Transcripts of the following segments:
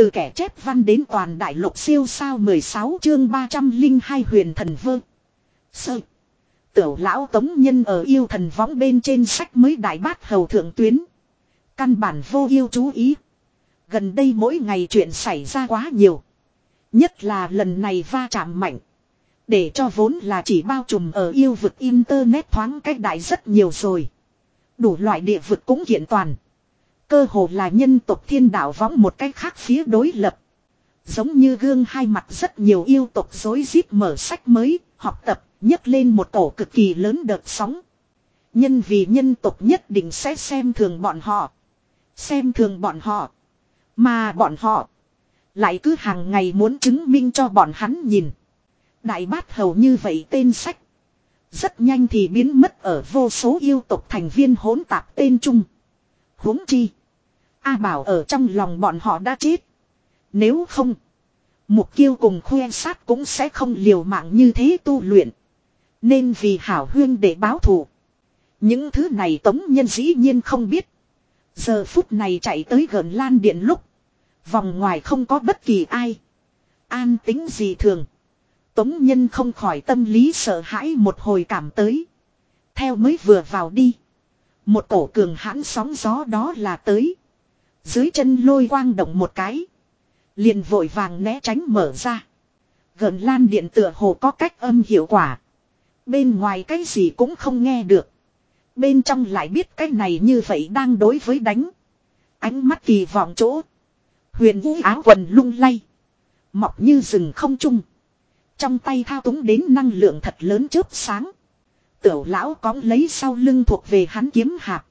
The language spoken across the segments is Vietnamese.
Từ kẻ chép văn đến toàn đại lục siêu sao 16 chương 302 huyền thần vương. Sơ. Tiểu lão tống nhân ở yêu thần võng bên trên sách mới đại bát hầu thượng tuyến. Căn bản vô yêu chú ý. Gần đây mỗi ngày chuyện xảy ra quá nhiều. Nhất là lần này va chạm mạnh. Để cho vốn là chỉ bao trùm ở yêu vực internet thoáng cách đại rất nhiều rồi. Đủ loại địa vực cũng kiện toàn. Cơ hồ là nhân tộc thiên đạo võng một cách khác phía đối lập. Giống như gương hai mặt rất nhiều yêu tộc dối rít mở sách mới, học tập, nhấc lên một tổ cực kỳ lớn đợt sóng. Nhân vì nhân tộc nhất định sẽ xem thường bọn họ. Xem thường bọn họ. Mà bọn họ lại cứ hàng ngày muốn chứng minh cho bọn hắn nhìn. Đại bát hầu như vậy tên sách. Rất nhanh thì biến mất ở vô số yêu tộc thành viên hỗn tạp tên chung. huống chi. A bảo ở trong lòng bọn họ đã chết. Nếu không. Mục kiêu cùng Khuê sát cũng sẽ không liều mạng như thế tu luyện. Nên vì hảo huyên để báo thù. Những thứ này tống nhân dĩ nhiên không biết. Giờ phút này chạy tới gần lan điện lúc. Vòng ngoài không có bất kỳ ai. An tính gì thường. Tống nhân không khỏi tâm lý sợ hãi một hồi cảm tới. Theo mới vừa vào đi. Một cổ cường hãn sóng gió đó là tới. Dưới chân lôi quang động một cái. Liền vội vàng né tránh mở ra. Gần lan điện tựa hồ có cách âm hiệu quả. Bên ngoài cái gì cũng không nghe được. Bên trong lại biết cái này như vậy đang đối với đánh. Ánh mắt kỳ vọng chỗ. Huyền vũ áo quần lung lay. Mọc như rừng không trung. Trong tay thao túng đến năng lượng thật lớn chớp sáng. Tiểu lão cóng lấy sau lưng thuộc về hắn kiếm hạp.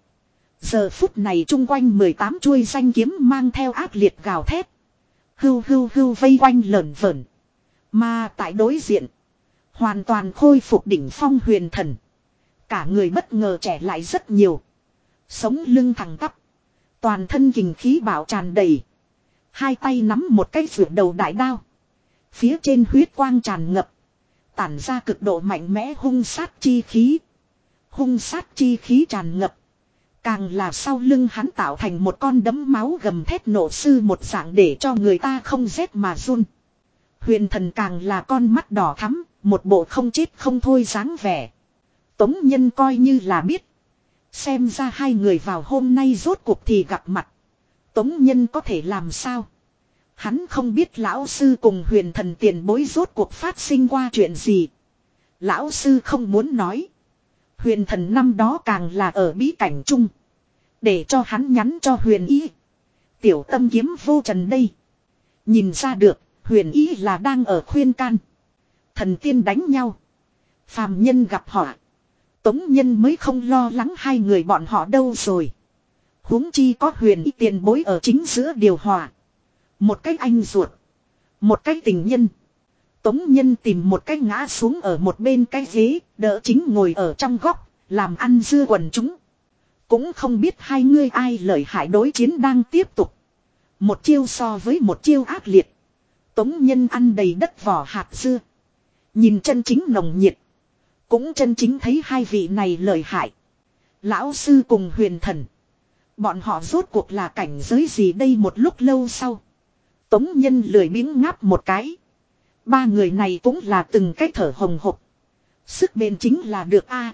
Giờ phút này chung quanh 18 chuôi danh kiếm mang theo ác liệt gào thét. Hưu hưu hưu vây quanh lởn vởn. Mà tại đối diện. Hoàn toàn khôi phục đỉnh phong huyền thần. Cả người bất ngờ trẻ lại rất nhiều. Sống lưng thẳng tắp. Toàn thân kình khí bảo tràn đầy. Hai tay nắm một cái vượt đầu đại đao. Phía trên huyết quang tràn ngập. Tản ra cực độ mạnh mẽ hung sát chi khí. Hung sát chi khí tràn ngập. Càng là sau lưng hắn tạo thành một con đấm máu gầm thét nổ sư một dạng để cho người ta không rét mà run. Huyền thần càng là con mắt đỏ thắm, một bộ không chết không thôi dáng vẻ. Tống nhân coi như là biết. Xem ra hai người vào hôm nay rốt cuộc thì gặp mặt. Tống nhân có thể làm sao? Hắn không biết lão sư cùng huyền thần tiền bối rốt cuộc phát sinh qua chuyện gì. Lão sư không muốn nói. Huyền thần năm đó càng là ở bí cảnh chung. Để cho hắn nhắn cho huyền ý. Tiểu tâm kiếm vô trần đây. Nhìn ra được, huyền ý là đang ở khuyên can. Thần tiên đánh nhau. Phàm nhân gặp họ. Tống nhân mới không lo lắng hai người bọn họ đâu rồi. huống chi có huyền ý tiền bối ở chính giữa điều hòa. Một cách anh ruột. Một cách tình nhân. Tống nhân tìm một cách ngã xuống ở một bên cái ghế, đỡ chính ngồi ở trong góc, làm ăn dưa quần chúng. Cũng không biết hai ngươi ai lợi hại đối chiến đang tiếp tục. Một chiêu so với một chiêu ác liệt. Tống nhân ăn đầy đất vỏ hạt dưa. Nhìn chân chính nồng nhiệt. Cũng chân chính thấy hai vị này lợi hại. Lão sư cùng huyền thần. Bọn họ rốt cuộc là cảnh giới gì đây một lúc lâu sau. Tống nhân lười biếng ngáp một cái. Ba người này cũng là từng cái thở hồng hộc. Sức bền chính là được a.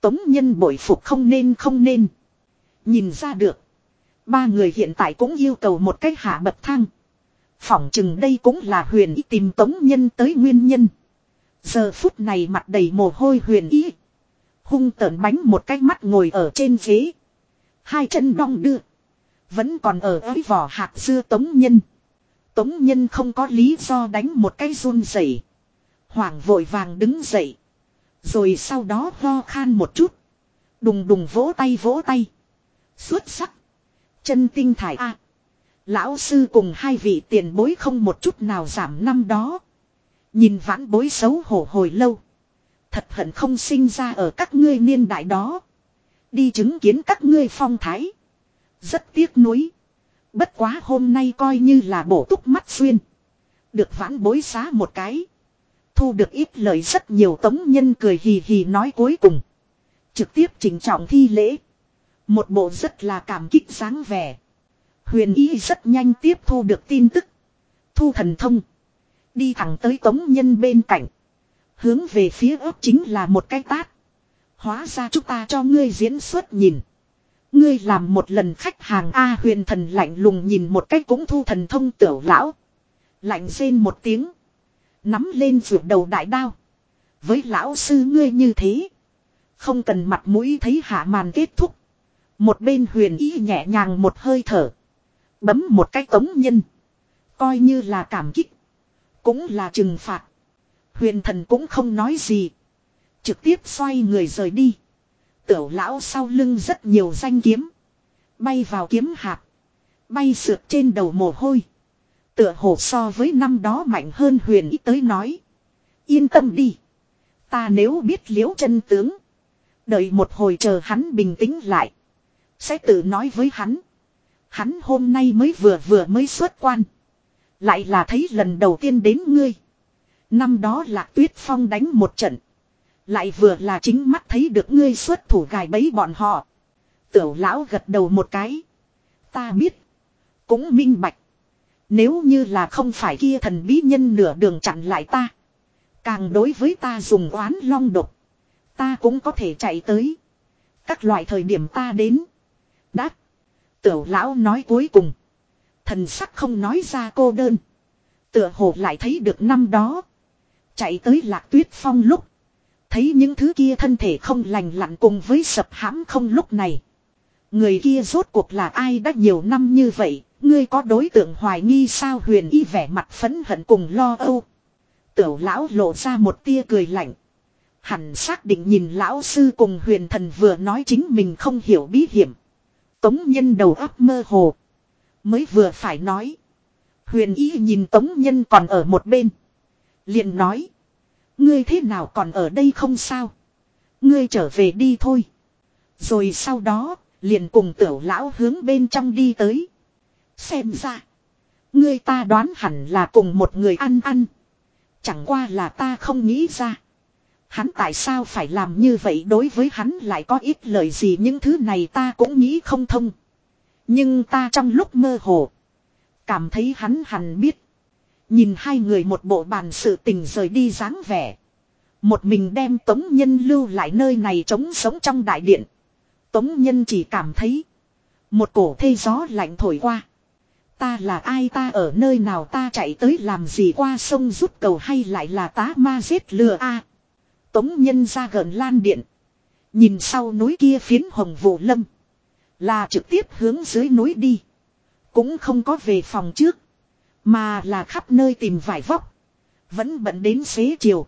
Tống nhân bội phục không nên không nên. Nhìn ra được. Ba người hiện tại cũng yêu cầu một cách hạ bậc thang. Phỏng chừng đây cũng là huyền ý tìm tống nhân tới nguyên nhân. Giờ phút này mặt đầy mồ hôi huyền ý. Hung tợn bánh một cái mắt ngồi ở trên ghế. Hai chân đong đưa. Vẫn còn ở ấy vỏ hạt dưa tống nhân. Tống nhân không có lý do đánh một cái run rẩy. Hoảng vội vàng đứng dậy. Rồi sau đó ho khan một chút. Đùng đùng vỗ tay vỗ tay. Xuất sắc. Chân tinh thải a. Lão sư cùng hai vị tiền bối không một chút nào giảm năm đó. Nhìn vãn bối xấu hổ hồi lâu. Thật hận không sinh ra ở các ngươi niên đại đó. Đi chứng kiến các ngươi phong thái. Rất tiếc nuối. Bất quá hôm nay coi như là bổ túc mắt xuyên. Được vãn bối xá một cái. Thu được ít lời rất nhiều tống nhân cười hì hì nói cuối cùng. Trực tiếp chỉnh trọng thi lễ. Một bộ rất là cảm kích sáng vẻ. Huyền Y rất nhanh tiếp thu được tin tức. Thu thần thông. Đi thẳng tới tống nhân bên cạnh. Hướng về phía ớt chính là một cái tát. Hóa ra chúng ta cho ngươi diễn xuất nhìn. Ngươi làm một lần khách hàng A huyền thần lạnh lùng nhìn một cách cũng thu thần thông tiểu lão. Lạnh rên một tiếng. Nắm lên vượt đầu đại đao. Với lão sư ngươi như thế. Không cần mặt mũi thấy hạ màn kết thúc. Một bên huyền ý nhẹ nhàng một hơi thở. Bấm một cái tống nhân. Coi như là cảm kích. Cũng là trừng phạt. Huyền thần cũng không nói gì. Trực tiếp xoay người rời đi. Tiểu lão sau lưng rất nhiều danh kiếm. Bay vào kiếm hạt. Bay sượt trên đầu mồ hôi. Tựa hồ so với năm đó mạnh hơn huyền ý tới nói. Yên tâm đi. Ta nếu biết liễu chân tướng. Đợi một hồi chờ hắn bình tĩnh lại. Sẽ tự nói với hắn. Hắn hôm nay mới vừa vừa mới xuất quan. Lại là thấy lần đầu tiên đến ngươi. Năm đó là tuyết phong đánh một trận. Lại vừa là chính mắt thấy được ngươi xuất thủ gài bấy bọn họ. Tiểu lão gật đầu một cái. Ta biết. Cũng minh bạch. Nếu như là không phải kia thần bí nhân nửa đường chặn lại ta. Càng đối với ta dùng oán long độc. Ta cũng có thể chạy tới. Các loại thời điểm ta đến. đáp, Tiểu lão nói cuối cùng. Thần sắc không nói ra cô đơn. Tựa hồ lại thấy được năm đó. Chạy tới lạc tuyết phong lúc. Thấy những thứ kia thân thể không lành lặn cùng với sập hãm không lúc này. Người kia rốt cuộc là ai đã nhiều năm như vậy, ngươi có đối tượng hoài nghi sao huyền y vẻ mặt phấn hận cùng lo âu. Tiểu lão lộ ra một tia cười lạnh. Hẳn xác định nhìn lão sư cùng huyền thần vừa nói chính mình không hiểu bí hiểm. Tống nhân đầu óc mơ hồ. Mới vừa phải nói. Huyền y nhìn tống nhân còn ở một bên. liền nói. Ngươi thế nào còn ở đây không sao. Ngươi trở về đi thôi. Rồi sau đó, liền cùng tiểu lão hướng bên trong đi tới. Xem ra. Ngươi ta đoán hẳn là cùng một người ăn ăn. Chẳng qua là ta không nghĩ ra. Hắn tại sao phải làm như vậy đối với hắn lại có ít lời gì những thứ này ta cũng nghĩ không thông. Nhưng ta trong lúc mơ hồ. Cảm thấy hắn hẳn biết. Nhìn hai người một bộ bàn sự tình rời đi dáng vẻ. Một mình đem Tống Nhân lưu lại nơi này trống sống trong đại điện. Tống Nhân chỉ cảm thấy. Một cổ thê gió lạnh thổi qua. Ta là ai ta ở nơi nào ta chạy tới làm gì qua sông rút cầu hay lại là tá ma giết lừa a Tống Nhân ra gần lan điện. Nhìn sau núi kia phiến hồng vụ lâm. Là trực tiếp hướng dưới núi đi. Cũng không có về phòng trước. Mà là khắp nơi tìm vải vóc. Vẫn bận đến xế chiều.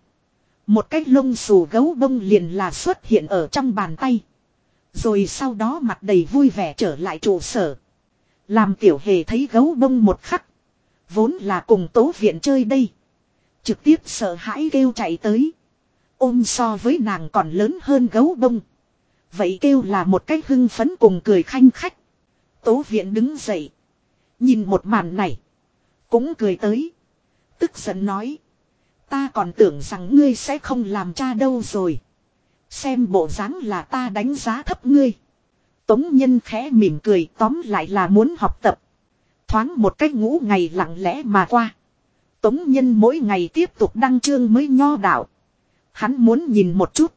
Một cái lông xù gấu bông liền là xuất hiện ở trong bàn tay. Rồi sau đó mặt đầy vui vẻ trở lại trụ sở. Làm tiểu hề thấy gấu bông một khắc. Vốn là cùng tố viện chơi đây. Trực tiếp sợ hãi kêu chạy tới. Ôm so với nàng còn lớn hơn gấu bông. Vậy kêu là một cái hưng phấn cùng cười khanh khách. Tố viện đứng dậy. Nhìn một màn này. Cũng cười tới. Tức giận nói. Ta còn tưởng rằng ngươi sẽ không làm cha đâu rồi. Xem bộ dáng là ta đánh giá thấp ngươi. Tống nhân khẽ mỉm cười, tóm lại là muốn học tập. Thoáng một cách ngũ ngày lặng lẽ mà qua. Tống nhân mỗi ngày tiếp tục đăng chương mới nho đạo. Hắn muốn nhìn một chút.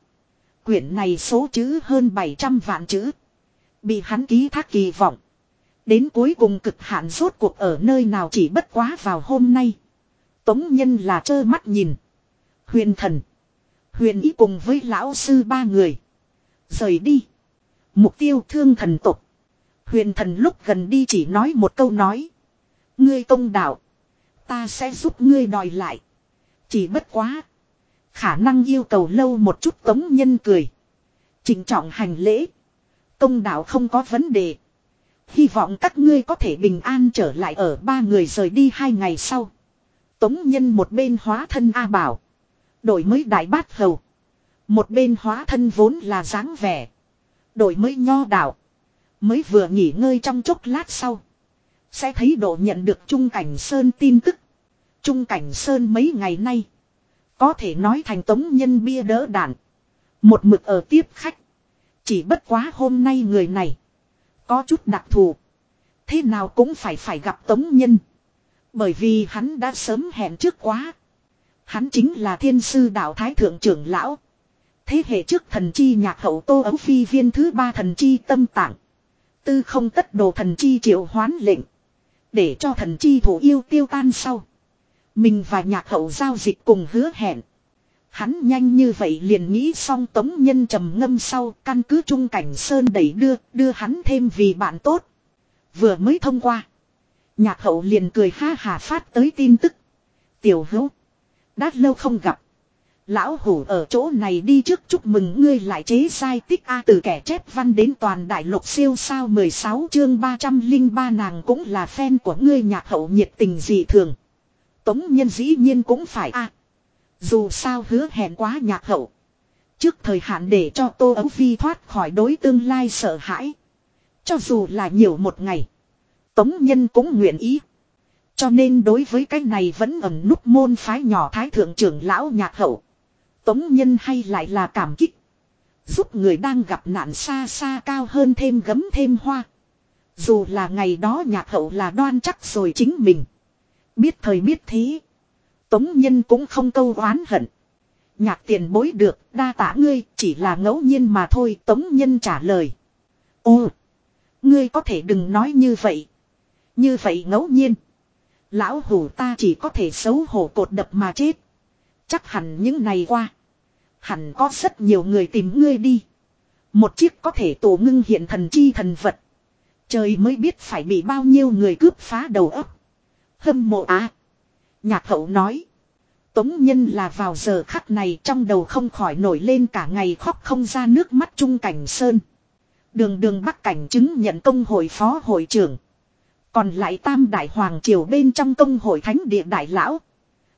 Quyển này số chữ hơn 700 vạn chữ. Bị hắn ký thác kỳ vọng. Đến cuối cùng cực hạn rốt cuộc ở nơi nào chỉ bất quá vào hôm nay. Tống nhân là trơ mắt nhìn. Huyền thần. Huyền ý cùng với lão sư ba người. Rời đi. Mục tiêu thương thần tục. Huyền thần lúc gần đi chỉ nói một câu nói. Ngươi công đạo. Ta sẽ giúp ngươi đòi lại. Chỉ bất quá. Khả năng yêu cầu lâu một chút tống nhân cười. Trình trọng hành lễ. Công đạo không có vấn đề. Hy vọng các ngươi có thể bình an trở lại ở ba người rời đi hai ngày sau. Tống nhân một bên hóa thân A Bảo. Đổi mới đại bát hầu. Một bên hóa thân vốn là dáng vẻ. Đổi mới nho đạo. Mới vừa nghỉ ngơi trong chốc lát sau. Sẽ thấy độ nhận được Trung Cảnh Sơn tin tức. Trung Cảnh Sơn mấy ngày nay. Có thể nói thành tống nhân bia đỡ đạn. Một mực ở tiếp khách. Chỉ bất quá hôm nay người này. Có chút đặc thù. Thế nào cũng phải phải gặp Tống Nhân. Bởi vì hắn đã sớm hẹn trước quá. Hắn chính là thiên sư đạo thái thượng trưởng lão. Thế hệ trước thần chi nhạc hậu tô ấu phi viên thứ ba thần chi tâm tạng. Tư không tất đồ thần chi triệu hoán lệnh. Để cho thần chi thủ yêu tiêu tan sau. Mình và nhạc hậu giao dịch cùng hứa hẹn. Hắn nhanh như vậy liền nghĩ xong tống nhân trầm ngâm sau căn cứ trung cảnh sơn đẩy đưa, đưa hắn thêm vì bạn tốt. Vừa mới thông qua. Nhạc hậu liền cười ha hà phát tới tin tức. Tiểu hữu. Đã lâu không gặp. Lão hủ ở chỗ này đi trước chúc mừng ngươi lại chế sai tích A từ kẻ chép văn đến toàn đại lục siêu sao 16 chương 303 nàng cũng là fan của ngươi nhạc hậu nhiệt tình dị thường. Tống nhân dĩ nhiên cũng phải A dù sao hứa hẹn quá nhạc hậu. Trước thời hạn để cho Tô Ấu Phi thoát khỏi đối tương lai sợ hãi. Cho dù là nhiều một ngày. Tống nhân cũng nguyện ý. Cho nên đối với cái này vẫn ẩn nút môn phái nhỏ thái thượng trưởng lão nhạc hậu. Tống nhân hay lại là cảm kích. Giúp người đang gặp nạn xa xa cao hơn thêm gấm thêm hoa. Dù là ngày đó nhạc hậu là đoan chắc rồi chính mình. Biết thời biết thế. Tống nhân cũng không câu oán hận. Nhạc tiền bối được, đa tả ngươi, chỉ là ngẫu nhiên mà thôi, tống nhân trả lời. Ồ, Ngươi có thể đừng nói như vậy. Như vậy ngẫu nhiên. Lão hủ ta chỉ có thể xấu hổ cột đập mà chết. Chắc hẳn những ngày qua. Hẳn có rất nhiều người tìm ngươi đi. Một chiếc có thể tổ ngưng hiện thần chi thần vật. Trời mới biết phải bị bao nhiêu người cướp phá đầu óc. Hâm mộ á. Nhạc hậu nói. Tống nhân là vào giờ khắc này trong đầu không khỏi nổi lên cả ngày khóc không ra nước mắt trung cảnh sơn. Đường đường bắc cảnh chứng nhận công hội phó hội trưởng. Còn lại tam đại hoàng triều bên trong công hội thánh địa đại lão.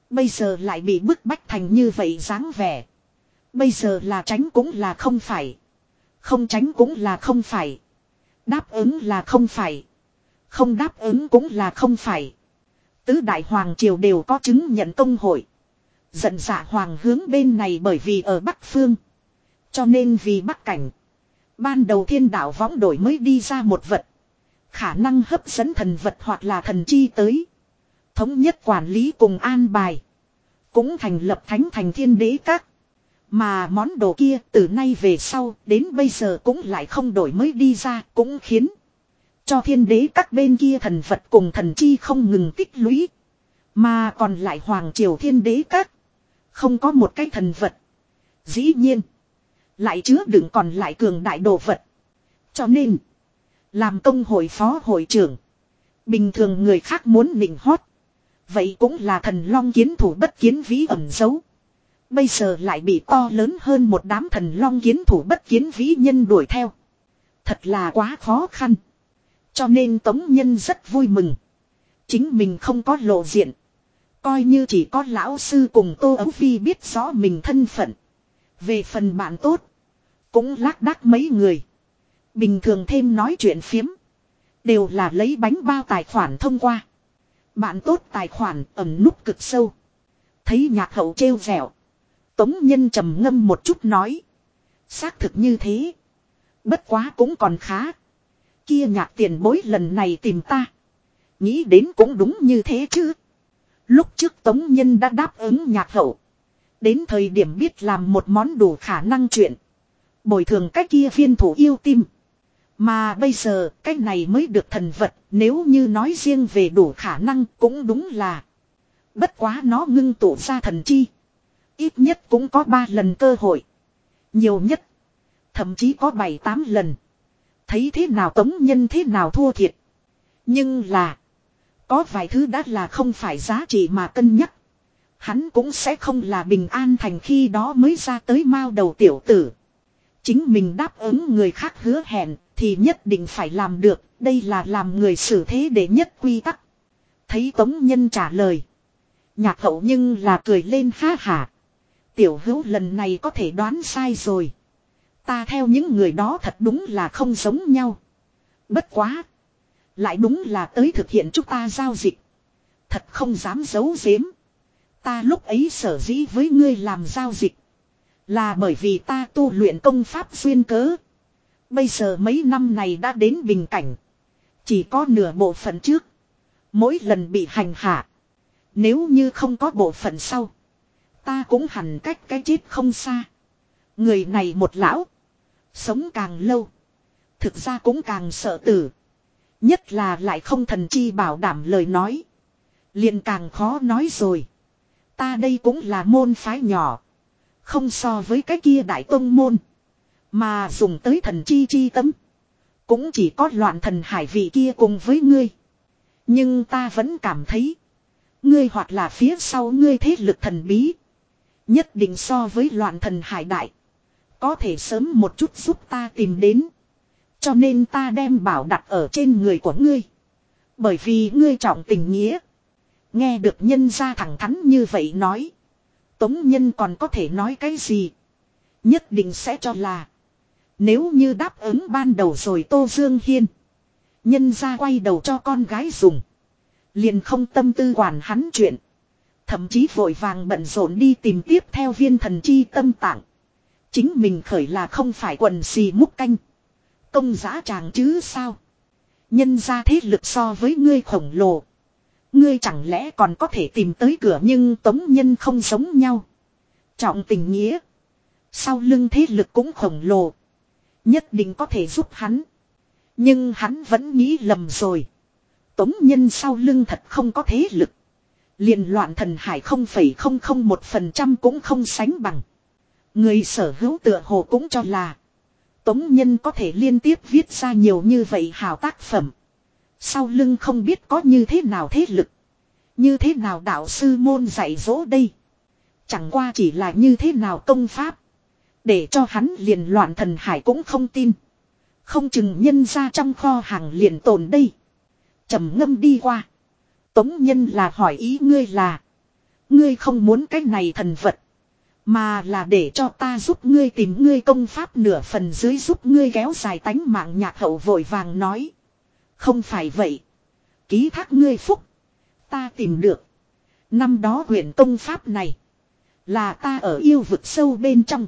Bây giờ lại bị bức bách thành như vậy dáng vẻ. Bây giờ là tránh cũng là không phải. Không tránh cũng là không phải. Đáp ứng là không phải. Không đáp ứng cũng là không phải. Tứ đại hoàng triều đều có chứng nhận công hội. Giận dạ hoàng hướng bên này bởi vì ở Bắc Phương. Cho nên vì Bắc Cảnh. Ban đầu thiên đạo võng đổi mới đi ra một vật. Khả năng hấp dẫn thần vật hoặc là thần chi tới. Thống nhất quản lý cùng an bài. Cũng thành lập thánh thành thiên đế các. Mà món đồ kia từ nay về sau đến bây giờ cũng lại không đổi mới đi ra cũng khiến cho thiên đế các bên kia thần phật cùng thần chi không ngừng tích lũy. Mà còn lại hoàng triều thiên đế các. Không có một cái thần vật. Dĩ nhiên. Lại chứa đựng còn lại cường đại đồ vật. Cho nên. Làm công hội phó hội trưởng. Bình thường người khác muốn nịnh hót. Vậy cũng là thần long kiến thủ bất kiến vĩ ẩn dấu. Bây giờ lại bị to lớn hơn một đám thần long kiến thủ bất kiến vĩ nhân đuổi theo. Thật là quá khó khăn. Cho nên Tống Nhân rất vui mừng. Chính mình không có lộ diện. Coi như chỉ có lão sư cùng Tô Ấu Phi biết rõ mình thân phận. Về phần bạn tốt. Cũng lác đác mấy người. Bình thường thêm nói chuyện phiếm. Đều là lấy bánh bao tài khoản thông qua. Bạn tốt tài khoản ẩn nút cực sâu. Thấy nhạc hậu trêu vẻo. Tống nhân trầm ngâm một chút nói. Xác thực như thế. Bất quá cũng còn khá. Kia nhạc tiền bối lần này tìm ta. Nghĩ đến cũng đúng như thế chứ. Lúc trước Tống Nhân đã đáp ứng nhạc hậu. Đến thời điểm biết làm một món đủ khả năng chuyện. Bồi thường cái kia viên thủ yêu tim. Mà bây giờ, cái này mới được thần vật, nếu như nói riêng về đủ khả năng cũng đúng là. Bất quá nó ngưng tụ ra thần chi. Ít nhất cũng có 3 lần cơ hội. Nhiều nhất. Thậm chí có 7-8 lần. Thấy thế nào tống nhân thế nào thua thiệt. Nhưng là. Có vài thứ đã là không phải giá trị mà cân nhắc. Hắn cũng sẽ không là bình an thành khi đó mới ra tới mao đầu tiểu tử. Chính mình đáp ứng người khác hứa hẹn thì nhất định phải làm được. Đây là làm người xử thế để nhất quy tắc. Thấy Tống Nhân trả lời. Nhạc hậu nhưng là cười lên ha hả. Tiểu hữu lần này có thể đoán sai rồi. Ta theo những người đó thật đúng là không giống nhau. Bất quá. Lại đúng là tới thực hiện chúng ta giao dịch. Thật không dám giấu giếm. Ta lúc ấy sở dĩ với ngươi làm giao dịch. Là bởi vì ta tu luyện công pháp xuyên cớ. Bây giờ mấy năm này đã đến bình cảnh. Chỉ có nửa bộ phận trước. Mỗi lần bị hành hạ. Nếu như không có bộ phận sau. Ta cũng hẳn cách cái chết không xa. Người này một lão. Sống càng lâu. Thực ra cũng càng sợ tử. Nhất là lại không thần chi bảo đảm lời nói. liền càng khó nói rồi. Ta đây cũng là môn phái nhỏ. Không so với cái kia đại tông môn. Mà dùng tới thần chi chi tâm. Cũng chỉ có loạn thần hải vị kia cùng với ngươi. Nhưng ta vẫn cảm thấy. Ngươi hoặc là phía sau ngươi thế lực thần bí. Nhất định so với loạn thần hải đại. Có thể sớm một chút giúp ta tìm đến. Cho nên ta đem bảo đặt ở trên người của ngươi. Bởi vì ngươi trọng tình nghĩa. Nghe được nhân ra thẳng thắn như vậy nói. Tống nhân còn có thể nói cái gì. Nhất định sẽ cho là. Nếu như đáp ứng ban đầu rồi Tô Dương Hiên. Nhân ra quay đầu cho con gái dùng. Liền không tâm tư quản hắn chuyện. Thậm chí vội vàng bận rộn đi tìm tiếp theo viên thần chi tâm tạng. Chính mình khởi là không phải quần xì múc canh. Công giá chàng chứ sao. Nhân ra thế lực so với ngươi khổng lồ. Ngươi chẳng lẽ còn có thể tìm tới cửa nhưng tống nhân không giống nhau. Trọng tình nghĩa. Sau lưng thế lực cũng khổng lồ. Nhất định có thể giúp hắn. Nhưng hắn vẫn nghĩ lầm rồi. Tống nhân sau lưng thật không có thế lực. liền loạn thần hải không phẩy không không một phần trăm cũng không sánh bằng. Người sở hữu tựa hồ cũng cho là. Tống nhân có thể liên tiếp viết ra nhiều như vậy hào tác phẩm. Sau lưng không biết có như thế nào thế lực. Như thế nào đạo sư môn dạy dỗ đây. Chẳng qua chỉ là như thế nào công pháp. Để cho hắn liền loạn thần hải cũng không tin. Không chừng nhân ra trong kho hàng liền tồn đây. trầm ngâm đi qua. Tống nhân là hỏi ý ngươi là. Ngươi không muốn cái này thần vật. Mà là để cho ta giúp ngươi tìm ngươi công pháp nửa phần dưới giúp ngươi kéo dài tánh mạng nhạc hậu vội vàng nói. Không phải vậy. Ký thác ngươi phúc. Ta tìm được. Năm đó huyện công pháp này. Là ta ở yêu vực sâu bên trong.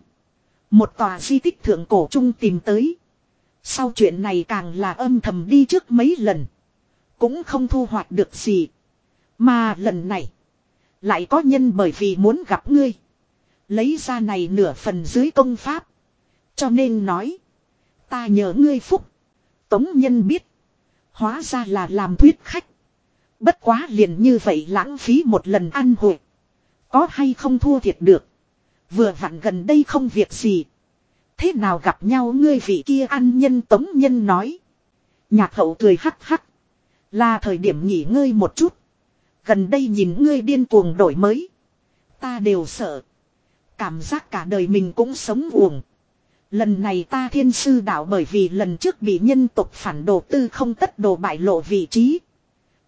Một tòa di tích thượng cổ trung tìm tới. Sau chuyện này càng là âm thầm đi trước mấy lần. Cũng không thu hoạch được gì. Mà lần này. Lại có nhân bởi vì muốn gặp ngươi. Lấy ra này nửa phần dưới công pháp. Cho nên nói. Ta nhờ ngươi phúc. Tống nhân biết. Hóa ra là làm thuyết khách. Bất quá liền như vậy lãng phí một lần ăn hội. Có hay không thua thiệt được. Vừa vặn gần đây không việc gì. Thế nào gặp nhau ngươi vị kia ăn nhân tống nhân nói. Nhạc hậu cười hắc hắc. Là thời điểm nghỉ ngơi một chút. Gần đây nhìn ngươi điên cuồng đổi mới. Ta đều sợ. Cảm giác cả đời mình cũng sống uổng. Lần này ta thiên sư đạo bởi vì lần trước bị nhân tục phản đồ tư không tất đồ bại lộ vị trí.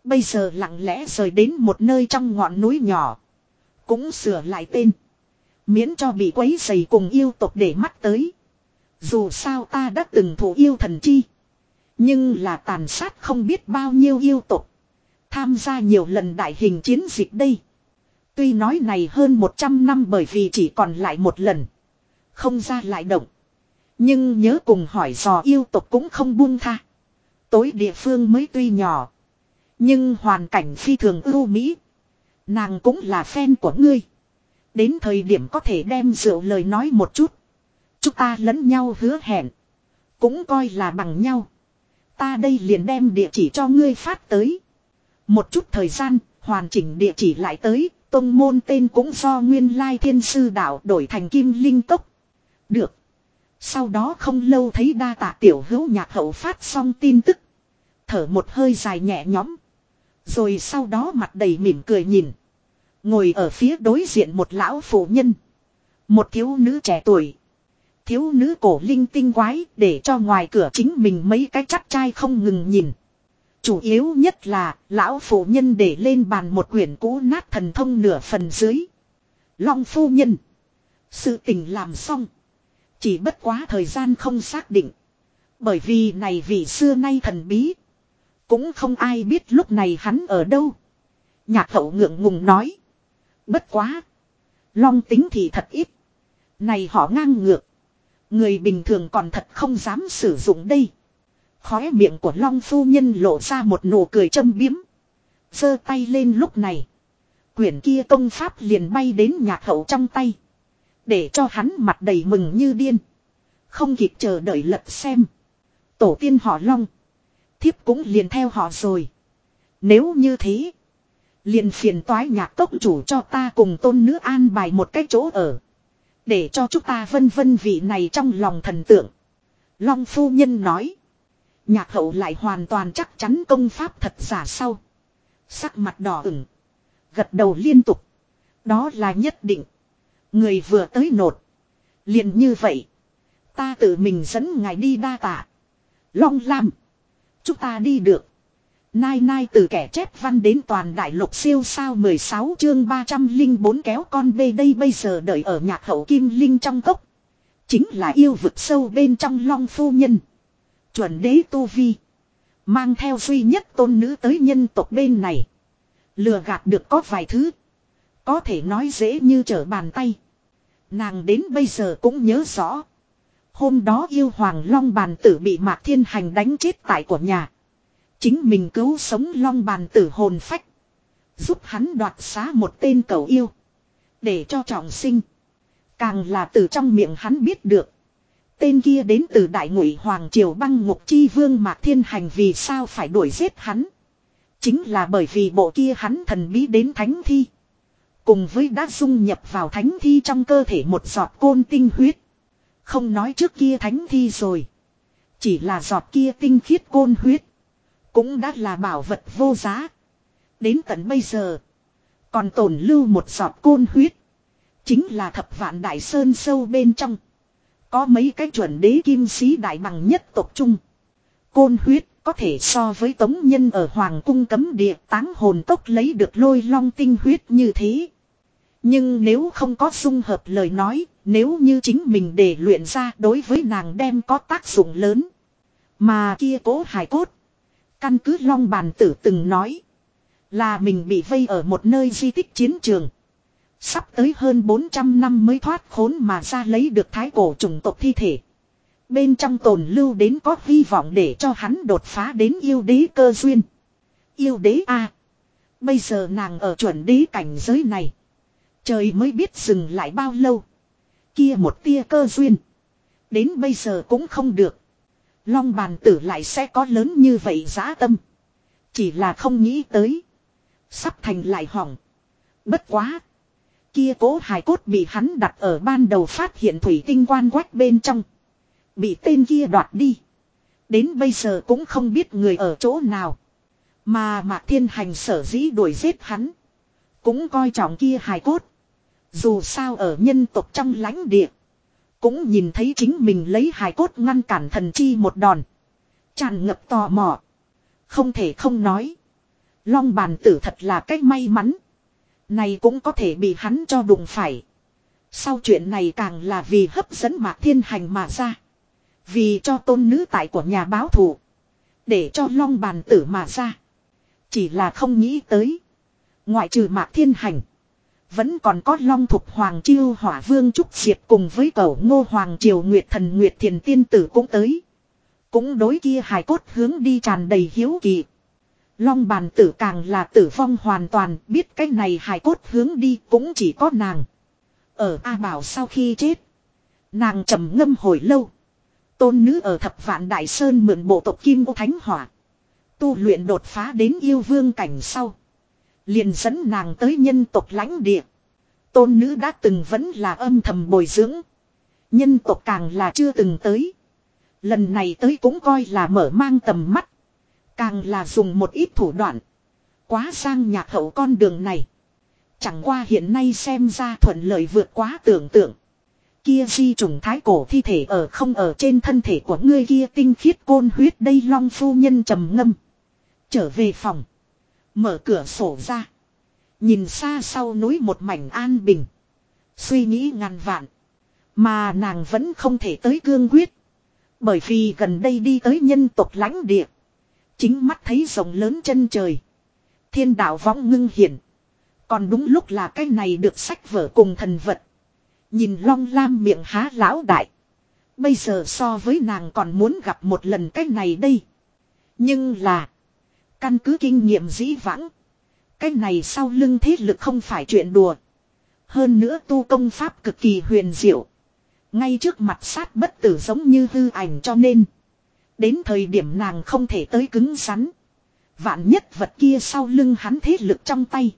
Bây giờ lặng lẽ rời đến một nơi trong ngọn núi nhỏ. Cũng sửa lại tên. Miễn cho bị quấy dày cùng yêu tộc để mắt tới. Dù sao ta đã từng thủ yêu thần chi. Nhưng là tàn sát không biết bao nhiêu yêu tộc. Tham gia nhiều lần đại hình chiến dịch đây. Tuy nói này hơn 100 năm bởi vì chỉ còn lại một lần. Không ra lại động. Nhưng nhớ cùng hỏi dò yêu tộc cũng không buông tha. Tối địa phương mới tuy nhỏ. Nhưng hoàn cảnh phi thường ưu mỹ. Nàng cũng là fan của ngươi. Đến thời điểm có thể đem rượu lời nói một chút. Chúng ta lẫn nhau hứa hẹn. Cũng coi là bằng nhau. Ta đây liền đem địa chỉ cho ngươi phát tới. Một chút thời gian, hoàn chỉnh địa chỉ lại tới, tông môn tên cũng do nguyên lai thiên sư đạo đổi thành kim linh cốc. Được. Sau đó không lâu thấy đa tạ tiểu hữu nhạc hậu phát xong tin tức. Thở một hơi dài nhẹ nhõm. Rồi sau đó mặt đầy mỉm cười nhìn. Ngồi ở phía đối diện một lão phụ nhân. Một thiếu nữ trẻ tuổi. Thiếu nữ cổ linh tinh quái để cho ngoài cửa chính mình mấy cái chắc trai không ngừng nhìn. Chủ yếu nhất là, lão phụ nhân để lên bàn một quyển cũ nát thần thông nửa phần dưới. Long phu nhân. Sự tình làm xong. Chỉ bất quá thời gian không xác định. Bởi vì này vì xưa nay thần bí. Cũng không ai biết lúc này hắn ở đâu. Nhạc hậu ngượng ngùng nói. Bất quá. Long tính thì thật ít. Này họ ngang ngược. Người bình thường còn thật không dám sử dụng đây. Khóe miệng của Long phu nhân lộ ra một nụ cười châm biếm. giơ tay lên lúc này. Quyển kia công pháp liền bay đến nhạc hậu trong tay. Để cho hắn mặt đầy mừng như điên. Không kịp chờ đợi lật xem. Tổ tiên họ Long. Thiếp cũng liền theo họ rồi. Nếu như thế. Liền phiền toái nhạc tốc chủ cho ta cùng tôn nữ an bài một cái chỗ ở. Để cho chúng ta vân vân vị này trong lòng thần tượng. Long phu nhân nói. Nhạc hậu lại hoàn toàn chắc chắn công pháp thật giả sau. Sắc mặt đỏ ửng. Gật đầu liên tục. Đó là nhất định. Người vừa tới nột. liền như vậy. Ta tự mình dẫn ngài đi đa tạ. Long Lam. Chúng ta đi được. Nai nai từ kẻ chép văn đến toàn đại lục siêu sao 16 chương 304 kéo con bê đây bây giờ đợi ở nhạc hậu kim linh trong cốc. Chính là yêu vực sâu bên trong long phu nhân. Chuẩn đế tu vi. Mang theo duy nhất tôn nữ tới nhân tộc bên này. Lừa gạt được có vài thứ. Có thể nói dễ như trở bàn tay. Nàng đến bây giờ cũng nhớ rõ. Hôm đó yêu hoàng long bàn tử bị mạc thiên hành đánh chết tại của nhà. Chính mình cứu sống long bàn tử hồn phách. Giúp hắn đoạt xá một tên cầu yêu. Để cho trọng sinh. Càng là từ trong miệng hắn biết được. Tên kia đến từ đại ngụy Hoàng Triều băng ngục chi vương Mạc Thiên Hành vì sao phải đuổi giết hắn. Chính là bởi vì bộ kia hắn thần bí đến thánh thi. Cùng với đã dung nhập vào thánh thi trong cơ thể một giọt côn tinh huyết. Không nói trước kia thánh thi rồi. Chỉ là giọt kia tinh khiết côn huyết. Cũng đã là bảo vật vô giá. Đến tận bây giờ. Còn tổn lưu một giọt côn huyết. Chính là thập vạn đại sơn sâu bên trong. Có mấy cái chuẩn đế kim sĩ đại bằng nhất tộc trung. Côn huyết có thể so với tống nhân ở hoàng cung cấm địa táng hồn tốc lấy được lôi long tinh huyết như thế. Nhưng nếu không có dung hợp lời nói, nếu như chính mình để luyện ra đối với nàng đem có tác dụng lớn. Mà kia cố hải cốt. Căn cứ long bàn tử từng nói. Là mình bị vây ở một nơi di tích chiến trường. Sắp tới hơn 400 năm mới thoát khốn mà ra lấy được thái cổ chủng tộc thi thể. Bên trong tồn lưu đến có hy vọng để cho hắn đột phá đến yêu đế cơ duyên. Yêu đế A. Bây giờ nàng ở chuẩn đế cảnh giới này. Trời mới biết dừng lại bao lâu. Kia một tia cơ duyên. Đến bây giờ cũng không được. Long bàn tử lại sẽ có lớn như vậy giá tâm. Chỉ là không nghĩ tới. Sắp thành lại hỏng. Bất quá. Kia cố hài cốt bị hắn đặt ở ban đầu phát hiện thủy tinh quan quách bên trong. Bị tên kia đoạt đi. Đến bây giờ cũng không biết người ở chỗ nào. Mà Mạc Thiên Hành sở dĩ đuổi giết hắn. Cũng coi trọng kia hài cốt. Dù sao ở nhân tộc trong lãnh địa. Cũng nhìn thấy chính mình lấy hài cốt ngăn cản thần chi một đòn. Tràn ngập tò mò. Không thể không nói. Long bàn tử thật là cách may mắn. Này cũng có thể bị hắn cho đụng phải. Sau chuyện này càng là vì hấp dẫn mạc thiên hành mà ra. Vì cho tôn nữ tại của nhà báo thù. Để cho long bàn tử mà ra. Chỉ là không nghĩ tới. Ngoại trừ mạc thiên hành. Vẫn còn có long thục hoàng chiêu hỏa vương trúc diệt cùng với cầu ngô hoàng triều nguyệt thần nguyệt thiền tiên tử cũng tới. Cũng đối kia hài cốt hướng đi tràn đầy hiếu kỳ. Long bàn tử càng là tử vong hoàn toàn, biết cái này hài cốt hướng đi cũng chỉ có nàng. Ở A Bảo sau khi chết. Nàng trầm ngâm hồi lâu. Tôn nữ ở thập vạn Đại Sơn mượn bộ tộc Kim Ô Thánh Hỏa. Tu luyện đột phá đến yêu vương cảnh sau. Liền dẫn nàng tới nhân tộc lãnh địa. Tôn nữ đã từng vẫn là âm thầm bồi dưỡng. Nhân tộc càng là chưa từng tới. Lần này tới cũng coi là mở mang tầm mắt. Càng là dùng một ít thủ đoạn. Quá sang nhạc hậu con đường này. Chẳng qua hiện nay xem ra thuận lợi vượt quá tưởng tượng. Kia di trùng thái cổ thi thể ở không ở trên thân thể của ngươi kia tinh khiết côn huyết đây long phu nhân trầm ngâm. Trở về phòng. Mở cửa sổ ra. Nhìn xa sau núi một mảnh an bình. Suy nghĩ ngàn vạn. Mà nàng vẫn không thể tới cương quyết. Bởi vì gần đây đi tới nhân tộc lãnh địa. Chính mắt thấy rồng lớn chân trời. Thiên đạo võng ngưng hiển. Còn đúng lúc là cái này được sách vở cùng thần vật. Nhìn long lam miệng há lão đại. Bây giờ so với nàng còn muốn gặp một lần cái này đây. Nhưng là. Căn cứ kinh nghiệm dĩ vãng. Cái này sau lưng thế lực không phải chuyện đùa. Hơn nữa tu công pháp cực kỳ huyền diệu. Ngay trước mặt sát bất tử giống như hư ảnh cho nên. Đến thời điểm nàng không thể tới cứng rắn. Vạn nhất vật kia sau lưng hắn thế lực trong tay.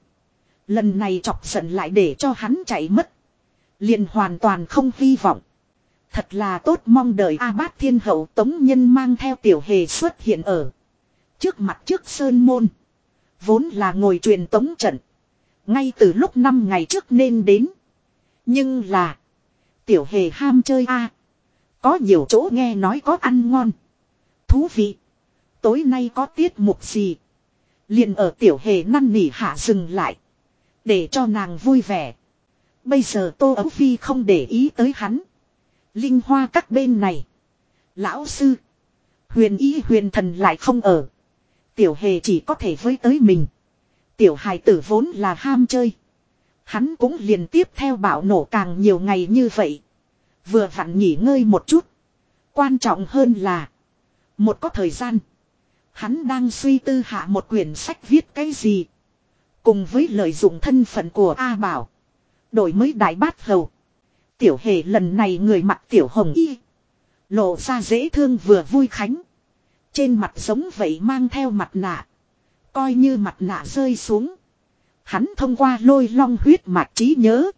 Lần này chọc giận lại để cho hắn chạy mất. Liền hoàn toàn không hy vọng. Thật là tốt mong đợi A Bát Thiên Hậu Tống Nhân mang theo tiểu hề xuất hiện ở. Trước mặt trước Sơn Môn. Vốn là ngồi truyền tống trận. Ngay từ lúc năm ngày trước nên đến. Nhưng là. Tiểu hề ham chơi a Có nhiều chỗ nghe nói có ăn ngon. Thú vị. Tối nay có tiết mục gì. Liền ở tiểu hề năn nỉ hạ dừng lại. Để cho nàng vui vẻ. Bây giờ Tô Ấu Phi không để ý tới hắn. Linh hoa các bên này. Lão sư. Huyền ý huyền thần lại không ở. Tiểu hề chỉ có thể với tới mình. Tiểu hài tử vốn là ham chơi. Hắn cũng liền tiếp theo bạo nổ càng nhiều ngày như vậy. Vừa vặn nghỉ ngơi một chút. Quan trọng hơn là. Một có thời gian. Hắn đang suy tư hạ một quyển sách viết cái gì. Cùng với lợi dụng thân phận của A Bảo. Đổi mới đại bát hầu. Tiểu hề lần này người mặc tiểu hồng y. Lộ ra dễ thương vừa vui khánh. Trên mặt giống vậy mang theo mặt nạ. Coi như mặt nạ rơi xuống. Hắn thông qua lôi long huyết mạch trí nhớ.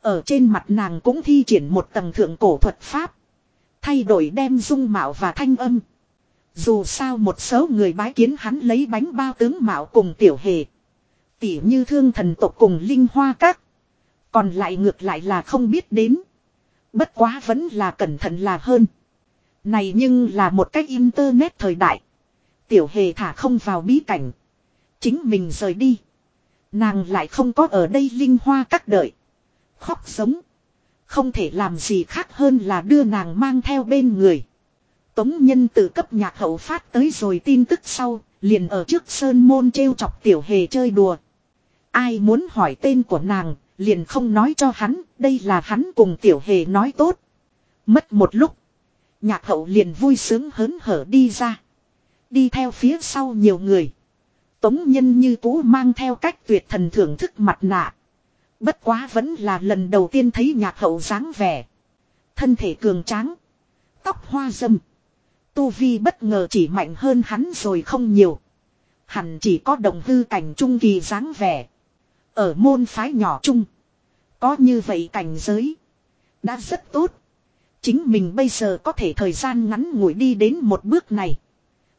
Ở trên mặt nàng cũng thi triển một tầng thượng cổ thuật pháp. Thay đổi đem dung mạo và thanh âm. Dù sao một số người bái kiến hắn lấy bánh bao tướng mạo cùng tiểu hề. Tỉ như thương thần tộc cùng linh hoa các. Còn lại ngược lại là không biết đến. Bất quá vẫn là cẩn thận là hơn. Này nhưng là một cách internet thời đại. Tiểu hề thả không vào bí cảnh. Chính mình rời đi. Nàng lại không có ở đây linh hoa các đợi. Khóc sống. Không thể làm gì khác hơn là đưa nàng mang theo bên người. Tống nhân tự cấp nhạc hậu phát tới rồi tin tức sau, liền ở trước sơn môn trêu chọc tiểu hề chơi đùa. Ai muốn hỏi tên của nàng, liền không nói cho hắn, đây là hắn cùng tiểu hề nói tốt. Mất một lúc, nhạc hậu liền vui sướng hớn hở đi ra. Đi theo phía sau nhiều người. Tống nhân như cũ mang theo cách tuyệt thần thưởng thức mặt nạ. Bất quá vẫn là lần đầu tiên thấy nhạc hậu dáng vẻ. Thân thể cường tráng. Tóc hoa râm. Tu Vi bất ngờ chỉ mạnh hơn hắn rồi không nhiều. Hẳn chỉ có đồng hư cảnh trung kỳ dáng vẻ. Ở môn phái nhỏ chung. Có như vậy cảnh giới. Đã rất tốt. Chính mình bây giờ có thể thời gian ngắn ngủi đi đến một bước này.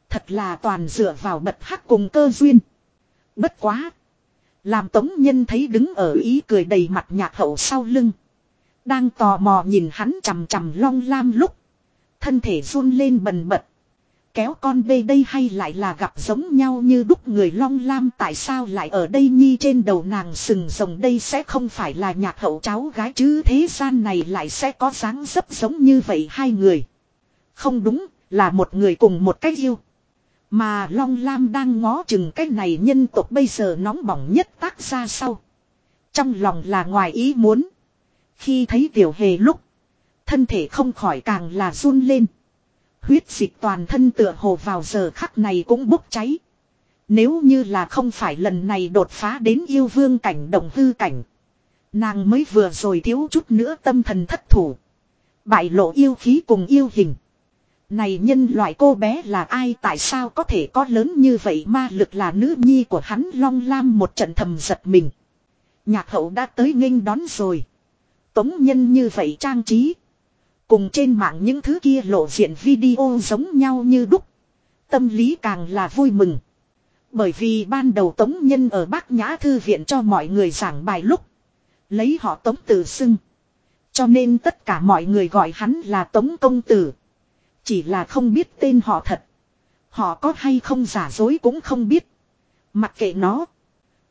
Thật là toàn dựa vào bật hắc cùng cơ duyên. Bất quá. Làm tống nhân thấy đứng ở ý cười đầy mặt nhạc hậu sau lưng. Đang tò mò nhìn hắn chằm chằm long lam lúc. Thân thể run lên bần bật. Kéo con bê đây hay lại là gặp giống nhau như đúc người long lam tại sao lại ở đây nhi trên đầu nàng sừng rồng đây sẽ không phải là nhạc hậu cháu gái chứ thế gian này lại sẽ có dáng dấp giống như vậy hai người. Không đúng, là một người cùng một cách yêu. Mà Long Lam đang ngó chừng cái này nhân tộc bây giờ nóng bỏng nhất tác ra sau. Trong lòng là ngoài ý muốn. Khi thấy tiểu hề lúc. Thân thể không khỏi càng là run lên. Huyết dịch toàn thân tựa hồ vào giờ khắc này cũng bốc cháy. Nếu như là không phải lần này đột phá đến yêu vương cảnh đồng hư cảnh. Nàng mới vừa rồi thiếu chút nữa tâm thần thất thủ. Bại lộ yêu khí cùng yêu hình. Này nhân loại cô bé là ai, tại sao có thể có lớn như vậy ma lực là nữ nhi của hắn long lam một trận thầm giật mình. Nhạc hậu đã tới nghênh đón rồi. Tống nhân như vậy trang trí. Cùng trên mạng những thứ kia lộ diện video giống nhau như đúc. Tâm lý càng là vui mừng. Bởi vì ban đầu Tống Nhân ở Bác Nhã Thư Viện cho mọi người giảng bài lúc. Lấy họ Tống Tử xưng. Cho nên tất cả mọi người gọi hắn là Tống Công Tử. Chỉ là không biết tên họ thật. Họ có hay không giả dối cũng không biết. Mặc kệ nó.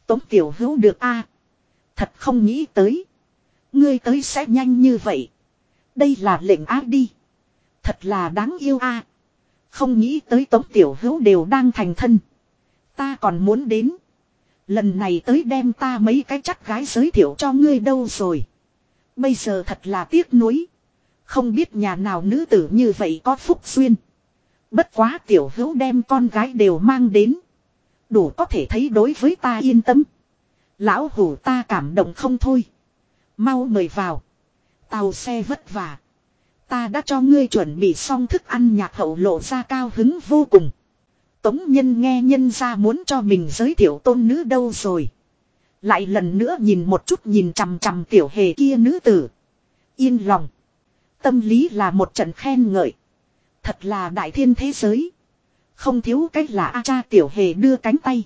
Tống Tiểu Hữu được a Thật không nghĩ tới. Ngươi tới sẽ nhanh như vậy. Đây là lệnh á đi. Thật là đáng yêu a. Không nghĩ tới tống tiểu hữu đều đang thành thân. Ta còn muốn đến. Lần này tới đem ta mấy cái chắc gái giới thiệu cho ngươi đâu rồi. Bây giờ thật là tiếc nuối. Không biết nhà nào nữ tử như vậy có phúc duyên. Bất quá tiểu hữu đem con gái đều mang đến. Đủ có thể thấy đối với ta yên tâm. Lão hủ ta cảm động không thôi. Mau mời vào. Tàu xe vất vả. Ta đã cho ngươi chuẩn bị xong thức ăn nhạc hậu lộ ra cao hứng vô cùng. Tống nhân nghe nhân ra muốn cho mình giới thiệu tôn nữ đâu rồi. Lại lần nữa nhìn một chút nhìn chằm chằm tiểu hề kia nữ tử. Yên lòng. Tâm lý là một trận khen ngợi. Thật là đại thiên thế giới. Không thiếu cách là A cha tiểu hề đưa cánh tay.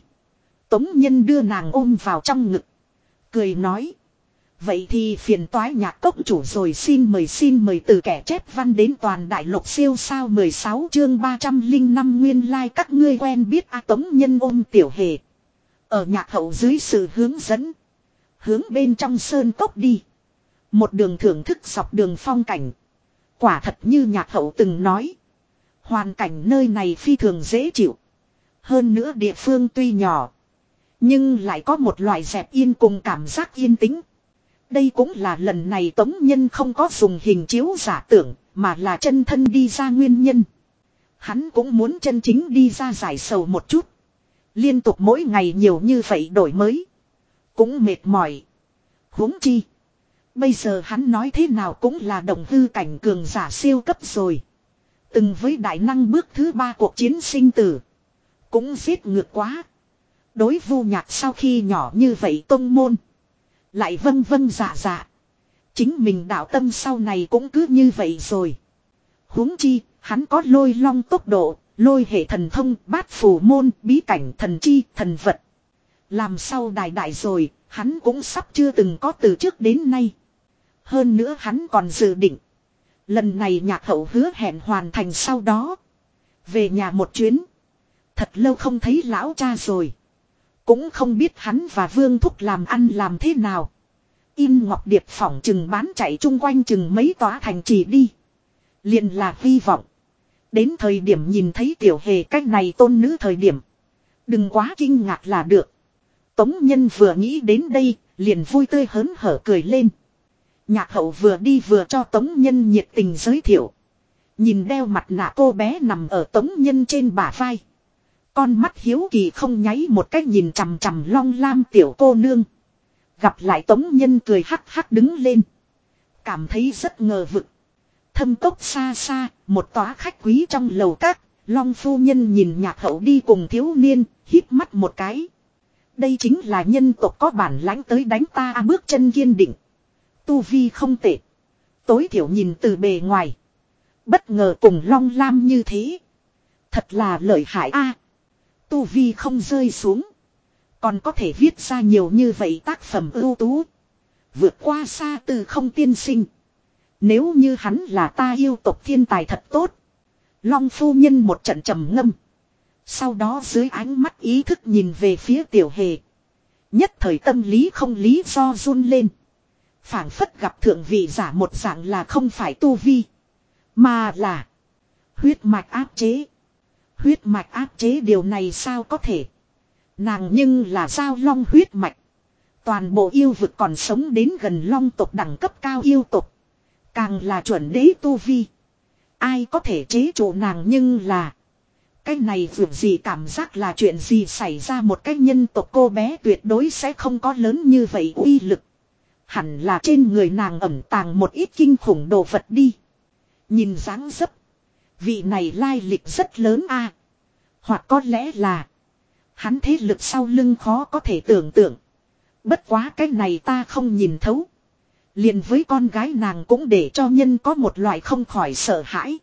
Tống nhân đưa nàng ôm vào trong ngực. Cười nói. Vậy thì phiền toái nhạc cốc chủ rồi xin mời xin mời từ kẻ chép văn đến toàn đại lục siêu sao 16 chương 305 nguyên lai like các ngươi quen biết A Tống Nhân ôm tiểu hề. Ở nhạc hậu dưới sự hướng dẫn. Hướng bên trong sơn cốc đi. Một đường thưởng thức dọc đường phong cảnh. Quả thật như nhạc hậu từng nói. Hoàn cảnh nơi này phi thường dễ chịu. Hơn nữa địa phương tuy nhỏ. Nhưng lại có một loại dẹp yên cùng cảm giác yên tĩnh. Đây cũng là lần này Tống Nhân không có dùng hình chiếu giả tưởng, mà là chân thân đi ra nguyên nhân. Hắn cũng muốn chân chính đi ra giải sầu một chút. Liên tục mỗi ngày nhiều như vậy đổi mới. Cũng mệt mỏi. huống chi. Bây giờ hắn nói thế nào cũng là đồng hư cảnh cường giả siêu cấp rồi. Từng với đại năng bước thứ ba cuộc chiến sinh tử. Cũng giết ngược quá. Đối vu nhạc sau khi nhỏ như vậy tông môn. Lại vân vân dạ dạ. Chính mình đạo tâm sau này cũng cứ như vậy rồi. huống chi, hắn có lôi long tốc độ, lôi hệ thần thông, bát phù môn, bí cảnh thần chi, thần vật. Làm sao đại đại rồi, hắn cũng sắp chưa từng có từ trước đến nay. Hơn nữa hắn còn dự định. Lần này nhạc hậu hứa hẹn hoàn thành sau đó. Về nhà một chuyến. Thật lâu không thấy lão cha rồi. Cũng không biết hắn và Vương Thúc làm ăn làm thế nào. In Ngọc Điệp phỏng chừng bán chạy chung quanh chừng mấy tòa thành trì đi. liền là hy vọng. Đến thời điểm nhìn thấy tiểu hề cách này tôn nữ thời điểm. Đừng quá kinh ngạc là được. Tống Nhân vừa nghĩ đến đây, liền vui tươi hớn hở cười lên. Nhạc hậu vừa đi vừa cho Tống Nhân nhiệt tình giới thiệu. Nhìn đeo mặt nạ cô bé nằm ở Tống Nhân trên bả vai. Con mắt hiếu kỳ không nháy một cách nhìn chằm chằm long lam tiểu cô nương. Gặp lại Tống Nhân cười hắc hắc đứng lên. Cảm thấy rất ngờ vực. Thâm cốc xa xa, một tòa khách quý trong lầu các, Long phu nhân nhìn nhạc hậu đi cùng thiếu niên, hít mắt một cái. Đây chính là nhân tộc có bản lãnh tới đánh ta à, bước chân kiên định. Tu vi không tệ. Tối thiểu nhìn từ bề ngoài. Bất ngờ cùng long lam như thế. Thật là lợi hại a tu vi không rơi xuống. Còn có thể viết ra nhiều như vậy tác phẩm ưu tú. Vượt qua xa từ không tiên sinh. Nếu như hắn là ta yêu tộc thiên tài thật tốt. Long phu nhân một trận trầm ngâm. Sau đó dưới ánh mắt ý thức nhìn về phía tiểu hề. Nhất thời tâm lý không lý do run lên phảng phất gặp thượng vị giả một dạng là không phải tu vi. Mà là huyết mạch áp chế. Huyết mạch áp chế điều này sao có thể. Nàng nhưng là sao long huyết mạch. Toàn bộ yêu vực còn sống đến gần long tộc đẳng cấp cao yêu tộc. Càng là chuẩn đế tu vi. Ai có thể chế trụ nàng nhưng là. Cái này vượt gì cảm giác là chuyện gì xảy ra một cái nhân tộc cô bé tuyệt đối sẽ không có lớn như vậy uy lực. Hẳn là trên người nàng ẩm tàng một ít kinh khủng đồ vật đi. Nhìn dáng dấp. Vị này lai lịch rất lớn a Hoặc có lẽ là. Hắn thế lực sau lưng khó có thể tưởng tượng. Bất quá cái này ta không nhìn thấu. Liền với con gái nàng cũng để cho nhân có một loại không khỏi sợ hãi.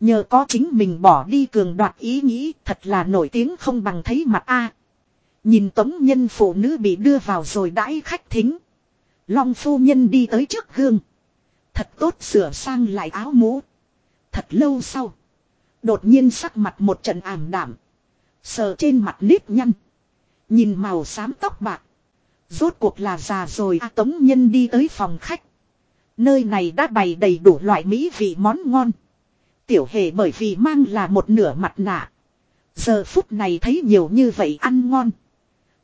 Nhờ có chính mình bỏ đi cường đoạt ý nghĩ, thật là nổi tiếng không bằng thấy mặt a Nhìn tống nhân phụ nữ bị đưa vào rồi đãi khách thính. Long phu nhân đi tới trước gương. Thật tốt sửa sang lại áo mũ. Thật lâu sau. Đột nhiên sắc mặt một trận ảm đảm. Sờ trên mặt nếp nhăn. Nhìn màu xám tóc bạc. Rốt cuộc là già rồi a tống nhân đi tới phòng khách. Nơi này đã bày đầy đủ loại mỹ vị món ngon. Tiểu hề bởi vì mang là một nửa mặt nạ. Giờ phút này thấy nhiều như vậy ăn ngon.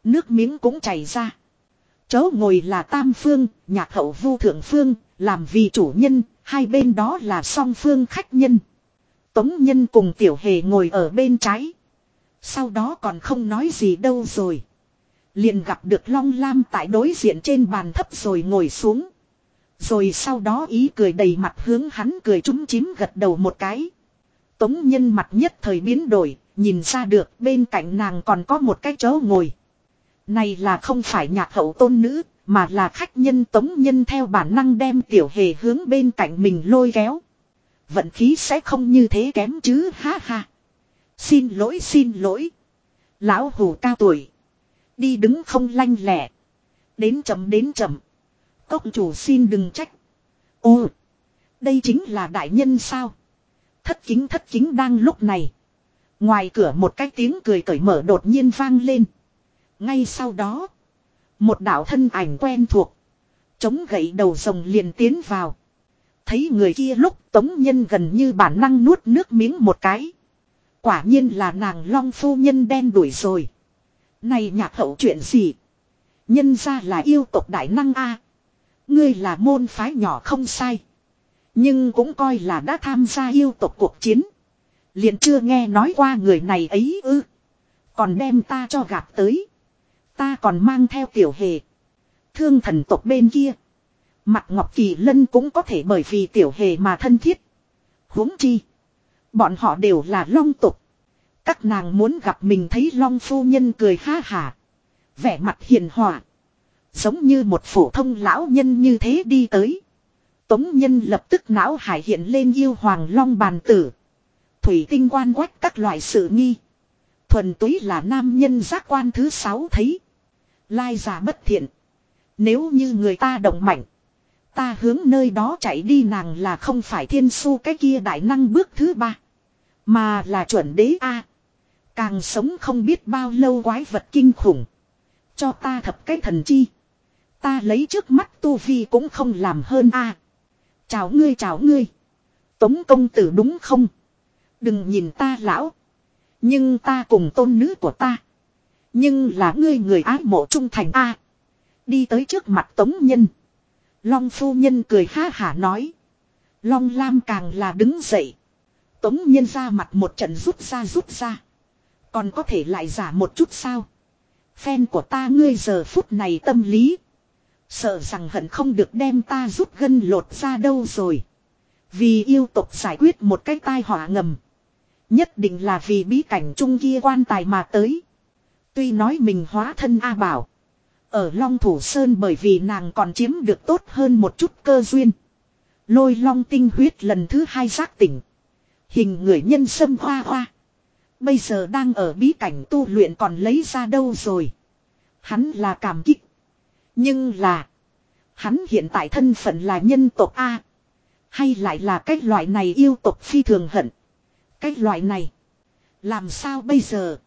Nước miếng cũng chảy ra. Chớ ngồi là tam phương, nhạc hậu vu thượng phương, làm vì chủ nhân, Hai bên đó là song phương khách nhân. Tống nhân cùng tiểu hề ngồi ở bên trái. Sau đó còn không nói gì đâu rồi. Liền gặp được Long Lam tại đối diện trên bàn thấp rồi ngồi xuống. Rồi sau đó ý cười đầy mặt hướng hắn cười trúng chím gật đầu một cái. Tống nhân mặt nhất thời biến đổi, nhìn ra được bên cạnh nàng còn có một cái chỗ ngồi. Này là không phải nhạc hậu tôn nữ, mà là khách nhân tống nhân theo bản năng đem tiểu hề hướng bên cạnh mình lôi kéo. Vận khí sẽ không như thế kém chứ, ha ha. Xin lỗi xin lỗi. Lão hù cao tuổi. Đi đứng không lanh lẹ. Đến chậm đến chậm. Cốc chủ xin đừng trách. Ô. Đây chính là đại nhân sao. Thất kính thất kính đang lúc này. Ngoài cửa một cái tiếng cười cởi mở đột nhiên vang lên. Ngay sau đó. Một đạo thân ảnh quen thuộc. Chống gậy đầu rồng liền tiến vào. Thấy người kia lúc tống nhân gần như bản năng nuốt nước miếng một cái. Quả nhiên là nàng long phu nhân đen đuổi rồi. Này nhạc hậu chuyện gì? Nhân ra là yêu tộc đại năng A. Ngươi là môn phái nhỏ không sai. Nhưng cũng coi là đã tham gia yêu tộc cuộc chiến. Liền chưa nghe nói qua người này ấy ư. Còn đem ta cho gặp tới. Ta còn mang theo tiểu hề. Thương thần tộc bên kia. Mặt Ngọc Kỳ Lân cũng có thể bởi vì tiểu hề mà thân thiết. huống chi. Bọn họ đều là long tục. Các nàng muốn gặp mình thấy long phu nhân cười ha hả. Vẻ mặt hiền hòa. Giống như một phổ thông lão nhân như thế đi tới. Tống nhân lập tức não hải hiện lên yêu hoàng long bàn tử. Thủy tinh quan quách các loại sự nghi. Thuần túy là nam nhân giác quan thứ sáu thấy. Lai giả bất thiện. Nếu như người ta động mạnh. Ta hướng nơi đó chạy đi nàng là không phải thiên su cái kia đại năng bước thứ ba. Mà là chuẩn đế A. Càng sống không biết bao lâu quái vật kinh khủng. Cho ta thập cái thần chi. Ta lấy trước mắt tu vi cũng không làm hơn a. Chào ngươi chào ngươi. Tống công tử đúng không? Đừng nhìn ta lão. Nhưng ta cùng tôn nữ của ta. Nhưng là ngươi người ái mộ trung thành a. Đi tới trước mặt tống nhân. Long phu nhân cười ha hả nói. Long lam càng là đứng dậy. Tống nhân ra mặt một trận rút ra rút ra. Còn có thể lại giả một chút sao? Phen của ta ngươi giờ phút này tâm lý. Sợ rằng hận không được đem ta rút gân lột ra đâu rồi. Vì yêu tục giải quyết một cái tai họa ngầm. Nhất định là vì bí cảnh trung kia quan tài mà tới. Tuy nói mình hóa thân A Bảo. Ở Long Thủ Sơn bởi vì nàng còn chiếm được tốt hơn một chút cơ duyên. Lôi long tinh huyết lần thứ hai giác tỉnh. Hình người nhân sâm hoa hoa. Bây giờ đang ở bí cảnh tu luyện còn lấy ra đâu rồi. Hắn là cảm kích. Nhưng là. Hắn hiện tại thân phận là nhân tộc A. Hay lại là cái loại này yêu tộc phi thường hận. Cái loại này. Làm sao bây giờ?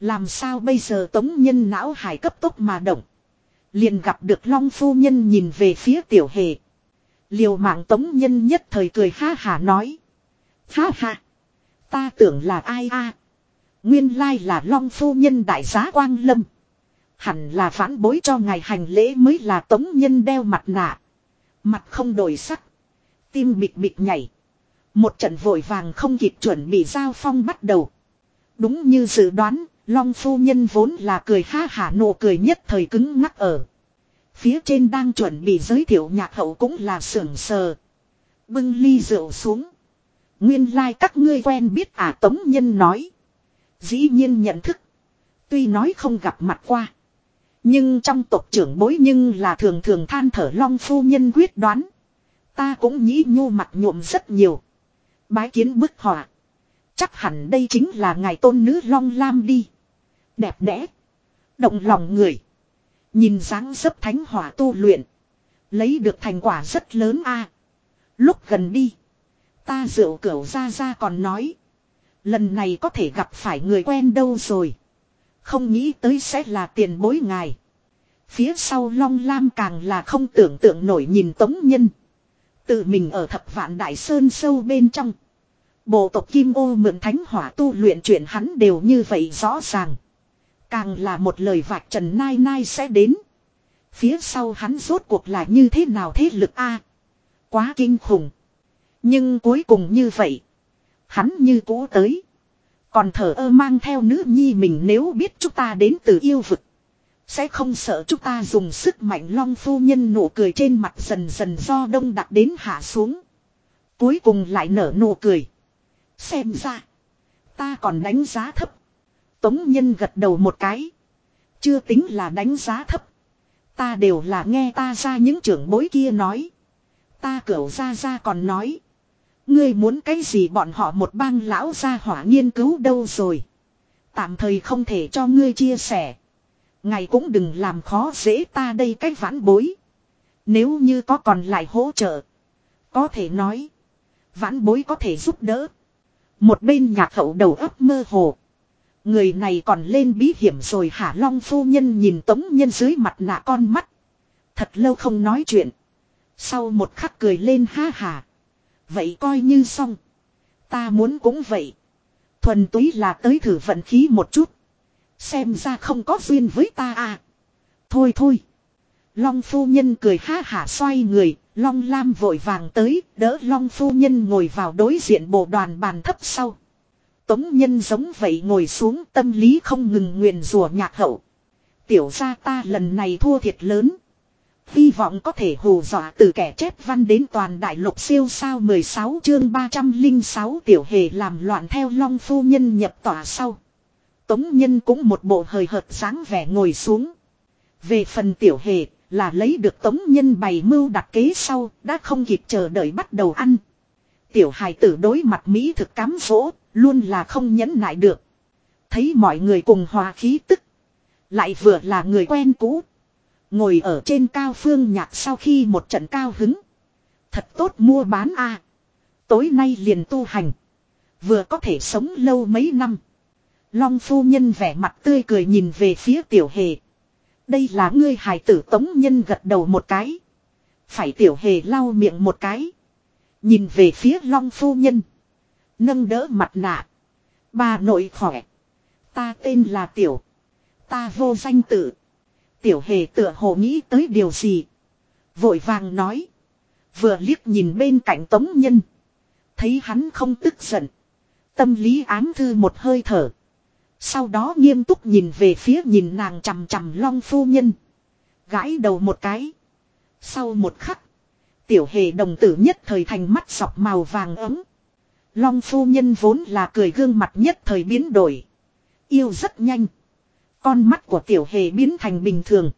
Làm sao bây giờ tống nhân não hải cấp tốc mà động. Liền gặp được long phu nhân nhìn về phía tiểu hề. Liều mạng tống nhân nhất thời cười ha hà nói. Ha ha. Ta tưởng là ai a? Nguyên lai là long phu nhân đại giá quang lâm. Hẳn là phản bối cho ngài hành lễ mới là tống nhân đeo mặt nạ. Mặt không đổi sắc. Tim bịt bịt nhảy. Một trận vội vàng không kịp chuẩn bị giao phong bắt đầu. Đúng như dự đoán, Long phu nhân vốn là cười ha hả nụ cười nhất thời cứng ngắc ở. Phía trên đang chuẩn bị giới thiệu nhạc hậu cũng là sưởng sờ. Bưng ly rượu xuống. Nguyên lai like các ngươi quen biết à Tống Nhân nói. Dĩ nhiên nhận thức. Tuy nói không gặp mặt qua. Nhưng trong tộc trưởng bối nhưng là thường thường than thở long phu nhân quyết đoán. Ta cũng nghĩ nhu mặt nhuộm rất nhiều. Bái kiến bức họa. Chắc hẳn đây chính là ngài tôn nữ long lam đi. Đẹp đẽ. Động lòng người. Nhìn dáng dấp thánh hỏa tu luyện. Lấy được thành quả rất lớn a. Lúc gần đi. Ta rượu cửu ra ra còn nói. Lần này có thể gặp phải người quen đâu rồi. Không nghĩ tới sẽ là tiền bối ngài. Phía sau Long Lam càng là không tưởng tượng nổi nhìn Tống Nhân. Tự mình ở thập vạn đại sơn sâu bên trong. Bộ tộc Kim ô mượn thánh hỏa tu luyện chuyện hắn đều như vậy rõ ràng. Càng là một lời vạch trần nai nai sẽ đến. Phía sau hắn rốt cuộc là như thế nào thế lực a Quá kinh khủng. Nhưng cuối cùng như vậy. Hắn như cũ tới. Còn thở ơ mang theo nữ nhi mình nếu biết chúng ta đến từ yêu vực. Sẽ không sợ chúng ta dùng sức mạnh long phu nhân nụ cười trên mặt dần dần do đông đặc đến hạ xuống. Cuối cùng lại nở nụ cười. Xem ra. Ta còn đánh giá thấp. Tống nhân gật đầu một cái. Chưa tính là đánh giá thấp. Ta đều là nghe ta ra những trưởng bối kia nói. Ta cửu ra ra còn nói. Ngươi muốn cái gì bọn họ một bang lão gia hỏa nghiên cứu đâu rồi. Tạm thời không thể cho ngươi chia sẻ. Ngài cũng đừng làm khó dễ ta đây cách vãn bối. Nếu như có còn lại hỗ trợ. Có thể nói. Vãn bối có thể giúp đỡ. Một bên nhạc hậu đầu ấp mơ hồ. Người này còn lên bí hiểm rồi hả long phu nhân nhìn tống nhân dưới mặt nạ con mắt. Thật lâu không nói chuyện. Sau một khắc cười lên ha hà. Vậy coi như xong. Ta muốn cũng vậy. Thuần túy là tới thử vận khí một chút. Xem ra không có duyên với ta à. Thôi thôi. Long phu nhân cười ha hả xoay người. Long Lam vội vàng tới. Đỡ Long phu nhân ngồi vào đối diện bộ đoàn bàn thấp sau. Tống nhân giống vậy ngồi xuống tâm lý không ngừng nguyền rủa nhạc hậu. Tiểu ra ta lần này thua thiệt lớn. Hy vọng có thể hù dọa từ kẻ chép văn đến toàn đại lục siêu sao 16 chương 306 tiểu hề làm loạn theo long phu nhân nhập tỏa sau. Tống nhân cũng một bộ hời hợt sáng vẻ ngồi xuống. Về phần tiểu hề là lấy được tống nhân bày mưu đặt kế sau, đã không kịp chờ đợi bắt đầu ăn. Tiểu hài tử đối mặt Mỹ thực cám dỗ luôn là không nhẫn nại được. Thấy mọi người cùng hòa khí tức. Lại vừa là người quen cũ. Ngồi ở trên cao phương nhạc sau khi một trận cao hứng. Thật tốt mua bán a Tối nay liền tu hành. Vừa có thể sống lâu mấy năm. Long phu nhân vẻ mặt tươi cười nhìn về phía tiểu hề. Đây là ngươi hài tử tống nhân gật đầu một cái. Phải tiểu hề lau miệng một cái. Nhìn về phía long phu nhân. Nâng đỡ mặt nạ. Bà nội khỏe. Ta tên là tiểu. Ta vô danh tử. Tiểu hề tựa hồ nghĩ tới điều gì. Vội vàng nói. Vừa liếc nhìn bên cạnh tống nhân. Thấy hắn không tức giận. Tâm lý ám thư một hơi thở. Sau đó nghiêm túc nhìn về phía nhìn nàng chằm chằm long phu nhân. Gãi đầu một cái. Sau một khắc. Tiểu hề đồng tử nhất thời thành mắt sọc màu vàng ấm. Long phu nhân vốn là cười gương mặt nhất thời biến đổi. Yêu rất nhanh. Con mắt của tiểu hề biến thành bình thường.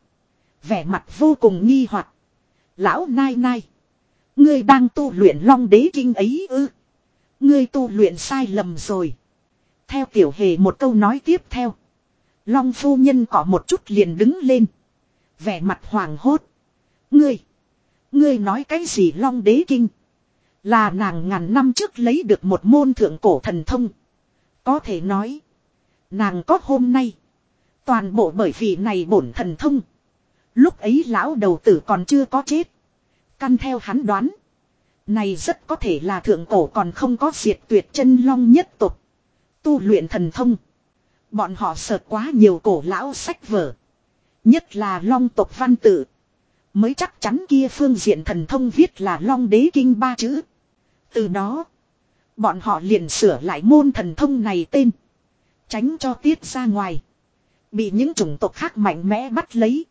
Vẻ mặt vô cùng nghi hoặc. Lão nai nai. Ngươi đang tu luyện long đế kinh ấy ư. Ngươi tu luyện sai lầm rồi. Theo tiểu hề một câu nói tiếp theo. Long phu nhân có một chút liền đứng lên. Vẻ mặt hoàng hốt. Ngươi. Ngươi nói cái gì long đế kinh. Là nàng ngàn năm trước lấy được một môn thượng cổ thần thông. Có thể nói. Nàng có hôm nay. Toàn bộ bởi vì này bổn thần thông. Lúc ấy lão đầu tử còn chưa có chết. Căn theo hắn đoán. Này rất có thể là thượng cổ còn không có diệt tuyệt chân long nhất tục. Tu luyện thần thông. Bọn họ sợ quá nhiều cổ lão sách vở. Nhất là long tộc văn tự. Mới chắc chắn kia phương diện thần thông viết là long đế kinh ba chữ. Từ đó. Bọn họ liền sửa lại môn thần thông này tên. Tránh cho tiết ra ngoài. Bị những chủng tộc khác mạnh mẽ bắt lấy.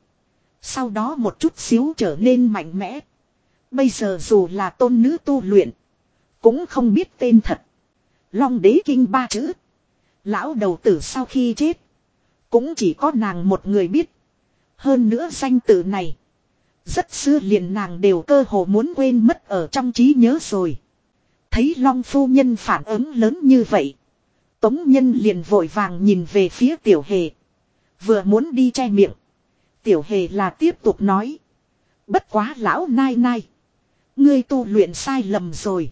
Sau đó một chút xíu trở nên mạnh mẽ. Bây giờ dù là tôn nữ tu luyện. Cũng không biết tên thật. Long đế kinh ba chữ. Lão đầu tử sau khi chết. Cũng chỉ có nàng một người biết. Hơn nữa danh tử này. Rất xưa liền nàng đều cơ hồ muốn quên mất ở trong trí nhớ rồi. Thấy Long phu nhân phản ứng lớn như vậy. Tống nhân liền vội vàng nhìn về phía tiểu hề. Vừa muốn đi che miệng. Tiểu hề là tiếp tục nói. Bất quá lão nai nai. Ngươi tu luyện sai lầm rồi.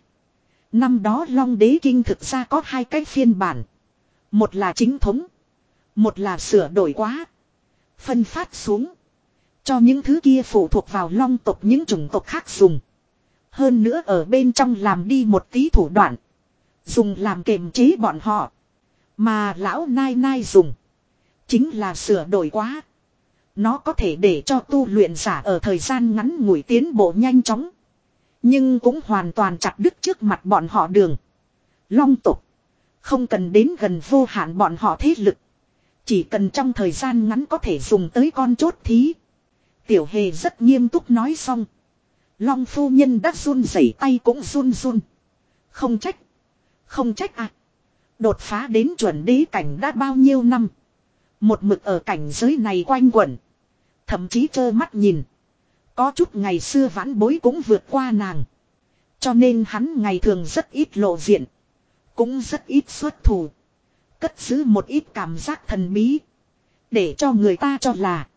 Năm đó Long Đế Kinh thực ra có hai cái phiên bản. Một là chính thống. Một là sửa đổi quá. Phân phát xuống. Cho những thứ kia phụ thuộc vào long tộc những chủng tộc khác dùng. Hơn nữa ở bên trong làm đi một tí thủ đoạn. Dùng làm kềm chế bọn họ. Mà lão nai nai dùng. Chính là sửa đổi quá. Nó có thể để cho tu luyện giả ở thời gian ngắn ngủi tiến bộ nhanh chóng. Nhưng cũng hoàn toàn chặt đứt trước mặt bọn họ đường. Long tục. Không cần đến gần vô hạn bọn họ thế lực. Chỉ cần trong thời gian ngắn có thể dùng tới con chốt thí. Tiểu hề rất nghiêm túc nói xong. Long phu nhân đã run rẩy tay cũng run run. Không trách. Không trách à. Đột phá đến chuẩn đế cảnh đã bao nhiêu năm. Một mực ở cảnh giới này quanh quẩn. Thậm chí trơ mắt nhìn. Có chút ngày xưa vãn bối cũng vượt qua nàng. Cho nên hắn ngày thường rất ít lộ diện. Cũng rất ít xuất thủ. Cất giữ một ít cảm giác thần bí. Để cho người ta cho là.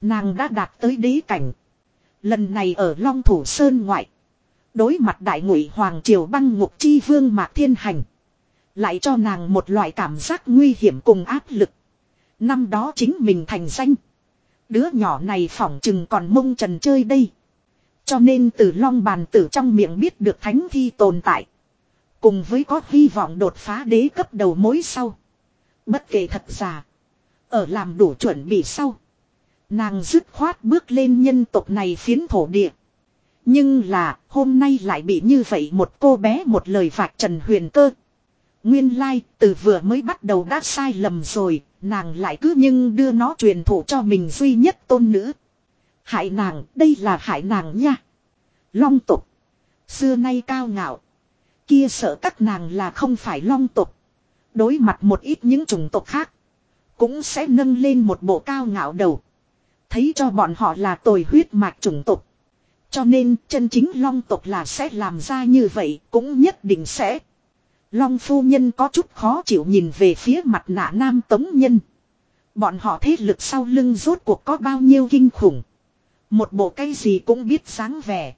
Nàng đã đạt tới đế cảnh. Lần này ở Long Thủ Sơn ngoại. Đối mặt đại ngụy Hoàng Triều băng ngục chi vương Mạc Thiên Hành. Lại cho nàng một loại cảm giác nguy hiểm cùng áp lực. Năm đó chính mình thành danh. Đứa nhỏ này phỏng chừng còn mông trần chơi đây. Cho nên từ long bàn tử trong miệng biết được thánh thi tồn tại. Cùng với có hy vọng đột phá đế cấp đầu mối sau. Bất kể thật giả. Ở làm đủ chuẩn bị sau. Nàng dứt khoát bước lên nhân tộc này phiến thổ địa. Nhưng là hôm nay lại bị như vậy một cô bé một lời phạt trần huyền cơ. Nguyên lai like, từ vừa mới bắt đầu đã sai lầm rồi, nàng lại cứ nhưng đưa nó truyền thụ cho mình duy nhất tôn nữ. Hại nàng, đây là hại nàng nha. Long tục. Xưa nay cao ngạo. Kia sợ các nàng là không phải long tục. Đối mặt một ít những chủng tộc khác. Cũng sẽ nâng lên một bộ cao ngạo đầu. Thấy cho bọn họ là tồi huyết mạch chủng tộc. Cho nên chân chính long tộc là sẽ làm ra như vậy cũng nhất định sẽ. Long phu nhân có chút khó chịu nhìn về phía mặt nạ nam tống nhân. Bọn họ thế lực sau lưng rốt cuộc có bao nhiêu kinh khủng. Một bộ cây gì cũng biết sáng vẻ.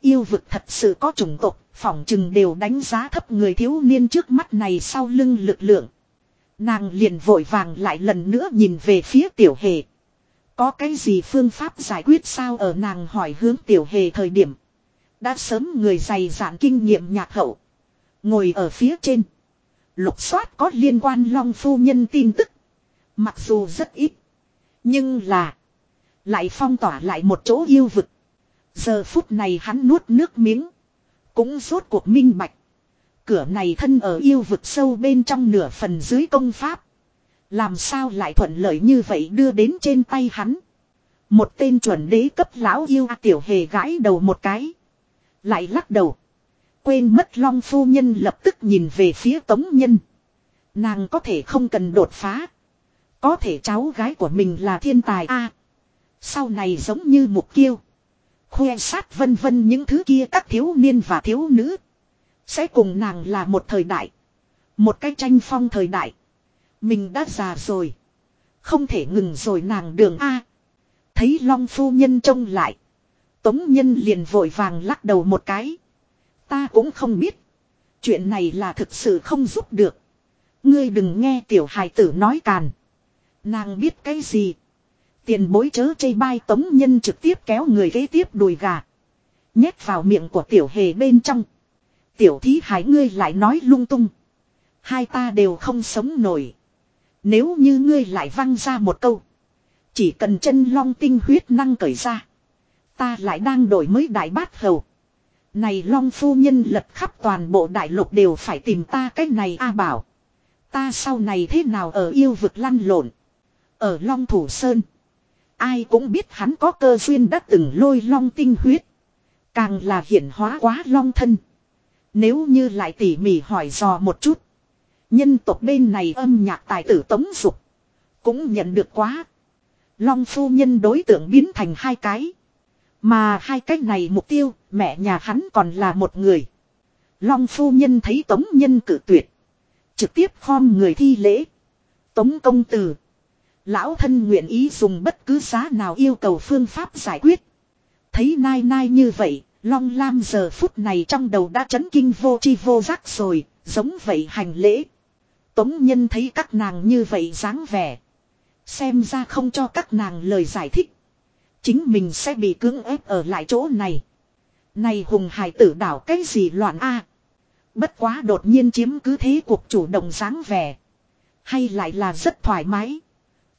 Yêu vực thật sự có chủng tộc, phỏng chừng đều đánh giá thấp người thiếu niên trước mắt này sau lưng lực lượng. Nàng liền vội vàng lại lần nữa nhìn về phía tiểu hề. Có cái gì phương pháp giải quyết sao ở nàng hỏi hướng tiểu hề thời điểm. Đã sớm người dày dạn kinh nghiệm nhạc hậu. Ngồi ở phía trên. Lục soát có liên quan long phu nhân tin tức. Mặc dù rất ít. Nhưng là. Lại phong tỏa lại một chỗ yêu vực. Giờ phút này hắn nuốt nước miếng. Cũng rốt cuộc minh bạch. Cửa này thân ở yêu vực sâu bên trong nửa phần dưới công pháp. Làm sao lại thuận lợi như vậy đưa đến trên tay hắn. Một tên chuẩn đế cấp lão yêu tiểu hề gãi đầu một cái. Lại lắc đầu. Quên mất long phu nhân lập tức nhìn về phía tống nhân. Nàng có thể không cần đột phá. Có thể cháu gái của mình là thiên tài a Sau này giống như mục kiêu. Khoe sát vân vân những thứ kia các thiếu niên và thiếu nữ. Sẽ cùng nàng là một thời đại. Một cái tranh phong thời đại. Mình đã già rồi. Không thể ngừng rồi nàng đường A. Thấy long phu nhân trông lại. Tống nhân liền vội vàng lắc đầu một cái. Ta cũng không biết. Chuyện này là thực sự không giúp được. Ngươi đừng nghe tiểu hài tử nói càn. Nàng biết cái gì. Tiền bối chớ chây bai tống nhân trực tiếp kéo người kế tiếp đùi gà. Nhét vào miệng của tiểu hề bên trong. Tiểu thí hải ngươi lại nói lung tung. Hai ta đều không sống nổi. Nếu như ngươi lại văng ra một câu. Chỉ cần chân long tinh huyết năng cởi ra. Ta lại đang đổi mới đại bát hầu. Này long phu nhân lật khắp toàn bộ đại lục đều phải tìm ta cái này a bảo. Ta sau này thế nào ở yêu vực lăn lộn. Ở long thủ sơn. Ai cũng biết hắn có cơ duyên đã từng lôi long tinh huyết. Càng là hiển hóa quá long thân. Nếu như lại tỉ mỉ hỏi dò một chút. Nhân tộc bên này âm nhạc tài tử tống dục. Cũng nhận được quá. Long phu nhân đối tượng biến thành hai cái. Mà hai cái này mục tiêu, mẹ nhà hắn còn là một người. Long phu nhân thấy tống nhân cử tuyệt. Trực tiếp khom người thi lễ. Tống công tử. Lão thân nguyện ý dùng bất cứ giá nào yêu cầu phương pháp giải quyết. Thấy nai nai như vậy, Long Lam giờ phút này trong đầu đã chấn kinh vô chi vô giác rồi, giống vậy hành lễ. Tống nhân thấy các nàng như vậy dáng vẻ. Xem ra không cho các nàng lời giải thích. Chính mình sẽ bị cưỡng ép ở lại chỗ này. Này hùng hải tử đảo cái gì loạn a Bất quá đột nhiên chiếm cứ thế cuộc chủ động dáng vẻ. Hay lại là rất thoải mái.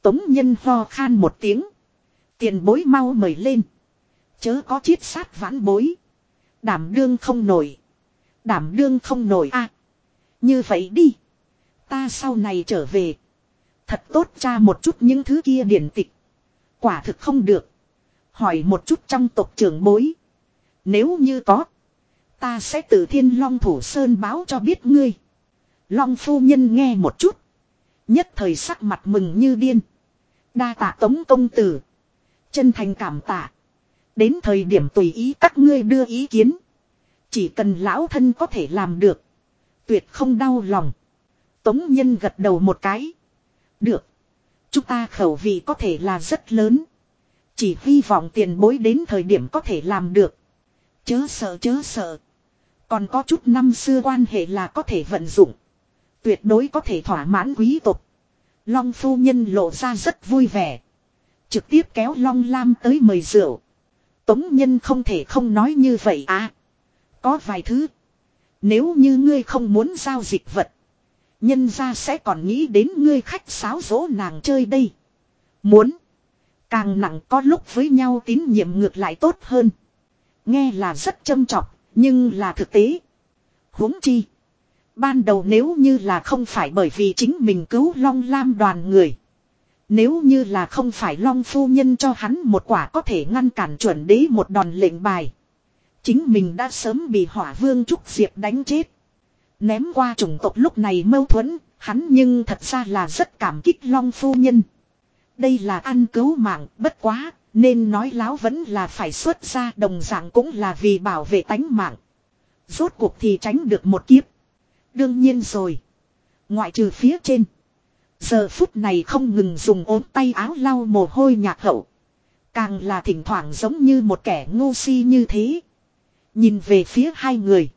Tống nhân ho khan một tiếng. Tiền bối mau mời lên. Chớ có chiết sát vãn bối. Đảm đương không nổi. Đảm đương không nổi a Như vậy đi. Ta sau này trở về. Thật tốt cha một chút những thứ kia điển tịch. Quả thực không được. Hỏi một chút trong tộc trưởng bối. Nếu như có. Ta sẽ tự thiên long thủ sơn báo cho biết ngươi. Long phu nhân nghe một chút. Nhất thời sắc mặt mừng như điên. Đa tạ tống công tử. Chân thành cảm tạ. Đến thời điểm tùy ý các ngươi đưa ý kiến. Chỉ cần lão thân có thể làm được. Tuyệt không đau lòng. Tống nhân gật đầu một cái. Được. Chúng ta khẩu vị có thể là rất lớn. Chỉ hy vọng tiền bối đến thời điểm có thể làm được. Chớ sợ chớ sợ. Còn có chút năm xưa quan hệ là có thể vận dụng. Tuyệt đối có thể thỏa mãn quý tộc. Long phu nhân lộ ra rất vui vẻ. Trực tiếp kéo Long Lam tới mời rượu. Tống nhân không thể không nói như vậy à. Có vài thứ. Nếu như ngươi không muốn giao dịch vật. Nhân ra sẽ còn nghĩ đến ngươi khách sáo dỗ nàng chơi đây. Muốn. Càng nặng có lúc với nhau tín nhiệm ngược lại tốt hơn. Nghe là rất châm trọng, nhưng là thực tế. huống chi. Ban đầu nếu như là không phải bởi vì chính mình cứu Long Lam đoàn người. Nếu như là không phải Long Phu Nhân cho hắn một quả có thể ngăn cản chuẩn đế một đòn lệnh bài. Chính mình đã sớm bị hỏa vương Trúc Diệp đánh chết. Ném qua chủng tộc lúc này mâu thuẫn, hắn nhưng thật ra là rất cảm kích Long Phu Nhân. Đây là ăn cứu mạng, bất quá, nên nói láo vẫn là phải xuất ra đồng dạng cũng là vì bảo vệ tánh mạng. Rốt cuộc thì tránh được một kiếp. Đương nhiên rồi. Ngoại trừ phía trên. Giờ phút này không ngừng dùng ốm tay áo lau mồ hôi nhạc hậu. Càng là thỉnh thoảng giống như một kẻ ngu si như thế. Nhìn về phía hai người.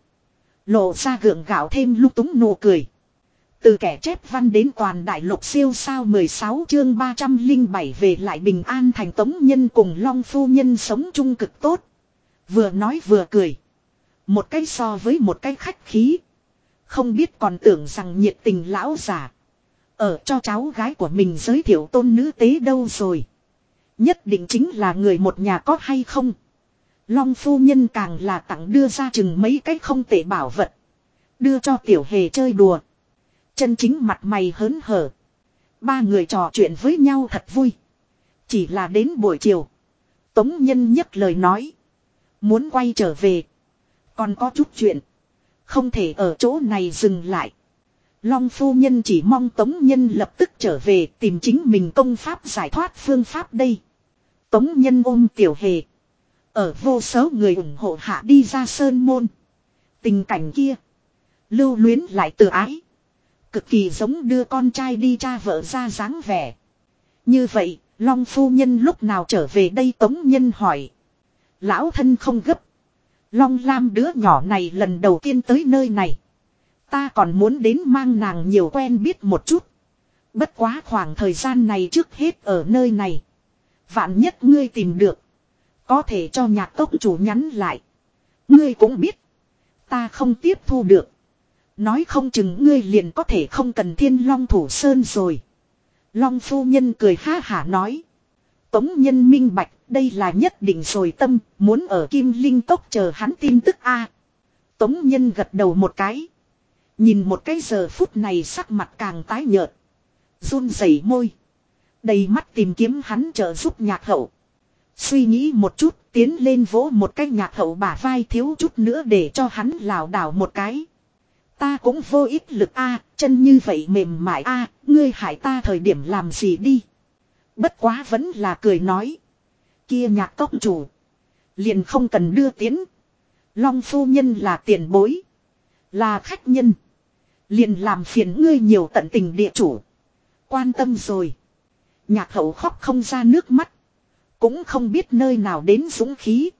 Lộ ra gượng gạo thêm lúc túng nụ cười. Từ kẻ chép văn đến toàn đại lục siêu sao 16 chương 307 về lại bình an thành tống nhân cùng long phu nhân sống chung cực tốt. Vừa nói vừa cười. Một cái so với một cái khách khí. Không biết còn tưởng rằng nhiệt tình lão giả. Ở cho cháu gái của mình giới thiệu tôn nữ tế đâu rồi. Nhất định chính là người một nhà có hay không. Long phu nhân càng là tặng đưa ra chừng mấy cái không tệ bảo vật. Đưa cho tiểu hề chơi đùa. Chân chính mặt mày hớn hở. Ba người trò chuyện với nhau thật vui. Chỉ là đến buổi chiều. Tống nhân nhất lời nói. Muốn quay trở về. Còn có chút chuyện. Không thể ở chỗ này dừng lại. Long phu nhân chỉ mong Tống Nhân lập tức trở về tìm chính mình công pháp giải thoát phương pháp đây. Tống Nhân ôm tiểu hề. Ở vô số người ủng hộ hạ đi ra sơn môn. Tình cảnh kia. Lưu luyến lại tự ái. Cực kỳ giống đưa con trai đi cha vợ ra dáng vẻ. Như vậy, Long phu nhân lúc nào trở về đây Tống Nhân hỏi. Lão thân không gấp. Long Lam đứa nhỏ này lần đầu tiên tới nơi này. Ta còn muốn đến mang nàng nhiều quen biết một chút. Bất quá khoảng thời gian này trước hết ở nơi này. Vạn nhất ngươi tìm được. Có thể cho nhạc tốc chủ nhắn lại. Ngươi cũng biết. Ta không tiếp thu được. Nói không chừng ngươi liền có thể không cần thiên long thủ sơn rồi. Long phu nhân cười ha hả nói. Tống nhân minh bạch, đây là nhất định rồi tâm, muốn ở kim linh tốc chờ hắn tin tức a. Tống nhân gật đầu một cái. Nhìn một cái giờ phút này sắc mặt càng tái nhợt. run rẩy môi. Đầy mắt tìm kiếm hắn trợ giúp nhạc hậu. Suy nghĩ một chút, tiến lên vỗ một cái nhạc hậu bả vai thiếu chút nữa để cho hắn lảo đảo một cái. Ta cũng vô ích lực a, chân như vậy mềm mại a, ngươi hại ta thời điểm làm gì đi. Bất quá vẫn là cười nói. Kia nhạc cốc chủ. Liền không cần đưa tiến. Long phu nhân là tiền bối. Là khách nhân. Liền làm phiền ngươi nhiều tận tình địa chủ. Quan tâm rồi. Nhạc hậu khóc không ra nước mắt. Cũng không biết nơi nào đến dũng khí.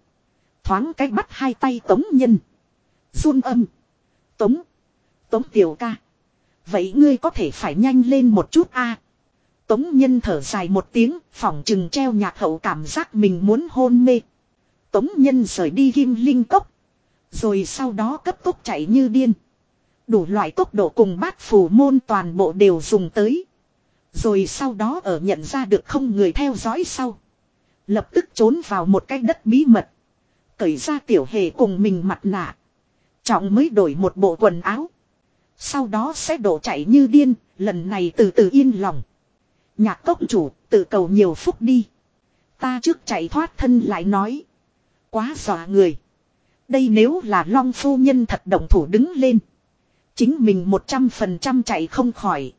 Thoáng cách bắt hai tay tống nhân. Run âm. Tống. Tống tiểu ca. Vậy ngươi có thể phải nhanh lên một chút a. Tống nhân thở dài một tiếng, phỏng chừng treo nhạc hậu cảm giác mình muốn hôn mê. Tống nhân rời đi kim linh cốc. Rồi sau đó cấp tốc chạy như điên. Đủ loại tốc độ cùng bát phù môn toàn bộ đều dùng tới. Rồi sau đó ở nhận ra được không người theo dõi sau. Lập tức trốn vào một cái đất bí mật. Cởi ra tiểu hề cùng mình mặt nạ. Trọng mới đổi một bộ quần áo. Sau đó sẽ đổ chạy như điên, lần này từ từ yên lòng. Nhạc cốc chủ, tự cầu nhiều phúc đi. Ta trước chạy thoát thân lại nói. Quá dọa người. Đây nếu là long phu nhân thật động thủ đứng lên. Chính mình một trăm phần trăm chạy không khỏi.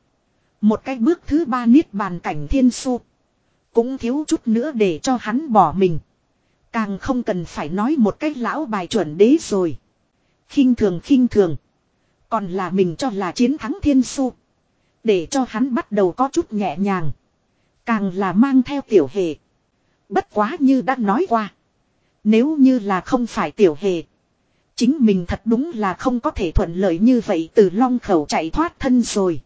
Một cái bước thứ ba niết bàn cảnh thiên su. Cũng thiếu chút nữa để cho hắn bỏ mình. Càng không cần phải nói một cách lão bài chuẩn đế rồi. khinh thường khinh thường. Còn là mình cho là chiến thắng thiên su. Để cho hắn bắt đầu có chút nhẹ nhàng. Càng là mang theo tiểu hề. Bất quá như đã nói qua. Nếu như là không phải tiểu hề. Chính mình thật đúng là không có thể thuận lợi như vậy từ long khẩu chạy thoát thân rồi.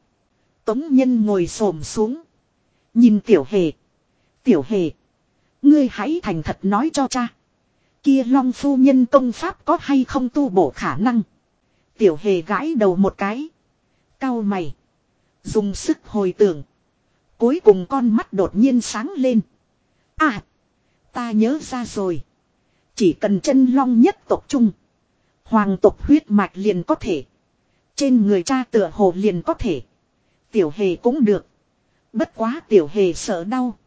Tống nhân ngồi xổm xuống. Nhìn tiểu hề. Tiểu hề. Ngươi hãy thành thật nói cho cha. Kia long phu nhân công pháp có hay không tu bổ khả năng. Tiểu hề gãi đầu một cái. Cao mày. Dùng sức hồi tưởng. Cuối cùng con mắt đột nhiên sáng lên. À. Ta nhớ ra rồi. Chỉ cần chân long nhất tộc trung. Hoàng tộc huyết mạch liền có thể. Trên người cha tựa hồ liền có thể. Tiểu hề cũng được. Bất quá tiểu hề sợ đau.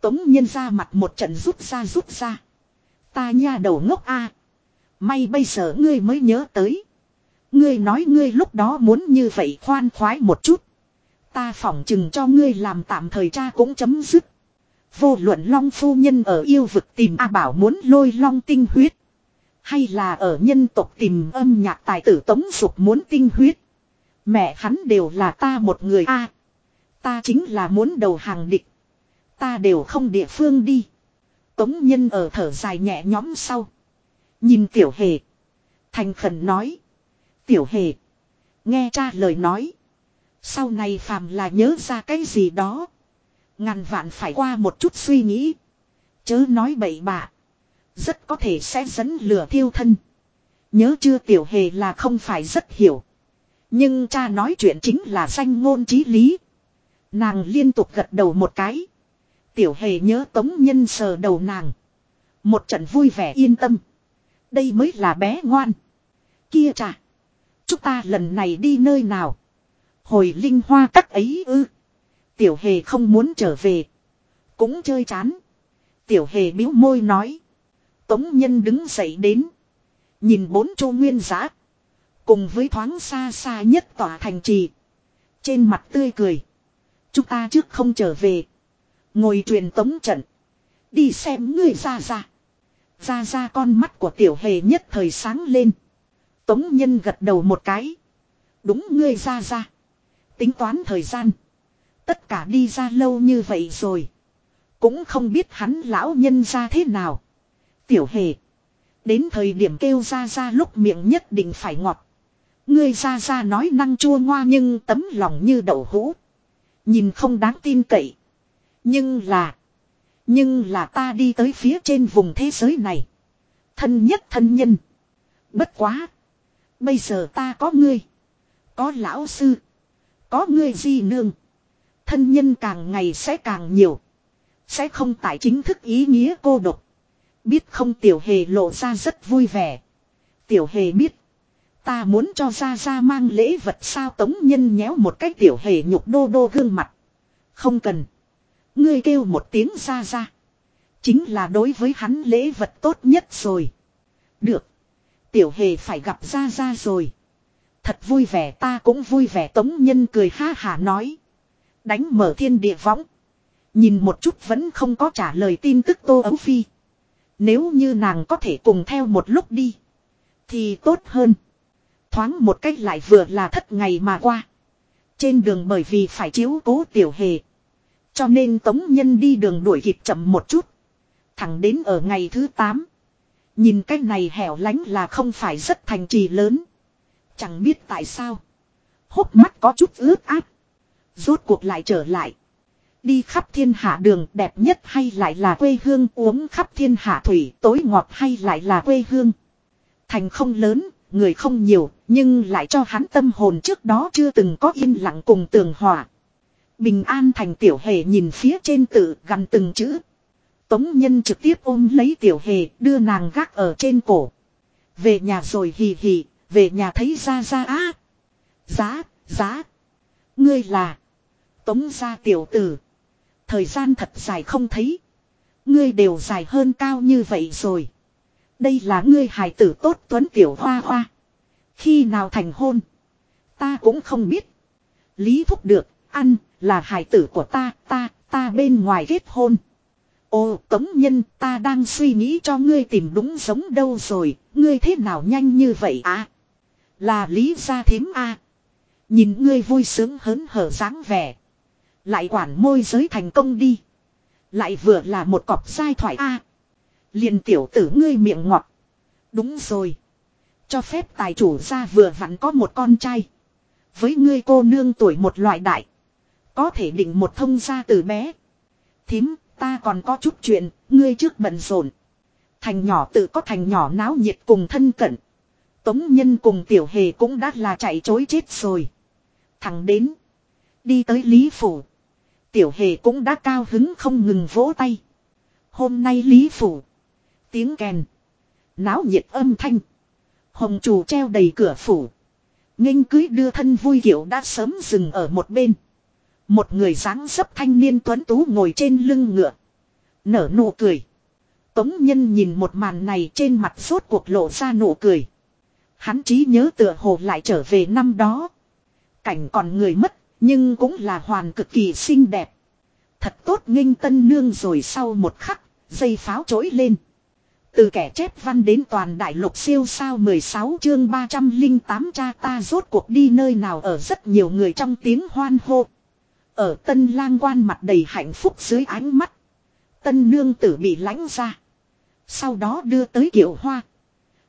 Tống nhân ra mặt một trận rút ra rút ra. Ta nha đầu ngốc a. May bây giờ ngươi mới nhớ tới. Ngươi nói ngươi lúc đó muốn như vậy khoan khoái một chút. Ta phỏng chừng cho ngươi làm tạm thời cha cũng chấm dứt. Vô luận long phu nhân ở yêu vực tìm A Bảo muốn lôi long tinh huyết. Hay là ở nhân tộc tìm âm nhạc tài tử tống dục muốn tinh huyết. Mẹ hắn đều là ta một người a Ta chính là muốn đầu hàng địch. Ta đều không địa phương đi. Tống nhân ở thở dài nhẹ nhõm sau. Nhìn tiểu hề. Thành khẩn nói. Tiểu hề. Nghe cha lời nói. Sau này phàm là nhớ ra cái gì đó. Ngàn vạn phải qua một chút suy nghĩ. Chớ nói bậy bạ. Rất có thể sẽ dẫn lửa thiêu thân. Nhớ chưa tiểu hề là không phải rất hiểu. Nhưng cha nói chuyện chính là danh ngôn trí lý. Nàng liên tục gật đầu một cái. Tiểu hề nhớ tống nhân sờ đầu nàng. Một trận vui vẻ yên tâm. Đây mới là bé ngoan. Kia cha. Chúng ta lần này đi nơi nào. Hồi linh hoa các ấy ư. Tiểu hề không muốn trở về. Cũng chơi chán. Tiểu hề biếu môi nói. Tống nhân đứng dậy đến. Nhìn bốn châu nguyên giá. Cùng với thoáng xa xa nhất tòa thành trì. Trên mặt tươi cười. Chúng ta trước không trở về. Ngồi truyền tống trận. Đi xem người ra ra. Ra ra con mắt của tiểu hề nhất thời sáng lên. Tống nhân gật đầu một cái. Đúng ngươi ra ra. Tính toán thời gian. Tất cả đi ra lâu như vậy rồi. Cũng không biết hắn lão nhân ra thế nào. Tiểu hề. Đến thời điểm kêu ra ra lúc miệng nhất định phải ngọt. Ngươi ra ra nói năng chua ngoa nhưng tấm lòng như đậu hũ. Nhìn không đáng tin cậy. Nhưng là. Nhưng là ta đi tới phía trên vùng thế giới này. Thân nhất thân nhân. Bất quá. Bây giờ ta có ngươi. Có lão sư. Có ngươi di nương. Thân nhân càng ngày sẽ càng nhiều. Sẽ không tại chính thức ý nghĩa cô độc. Biết không tiểu hề lộ ra rất vui vẻ. Tiểu hề biết. Ta muốn cho ra ra mang lễ vật sao tống nhân nhéo một cái tiểu hề nhục đô đô gương mặt. Không cần. Ngươi kêu một tiếng ra ra. Chính là đối với hắn lễ vật tốt nhất rồi. Được. Tiểu hề phải gặp ra ra rồi. Thật vui vẻ, ta cũng vui vẻ, tống nhân cười ha hà nói. Đánh mở thiên địa võng. Nhìn một chút vẫn không có trả lời tin tức tô ấu phi. Nếu như nàng có thể cùng theo một lúc đi. Thì tốt hơn. Thoáng một cách lại vừa là thất ngày mà qua. Trên đường bởi vì phải chiếu cố tiểu hề. Cho nên tống nhân đi đường đuổi kịp chậm một chút. Thẳng đến ở ngày thứ 8. Nhìn cái này hẻo lánh là không phải rất thành trì lớn. Chẳng biết tại sao. Hốc mắt có chút ướt át. Rốt cuộc lại trở lại. Đi khắp thiên hạ đường đẹp nhất hay lại là quê hương uống khắp thiên hạ thủy tối ngọt hay lại là quê hương. Thành không lớn, người không nhiều, nhưng lại cho hắn tâm hồn trước đó chưa từng có yên lặng cùng tường hòa. Bình an thành tiểu hề nhìn phía trên tự gần từng chữ. Tống nhân trực tiếp ôm lấy tiểu hề đưa nàng gác ở trên cổ. Về nhà rồi hì hì, về nhà thấy ra ra á. Giá, giá. Ngươi là. Tống gia tiểu tử. Thời gian thật dài không thấy. Ngươi đều dài hơn cao như vậy rồi. Đây là ngươi hài tử tốt tuấn tiểu hoa hoa. Khi nào thành hôn. Ta cũng không biết. Lý thúc được, ăn, là hài tử của ta, ta, ta bên ngoài kết hôn. Ô tống nhân, ta đang suy nghĩ cho ngươi tìm đúng giống đâu rồi, ngươi thế nào nhanh như vậy à? Là lý gia thím à? Nhìn ngươi vui sướng hớn hở dáng vẻ. Lại quản môi giới thành công đi. Lại vừa là một cọc sai thoại a à? liền tiểu tử ngươi miệng ngọt. Đúng rồi. Cho phép tài chủ gia vừa vặn có một con trai. Với ngươi cô nương tuổi một loại đại. Có thể định một thông gia từ bé. Thím, ta còn có chút chuyện, ngươi trước bận rộn. Thành nhỏ tự có thành nhỏ náo nhiệt cùng thân cận. Tống nhân cùng tiểu hề cũng đã là chạy chối chết rồi. Thằng đến. Đi tới Lý Phủ. Tiểu hề cũng đã cao hứng không ngừng vỗ tay. Hôm nay Lý Phủ. Tiếng kèn. Náo nhiệt âm thanh. Hồng chủ treo đầy cửa phủ. nghênh cưới đưa thân vui kiểu đã sớm dừng ở một bên. Một người dáng dấp thanh niên tuấn tú ngồi trên lưng ngựa. Nở nụ cười. Tống nhân nhìn một màn này trên mặt rốt cuộc lộ ra nụ cười. Hắn trí nhớ tựa hồ lại trở về năm đó. Cảnh còn người mất, nhưng cũng là hoàn cực kỳ xinh đẹp. Thật tốt nghinh tân nương rồi sau một khắc, dây pháo trỗi lên. Từ kẻ chép văn đến toàn đại lục siêu sao 16 chương 308 cha ta rốt cuộc đi nơi nào ở rất nhiều người trong tiếng hoan hô. Ở tân lang quan mặt đầy hạnh phúc dưới ánh mắt. Tân nương tử bị lãnh ra. Sau đó đưa tới kiệu hoa.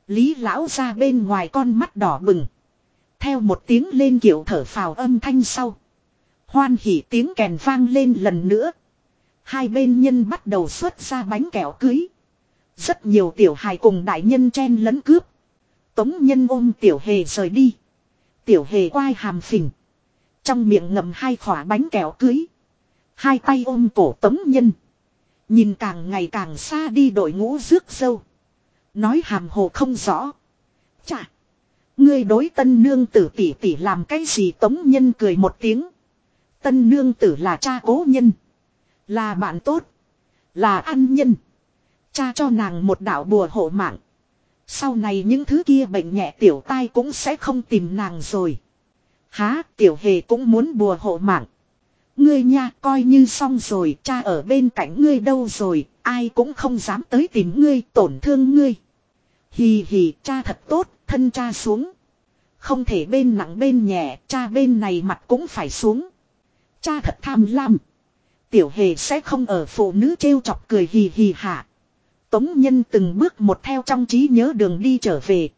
Lý lão ra bên ngoài con mắt đỏ bừng. Theo một tiếng lên kiệu thở phào âm thanh sau. Hoan hỉ tiếng kèn vang lên lần nữa. Hai bên nhân bắt đầu xuất ra bánh kẹo cưới. Rất nhiều tiểu hài cùng đại nhân chen lấn cướp. Tống nhân ôm tiểu hề rời đi. Tiểu hề quai hàm phình. Trong miệng ngậm hai khỏa bánh kẹo cưới. Hai tay ôm cổ tống nhân. Nhìn càng ngày càng xa đi đội ngũ rước sâu. Nói hàm hồ không rõ. Chà. Ngươi đối tân nương tử tỷ tỷ làm cái gì tống nhân cười một tiếng. Tân nương tử là cha cố nhân. Là bạn tốt. Là ăn nhân. Cha cho nàng một đạo bùa hộ mạng. Sau này những thứ kia bệnh nhẹ tiểu tai cũng sẽ không tìm nàng rồi. Há, tiểu hề cũng muốn bùa hộ mạng. Ngươi nha, coi như xong rồi, cha ở bên cạnh ngươi đâu rồi, ai cũng không dám tới tìm ngươi, tổn thương ngươi. Hì hì, cha thật tốt, thân cha xuống. Không thể bên nặng bên nhẹ, cha bên này mặt cũng phải xuống. Cha thật tham lam. Tiểu hề sẽ không ở phụ nữ trêu chọc cười hì hì hả. Tống nhân từng bước một theo trong trí nhớ đường đi trở về.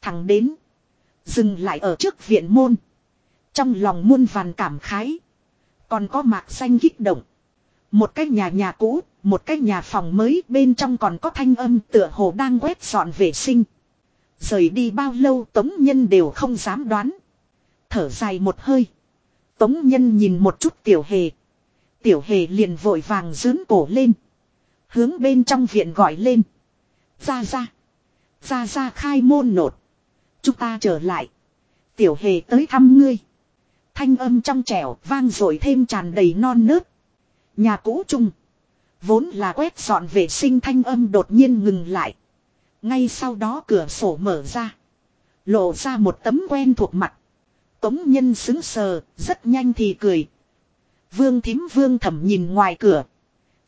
Thẳng đến. Dừng lại ở trước viện môn. Trong lòng muôn vàn cảm khái. Còn có mạc xanh kích động. Một cái nhà nhà cũ, một cái nhà phòng mới bên trong còn có thanh âm tựa hồ đang quét dọn vệ sinh. Rời đi bao lâu tống nhân đều không dám đoán. Thở dài một hơi. Tống nhân nhìn một chút tiểu hề. Tiểu hề liền vội vàng dướn cổ lên. Hướng bên trong viện gọi lên. Ra ra. Ra ra khai môn nột. Chúng ta trở lại. Tiểu hề tới thăm ngươi. Thanh âm trong trẻo vang rồi thêm tràn đầy non nớt. Nhà cũ chung. Vốn là quét dọn vệ sinh thanh âm đột nhiên ngừng lại. Ngay sau đó cửa sổ mở ra. Lộ ra một tấm quen thuộc mặt. Tống nhân xứng sờ, rất nhanh thì cười. Vương thím vương thẩm nhìn ngoài cửa.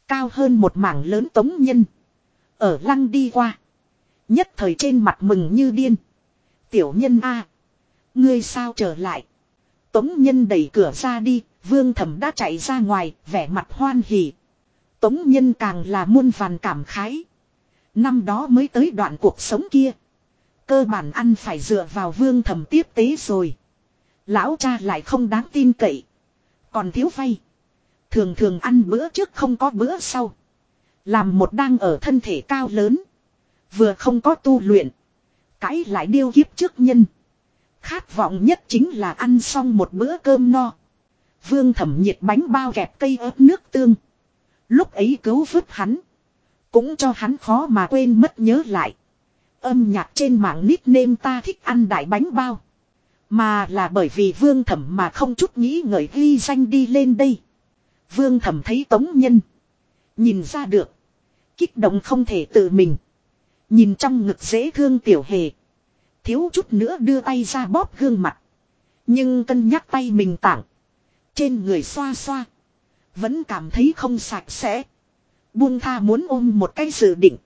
Cao hơn một mảng lớn tống nhân. Ở lăng đi qua. Nhất thời trên mặt mừng như điên. Tiểu nhân A. Ngươi sao trở lại. Tống nhân đẩy cửa ra đi. Vương thẩm đã chạy ra ngoài. Vẻ mặt hoan hỉ. Tống nhân càng là muôn vàn cảm khái. Năm đó mới tới đoạn cuộc sống kia. Cơ bản ăn phải dựa vào vương thẩm tiếp tế rồi. Lão cha lại không đáng tin cậy. Còn thiếu vay. Thường thường ăn bữa trước không có bữa sau. Làm một đang ở thân thể cao lớn. Vừa không có tu luyện. Cãi lại điêu kiếp trước nhân. Khát vọng nhất chính là ăn xong một bữa cơm no. Vương thẩm nhiệt bánh bao kẹp cây ớt nước tương. Lúc ấy cứu vứt hắn. Cũng cho hắn khó mà quên mất nhớ lại. Âm nhạc trên mạng nickname ta thích ăn đại bánh bao. Mà là bởi vì vương thẩm mà không chút nghĩ ngợi ghi danh đi lên đây. Vương thẩm thấy tống nhân. Nhìn ra được. Kích động không thể tự mình. Nhìn trong ngực dễ thương tiểu hề. Thiếu chút nữa đưa tay ra bóp gương mặt. Nhưng cân nhắc tay mình tặng. Trên người xoa xoa. Vẫn cảm thấy không sạch sẽ. Buông tha muốn ôm một cái dự định.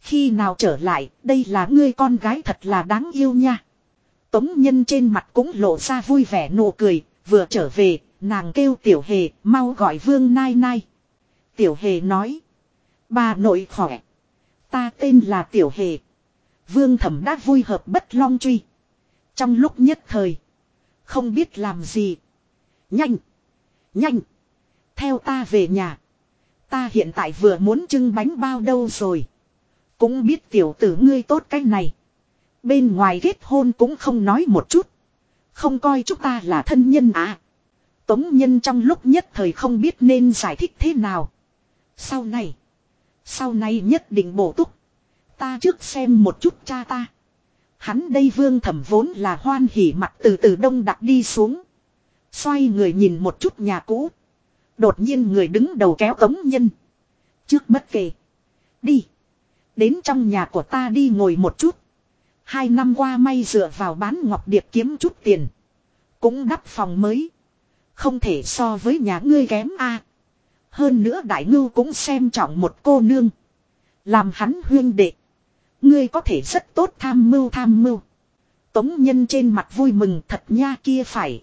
Khi nào trở lại, đây là ngươi con gái thật là đáng yêu nha. Tống nhân trên mặt cũng lộ ra vui vẻ nụ cười, vừa trở về, nàng kêu tiểu hề, mau gọi vương nai nai. Tiểu hề nói. Bà nội khỏe. Ta tên là tiểu hề. Vương thẩm đã vui hợp bất long truy. Trong lúc nhất thời. Không biết làm gì. Nhanh. Nhanh. Theo ta về nhà. Ta hiện tại vừa muốn trưng bánh bao đâu rồi. Cũng biết tiểu tử ngươi tốt cách này. Bên ngoài kết hôn cũng không nói một chút. Không coi chúng ta là thân nhân à. Tống nhân trong lúc nhất thời không biết nên giải thích thế nào. Sau này. Sau này nhất định bổ túc. Ta trước xem một chút cha ta. Hắn đây vương thẩm vốn là hoan hỉ mặt từ từ đông đặt đi xuống. Xoay người nhìn một chút nhà cũ. Đột nhiên người đứng đầu kéo tống nhân. Trước bất kể. Đi. Đến trong nhà của ta đi ngồi một chút. Hai năm qua may dựa vào bán ngọc điệp kiếm chút tiền. Cũng đắp phòng mới. Không thể so với nhà ngươi kém a. Hơn nữa đại ngưu cũng xem trọng một cô nương. Làm hắn huyên đệ. Ngươi có thể rất tốt tham mưu tham mưu. Tống nhân trên mặt vui mừng thật nha kia phải.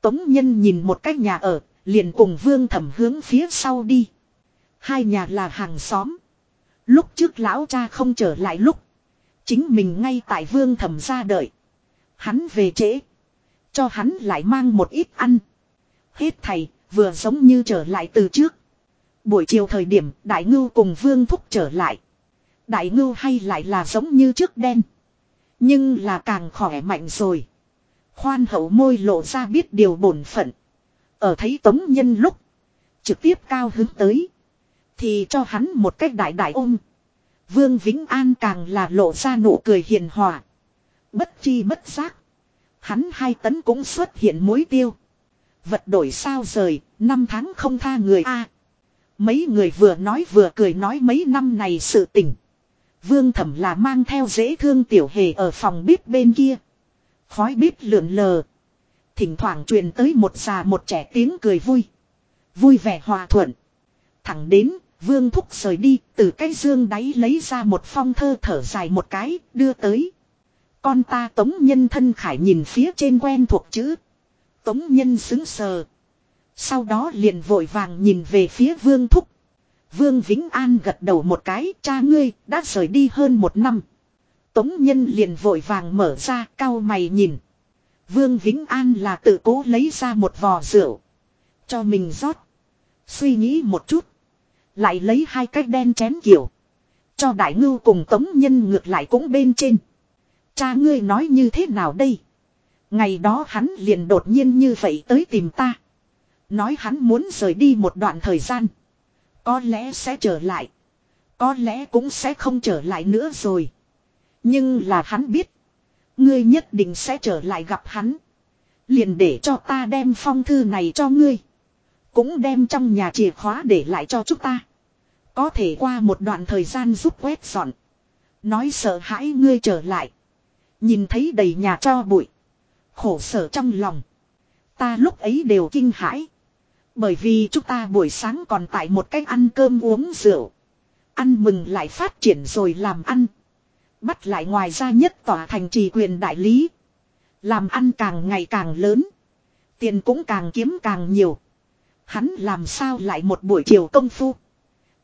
Tống nhân nhìn một cái nhà ở, liền cùng vương thẩm hướng phía sau đi. Hai nhà là hàng xóm. Lúc trước lão cha không trở lại lúc. Chính mình ngay tại vương thẩm ra đợi. Hắn về trễ. Cho hắn lại mang một ít ăn. Hết thầy, vừa giống như trở lại từ trước. Buổi chiều thời điểm đại ngưu cùng vương thúc trở lại. Đại ngưu hay lại là giống như trước đen. Nhưng là càng khỏe mạnh rồi. Khoan hậu môi lộ ra biết điều bổn phận. Ở thấy tống nhân lúc. Trực tiếp cao hướng tới. Thì cho hắn một cách đại đại ôm. Vương Vĩnh An càng là lộ ra nụ cười hiền hòa. Bất chi bất giác. Hắn hai tấn cũng xuất hiện mối tiêu. Vật đổi sao rời, năm tháng không tha người a. mấy người vừa nói vừa cười nói mấy năm này sự tình. Vương thẩm là mang theo dễ thương tiểu hề ở phòng bếp bên kia. Khói bếp lượn lờ. Thỉnh thoảng truyền tới một già một trẻ tiếng cười vui. Vui vẻ hòa thuận. Thẳng đến, vương thúc rời đi, từ cái dương đáy lấy ra một phong thơ thở dài một cái, đưa tới. Con ta tống nhân thân khải nhìn phía trên quen thuộc chữ. Tống nhân xứng sờ. Sau đó liền vội vàng nhìn về phía vương thúc. Vương Vĩnh An gật đầu một cái, cha ngươi, đã rời đi hơn một năm. Tống Nhân liền vội vàng mở ra, cao mày nhìn. Vương Vĩnh An là tự cố lấy ra một vò rượu. Cho mình rót. Suy nghĩ một chút. Lại lấy hai cái đen chén kiểu. Cho đại ngưu cùng Tống Nhân ngược lại cũng bên trên. Cha ngươi nói như thế nào đây? Ngày đó hắn liền đột nhiên như vậy tới tìm ta. Nói hắn muốn rời đi một đoạn thời gian. Có lẽ sẽ trở lại. Có lẽ cũng sẽ không trở lại nữa rồi. Nhưng là hắn biết. Ngươi nhất định sẽ trở lại gặp hắn. Liền để cho ta đem phong thư này cho ngươi. Cũng đem trong nhà chìa khóa để lại cho chúng ta. Có thể qua một đoạn thời gian giúp quét dọn. Nói sợ hãi ngươi trở lại. Nhìn thấy đầy nhà cho bụi. Khổ sở trong lòng. Ta lúc ấy đều kinh hãi. Bởi vì chúng ta buổi sáng còn tại một cách ăn cơm uống rượu. Ăn mừng lại phát triển rồi làm ăn. Bắt lại ngoài ra nhất tỏa thành trì quyền đại lý. Làm ăn càng ngày càng lớn. Tiền cũng càng kiếm càng nhiều. Hắn làm sao lại một buổi chiều công phu.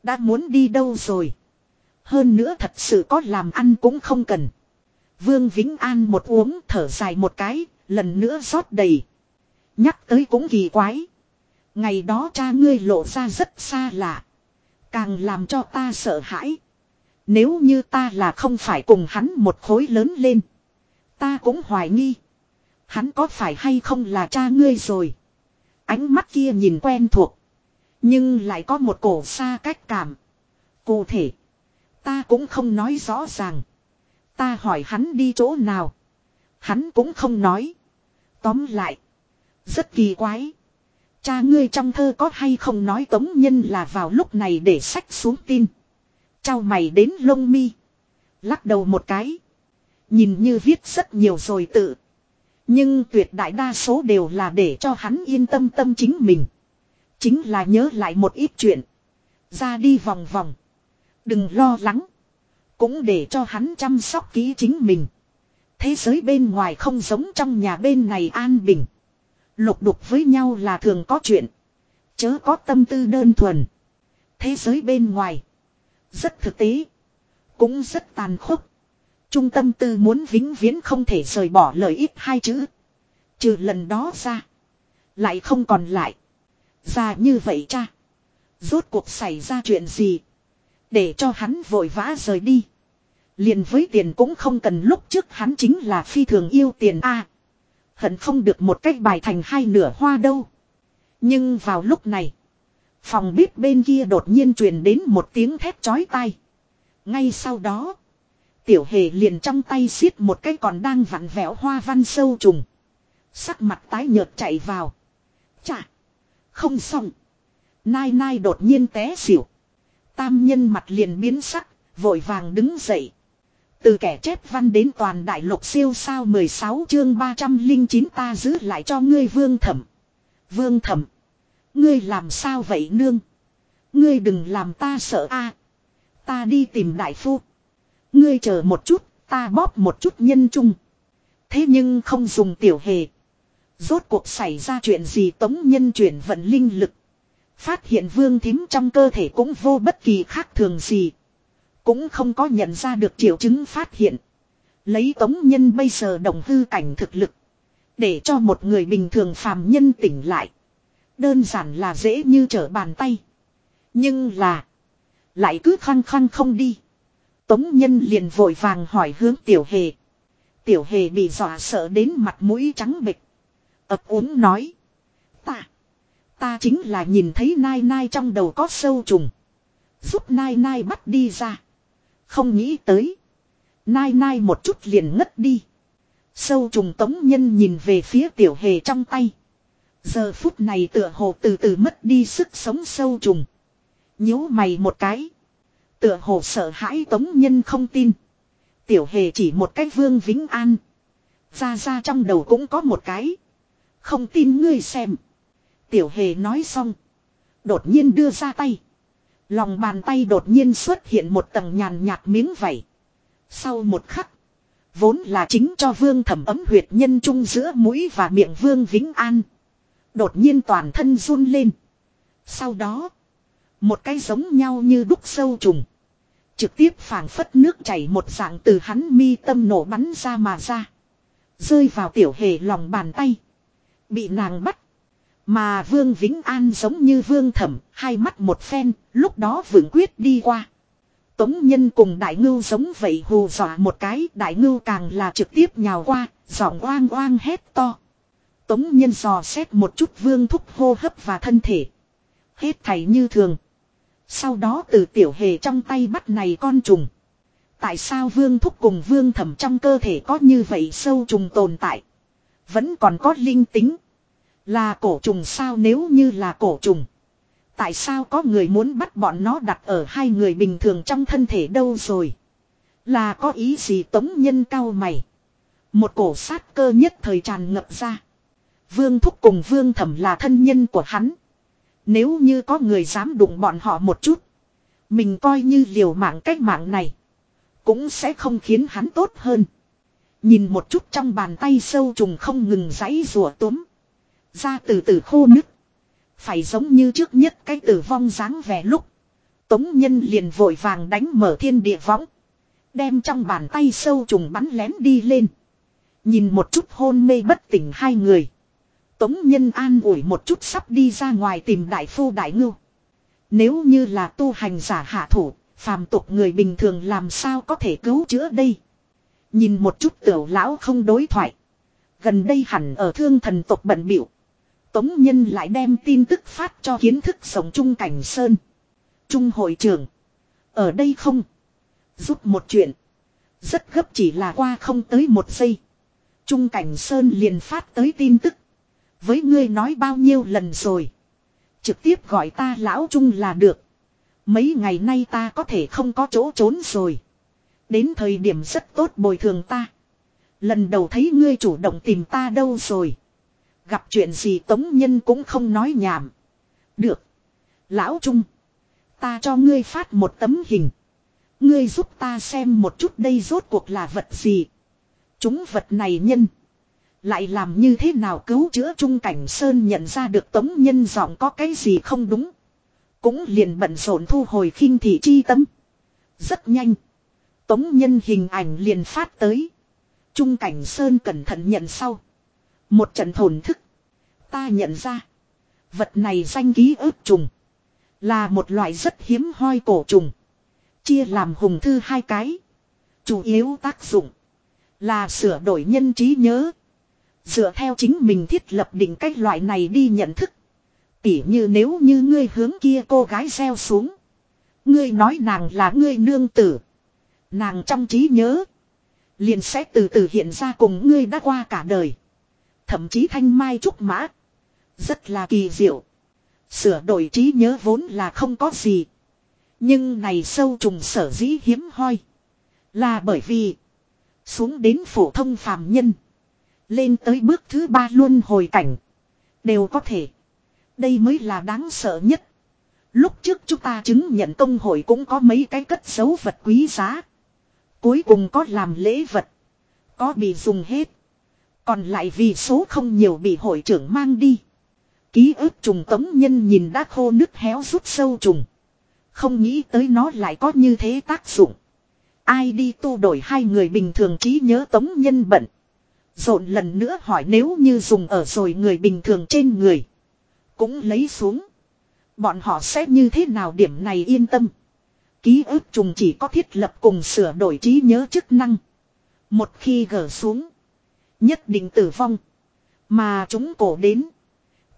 Đã muốn đi đâu rồi. Hơn nữa thật sự có làm ăn cũng không cần. Vương Vĩnh An một uống thở dài một cái, lần nữa rót đầy. Nhắc tới cũng kỳ quái. Ngày đó cha ngươi lộ ra rất xa lạ. Càng làm cho ta sợ hãi. Nếu như ta là không phải cùng hắn một khối lớn lên. Ta cũng hoài nghi. Hắn có phải hay không là cha ngươi rồi. Ánh mắt kia nhìn quen thuộc. Nhưng lại có một cổ xa cách cảm. Cụ thể. Ta cũng không nói rõ ràng. Ta hỏi hắn đi chỗ nào. Hắn cũng không nói. Tóm lại. Rất kỳ quái. Cha ngươi trong thơ có hay không nói tống nhân là vào lúc này để sách xuống tin. Chào mày đến lông mi. Lắc đầu một cái. Nhìn như viết rất nhiều rồi tự. Nhưng tuyệt đại đa số đều là để cho hắn yên tâm tâm chính mình. Chính là nhớ lại một ít chuyện. Ra đi vòng vòng. Đừng lo lắng. Cũng để cho hắn chăm sóc kỹ chính mình. Thế giới bên ngoài không giống trong nhà bên này an bình. Lục đục với nhau là thường có chuyện. Chớ có tâm tư đơn thuần. Thế giới bên ngoài. Rất thực tế. Cũng rất tàn khốc. Trung tâm tư muốn vĩnh viễn không thể rời bỏ lợi ích hai chữ. Trừ lần đó ra. Lại không còn lại. Ra như vậy cha. Rốt cuộc xảy ra chuyện gì. Để cho hắn vội vã rời đi. Liền với tiền cũng không cần lúc trước hắn chính là phi thường yêu tiền a Hận không được một cách bài thành hai nửa hoa đâu. Nhưng vào lúc này. Phòng bếp bên kia đột nhiên truyền đến một tiếng thét chói tai. Ngay sau đó. Tiểu hề liền trong tay xiết một cái còn đang vặn vẹo hoa văn sâu trùng. Sắc mặt tái nhợt chạy vào. Chà. Không xong. Nai nai đột nhiên té xỉu. Tam nhân mặt liền biến sắc. Vội vàng đứng dậy. Từ kẻ chép văn đến toàn đại lục siêu sao 16 chương 309 ta giữ lại cho ngươi vương thẩm. Vương thẩm. Ngươi làm sao vậy nương? Ngươi đừng làm ta sợ a. Ta đi tìm đại phu. Ngươi chờ một chút, ta bóp một chút nhân trung. Thế nhưng không dùng tiểu hề. Rốt cuộc xảy ra chuyện gì tống nhân chuyển vận linh lực. Phát hiện vương thím trong cơ thể cũng vô bất kỳ khác thường gì. Cũng không có nhận ra được triệu chứng phát hiện. Lấy tống nhân bây giờ đồng hư cảnh thực lực. Để cho một người bình thường phàm nhân tỉnh lại. Đơn giản là dễ như trở bàn tay. Nhưng là. Lại cứ khăng khăng không đi. Tống nhân liền vội vàng hỏi hướng tiểu hề. Tiểu hề bị dọa sợ đến mặt mũi trắng bịch. ập úng nói. Ta. Ta chính là nhìn thấy nai nai trong đầu có sâu trùng. Giúp nai nai bắt đi ra. Không nghĩ tới. Nai nai một chút liền ngất đi. Sâu trùng tống nhân nhìn về phía tiểu hề trong tay. Giờ phút này tựa hồ từ từ mất đi sức sống sâu trùng. nhíu mày một cái. Tựa hồ sợ hãi tống nhân không tin. Tiểu hề chỉ một cách vương vĩnh an. Ra ra trong đầu cũng có một cái. Không tin ngươi xem. Tiểu hề nói xong. Đột nhiên đưa ra tay. Lòng bàn tay đột nhiên xuất hiện một tầng nhàn nhạt miếng vảy. Sau một khắc. Vốn là chính cho vương thẩm ấm huyệt nhân trung giữa mũi và miệng vương vĩnh an. Đột nhiên toàn thân run lên. Sau đó. Một cái giống nhau như đúc sâu trùng. Trực tiếp phảng phất nước chảy một dạng từ hắn mi tâm nổ bắn ra mà ra. Rơi vào tiểu hề lòng bàn tay. Bị nàng bắt. Mà Vương Vĩnh An giống như Vương Thẩm, hai mắt một phen, lúc đó vững quyết đi qua. Tống Nhân cùng Đại Ngưu giống vậy hù dọa một cái, Đại Ngưu càng là trực tiếp nhào qua, giọng oang oang hét to. Tống Nhân dò xét một chút Vương thúc hô hấp và thân thể. Hết thảy như thường. Sau đó từ tiểu hề trong tay bắt này con trùng. Tại sao Vương thúc cùng Vương thẩm trong cơ thể có như vậy sâu trùng tồn tại? Vẫn còn có linh tính. Là cổ trùng sao nếu như là cổ trùng. Tại sao có người muốn bắt bọn nó đặt ở hai người bình thường trong thân thể đâu rồi. Là có ý gì tống nhân cao mày. Một cổ sát cơ nhất thời tràn ngập ra. Vương thúc cùng vương thẩm là thân nhân của hắn. Nếu như có người dám đụng bọn họ một chút. Mình coi như liều mạng cách mạng này. Cũng sẽ không khiến hắn tốt hơn. Nhìn một chút trong bàn tay sâu trùng không ngừng giãy rùa túm. Ra từ từ khô nứt. Phải giống như trước nhất cái tử vong dáng vẻ lúc. Tống nhân liền vội vàng đánh mở thiên địa võng. Đem trong bàn tay sâu trùng bắn lén đi lên. Nhìn một chút hôn mê bất tỉnh hai người. Tống nhân an ủi một chút sắp đi ra ngoài tìm đại phu đại ngưu. Nếu như là tu hành giả hạ thủ, phàm tục người bình thường làm sao có thể cứu chữa đây. Nhìn một chút tiểu lão không đối thoại. Gần đây hẳn ở thương thần tộc bận biểu. Tống Nhân lại đem tin tức phát cho kiến thức sống Trung Cảnh Sơn. Trung hội trưởng. Ở đây không? Giúp một chuyện. Rất gấp chỉ là qua không tới một giây. Trung Cảnh Sơn liền phát tới tin tức. Với ngươi nói bao nhiêu lần rồi. Trực tiếp gọi ta lão Trung là được. Mấy ngày nay ta có thể không có chỗ trốn rồi. Đến thời điểm rất tốt bồi thường ta. Lần đầu thấy ngươi chủ động tìm ta đâu rồi. Gặp chuyện gì tống nhân cũng không nói nhảm. Được. Lão Trung. Ta cho ngươi phát một tấm hình. Ngươi giúp ta xem một chút đây rốt cuộc là vật gì. Chúng vật này nhân. Lại làm như thế nào cứu chữa Trung Cảnh Sơn nhận ra được tống nhân giọng có cái gì không đúng. Cũng liền bận rộn thu hồi khinh thị chi tâm. Rất nhanh. Tống nhân hình ảnh liền phát tới. Trung Cảnh Sơn cẩn thận nhận sau. Một trận thổn thức. Ta nhận ra. Vật này danh ký ức trùng. Là một loại rất hiếm hoi cổ trùng. Chia làm hùng thư hai cái. Chủ yếu tác dụng. Là sửa đổi nhân trí nhớ. Dựa theo chính mình thiết lập định cách loại này đi nhận thức. Tỉ như nếu như ngươi hướng kia cô gái gieo xuống. Ngươi nói nàng là ngươi nương tử. Nàng trong trí nhớ. Liền sẽ từ từ hiện ra cùng ngươi đã qua cả đời. Thậm chí thanh mai trúc mã. Rất là kỳ diệu. Sửa đổi trí nhớ vốn là không có gì. Nhưng này sâu trùng sở dĩ hiếm hoi. Là bởi vì. Xuống đến phổ thông phàm nhân. Lên tới bước thứ ba luôn hồi cảnh. Đều có thể. Đây mới là đáng sợ nhất. Lúc trước chúng ta chứng nhận công hội cũng có mấy cái cất dấu vật quý giá. Cuối cùng có làm lễ vật. Có bị dùng hết. Còn lại vì số không nhiều bị hội trưởng mang đi. Ký ức trùng tống nhân nhìn đã khô nước héo rút sâu trùng. Không nghĩ tới nó lại có như thế tác dụng. Ai đi tu đổi hai người bình thường trí nhớ tống nhân bận. Rộn lần nữa hỏi nếu như dùng ở rồi người bình thường trên người. Cũng lấy xuống. Bọn họ sẽ như thế nào điểm này yên tâm. Ký ức trùng chỉ có thiết lập cùng sửa đổi trí nhớ chức năng. Một khi gỡ xuống. Nhất định tử vong. Mà chúng cổ đến.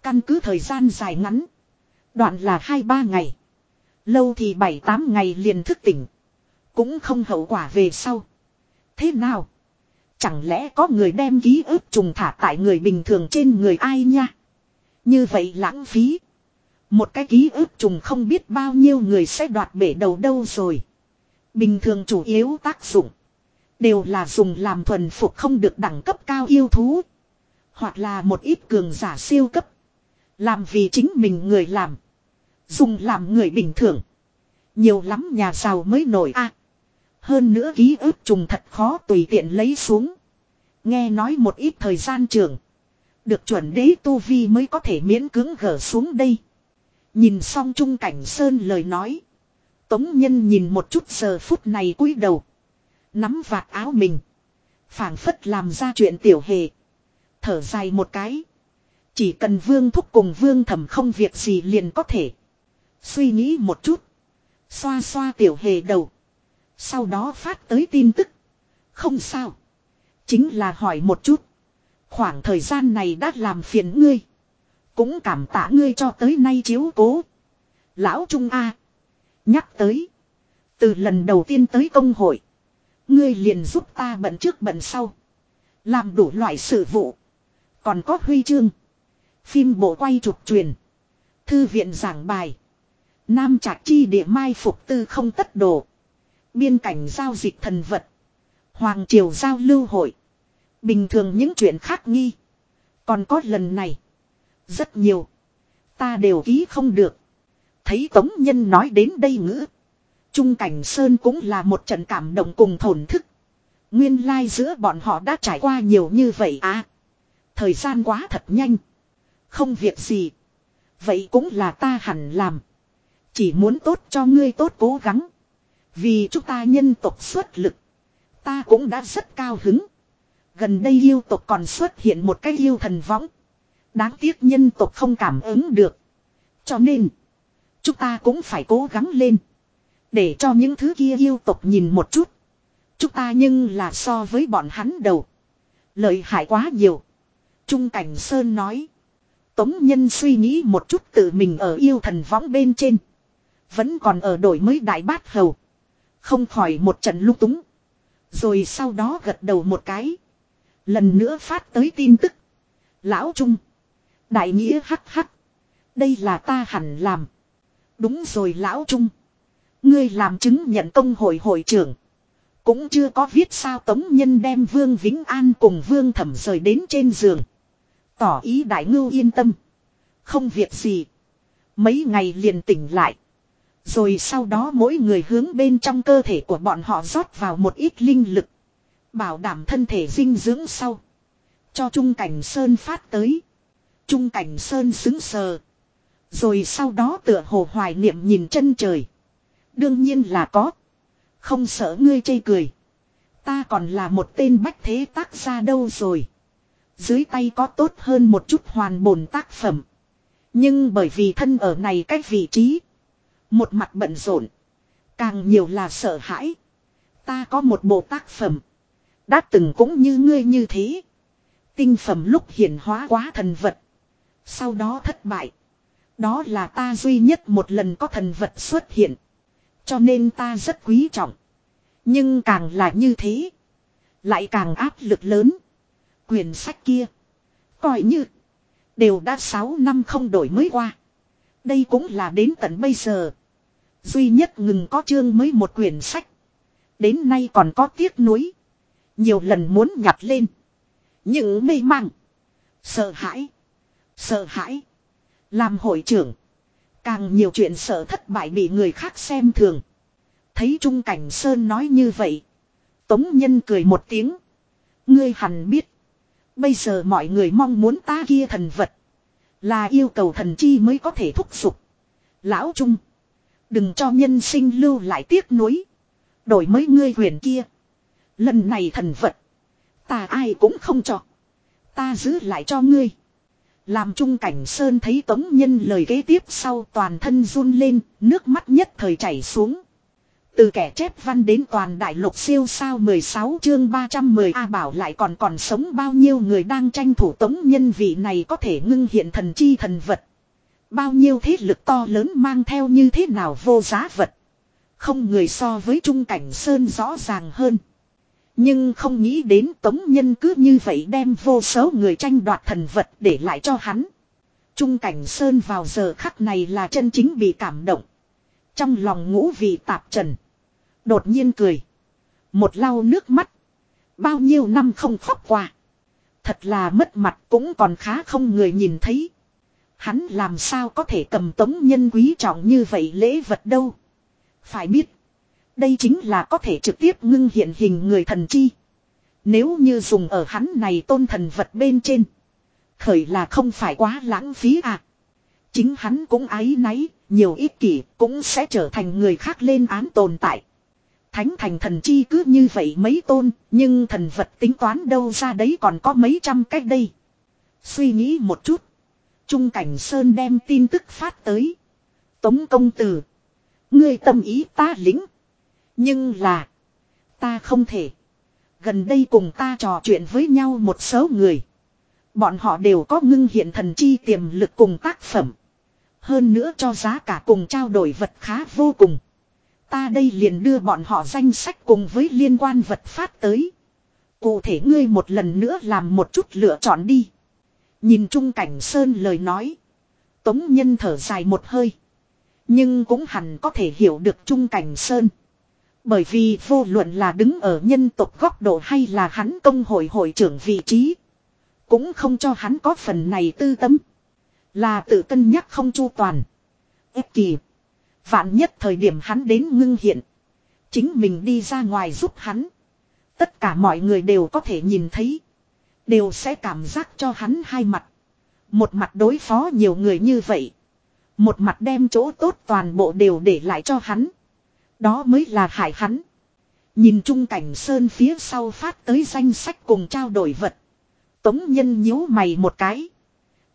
Căn cứ thời gian dài ngắn. Đoạn là 2-3 ngày. Lâu thì 7-8 ngày liền thức tỉnh. Cũng không hậu quả về sau. Thế nào? Chẳng lẽ có người đem ký ức trùng thả tại người bình thường trên người ai nha? Như vậy lãng phí. Một cái ký ức trùng không biết bao nhiêu người sẽ đoạt bể đầu đâu rồi. Bình thường chủ yếu tác dụng. Đều là dùng làm thuần phục không được đẳng cấp cao yêu thú. Hoặc là một ít cường giả siêu cấp. Làm vì chính mình người làm. Dùng làm người bình thường. Nhiều lắm nhà giàu mới nổi a. hơn nữa ký ức trùng thật khó tùy tiện lấy xuống. Nghe nói một ít thời gian trường. Được chuẩn đế tu vi mới có thể miễn cưỡng gỡ xuống đây. Nhìn xong trung cảnh sơn lời nói. Tống nhân nhìn một chút giờ phút này cúi đầu. Nắm vạt áo mình. phảng phất làm ra chuyện tiểu hề. Thở dài một cái. Chỉ cần vương thúc cùng vương thẩm không việc gì liền có thể. Suy nghĩ một chút. Xoa xoa tiểu hề đầu. Sau đó phát tới tin tức. Không sao. Chính là hỏi một chút. Khoảng thời gian này đã làm phiền ngươi. Cũng cảm tạ ngươi cho tới nay chiếu cố. Lão Trung A. Nhắc tới. Từ lần đầu tiên tới công hội. Ngươi liền giúp ta bận trước bận sau. Làm đủ loại sự vụ. Còn có huy chương. Phim bộ quay chụp truyền. Thư viện giảng bài. Nam trạc chi địa mai phục tư không tất đồ. Biên cảnh giao dịch thần vật. Hoàng triều giao lưu hội. Bình thường những chuyện khác nghi. Còn có lần này. Rất nhiều. Ta đều ký không được. Thấy Tống Nhân nói đến đây ngữ. Trung Cảnh Sơn cũng là một trận cảm động cùng thổn thức. Nguyên lai like giữa bọn họ đã trải qua nhiều như vậy à. Thời gian quá thật nhanh. Không việc gì. Vậy cũng là ta hẳn làm. Chỉ muốn tốt cho ngươi tốt cố gắng. Vì chúng ta nhân tộc xuất lực. Ta cũng đã rất cao hứng. Gần đây yêu tộc còn xuất hiện một cái yêu thần võng. Đáng tiếc nhân tộc không cảm ứng được. Cho nên. Chúng ta cũng phải cố gắng lên. Để cho những thứ kia yêu tộc nhìn một chút. Chúng ta nhưng là so với bọn hắn đầu. Lợi hại quá nhiều. Trung Cảnh Sơn nói. Tống Nhân suy nghĩ một chút tự mình ở yêu thần võng bên trên. Vẫn còn ở đổi mới đại bát hầu. Không khỏi một trận lúc túng. Rồi sau đó gật đầu một cái. Lần nữa phát tới tin tức. Lão Trung. Đại nghĩa hắc hắc. Đây là ta hẳn làm. Đúng rồi Lão Trung. Ngươi làm chứng nhận công hội hội trưởng. Cũng chưa có viết sao Tống Nhân đem Vương Vĩnh An cùng Vương Thẩm rời đến trên giường. Tỏ ý đại ngưu yên tâm. Không việc gì. Mấy ngày liền tỉnh lại. Rồi sau đó mỗi người hướng bên trong cơ thể của bọn họ rót vào một ít linh lực. Bảo đảm thân thể dinh dưỡng sau. Cho Trung Cảnh Sơn phát tới. Trung Cảnh Sơn xứng sờ. Rồi sau đó tựa hồ hoài niệm nhìn chân trời. Đương nhiên là có. Không sợ ngươi chê cười. Ta còn là một tên bách thế tác gia đâu rồi. Dưới tay có tốt hơn một chút hoàn bổn tác phẩm. Nhưng bởi vì thân ở này cách vị trí. Một mặt bận rộn. Càng nhiều là sợ hãi. Ta có một bộ tác phẩm. Đã từng cũng như ngươi như thế. Tinh phẩm lúc hiển hóa quá thần vật. Sau đó thất bại. Đó là ta duy nhất một lần có thần vật xuất hiện. Cho nên ta rất quý trọng. Nhưng càng là như thế. Lại càng áp lực lớn. Quyền sách kia. Coi như. Đều đã 6 năm không đổi mới qua. Đây cũng là đến tận bây giờ. Duy nhất ngừng có chương mới một quyển sách. Đến nay còn có tiếc nuối. Nhiều lần muốn nhặt lên. Những mê mang. Sợ hãi. Sợ hãi. Làm hội trưởng. Càng nhiều chuyện sợ thất bại bị người khác xem thường. Thấy Trung Cảnh Sơn nói như vậy. Tống Nhân cười một tiếng. Ngươi hẳn biết. Bây giờ mọi người mong muốn ta kia thần vật. Là yêu cầu thần chi mới có thể thúc giục. Lão Trung. Đừng cho nhân sinh lưu lại tiếc nuối. Đổi mới ngươi huyền kia. Lần này thần vật. Ta ai cũng không cho. Ta giữ lại cho ngươi. Làm trung cảnh sơn thấy tống nhân lời kế tiếp sau toàn thân run lên, nước mắt nhất thời chảy xuống. Từ kẻ chép văn đến toàn đại lục siêu sao 16 chương 310 A bảo lại còn còn sống bao nhiêu người đang tranh thủ tống nhân vị này có thể ngưng hiện thần chi thần vật. Bao nhiêu thế lực to lớn mang theo như thế nào vô giá vật. Không người so với Trung Cảnh Sơn rõ ràng hơn. Nhưng không nghĩ đến tống nhân cứ như vậy đem vô số người tranh đoạt thần vật để lại cho hắn. Trung Cảnh Sơn vào giờ khắc này là chân chính bị cảm động. Trong lòng ngũ vị tạp trần. Đột nhiên cười. Một lau nước mắt. Bao nhiêu năm không khóc qua. Thật là mất mặt cũng còn khá không người nhìn thấy. Hắn làm sao có thể cầm tống nhân quý trọng như vậy lễ vật đâu. Phải biết. Đây chính là có thể trực tiếp ngưng hiện hình người thần chi. Nếu như dùng ở hắn này tôn thần vật bên trên. Khởi là không phải quá lãng phí à. Chính hắn cũng ái náy, nhiều ít kỷ cũng sẽ trở thành người khác lên án tồn tại. Thánh thành thần chi cứ như vậy mấy tôn, nhưng thần vật tính toán đâu ra đấy còn có mấy trăm cách đây. Suy nghĩ một chút. Trung Cảnh Sơn đem tin tức phát tới. Tống công tử. Ngươi tâm ý ta lĩnh. Nhưng là. Ta không thể. Gần đây cùng ta trò chuyện với nhau một số người. Bọn họ đều có ngưng hiện thần chi tiềm lực cùng tác phẩm. Hơn nữa cho giá cả cùng trao đổi vật khá vô cùng. Ta đây liền đưa bọn họ danh sách cùng với liên quan vật phát tới. Cụ thể ngươi một lần nữa làm một chút lựa chọn đi. Nhìn Trung Cảnh Sơn lời nói. Tống Nhân thở dài một hơi. Nhưng cũng hẳn có thể hiểu được Trung Cảnh Sơn. Bởi vì vô luận là đứng ở nhân tộc góc độ hay là hắn công hội hội trưởng vị trí. Cũng không cho hắn có phần này tư tâm. Là tự cân nhắc không chu toàn. Ép kỳ. Vạn nhất thời điểm hắn đến ngưng hiện. Chính mình đi ra ngoài giúp hắn. Tất cả mọi người đều có thể nhìn thấy. Đều sẽ cảm giác cho hắn hai mặt. Một mặt đối phó nhiều người như vậy. Một mặt đem chỗ tốt toàn bộ đều để lại cho hắn. Đó mới là hại hắn. Nhìn trung cảnh sơn phía sau phát tới danh sách cùng trao đổi vật. Tống nhân nhíu mày một cái.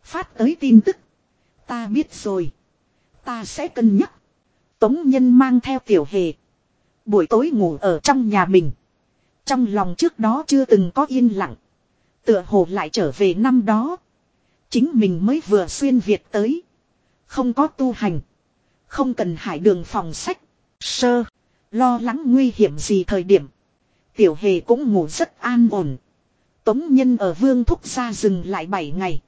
Phát tới tin tức. Ta biết rồi. Ta sẽ cân nhắc. Tống nhân mang theo tiểu hề. Buổi tối ngủ ở trong nhà mình. Trong lòng trước đó chưa từng có yên lặng. Tựa hồ lại trở về năm đó. Chính mình mới vừa xuyên Việt tới. Không có tu hành. Không cần hải đường phòng sách. Sơ. Lo lắng nguy hiểm gì thời điểm. Tiểu hề cũng ngủ rất an ổn. Tống nhân ở vương thúc ra dừng lại 7 ngày.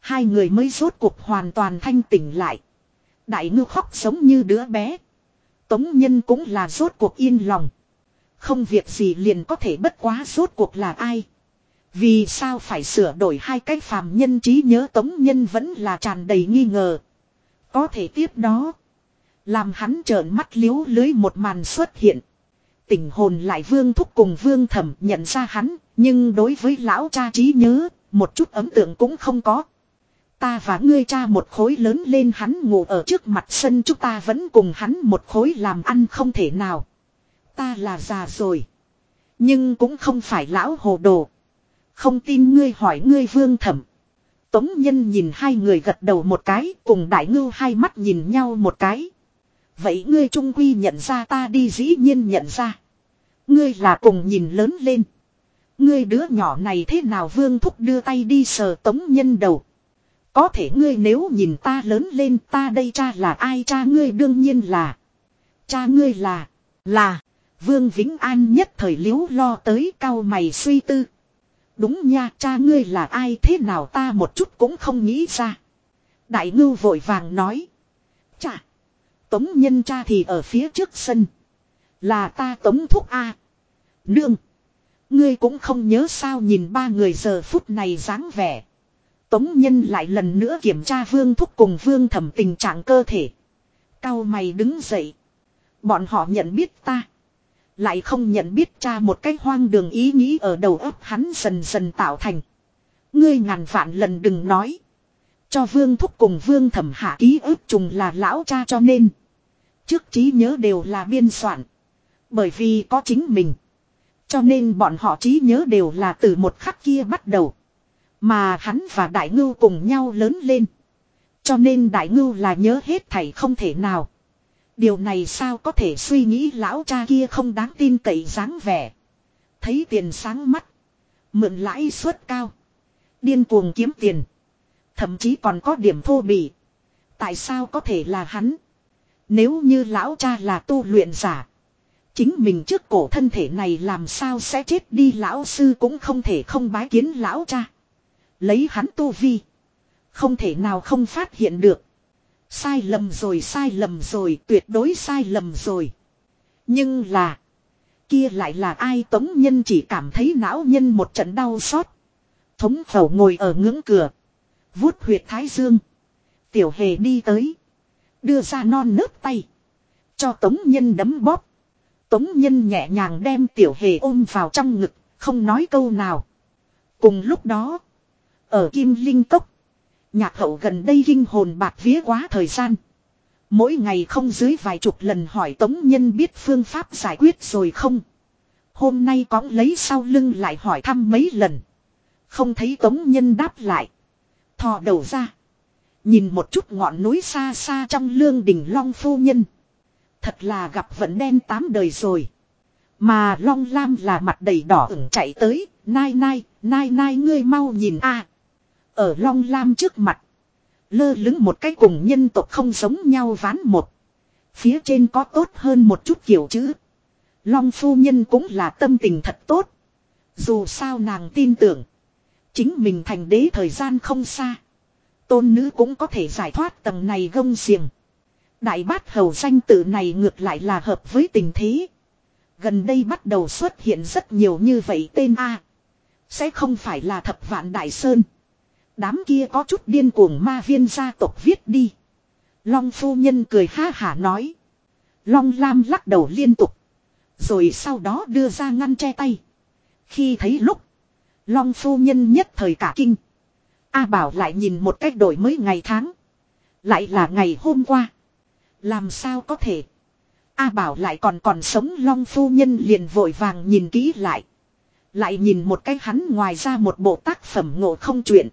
Hai người mới rốt cuộc hoàn toàn thanh tỉnh lại. Đại ngư khóc giống như đứa bé. Tống nhân cũng là rốt cuộc yên lòng. Không việc gì liền có thể bất quá rốt cuộc là ai. Vì sao phải sửa đổi hai cách phàm nhân trí nhớ tống nhân vẫn là tràn đầy nghi ngờ. Có thể tiếp đó. Làm hắn trợn mắt liếu lưới một màn xuất hiện. Tỉnh hồn lại vương thúc cùng vương thẩm nhận ra hắn. Nhưng đối với lão cha trí nhớ, một chút ấn tượng cũng không có. Ta và ngươi cha một khối lớn lên hắn ngủ ở trước mặt sân chúng ta vẫn cùng hắn một khối làm ăn không thể nào. Ta là già rồi. Nhưng cũng không phải lão hồ đồ. Không tin ngươi hỏi ngươi vương thẩm. Tống nhân nhìn hai người gật đầu một cái cùng đại ngưu hai mắt nhìn nhau một cái. Vậy ngươi trung quy nhận ra ta đi dĩ nhiên nhận ra. Ngươi là cùng nhìn lớn lên. Ngươi đứa nhỏ này thế nào vương thúc đưa tay đi sờ tống nhân đầu. Có thể ngươi nếu nhìn ta lớn lên ta đây cha là ai cha ngươi đương nhiên là. Cha ngươi là. Là. Vương Vĩnh An nhất thời liếu lo tới cao mày suy tư. Đúng nha, cha ngươi là ai thế nào ta một chút cũng không nghĩ ra. Đại ngưu vội vàng nói. Chà. Tống nhân cha thì ở phía trước sân. Là ta tống thúc A. Nương. Ngươi cũng không nhớ sao nhìn ba người giờ phút này dáng vẻ. Tống nhân lại lần nữa kiểm tra vương thúc cùng vương thẩm tình trạng cơ thể. Cao mày đứng dậy. Bọn họ nhận biết ta. Lại không nhận biết cha một cách hoang đường ý nghĩ ở đầu óc hắn dần dần tạo thành. Ngươi ngàn vạn lần đừng nói. Cho vương thúc cùng vương thẩm hạ ký ức trùng là lão cha cho nên. Trước trí nhớ đều là biên soạn. Bởi vì có chính mình. Cho nên bọn họ trí nhớ đều là từ một khắc kia bắt đầu. Mà hắn và đại ngưu cùng nhau lớn lên. Cho nên đại ngưu là nhớ hết thảy không thể nào. Điều này sao có thể suy nghĩ lão cha kia không đáng tin cậy dáng vẻ. Thấy tiền sáng mắt. Mượn lãi suất cao. Điên cuồng kiếm tiền. Thậm chí còn có điểm thô bỉ. Tại sao có thể là hắn? Nếu như lão cha là tu luyện giả. Chính mình trước cổ thân thể này làm sao sẽ chết đi lão sư cũng không thể không bái kiến lão cha. Lấy hắn tu vi. Không thể nào không phát hiện được. Sai lầm rồi, sai lầm rồi, tuyệt đối sai lầm rồi. Nhưng là. Kia lại là ai tống nhân chỉ cảm thấy não nhân một trận đau xót. Thống khẩu ngồi ở ngưỡng cửa. Vuốt huyệt thái dương. Tiểu hề đi tới. Đưa ra non nớt tay. Cho tống nhân đấm bóp. Tống nhân nhẹ nhàng đem tiểu hề ôm vào trong ngực. Không nói câu nào. Cùng lúc đó. Ở Kim Linh Cốc. Nhạc hậu gần đây linh hồn bạc vía quá thời gian. Mỗi ngày không dưới vài chục lần hỏi Tống Nhân biết phương pháp giải quyết rồi không. Hôm nay cóng lấy sau lưng lại hỏi thăm mấy lần. Không thấy Tống Nhân đáp lại. Thò đầu ra. Nhìn một chút ngọn núi xa xa trong lương đỉnh Long Phu Nhân. Thật là gặp vận đen tám đời rồi. Mà Long Lam là mặt đầy đỏ ửng chạy tới. Nai nai, nai nai ngươi mau nhìn a ở Long Lam trước mặt. Lơ lứng một cái cùng nhân tộc không giống nhau ván một. Phía trên có tốt hơn một chút kiểu chữ. Long phu nhân cũng là tâm tình thật tốt. Dù sao nàng tin tưởng. Chính mình thành đế thời gian không xa. Tôn nữ cũng có thể giải thoát tầng này gông xiềng. Đại bát hầu danh tự này ngược lại là hợp với tình thế. Gần đây bắt đầu xuất hiện rất nhiều như vậy tên A. Sẽ không phải là thập vạn đại sơn. Đám kia có chút điên cuồng ma viên gia tộc viết đi. Long phu nhân cười ha hả nói. Long Lam lắc đầu liên tục. Rồi sau đó đưa ra ngăn che tay. Khi thấy lúc. Long phu nhân nhất thời cả kinh. A Bảo lại nhìn một cách đổi mới ngày tháng. Lại là ngày hôm qua. Làm sao có thể. A Bảo lại còn còn sống Long phu nhân liền vội vàng nhìn kỹ lại. Lại nhìn một cách hắn ngoài ra một bộ tác phẩm ngộ không chuyện.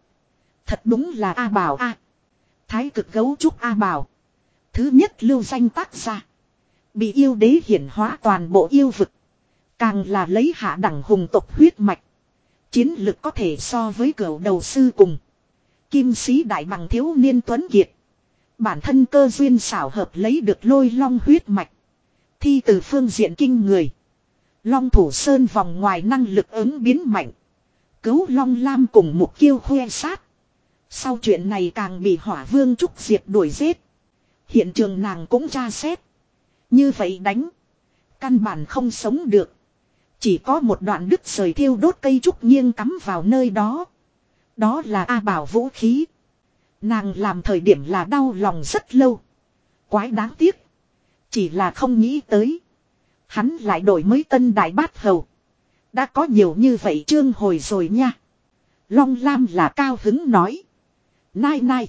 Thật đúng là A Bảo A. Thái cực gấu trúc A Bảo. Thứ nhất lưu danh tác gia. Bị yêu đế hiển hóa toàn bộ yêu vực. Càng là lấy hạ đẳng hùng tộc huyết mạch. Chiến lực có thể so với cửa đầu sư cùng. Kim sĩ đại bằng thiếu niên tuấn kiệt. Bản thân cơ duyên xảo hợp lấy được lôi long huyết mạch. Thi từ phương diện kinh người. Long thủ sơn vòng ngoài năng lực ứng biến mạnh. Cứu Long Lam cùng mục kiêu khoe sát. Sau chuyện này càng bị hỏa vương trúc diệt đuổi giết. Hiện trường nàng cũng tra xét. Như vậy đánh. Căn bản không sống được. Chỉ có một đoạn đứt rời thiêu đốt cây trúc nghiêng cắm vào nơi đó. Đó là A Bảo vũ khí. Nàng làm thời điểm là đau lòng rất lâu. Quái đáng tiếc. Chỉ là không nghĩ tới. Hắn lại đổi mới tân đại bát hầu. Đã có nhiều như vậy trương hồi rồi nha. Long Lam là cao hứng nói. Nai nai.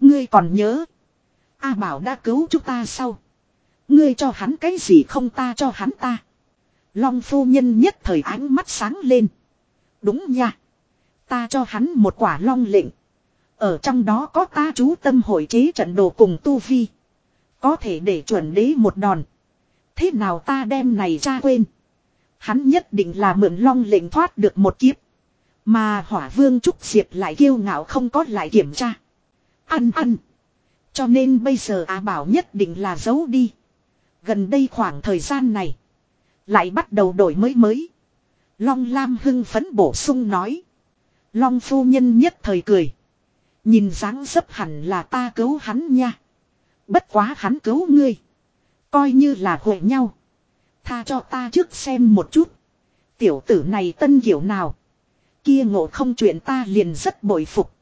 Ngươi còn nhớ. A Bảo đã cứu chúng ta sau. Ngươi cho hắn cái gì không ta cho hắn ta. Long phu nhân nhất thời ánh mắt sáng lên. Đúng nha. Ta cho hắn một quả long lệnh. Ở trong đó có ta chú tâm hội chế trận đồ cùng tu vi. Có thể để chuẩn đế một đòn. Thế nào ta đem này ra quên. Hắn nhất định là mượn long lệnh thoát được một kiếp. Mà hỏa vương trúc diệp lại kiêu ngạo không có lại kiểm tra. Ăn ăn. Cho nên bây giờ Á Bảo nhất định là giấu đi. Gần đây khoảng thời gian này. Lại bắt đầu đổi mới mới. Long Lam hưng phấn bổ sung nói. Long phu nhân nhất thời cười. Nhìn dáng dấp hẳn là ta cứu hắn nha. Bất quá hắn cứu ngươi. Coi như là hội nhau. Tha cho ta trước xem một chút. Tiểu tử này tân kiểu nào. Kia ngộ không chuyện ta liền rất bội phục.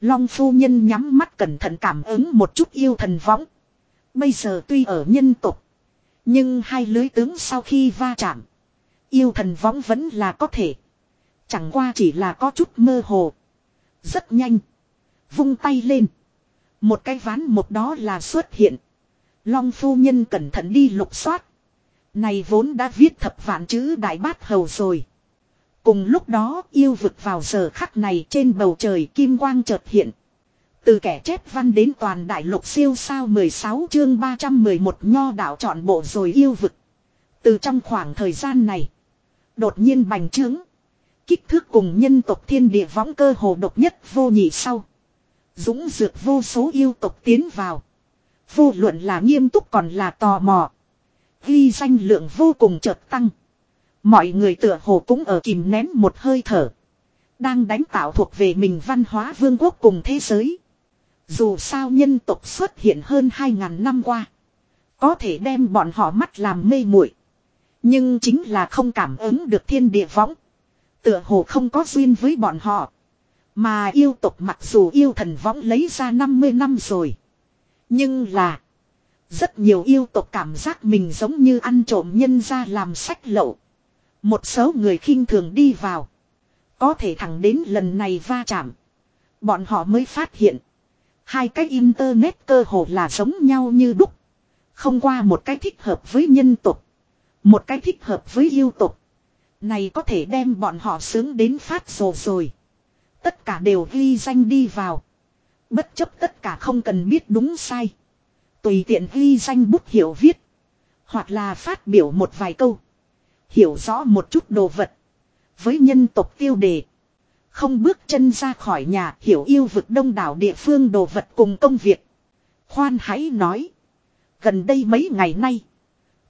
Long phu nhân nhắm mắt cẩn thận cảm ứng một chút yêu thần võng. Bây giờ tuy ở nhân tục. Nhưng hai lưới tướng sau khi va chạm. Yêu thần võng vẫn là có thể. Chẳng qua chỉ là có chút mơ hồ. Rất nhanh. Vung tay lên. Một cái ván một đó là xuất hiện. Long phu nhân cẩn thận đi lục soát. Này vốn đã viết thập vạn chữ đại bát hầu rồi. Cùng lúc đó, yêu vực vào giờ khắc này trên bầu trời kim quang chợt hiện. Từ kẻ chép văn đến toàn đại lục siêu sao 16 chương 311 nho đạo chọn bộ rồi yêu vực. Từ trong khoảng thời gian này. Đột nhiên bành trướng. Kích thước cùng nhân tộc thiên địa võng cơ hồ độc nhất vô nhị sau. Dũng dược vô số yêu tộc tiến vào. Vô luận là nghiêm túc còn là tò mò. Ghi danh lượng vô cùng chợt tăng. Mọi người tựa hồ cũng ở kìm nén một hơi thở. Đang đánh tạo thuộc về mình văn hóa vương quốc cùng thế giới. Dù sao nhân tộc xuất hiện hơn 2.000 năm qua. Có thể đem bọn họ mắt làm mê muội Nhưng chính là không cảm ứng được thiên địa võng. Tựa hồ không có duyên với bọn họ. Mà yêu tộc mặc dù yêu thần võng lấy ra 50 năm rồi. Nhưng là. Rất nhiều yêu tộc cảm giác mình giống như ăn trộm nhân ra làm sách lậu. Một số người khinh thường đi vào. Có thể thẳng đến lần này va chạm. Bọn họ mới phát hiện. Hai cái internet cơ hồ là giống nhau như đúc. Không qua một cái thích hợp với nhân tục. Một cái thích hợp với yêu tục. Này có thể đem bọn họ sướng đến phát rồ rồi. Tất cả đều ghi danh đi vào. Bất chấp tất cả không cần biết đúng sai. Tùy tiện ghi danh bút hiểu viết. Hoặc là phát biểu một vài câu. Hiểu rõ một chút đồ vật. Với nhân tộc tiêu đề. Không bước chân ra khỏi nhà hiểu yêu vực đông đảo địa phương đồ vật cùng công việc. Khoan hãy nói. Gần đây mấy ngày nay.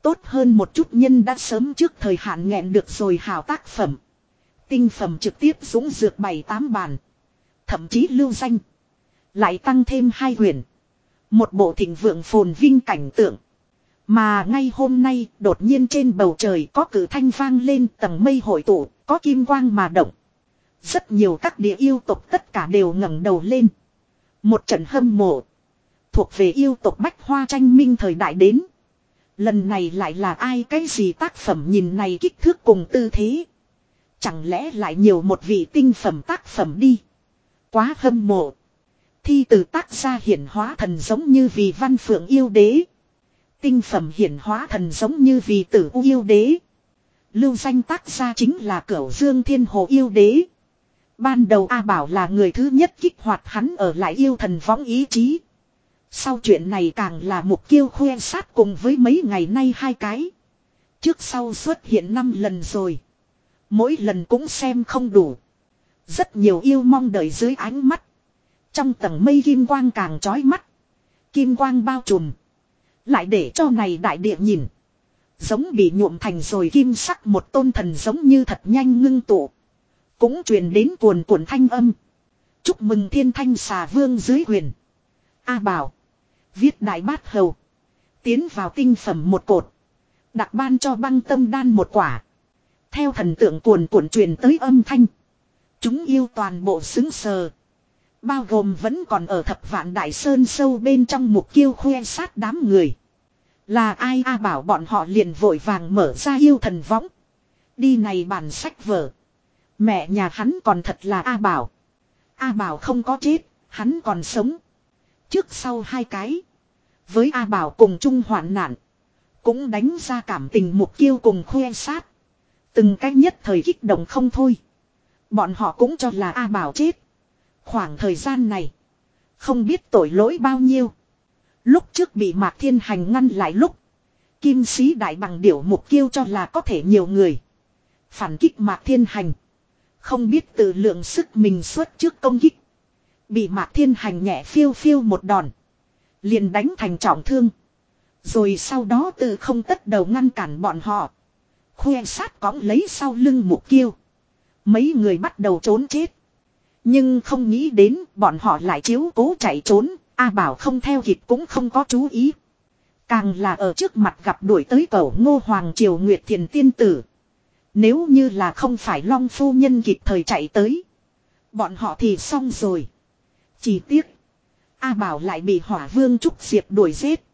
Tốt hơn một chút nhân đã sớm trước thời hạn nghẹn được rồi hào tác phẩm. Tinh phẩm trực tiếp dũng dược bảy tám bàn. Thậm chí lưu danh. Lại tăng thêm hai huyền. Một bộ thịnh vượng phồn vinh cảnh tượng. Mà ngay hôm nay đột nhiên trên bầu trời có cử thanh vang lên tầng mây hội tụ, có kim quang mà động. Rất nhiều các địa yêu tộc tất cả đều ngẩng đầu lên. Một trận hâm mộ. Thuộc về yêu tộc bách hoa tranh minh thời đại đến. Lần này lại là ai cái gì tác phẩm nhìn này kích thước cùng tư thế. Chẳng lẽ lại nhiều một vị tinh phẩm tác phẩm đi. Quá hâm mộ. Thi từ tác gia hiển hóa thần giống như vì văn phượng yêu đế. Tinh phẩm hiển hóa thần giống như vì tử u yêu đế. Lưu danh tác gia chính là cửu dương thiên hồ yêu đế. Ban đầu A Bảo là người thứ nhất kích hoạt hắn ở lại yêu thần võng ý chí. Sau chuyện này càng là mục kiêu khoe sát cùng với mấy ngày nay hai cái. Trước sau xuất hiện năm lần rồi. Mỗi lần cũng xem không đủ. Rất nhiều yêu mong đợi dưới ánh mắt. Trong tầng mây kim quang càng trói mắt. Kim quang bao trùm. Lại để cho này đại địa nhìn. Giống bị nhuộm thành rồi kim sắc một tôn thần giống như thật nhanh ngưng tụ. Cũng truyền đến cuồn cuộn thanh âm. Chúc mừng thiên thanh xà vương dưới quyền. A bảo. Viết đại bát hầu. Tiến vào tinh phẩm một cột. Đặc ban cho băng tâm đan một quả. Theo thần tượng cuồn cuộn truyền tới âm thanh. Chúng yêu toàn bộ xứng sờ. Bao gồm vẫn còn ở thập vạn đại sơn sâu bên trong mục kiêu khoe sát đám người. Là ai a bảo bọn họ liền vội vàng mở ra yêu thần võng. Đi này bản sách vở. Mẹ nhà hắn còn thật là A bảo. A bảo không có chết, hắn còn sống. Trước sau hai cái. Với A bảo cùng chung hoạn nạn. Cũng đánh ra cảm tình mục kiêu cùng khoe sát. Từng cách nhất thời kích động không thôi. Bọn họ cũng cho là A bảo chết. Khoảng thời gian này. Không biết tội lỗi bao nhiêu. Lúc trước bị Mạc Thiên Hành ngăn lại lúc. Kim sĩ đại bằng điểu mục kiêu cho là có thể nhiều người. Phản kích Mạc Thiên Hành. Không biết tự lượng sức mình xuất trước công kích. Bị Mạc Thiên Hành nhẹ phiêu phiêu một đòn. Liền đánh thành trọng thương. Rồi sau đó tự không tất đầu ngăn cản bọn họ. Khoe sát cõng lấy sau lưng mục kiêu. Mấy người bắt đầu trốn chết. Nhưng không nghĩ đến bọn họ lại chiếu cố chạy trốn. A Bảo không theo kịp cũng không có chú ý. Càng là ở trước mặt gặp đuổi tới cầu ngô hoàng triều nguyệt thiền tiên tử. Nếu như là không phải long phu nhân kịp thời chạy tới. Bọn họ thì xong rồi. Chỉ tiếc. A Bảo lại bị hỏa vương trúc diệp đuổi giết.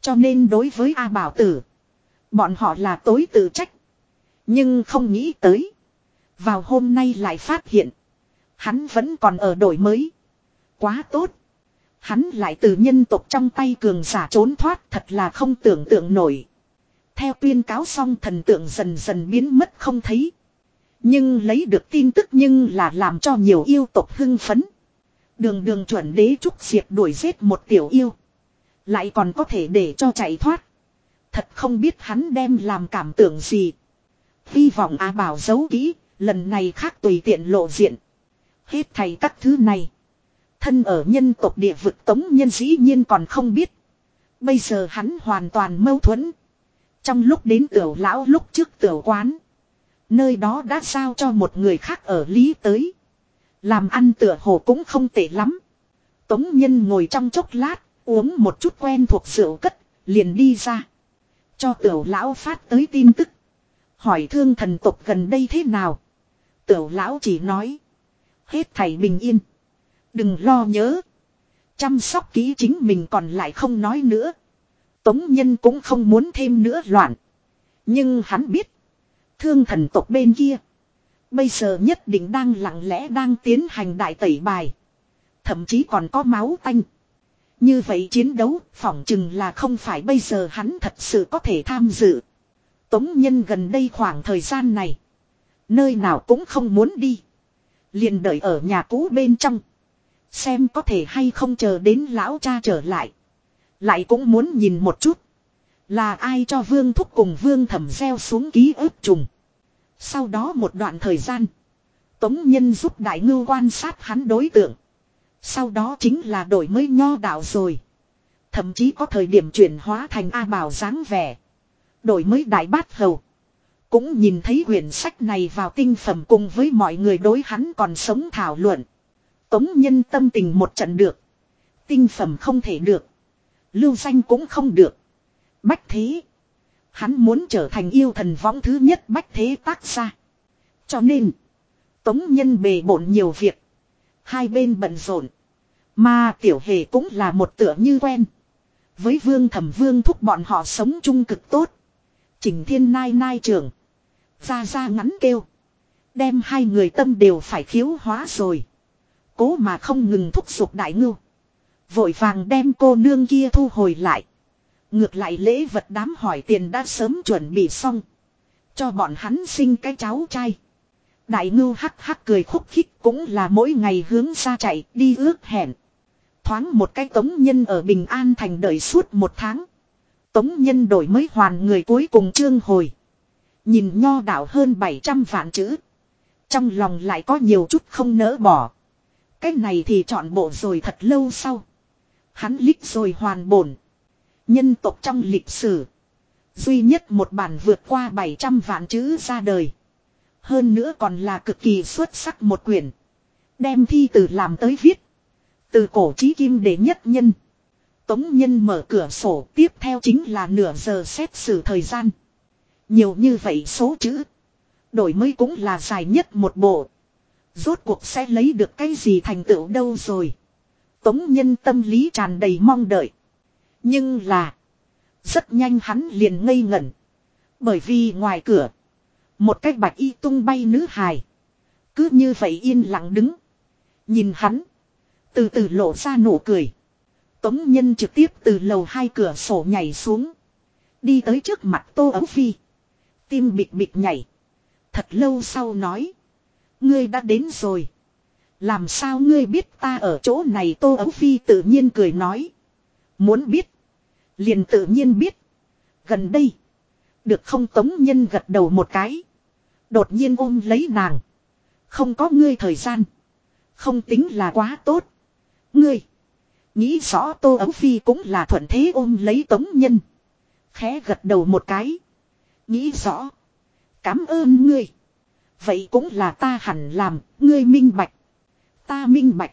Cho nên đối với A Bảo tử. Bọn họ là tối tự trách. Nhưng không nghĩ tới. Vào hôm nay lại phát hiện. Hắn vẫn còn ở đổi mới. Quá tốt. Hắn lại từ nhân tộc trong tay cường giả trốn thoát thật là không tưởng tượng nổi. Theo tuyên cáo xong thần tượng dần dần biến mất không thấy. Nhưng lấy được tin tức nhưng là làm cho nhiều yêu tộc hưng phấn. Đường đường chuẩn đế trúc diệt đuổi giết một tiểu yêu. Lại còn có thể để cho chạy thoát. Thật không biết hắn đem làm cảm tưởng gì. Hy vọng A Bảo giấu kỹ, lần này khác tùy tiện lộ diện. Hết thầy các thứ này. Thân ở nhân tộc địa vực tống nhân dĩ nhiên còn không biết. Bây giờ hắn hoàn toàn mâu thuẫn. Trong lúc đến tiểu lão lúc trước tiểu quán. Nơi đó đã sao cho một người khác ở lý tới. Làm ăn tựa hồ cũng không tệ lắm. Tống nhân ngồi trong chốc lát, uống một chút quen thuộc rượu cất, liền đi ra. Cho tiểu lão phát tới tin tức. Hỏi thương thần tộc gần đây thế nào? Tiểu lão chỉ nói. Hết thầy bình yên. Đừng lo nhớ. Chăm sóc kỹ chính mình còn lại không nói nữa. Tống nhân cũng không muốn thêm nữa loạn. Nhưng hắn biết. Thương thần tộc bên kia. Bây giờ nhất định đang lặng lẽ đang tiến hành đại tẩy bài. Thậm chí còn có máu tanh. Như vậy chiến đấu, phỏng chừng là không phải bây giờ hắn thật sự có thể tham dự. Tống nhân gần đây khoảng thời gian này. Nơi nào cũng không muốn đi. Liền đợi ở nhà cũ bên trong. Xem có thể hay không chờ đến lão cha trở lại. Lại cũng muốn nhìn một chút. Là ai cho vương thúc cùng vương thẩm gieo xuống ký ức trùng. Sau đó một đoạn thời gian. Tống nhân giúp đại ngưu quan sát hắn đối tượng. Sau đó chính là đổi mới nho đạo rồi. Thậm chí có thời điểm chuyển hóa thành A Bảo dáng vẻ. Đổi mới đại bát hầu. Cũng nhìn thấy quyển sách này vào tinh phẩm cùng với mọi người đối hắn còn sống thảo luận. Tống nhân tâm tình một trận được. Tinh phẩm không thể được. Lưu danh cũng không được. Bách thế. Hắn muốn trở thành yêu thần võng thứ nhất bách thế tác ra. Cho nên. Tống nhân bề bộn nhiều việc. Hai bên bận rộn. Mà tiểu hề cũng là một tựa như quen. Với vương thẩm vương thúc bọn họ sống chung cực tốt. Trình thiên nai nai trưởng. Ra ra ngắn kêu. Đem hai người tâm đều phải khiếu hóa rồi. Cố mà không ngừng thúc giục đại ngưu. Vội vàng đem cô nương kia thu hồi lại. Ngược lại lễ vật đám hỏi tiền đã sớm chuẩn bị xong. Cho bọn hắn sinh cái cháu trai. Đại ngưu hắc hắc cười khúc khích cũng là mỗi ngày hướng ra chạy đi ước hẹn. Thoáng một cái tống nhân ở Bình An thành đợi suốt một tháng. Tống nhân đổi mới hoàn người cuối cùng trương hồi. Nhìn nho đạo hơn 700 vạn chữ. Trong lòng lại có nhiều chút không nỡ bỏ. Cái này thì chọn bộ rồi thật lâu sau. Hắn lít rồi hoàn bổn. Nhân tộc trong lịch sử. Duy nhất một bản vượt qua 700 vạn chữ ra đời. Hơn nữa còn là cực kỳ xuất sắc một quyển. Đem thi từ làm tới viết. Từ cổ chí kim để nhất nhân. Tống nhân mở cửa sổ tiếp theo chính là nửa giờ xét xử thời gian. Nhiều như vậy số chữ. Đổi mới cũng là dài nhất một bộ. Rốt cuộc sẽ lấy được cái gì thành tựu đâu rồi. Tống nhân tâm lý tràn đầy mong đợi. Nhưng là. Rất nhanh hắn liền ngây ngẩn. Bởi vì ngoài cửa. Một cái bạch y tung bay nữ hài. Cứ như vậy yên lặng đứng. Nhìn hắn. Từ từ lộ ra nụ cười. Tống nhân trực tiếp từ lầu hai cửa sổ nhảy xuống. Đi tới trước mặt tô ấu phi. Tim bịch bịch nhảy. Thật lâu sau nói. Ngươi đã đến rồi. Làm sao ngươi biết ta ở chỗ này tô ấu phi tự nhiên cười nói. Muốn biết. Liền tự nhiên biết. Gần đây. Được không tống nhân gật đầu một cái. Đột nhiên ôm lấy nàng. Không có ngươi thời gian. Không tính là quá tốt. Ngươi. Nghĩ rõ Tô Ấu Phi cũng là thuận thế ôm lấy tống nhân. Khẽ gật đầu một cái. Nghĩ rõ. Cảm ơn ngươi. Vậy cũng là ta hẳn làm, ngươi minh bạch. Ta minh bạch.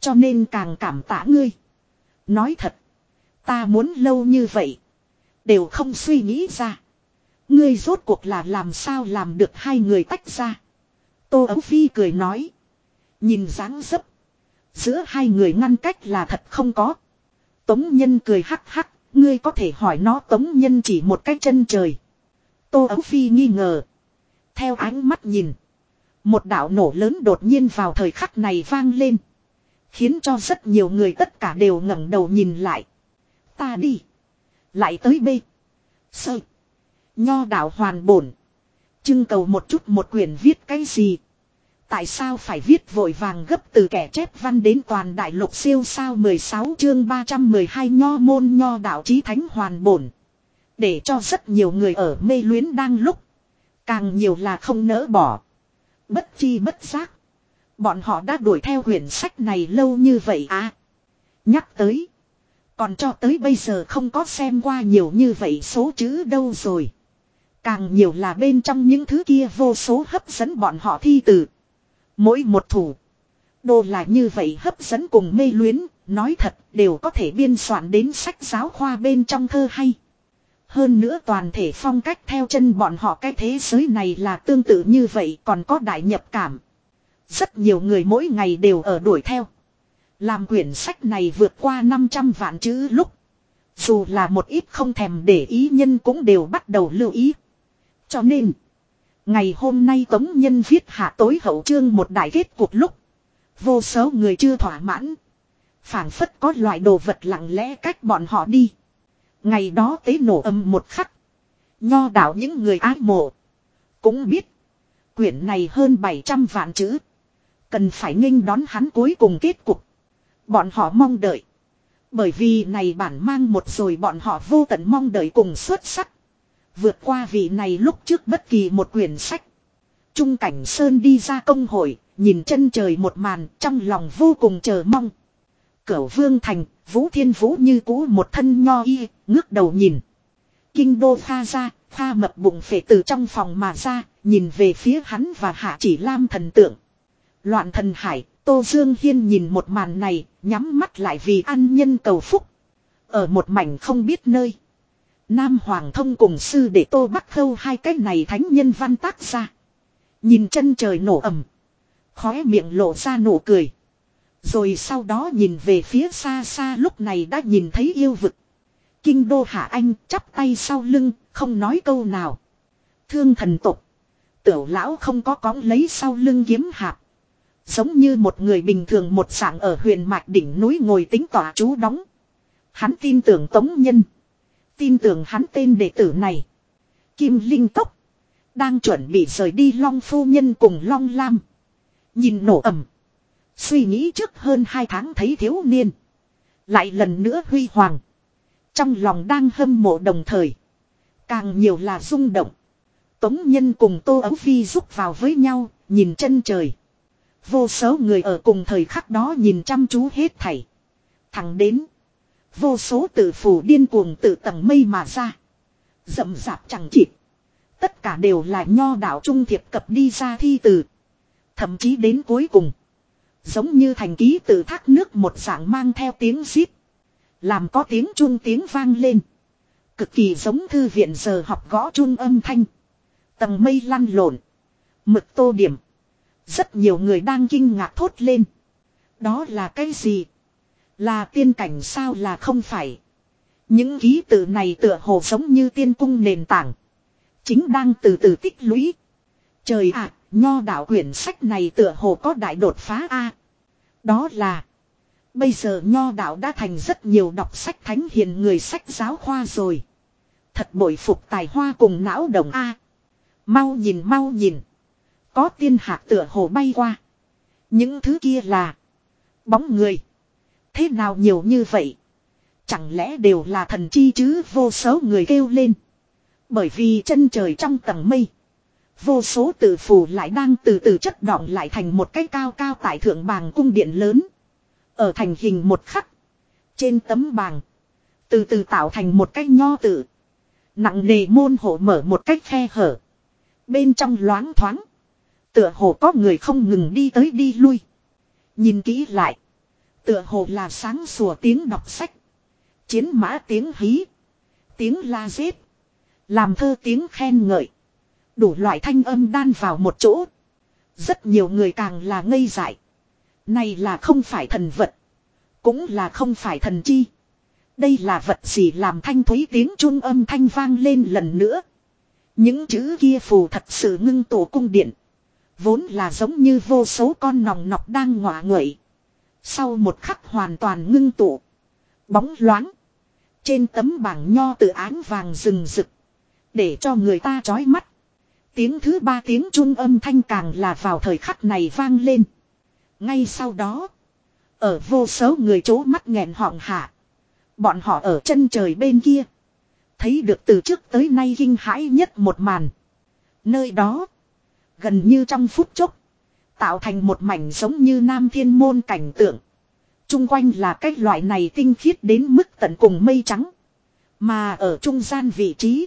Cho nên càng cảm tạ ngươi. Nói thật. Ta muốn lâu như vậy. Đều không suy nghĩ ra. Ngươi rốt cuộc là làm sao làm được hai người tách ra. Tô Ấu Phi cười nói. Nhìn dáng dấp. Giữa hai người ngăn cách là thật không có. Tống Nhân cười hắc hắc. Ngươi có thể hỏi nó Tống Nhân chỉ một cái chân trời. Tô Ấu Phi nghi ngờ. Theo ánh mắt nhìn. Một đạo nổ lớn đột nhiên vào thời khắc này vang lên. Khiến cho rất nhiều người tất cả đều ngẩng đầu nhìn lại. Ta đi. Lại tới B. Sơ. Nho đạo hoàn bổn. Trưng cầu một chút một quyển viết cái gì. Tại sao phải viết vội vàng gấp từ kẻ chép văn đến toàn đại lục siêu sao 16 chương 312 nho môn nho đạo chí thánh hoàn bổn. Để cho rất nhiều người ở mê luyến đang lúc. Càng nhiều là không nỡ bỏ. Bất chi bất giác. Bọn họ đã đuổi theo quyển sách này lâu như vậy à. Nhắc tới. Còn cho tới bây giờ không có xem qua nhiều như vậy số chữ đâu rồi. Càng nhiều là bên trong những thứ kia vô số hấp dẫn bọn họ thi từ. Mỗi một thủ. Đồ là như vậy hấp dẫn cùng mê luyến, nói thật đều có thể biên soạn đến sách giáo khoa bên trong thơ hay. Hơn nữa toàn thể phong cách theo chân bọn họ cái thế giới này là tương tự như vậy còn có đại nhập cảm. Rất nhiều người mỗi ngày đều ở đuổi theo. Làm quyển sách này vượt qua 500 vạn chữ lúc. Dù là một ít không thèm để ý nhân cũng đều bắt đầu lưu ý. Cho nên, ngày hôm nay Tống Nhân viết hạ tối hậu chương một đại kết cuộc lúc. Vô số người chưa thỏa mãn. phảng phất có loại đồ vật lặng lẽ cách bọn họ đi. Ngày đó tế nổ âm một khắc. Nho đảo những người ái mộ. Cũng biết. Quyển này hơn 700 vạn chữ. Cần phải nghênh đón hắn cuối cùng kết cục. Bọn họ mong đợi. Bởi vì này bản mang một rồi bọn họ vô tận mong đợi cùng xuất sắc. Vượt qua vị này lúc trước bất kỳ một quyển sách. Trung cảnh Sơn đi ra công hội, nhìn chân trời một màn trong lòng vô cùng chờ mong. Cửu vương thành, vũ thiên vũ như cũ một thân nho y, ngước đầu nhìn. Kinh đô pha ra, pha mập bụng phệ từ trong phòng mà ra, nhìn về phía hắn và hạ chỉ lam thần tượng. Loạn thần hải, Tô Dương Hiên nhìn một màn này, nhắm mắt lại vì ăn nhân cầu phúc. Ở một mảnh không biết nơi. Nam Hoàng thông cùng sư để Tô Bắc Khâu hai cái này thánh nhân văn tác ra. Nhìn chân trời nổ ẩm, Khóe miệng lộ ra nụ cười. Rồi sau đó nhìn về phía xa xa lúc này đã nhìn thấy yêu vực. Kinh đô hạ anh chắp tay sau lưng, không nói câu nào. Thương thần tục. Tiểu lão không có cóng lấy sau lưng kiếm hạp. Giống như một người bình thường một sảng ở huyền mạch đỉnh núi ngồi tính tỏa chú đóng. Hắn tin tưởng tống nhân. Tin tưởng hắn tên đệ tử này. Kim Linh Cốc. Đang chuẩn bị rời đi Long Phu Nhân cùng Long Lam. Nhìn nổ ẩm. Suy nghĩ trước hơn hai tháng thấy thiếu niên. Lại lần nữa huy hoàng. Trong lòng đang hâm mộ đồng thời. Càng nhiều là rung động. Tống Nhân cùng Tô Ấu Phi rúc vào với nhau, nhìn chân trời. Vô số người ở cùng thời khắc đó nhìn chăm chú hết thảy. Thẳng đến. Vô số tự phủ điên cuồng tự tầng mây mà ra. Rậm rạp chẳng chịt. Tất cả đều là nho đạo trung thiệp cập đi ra thi từ. Thậm chí đến cuối cùng. Giống như thành ký từ thác nước một dạng mang theo tiếng xít. Làm có tiếng chuông tiếng vang lên. Cực kỳ giống thư viện giờ học gõ chuông âm thanh. Tầng mây lăn lộn. Mực tô điểm. Rất nhiều người đang kinh ngạc thốt lên. Đó là cái gì? Là tiên cảnh sao là không phải? Những ký tự này tựa hồ giống như tiên cung nền tảng. Chính đang từ từ tích lũy. Trời ạ, nho đạo quyển sách này tựa hồ có đại đột phá A. Đó là. Bây giờ nho đạo đã thành rất nhiều đọc sách thánh hiền người sách giáo khoa rồi. Thật bội phục tài hoa cùng não đồng A. Mau nhìn mau nhìn. Có tiên hạc tựa hồ bay qua. Những thứ kia là. Bóng người. Thế nào nhiều như vậy? Chẳng lẽ đều là thần chi chứ vô số người kêu lên. Bởi vì chân trời trong tầng mây. Vô số tử phù lại đang từ từ chất đọng lại thành một cái cao cao tại thượng bàng cung điện lớn. Ở thành hình một khắc. Trên tấm bàng. Từ từ tạo thành một cái nho tự. Nặng nề môn hộ mở một cách khe hở. Bên trong loáng thoáng. Tựa hồ có người không ngừng đi tới đi lui. Nhìn kỹ lại. Tựa hồ là sáng sủa tiếng đọc sách. Chiến mã tiếng hí. Tiếng la giết. Làm thơ tiếng khen ngợi. Đủ loại thanh âm đan vào một chỗ. Rất nhiều người càng là ngây dại. Này là không phải thần vật. Cũng là không phải thần chi. Đây là vật gì làm thanh thúy tiếng trung âm thanh vang lên lần nữa. Những chữ kia phù thật sự ngưng tổ cung điện. Vốn là giống như vô số con nòng nọc đang ngọa nguậy. Sau một khắc hoàn toàn ngưng tụ. Bóng loáng. Trên tấm bảng nho tự án vàng rừng rực. Để cho người ta chói mắt. Tiếng thứ ba tiếng trung âm thanh càng là vào thời khắc này vang lên. Ngay sau đó. Ở vô số người chố mắt nghẹn họng hạ. Bọn họ ở chân trời bên kia. Thấy được từ trước tới nay kinh hãi nhất một màn. Nơi đó. Gần như trong phút chốc. Tạo thành một mảnh giống như nam thiên môn cảnh tượng. Trung quanh là cái loại này tinh khiết đến mức tận cùng mây trắng. Mà ở trung gian vị trí.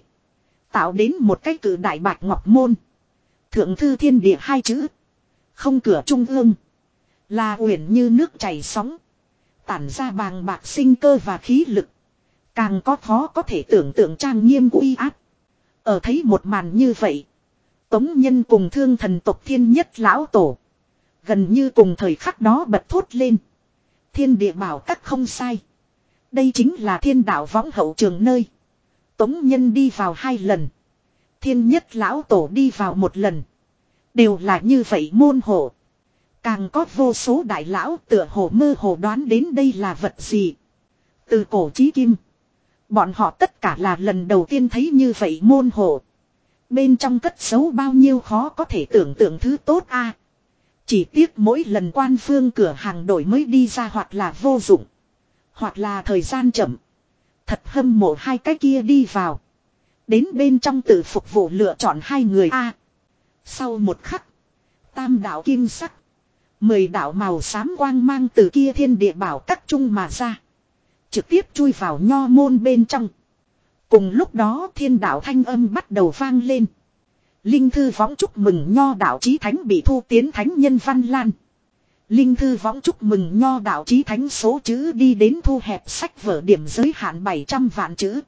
Tạo đến một cái cử đại bạch ngọc môn. Thượng thư thiên địa hai chữ. Không cửa trung ương. Là uyển như nước chảy sóng. Tản ra bàng bạc sinh cơ và khí lực. Càng có khó có thể tưởng tượng trang nghiêm uy áp. Ở thấy một màn như vậy. Tống nhân cùng thương thần tộc thiên nhất lão tổ. Gần như cùng thời khắc đó bật thốt lên. Thiên địa bảo các không sai. Đây chính là thiên đạo võng hậu trường nơi. Tống nhân đi vào hai lần. Thiên nhất lão tổ đi vào một lần. Đều là như vậy môn hộ. Càng có vô số đại lão tựa hồ mơ hồ đoán đến đây là vật gì. Từ cổ chí kim. Bọn họ tất cả là lần đầu tiên thấy như vậy môn hộ. Bên trong cất xấu bao nhiêu khó có thể tưởng tượng thứ tốt a. Chỉ tiếc mỗi lần quan phương cửa hàng đổi mới đi ra hoặc là vô dụng. Hoặc là thời gian chậm. Thật hâm mộ hai cái kia đi vào. Đến bên trong tự phục vụ lựa chọn hai người a. sau một khắc. Tam đạo kim sắc. Mười đạo màu xám quang mang từ kia thiên địa bảo các trung mà ra. Trực tiếp chui vào nho môn bên trong. Cùng lúc đó thiên đạo thanh âm bắt đầu vang lên. Linh thư võng chúc mừng nho đạo chí thánh bị thu tiến thánh nhân văn lan. Linh thư võng chúc mừng nho đạo chí thánh số chữ đi đến thu hẹp sách vở điểm giới hạn 700 vạn chữ.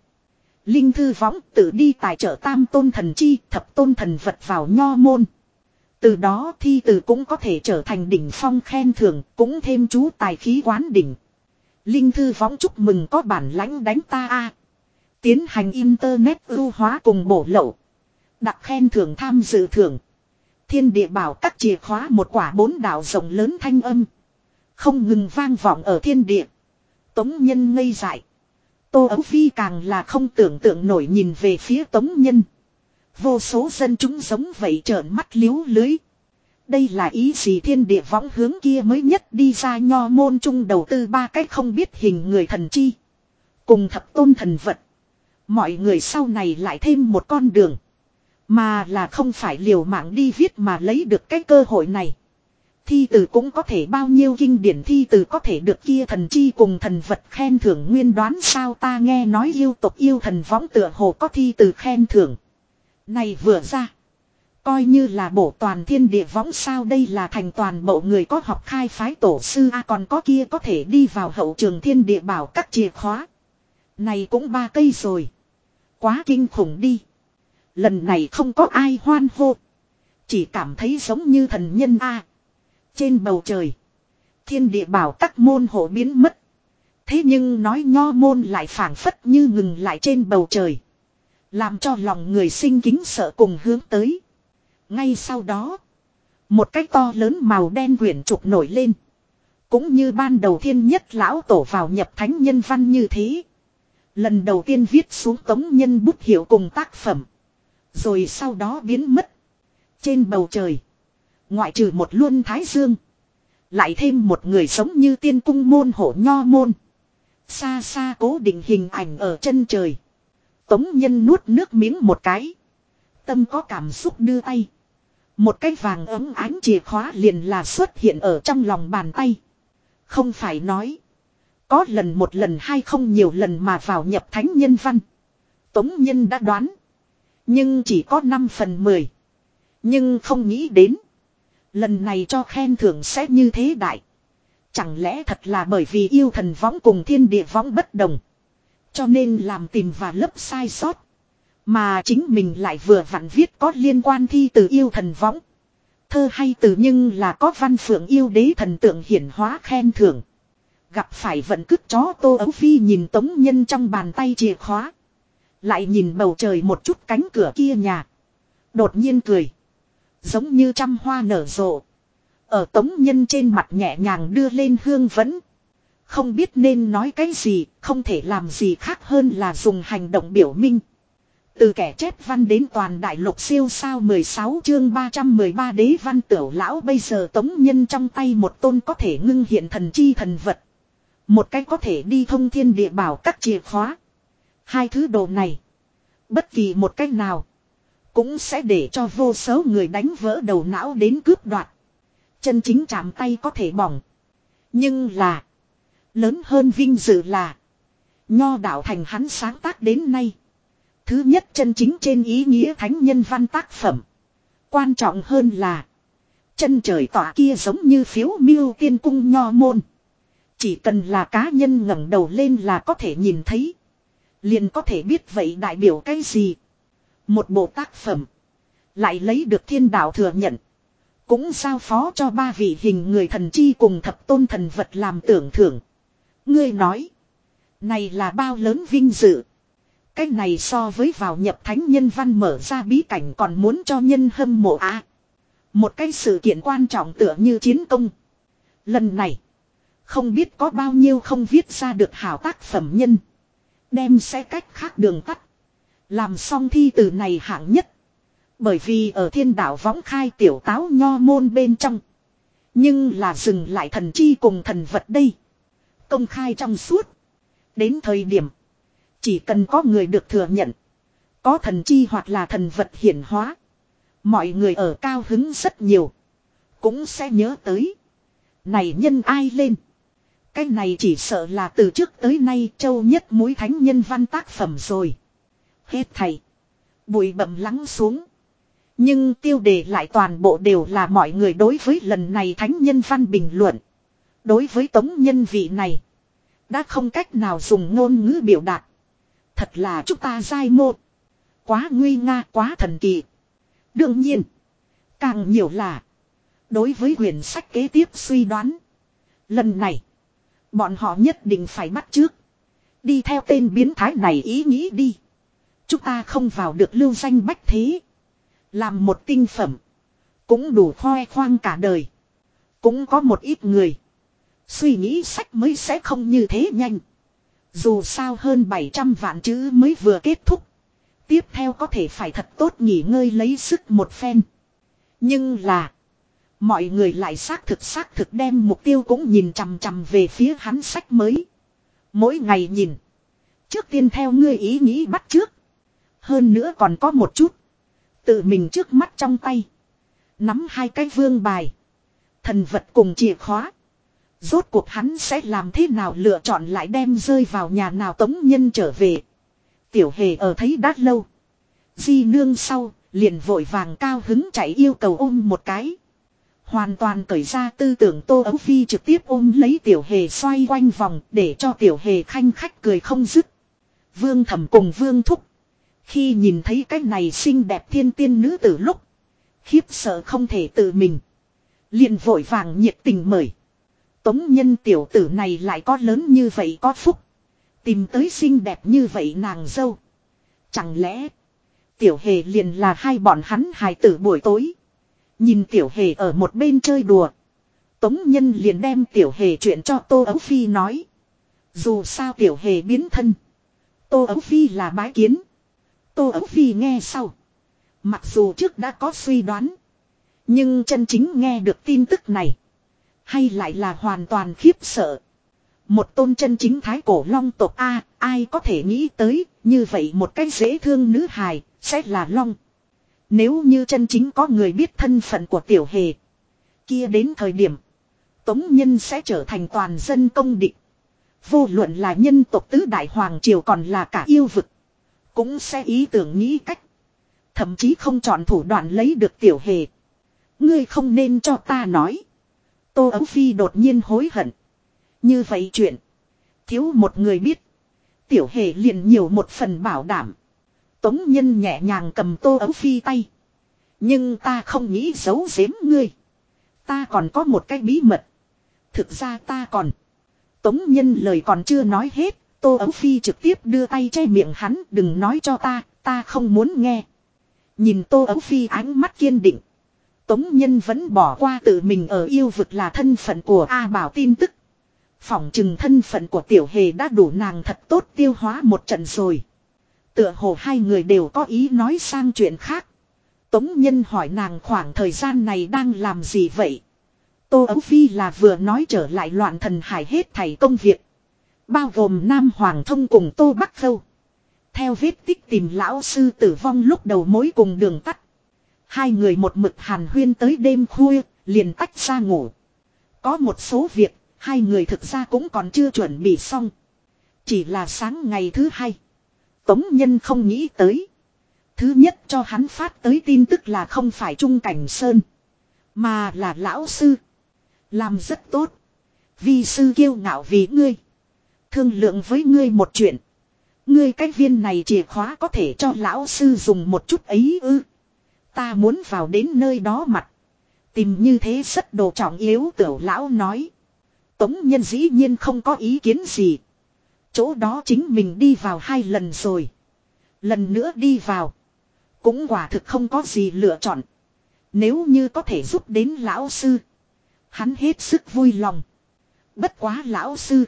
Linh thư võng tự đi tài trợ tam tôn thần chi, thập tôn thần vật vào nho môn. Từ đó thi từ cũng có thể trở thành đỉnh phong khen thưởng, cũng thêm chú tài khí quán đỉnh. Linh thư võng chúc mừng có bản lãnh đánh ta a Tiến hành internet ưu hóa cùng bổ lậu. Đặc khen thưởng tham dự thưởng. Thiên địa bảo các chìa khóa một quả bốn đảo rộng lớn thanh âm. Không ngừng vang vọng ở thiên địa. Tống nhân ngây dại. Tô Ấu Phi càng là không tưởng tượng nổi nhìn về phía tống nhân. Vô số dân chúng giống vậy trợn mắt liếu lưới. Đây là ý gì thiên địa võng hướng kia mới nhất đi ra nho môn trung đầu tư ba cách không biết hình người thần chi. Cùng thập tôn thần vật. Mọi người sau này lại thêm một con đường. Mà là không phải liều mạng đi viết mà lấy được cái cơ hội này. Thi từ cũng có thể bao nhiêu kinh điển thi từ có thể được kia thần chi cùng thần vật khen thưởng nguyên đoán sao ta nghe nói yêu tộc yêu thần võng tựa hồ có thi từ khen thưởng. Này vừa ra. Coi như là bổ toàn thiên địa võng sao đây là thành toàn bộ người có học khai phái tổ sư A còn có kia có thể đi vào hậu trường thiên địa bảo các chìa khóa. Này cũng ba cây rồi. Quá kinh khủng đi. Lần này không có ai hoan hô. Chỉ cảm thấy giống như thần nhân A. Trên bầu trời. Thiên địa bảo các môn hộ biến mất. Thế nhưng nói nho môn lại phảng phất như ngừng lại trên bầu trời. Làm cho lòng người sinh kính sợ cùng hướng tới. Ngay sau đó. Một cái to lớn màu đen quyển trục nổi lên. Cũng như ban đầu thiên nhất lão tổ vào nhập thánh nhân văn như thế. Lần đầu tiên viết xuống tống nhân bút hiệu cùng tác phẩm. Rồi sau đó biến mất. Trên bầu trời. Ngoại trừ một luân thái dương. Lại thêm một người sống như tiên cung môn hộ nho môn. Xa xa cố định hình ảnh ở chân trời. Tống nhân nuốt nước miếng một cái. Tâm có cảm xúc đưa tay. Một cái vàng ấm ánh chìa khóa liền là xuất hiện ở trong lòng bàn tay. Không phải nói. Có lần một lần hay không nhiều lần mà vào nhập thánh nhân văn. Tống nhân đã đoán. Nhưng chỉ có 5 phần 10. Nhưng không nghĩ đến. Lần này cho khen thưởng sẽ như thế đại. Chẳng lẽ thật là bởi vì yêu thần võng cùng thiên địa võng bất đồng. Cho nên làm tìm và lấp sai sót. Mà chính mình lại vừa vặn viết có liên quan thi từ yêu thần võng. Thơ hay từ nhưng là có văn phượng yêu đế thần tượng hiển hóa khen thưởng. Gặp phải vận cứt chó tô ấu phi nhìn tống nhân trong bàn tay chìa khóa. Lại nhìn bầu trời một chút cánh cửa kia nhà. Đột nhiên cười. Giống như trăm hoa nở rộ. Ở tống nhân trên mặt nhẹ nhàng đưa lên hương vẫn. Không biết nên nói cái gì, không thể làm gì khác hơn là dùng hành động biểu minh. Từ kẻ chép văn đến toàn đại lục siêu sao 16 chương 313 đế văn tiểu lão bây giờ tống nhân trong tay một tôn có thể ngưng hiện thần chi thần vật. Một cái có thể đi thông thiên địa bảo các chìa khóa. Hai thứ đồ này. Bất kỳ một cách nào. Cũng sẽ để cho vô số người đánh vỡ đầu não đến cướp đoạt. Chân chính chạm tay có thể bỏng. Nhưng là. Lớn hơn vinh dự là. Nho đạo thành hắn sáng tác đến nay. Thứ nhất chân chính trên ý nghĩa thánh nhân văn tác phẩm. Quan trọng hơn là. Chân trời tỏa kia giống như phiếu miêu tiên cung nho môn. Chỉ cần là cá nhân ngẩng đầu lên là có thể nhìn thấy. Liền có thể biết vậy đại biểu cái gì. Một bộ tác phẩm. Lại lấy được thiên đạo thừa nhận. Cũng giao phó cho ba vị hình người thần chi cùng thập tôn thần vật làm tưởng thưởng. Ngươi nói. Này là bao lớn vinh dự. Cái này so với vào nhập thánh nhân văn mở ra bí cảnh còn muốn cho nhân hâm mộ á. một cái sự kiện quan trọng tựa như chiến công. Lần này. Không biết có bao nhiêu không viết ra được hảo tác phẩm nhân. Đem sẽ cách khác đường tắt. Làm xong thi từ này hạng nhất. Bởi vì ở thiên đạo võng khai tiểu táo nho môn bên trong. Nhưng là dừng lại thần chi cùng thần vật đây. Công khai trong suốt. Đến thời điểm. Chỉ cần có người được thừa nhận. Có thần chi hoặc là thần vật hiển hóa. Mọi người ở cao hứng rất nhiều. Cũng sẽ nhớ tới. Này nhân ai lên. Cái này chỉ sợ là từ trước tới nay châu nhất mũi thánh nhân văn tác phẩm rồi. Hết thầy. Bụi bậm lắng xuống. Nhưng tiêu đề lại toàn bộ đều là mọi người đối với lần này thánh nhân văn bình luận. Đối với tống nhân vị này. Đã không cách nào dùng ngôn ngữ biểu đạt. Thật là chúng ta dai một. Quá nguy nga, quá thần kỳ. Đương nhiên. Càng nhiều là. Đối với quyển sách kế tiếp suy đoán. Lần này. Bọn họ nhất định phải bắt trước. Đi theo tên biến thái này ý nghĩ đi. Chúng ta không vào được lưu danh bách thế. Làm một tinh phẩm. Cũng đủ khoe khoang cả đời. Cũng có một ít người. Suy nghĩ sách mới sẽ không như thế nhanh. Dù sao hơn 700 vạn chữ mới vừa kết thúc. Tiếp theo có thể phải thật tốt nghỉ ngơi lấy sức một phen. Nhưng là. Mọi người lại xác thực xác thực đem mục tiêu cũng nhìn chằm chằm về phía hắn sách mới. Mỗi ngày nhìn. Trước tiên theo ngươi ý nghĩ bắt trước. Hơn nữa còn có một chút. Tự mình trước mắt trong tay. Nắm hai cái vương bài. Thần vật cùng chìa khóa. Rốt cuộc hắn sẽ làm thế nào lựa chọn lại đem rơi vào nhà nào tống nhân trở về. Tiểu hề ở thấy đát lâu. Di nương sau, liền vội vàng cao hứng chạy yêu cầu ôm một cái. Hoàn toàn cởi ra tư tưởng Tô Ấu Phi trực tiếp ôm lấy tiểu hề xoay quanh vòng để cho tiểu hề khanh khách cười không dứt. Vương thẩm cùng vương thúc. Khi nhìn thấy cái này xinh đẹp thiên tiên nữ tử lúc. Khiếp sợ không thể tự mình. liền vội vàng nhiệt tình mời. Tống nhân tiểu tử này lại có lớn như vậy có phúc. Tìm tới xinh đẹp như vậy nàng dâu. Chẳng lẽ. Tiểu hề liền là hai bọn hắn hài tử buổi tối. Nhìn tiểu hề ở một bên chơi đùa. Tống nhân liền đem tiểu hề chuyện cho Tô Ấu Phi nói. Dù sao tiểu hề biến thân. Tô Ấu Phi là bái kiến. Tô Ấu Phi nghe sau. Mặc dù trước đã có suy đoán. Nhưng chân chính nghe được tin tức này. Hay lại là hoàn toàn khiếp sợ. Một tôn chân chính thái cổ long tộc A, ai có thể nghĩ tới, như vậy một cái dễ thương nữ hài, sẽ là long. Nếu như chân chính có người biết thân phận của tiểu hề. Kia đến thời điểm. Tống nhân sẽ trở thành toàn dân công định. Vô luận là nhân tộc tứ đại hoàng triều còn là cả yêu vực. Cũng sẽ ý tưởng nghĩ cách. Thậm chí không chọn thủ đoạn lấy được tiểu hề. Ngươi không nên cho ta nói. Tô Ấu Phi đột nhiên hối hận. Như vậy chuyện. Thiếu một người biết. Tiểu hề liền nhiều một phần bảo đảm. Tống nhân nhẹ nhàng cầm tô ấu phi tay. Nhưng ta không nghĩ giấu giếm ngươi. Ta còn có một cái bí mật. Thực ra ta còn. Tống nhân lời còn chưa nói hết. Tô ấu phi trực tiếp đưa tay che miệng hắn. Đừng nói cho ta. Ta không muốn nghe. Nhìn tô ấu phi ánh mắt kiên định. Tống nhân vẫn bỏ qua tự mình ở yêu vực là thân phận của A Bảo tin tức. Phỏng chừng thân phận của tiểu hề đã đủ nàng thật tốt tiêu hóa một trận rồi. Tựa hồ hai người đều có ý nói sang chuyện khác. Tống Nhân hỏi nàng khoảng thời gian này đang làm gì vậy? Tô Ấu Phi là vừa nói trở lại loạn thần hải hết thảy công việc. Bao gồm Nam Hoàng Thông cùng Tô Bắc Khâu. Theo vết tích tìm lão sư tử vong lúc đầu mối cùng đường tắt. Hai người một mực hàn huyên tới đêm khuya, liền tách ra ngủ. Có một số việc, hai người thực ra cũng còn chưa chuẩn bị xong. Chỉ là sáng ngày thứ hai. Tống Nhân không nghĩ tới. Thứ nhất cho hắn phát tới tin tức là không phải Trung Cảnh Sơn. Mà là lão sư. Làm rất tốt. Vi sư kiêu ngạo vì ngươi. Thương lượng với ngươi một chuyện. Ngươi cái viên này chìa khóa có thể cho lão sư dùng một chút ấy ư. Ta muốn vào đến nơi đó mặt. Tìm như thế rất đồ trọng yếu, tiểu lão nói. Tống nhân dĩ nhiên không có ý kiến gì. Chỗ đó chính mình đi vào hai lần rồi. Lần nữa đi vào. Cũng quả thực không có gì lựa chọn. Nếu như có thể giúp đến lão sư. Hắn hết sức vui lòng. Bất quá lão sư.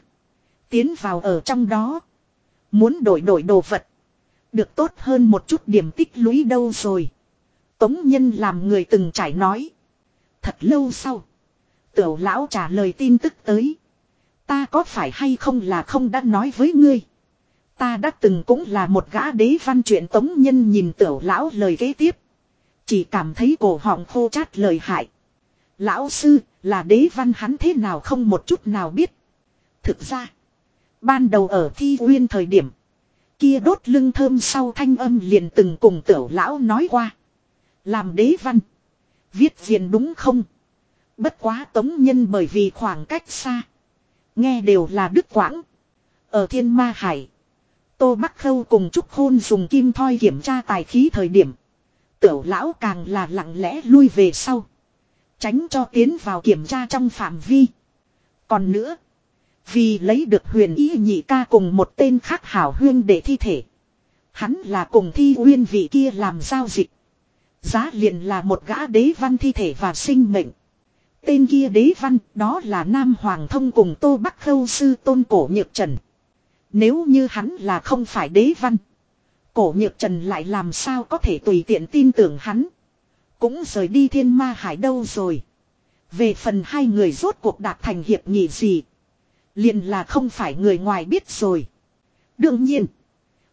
Tiến vào ở trong đó. Muốn đổi đổi đồ vật. Được tốt hơn một chút điểm tích lũy đâu rồi. Tống nhân làm người từng trải nói. Thật lâu sau. Tiểu lão trả lời tin tức tới. Ta có phải hay không là không đã nói với ngươi. Ta đã từng cũng là một gã đế văn chuyện tống nhân nhìn tiểu lão lời kế tiếp. Chỉ cảm thấy cổ họng khô chát lời hại. Lão sư, là đế văn hắn thế nào không một chút nào biết. Thực ra. Ban đầu ở thi uyên thời điểm. Kia đốt lưng thơm sau thanh âm liền từng cùng tiểu lão nói qua. Làm đế văn. Viết diện đúng không? Bất quá tống nhân bởi vì khoảng cách xa. Nghe đều là đức quãng. Ở thiên ma hải. Tô Bắc Khâu cùng Trúc Hôn dùng kim thoi kiểm tra tài khí thời điểm. Tiểu lão càng là lặng lẽ lui về sau. Tránh cho tiến vào kiểm tra trong phạm vi. Còn nữa. Vì lấy được huyền ý nhị ca cùng một tên khác hảo huyên để thi thể. Hắn là cùng thi uyên vị kia làm giao dịch. Giá liền là một gã đế văn thi thể và sinh mệnh. Tên kia đế văn, đó là Nam Hoàng thông cùng Tô Bắc Khâu sư tôn cổ nhược trần. Nếu như hắn là không phải đế văn. Cổ nhược trần lại làm sao có thể tùy tiện tin tưởng hắn. Cũng rời đi thiên ma hải đâu rồi. Về phần hai người rốt cuộc đạt thành hiệp nghị gì. liền là không phải người ngoài biết rồi. Đương nhiên.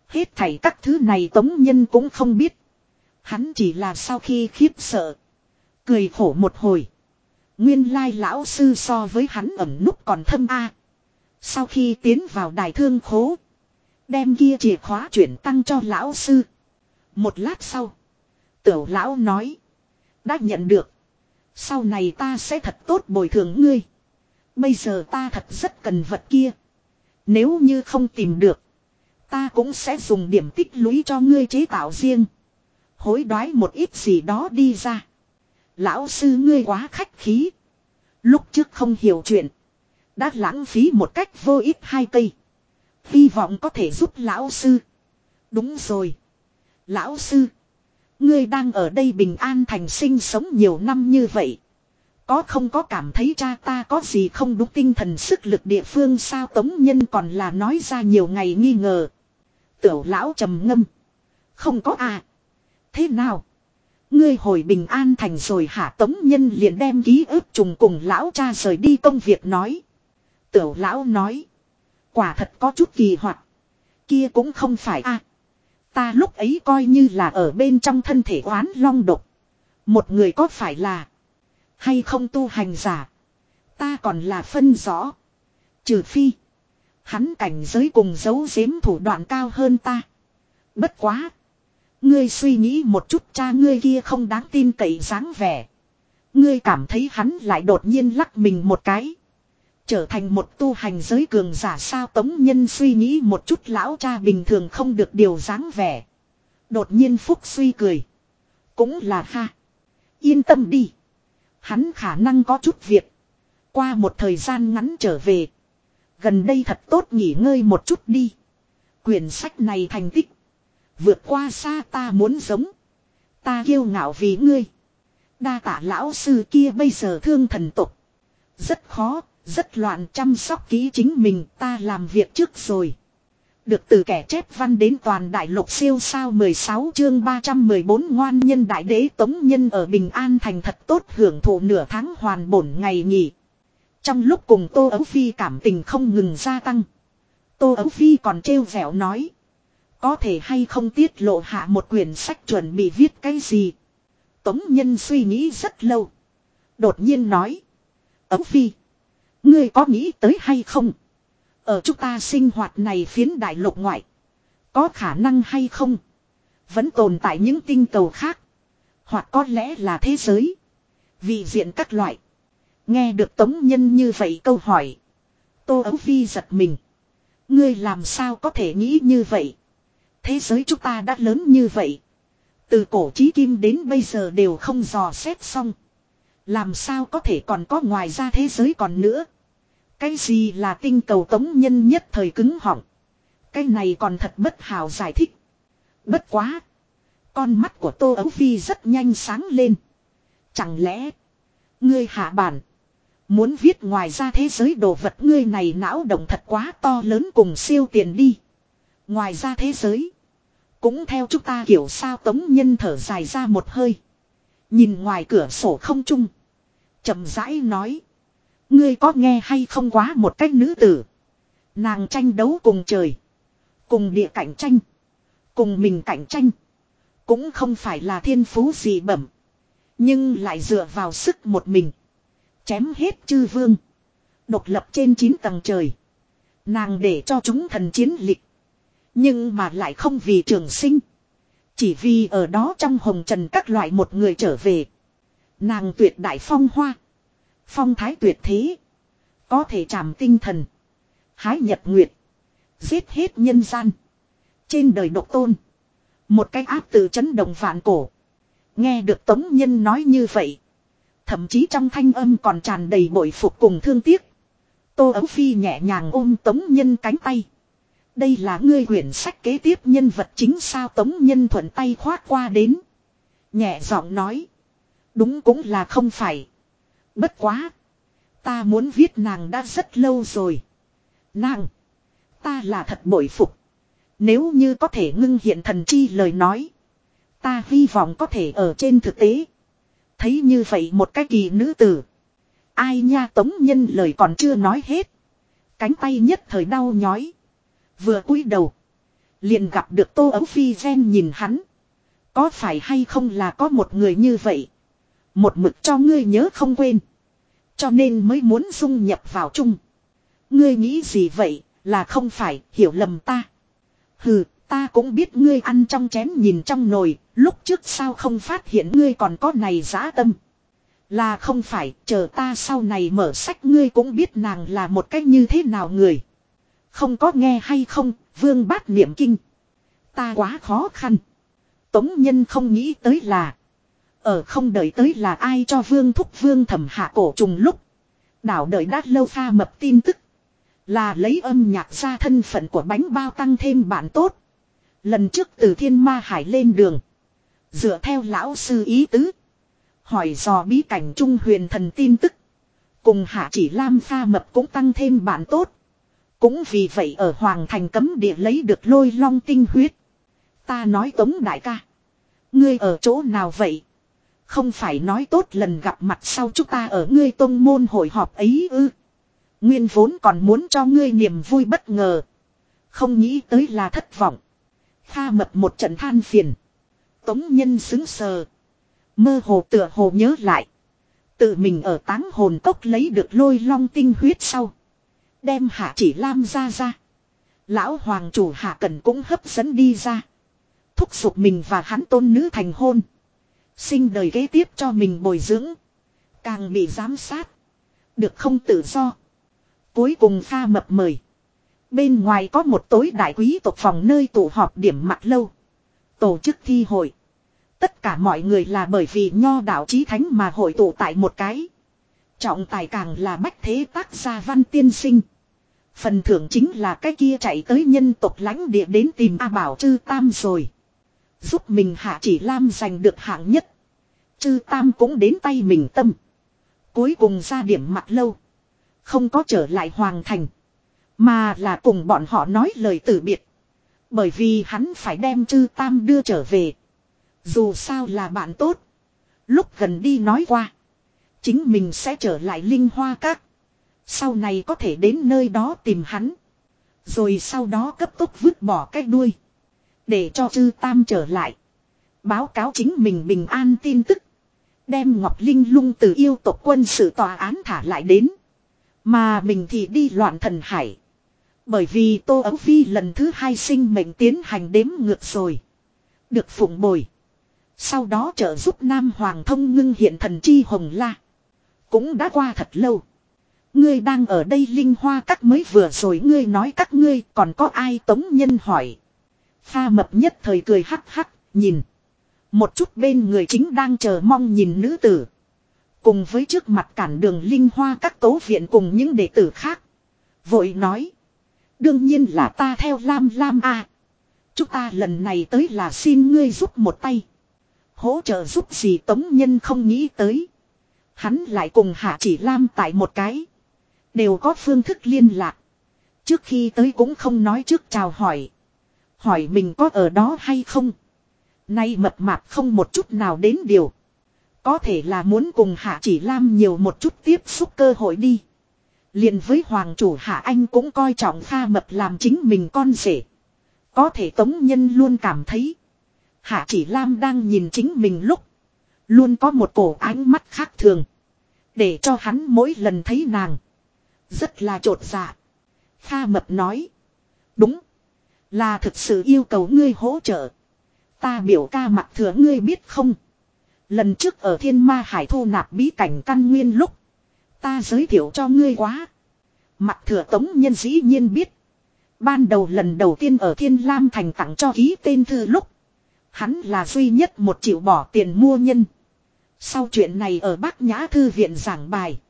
Hết thảy các thứ này tống nhân cũng không biết. Hắn chỉ là sau khi khiếp sợ. Cười khổ một hồi. Nguyên lai lão sư so với hắn ẩm núp còn thâm a. Sau khi tiến vào đài thương khố. Đem kia chìa khóa chuyển tăng cho lão sư. Một lát sau. Tiểu lão nói. Đã nhận được. Sau này ta sẽ thật tốt bồi thường ngươi. Bây giờ ta thật rất cần vật kia. Nếu như không tìm được. Ta cũng sẽ dùng điểm tích lũy cho ngươi chế tạo riêng. Hối đoái một ít gì đó đi ra. Lão sư ngươi quá khách khí. Lúc trước không hiểu chuyện. Đã lãng phí một cách vô ích hai cây. Hy vọng có thể giúp lão sư. Đúng rồi. Lão sư. Ngươi đang ở đây bình an thành sinh sống nhiều năm như vậy. Có không có cảm thấy cha ta có gì không đúng tinh thần sức lực địa phương sao tống nhân còn là nói ra nhiều ngày nghi ngờ. Tiểu lão trầm ngâm. Không có à. Thế nào? Ngươi hồi bình an thành rồi hả tống nhân liền đem ký ức trùng cùng lão cha rời đi công việc nói. Tiểu lão nói. Quả thật có chút kỳ hoặc. Kia cũng không phải a. Ta lúc ấy coi như là ở bên trong thân thể oán long độc. Một người có phải là. Hay không tu hành giả. Ta còn là phân rõ. Trừ phi. Hắn cảnh giới cùng giấu giếm thủ đoạn cao hơn ta. Bất quá. Ngươi suy nghĩ một chút cha ngươi kia không đáng tin cậy dáng vẻ. Ngươi cảm thấy hắn lại đột nhiên lắc mình một cái. Trở thành một tu hành giới cường giả sao tống nhân suy nghĩ một chút lão cha bình thường không được điều dáng vẻ. Đột nhiên phúc suy cười. Cũng là ha. Yên tâm đi. Hắn khả năng có chút việc. Qua một thời gian ngắn trở về. Gần đây thật tốt nghỉ ngơi một chút đi. Quyển sách này thành tích. Vượt qua xa ta muốn giống. Ta kiêu ngạo vì ngươi. Đa tả lão sư kia bây giờ thương thần tục. Rất khó, rất loạn chăm sóc kỹ chính mình ta làm việc trước rồi. Được từ kẻ chép văn đến toàn đại lục siêu sao 16 chương 314 ngoan nhân đại đế tống nhân ở Bình An thành thật tốt hưởng thụ nửa tháng hoàn bổn ngày nghỉ. Trong lúc cùng Tô Ấu Phi cảm tình không ngừng gia tăng. Tô Ấu Phi còn trêu vẻo nói. Có thể hay không tiết lộ hạ một quyển sách chuẩn bị viết cái gì. Tống nhân suy nghĩ rất lâu. Đột nhiên nói. Ấu Phi. Ngươi có nghĩ tới hay không? Ở chúng ta sinh hoạt này phiến đại lục ngoại. Có khả năng hay không? Vẫn tồn tại những tinh cầu khác. Hoặc có lẽ là thế giới. Vị diện các loại. Nghe được Tống Nhân như vậy câu hỏi. Tô Ấu Phi giật mình. Ngươi làm sao có thể nghĩ như vậy? Thế giới chúng ta đã lớn như vậy. Từ cổ chí kim đến bây giờ đều không dò xét xong. Làm sao có thể còn có ngoài ra thế giới còn nữa. Cái gì là tinh cầu tống nhân nhất thời cứng họng. Cái này còn thật bất hào giải thích. Bất quá. Con mắt của Tô Ấu Phi rất nhanh sáng lên. Chẳng lẽ. Ngươi hạ bản. Muốn viết ngoài ra thế giới đồ vật ngươi này não động thật quá to lớn cùng siêu tiền đi. Ngoài ra thế giới. Cũng theo chúng ta kiểu sao tống nhân thở dài ra một hơi. Nhìn ngoài cửa sổ không trung. chậm rãi nói. Ngươi có nghe hay không quá một cách nữ tử. Nàng tranh đấu cùng trời. Cùng địa cạnh tranh. Cùng mình cạnh tranh. Cũng không phải là thiên phú gì bẩm. Nhưng lại dựa vào sức một mình. Chém hết chư vương. Độc lập trên 9 tầng trời. Nàng để cho chúng thần chiến lịch. Nhưng mà lại không vì trường sinh. Chỉ vì ở đó trong hồng trần các loại một người trở về. Nàng tuyệt đại phong hoa. Phong thái tuyệt thế. Có thể chạm tinh thần. Hái nhật nguyệt. Giết hết nhân gian. Trên đời độc tôn. Một cái áp từ chấn động vạn cổ. Nghe được Tống Nhân nói như vậy. Thậm chí trong thanh âm còn tràn đầy bội phục cùng thương tiếc. Tô Ấu Phi nhẹ nhàng ôm Tống Nhân cánh tay. Đây là ngươi quyển sách kế tiếp nhân vật chính sao Tống Nhân thuận tay khoát qua đến. Nhẹ giọng nói. Đúng cũng là không phải. Bất quá. Ta muốn viết nàng đã rất lâu rồi. Nàng. Ta là thật bội phục. Nếu như có thể ngưng hiện thần chi lời nói. Ta hy vọng có thể ở trên thực tế. Thấy như vậy một cái kỳ nữ tử. Ai nha tống nhân lời còn chưa nói hết. Cánh tay nhất thời đau nhói. Vừa cúi đầu. Liền gặp được tô ấu phi gen nhìn hắn. Có phải hay không là có một người như vậy. Một mực cho ngươi nhớ không quên. Cho nên mới muốn dung nhập vào chung. Ngươi nghĩ gì vậy, là không phải, hiểu lầm ta. Hừ, ta cũng biết ngươi ăn trong chén nhìn trong nồi, lúc trước sao không phát hiện ngươi còn có này giá tâm. Là không phải, chờ ta sau này mở sách ngươi cũng biết nàng là một cách như thế nào người. Không có nghe hay không, vương bát niệm kinh. Ta quá khó khăn. Tống nhân không nghĩ tới là. Ở không đợi tới là ai cho vương thúc vương thẩm hạ cổ trùng lúc. Đảo đợi đát lâu pha mập tin tức. Là lấy âm nhạc ra thân phận của bánh bao tăng thêm bạn tốt. Lần trước từ thiên ma hải lên đường. Dựa theo lão sư ý tứ. Hỏi dò bí cảnh trung huyền thần tin tức. Cùng hạ chỉ lam pha mập cũng tăng thêm bạn tốt. Cũng vì vậy ở Hoàng Thành cấm địa lấy được lôi long tinh huyết. Ta nói tống đại ca. Ngươi ở chỗ nào vậy? Không phải nói tốt lần gặp mặt sau chúng ta ở ngươi tông môn hội họp ấy ư. Nguyên vốn còn muốn cho ngươi niềm vui bất ngờ. Không nghĩ tới là thất vọng. Kha mập một trận than phiền. Tống nhân xứng sờ. Mơ hồ tựa hồ nhớ lại. Tự mình ở táng hồn cốc lấy được lôi long tinh huyết sau. Đem hạ chỉ lam ra ra. Lão hoàng chủ hạ cần cũng hấp dẫn đi ra. Thúc giục mình và hắn tôn nữ thành hôn. Sinh đời kế tiếp cho mình bồi dưỡng. Càng bị giám sát. Được không tự do. Cuối cùng pha mập mời. Bên ngoài có một tối đại quý tộc phòng nơi tụ họp điểm mặt lâu. Tổ chức thi hội. Tất cả mọi người là bởi vì nho đạo chí thánh mà hội tụ tại một cái. Trọng tài càng là bách thế tác gia văn tiên sinh. Phần thưởng chính là cái kia chạy tới nhân tộc lãnh địa đến tìm A Bảo Trư Tam rồi. Giúp mình hạ chỉ Lam giành được hạng nhất. Trư Tam cũng đến tay mình tâm. Cuối cùng ra điểm mặt lâu. Không có trở lại hoàng thành. Mà là cùng bọn họ nói lời từ biệt. Bởi vì hắn phải đem Trư Tam đưa trở về. Dù sao là bạn tốt. Lúc gần đi nói qua. Chính mình sẽ trở lại linh hoa các. Sau này có thể đến nơi đó tìm hắn. Rồi sau đó cấp tốc vứt bỏ cái đuôi. Để cho chư tam trở lại. Báo cáo chính mình bình an tin tức. Đem Ngọc Linh lung từ yêu tộc quân sự tòa án thả lại đến. Mà mình thì đi loạn thần hải. Bởi vì Tô Ấu Phi lần thứ hai sinh mệnh tiến hành đếm ngược rồi. Được phụng bồi. Sau đó trợ giúp Nam Hoàng thông ngưng hiện thần chi hồng la. Cũng đã qua thật lâu. Ngươi đang ở đây linh hoa các mới vừa rồi ngươi nói các ngươi còn có ai tống nhân hỏi. Pha mập nhất thời cười hắc hắc, nhìn. Một chút bên người chính đang chờ mong nhìn nữ tử. Cùng với trước mặt cản đường linh hoa các tố viện cùng những đệ tử khác. Vội nói. Đương nhiên là ta theo Lam Lam a. Chúng ta lần này tới là xin ngươi giúp một tay. Hỗ trợ giúp gì tống nhân không nghĩ tới. Hắn lại cùng hạ chỉ Lam tại một cái. Đều có phương thức liên lạc. Trước khi tới cũng không nói trước chào hỏi. Hỏi mình có ở đó hay không. Nay mập mạp không một chút nào đến điều. Có thể là muốn cùng Hạ Chỉ Lam nhiều một chút tiếp xúc cơ hội đi. liền với Hoàng chủ Hạ Anh cũng coi trọng pha mập làm chính mình con rể. Có thể Tống Nhân luôn cảm thấy. Hạ Chỉ Lam đang nhìn chính mình lúc. Luôn có một cổ ánh mắt khác thường. Để cho hắn mỗi lần thấy nàng. Rất là trột dạ. Kha mập nói. Đúng. Là thực sự yêu cầu ngươi hỗ trợ. Ta biểu ca mặt thừa ngươi biết không. Lần trước ở thiên ma hải thu nạp bí cảnh căn nguyên lúc. Ta giới thiệu cho ngươi quá. Mặt thừa tống nhân dĩ nhiên biết. Ban đầu lần đầu tiên ở thiên lam thành tặng cho ký tên thư lúc. Hắn là duy nhất một chịu bỏ tiền mua nhân. Sau chuyện này ở Bắc Nhã Thư viện giảng bài.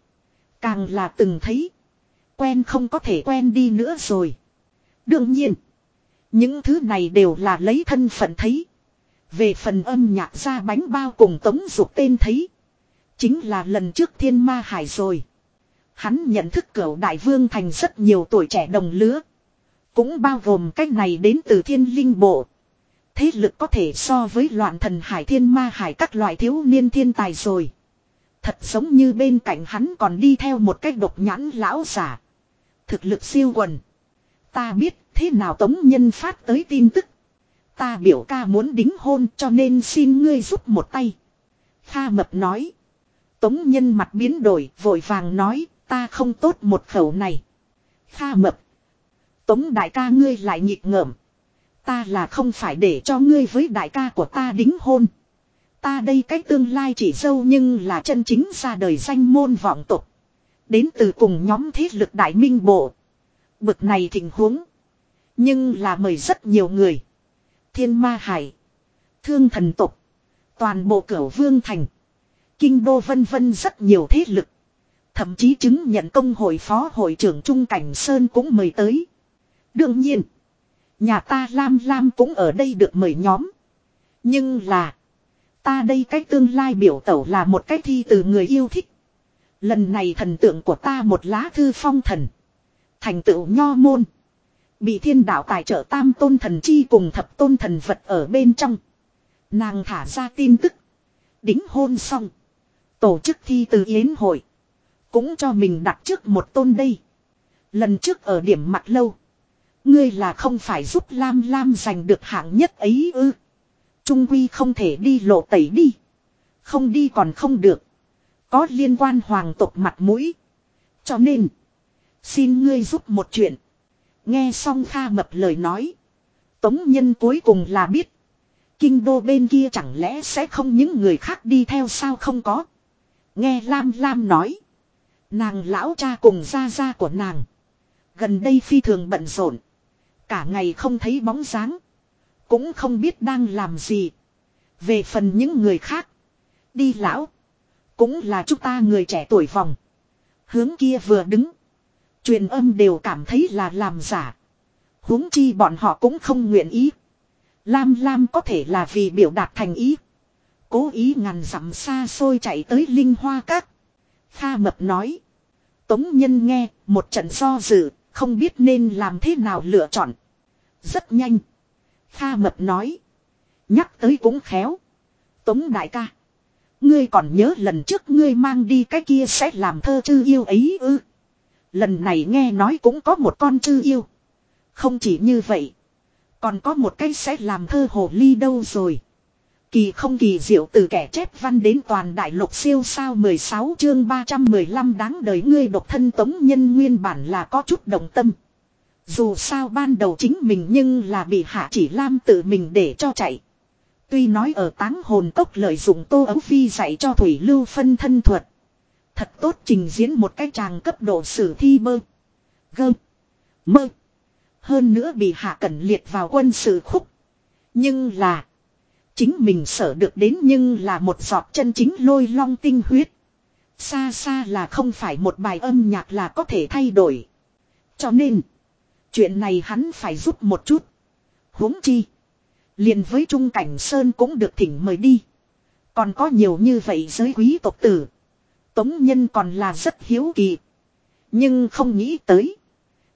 Càng là từng thấy. Quen không có thể quen đi nữa rồi. Đương nhiên. Những thứ này đều là lấy thân phận thấy. Về phần âm nhạc ra bánh bao cùng tống dục tên thấy. Chính là lần trước thiên ma hải rồi. Hắn nhận thức cửu đại vương thành rất nhiều tuổi trẻ đồng lứa. Cũng bao gồm cách này đến từ thiên linh bộ. Thế lực có thể so với loạn thần hải thiên ma hải các loại thiếu niên thiên tài rồi. Thật giống như bên cạnh hắn còn đi theo một cách độc nhãn lão giả. Thực lực siêu quần. Ta biết thế nào tống nhân phát tới tin tức. Ta biểu ca muốn đính hôn cho nên xin ngươi giúp một tay. Kha mập nói. Tống nhân mặt biến đổi, vội vàng nói, ta không tốt một khẩu này. Kha mập. Tống đại ca ngươi lại nhịp ngợm. Ta là không phải để cho ngươi với đại ca của ta đính hôn. Ta đây cách tương lai chỉ dâu nhưng là chân chính ra đời danh môn vọng tục. Đến từ cùng nhóm thế lực đại minh bộ. Bực này tình huống. Nhưng là mời rất nhiều người. Thiên ma hải. Thương thần tục. Toàn bộ cửu vương thành. Kinh đô vân vân rất nhiều thế lực. Thậm chí chứng nhận công hội phó hội trưởng Trung Cảnh Sơn cũng mời tới. Đương nhiên. Nhà ta Lam Lam cũng ở đây được mời nhóm. Nhưng là. Ta đây cách tương lai biểu tẩu là một cách thi từ người yêu thích. Lần này thần tượng của ta một lá thư phong thần. Thành tựu nho môn. Bị thiên đạo tài trợ tam tôn thần chi cùng thập tôn thần vật ở bên trong. Nàng thả ra tin tức. Đính hôn xong. Tổ chức thi từ yến hội. Cũng cho mình đặt trước một tôn đây. Lần trước ở điểm mặt lâu. Ngươi là không phải giúp Lam Lam giành được hạng nhất ấy ư. Trung Quy không thể đi lộ tẩy đi. Không đi còn không được. Có liên quan hoàng tộc mặt mũi. Cho nên. Xin ngươi giúp một chuyện. Nghe xong Kha Mập lời nói. Tống nhân cuối cùng là biết. Kinh đô bên kia chẳng lẽ sẽ không những người khác đi theo sao không có. Nghe Lam Lam nói. Nàng lão cha cùng gia gia của nàng. Gần đây phi thường bận rộn. Cả ngày không thấy bóng dáng. Cũng không biết đang làm gì. Về phần những người khác. Đi lão. Cũng là chúng ta người trẻ tuổi vòng. Hướng kia vừa đứng. Truyền âm đều cảm thấy là làm giả. huống chi bọn họ cũng không nguyện ý. Lam Lam có thể là vì biểu đạt thành ý. Cố ý ngàn dặm xa xôi chạy tới Linh Hoa Các. Kha Mập nói. Tống Nhân nghe, một trận do dự, không biết nên làm thế nào lựa chọn. Rất nhanh. Kha Mập nói. Nhắc tới cũng khéo. Tống Đại ca. Ngươi còn nhớ lần trước ngươi mang đi cái kia sẽ làm thơ chư yêu ấy ư. Lần này nghe nói cũng có một con chư yêu. Không chỉ như vậy. Còn có một cái sẽ làm thơ hồ ly đâu rồi. Kỳ không kỳ diệu từ kẻ chép văn đến toàn đại lục siêu sao 16 chương 315 đáng đời ngươi độc thân tống nhân nguyên bản là có chút đồng tâm. Dù sao ban đầu chính mình nhưng là bị hạ chỉ lam tự mình để cho chạy. Tuy nói ở táng hồn cốc lợi dụng tô ấu phi dạy cho thủy lưu phân thân thuật. Thật tốt trình diễn một cái tràng cấp độ sử thi bơ. Gơ. Mơ. Hơn nữa bị hạ cẩn liệt vào quân sự khúc. Nhưng là. Chính mình sợ được đến nhưng là một giọt chân chính lôi long tinh huyết. Xa xa là không phải một bài âm nhạc là có thể thay đổi. Cho nên. Chuyện này hắn phải giúp một chút. huống chi. liền với Trung Cảnh Sơn cũng được thỉnh mời đi. Còn có nhiều như vậy giới quý tộc tử. Tống Nhân còn là rất hiếu kỳ. Nhưng không nghĩ tới.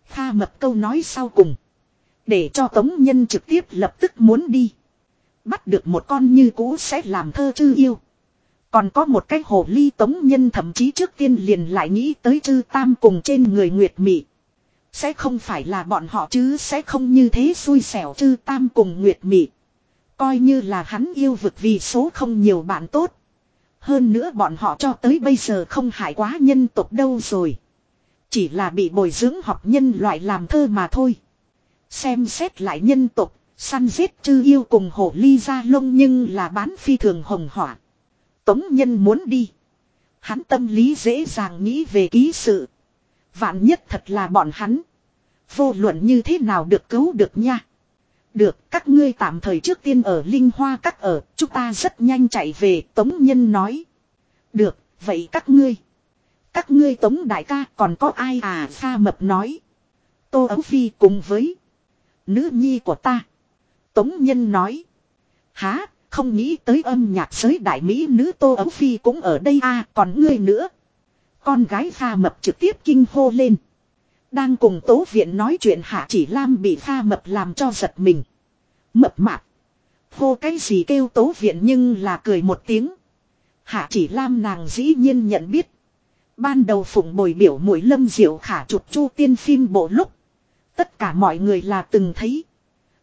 Kha mập câu nói sau cùng. Để cho Tống Nhân trực tiếp lập tức muốn đi. Bắt được một con như cũ sẽ làm thơ chư yêu. Còn có một cái hồ ly Tống Nhân thậm chí trước tiên liền lại nghĩ tới chư tam cùng trên người Nguyệt Mị. Sẽ không phải là bọn họ chứ sẽ không như thế xui xẻo chư tam cùng Nguyệt Mị. Coi như là hắn yêu vực vì số không nhiều bạn tốt. Hơn nữa bọn họ cho tới bây giờ không hại quá nhân tộc đâu rồi. Chỉ là bị bồi dưỡng học nhân loại làm thơ mà thôi. Xem xét lại nhân tộc, săn giết chư yêu cùng hổ ly ra lông nhưng là bán phi thường hồng hỏa. Tống nhân muốn đi. Hắn tâm lý dễ dàng nghĩ về ký sự. Vạn nhất thật là bọn hắn. Vô luận như thế nào được cứu được nha. Được, các ngươi tạm thời trước tiên ở Linh Hoa các ở, chúng ta rất nhanh chạy về, Tống Nhân nói. Được, vậy các ngươi. Các ngươi Tống Đại ca còn có ai à, Sa Mập nói. Tô Ấu Phi cùng với nữ nhi của ta. Tống Nhân nói. Há, không nghĩ tới âm nhạc giới đại mỹ nữ Tô Ấu Phi cũng ở đây à, còn ngươi nữa. Con gái Kha Mập trực tiếp kinh hô lên. Đang cùng tố viện nói chuyện hạ chỉ lam bị pha mập làm cho giật mình. Mập mạp. Hô cái gì kêu tố viện nhưng là cười một tiếng. Hạ chỉ lam nàng dĩ nhiên nhận biết. Ban đầu phụng bồi biểu mũi lâm diệu khả chụp chu tiên phim bộ lúc. Tất cả mọi người là từng thấy.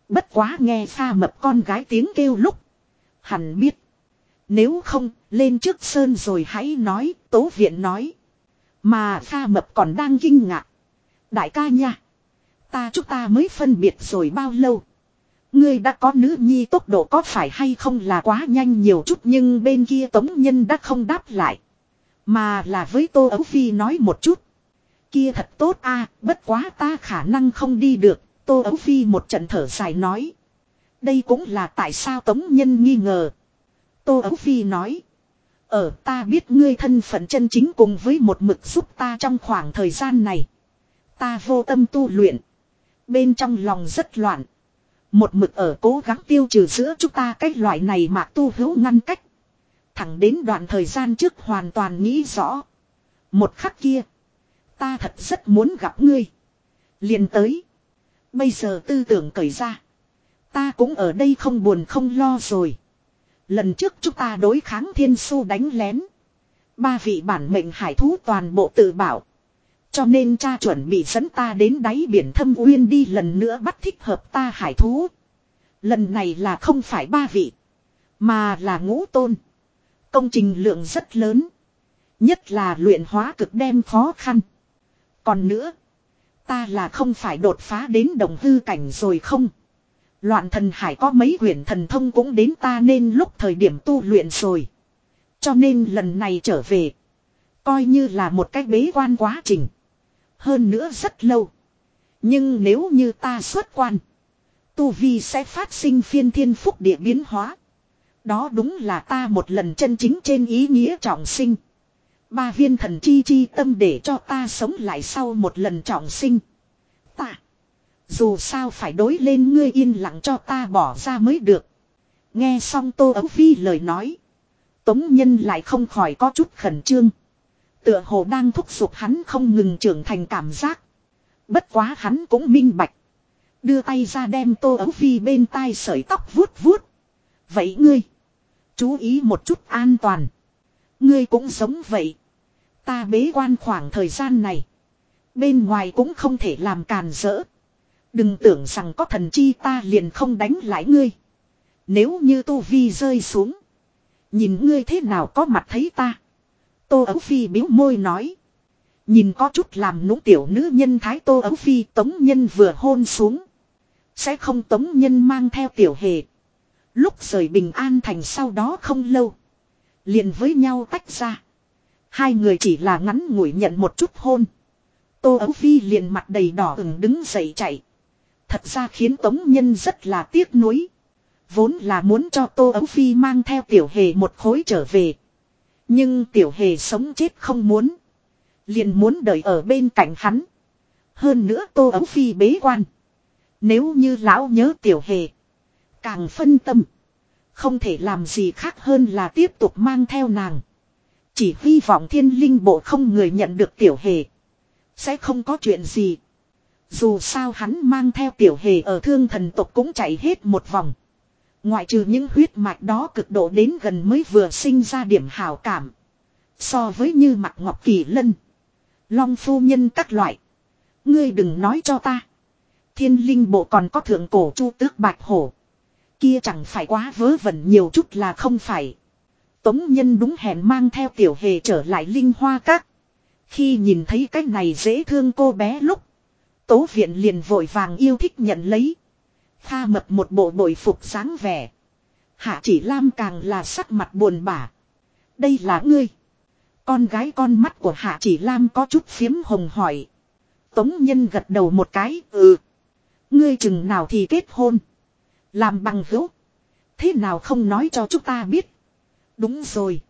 Bất quá nghe pha mập con gái tiếng kêu lúc. Hẳn biết. Nếu không, lên trước sơn rồi hãy nói, tố viện nói. Mà pha mập còn đang kinh ngạc. Đại ca nha. Ta chúng ta mới phân biệt rồi bao lâu. Ngươi đã có nữ nhi tốc độ có phải hay không là quá nhanh nhiều chút nhưng bên kia tống nhân đã không đáp lại. Mà là với Tô Ấu Phi nói một chút. Kia thật tốt a, bất quá ta khả năng không đi được. Tô Ấu Phi một trận thở dài nói. Đây cũng là tại sao tống nhân nghi ngờ. Tô Ấu Phi nói. Ở ta biết ngươi thân phận chân chính cùng với một mực giúp ta trong khoảng thời gian này. Ta vô tâm tu luyện. Bên trong lòng rất loạn. Một mực ở cố gắng tiêu trừ giữa chúng ta cái loại này mà tu hữu ngăn cách. Thẳng đến đoạn thời gian trước hoàn toàn nghĩ rõ. Một khắc kia. Ta thật rất muốn gặp ngươi. liền tới. Bây giờ tư tưởng cởi ra. Ta cũng ở đây không buồn không lo rồi. Lần trước chúng ta đối kháng thiên su đánh lén. Ba vị bản mệnh hải thú toàn bộ tự bảo. Cho nên cha chuẩn bị dẫn ta đến đáy biển thâm uyên đi lần nữa bắt thích hợp ta hải thú. Lần này là không phải ba vị. Mà là ngũ tôn. Công trình lượng rất lớn. Nhất là luyện hóa cực đem khó khăn. Còn nữa. Ta là không phải đột phá đến đồng hư cảnh rồi không? Loạn thần hải có mấy quyển thần thông cũng đến ta nên lúc thời điểm tu luyện rồi. Cho nên lần này trở về. Coi như là một cách bế quan quá trình. Hơn nữa rất lâu. Nhưng nếu như ta xuất quan. Tu Vi sẽ phát sinh phiên thiên phúc địa biến hóa. Đó đúng là ta một lần chân chính trên ý nghĩa trọng sinh. Ba viên thần chi chi tâm để cho ta sống lại sau một lần trọng sinh. Ta. Dù sao phải đối lên ngươi yên lặng cho ta bỏ ra mới được. Nghe xong Tô Ấu Phi lời nói. Tống Nhân lại không khỏi có chút khẩn trương. Tựa hồ đang thúc giục hắn không ngừng trưởng thành cảm giác. Bất quá hắn cũng minh bạch. Đưa tay ra đem Tô Ấu Phi bên tai sợi tóc vuốt vuốt. Vậy ngươi. Chú ý một chút an toàn. Ngươi cũng giống vậy. Ta bế quan khoảng thời gian này. Bên ngoài cũng không thể làm càn rỡ. Đừng tưởng rằng có thần chi ta liền không đánh lại ngươi. Nếu như tu vi rơi xuống. Nhìn ngươi thế nào có mặt thấy ta. Tô Ấu Phi biếu môi nói. Nhìn có chút làm nũng tiểu nữ nhân thái Tô Ấu Phi tống nhân vừa hôn xuống. Sẽ không tống nhân mang theo tiểu hề. Lúc rời bình an thành sau đó không lâu. Liền với nhau tách ra. Hai người chỉ là ngắn ngủi nhận một chút hôn. Tô Ấu Phi liền mặt đầy đỏ ửng đứng dậy chạy. Thật ra khiến Tống Nhân rất là tiếc nuối. Vốn là muốn cho Tô Ấu Phi mang theo tiểu hề một khối trở về. Nhưng tiểu hề sống chết không muốn. Liền muốn đợi ở bên cạnh hắn. Hơn nữa Tô Ấu Phi bế quan. Nếu như lão nhớ tiểu hề. Càng phân tâm. Không thể làm gì khác hơn là tiếp tục mang theo nàng. Chỉ hy vọng thiên linh bộ không người nhận được tiểu hề. Sẽ không có chuyện gì. Dù sao hắn mang theo tiểu hề ở thương thần tộc cũng chạy hết một vòng. Ngoại trừ những huyết mạch đó cực độ đến gần mới vừa sinh ra điểm hào cảm. So với như mặt ngọc kỳ lân. Long phu nhân các loại. Ngươi đừng nói cho ta. Thiên linh bộ còn có thượng cổ chu tước bạch hổ. Kia chẳng phải quá vớ vẩn nhiều chút là không phải. Tống nhân đúng hẹn mang theo tiểu hề trở lại linh hoa các. Khi nhìn thấy cái này dễ thương cô bé lúc. Tố viện liền vội vàng yêu thích nhận lấy. Kha mập một bộ bội phục sáng vẻ. Hạ chỉ lam càng là sắc mặt buồn bã. Đây là ngươi. Con gái con mắt của hạ chỉ lam có chút phiếm hồng hỏi. Tống nhân gật đầu một cái ừ. Ngươi chừng nào thì kết hôn. Làm bằng hữu. Thế nào không nói cho chúng ta biết. Đúng rồi.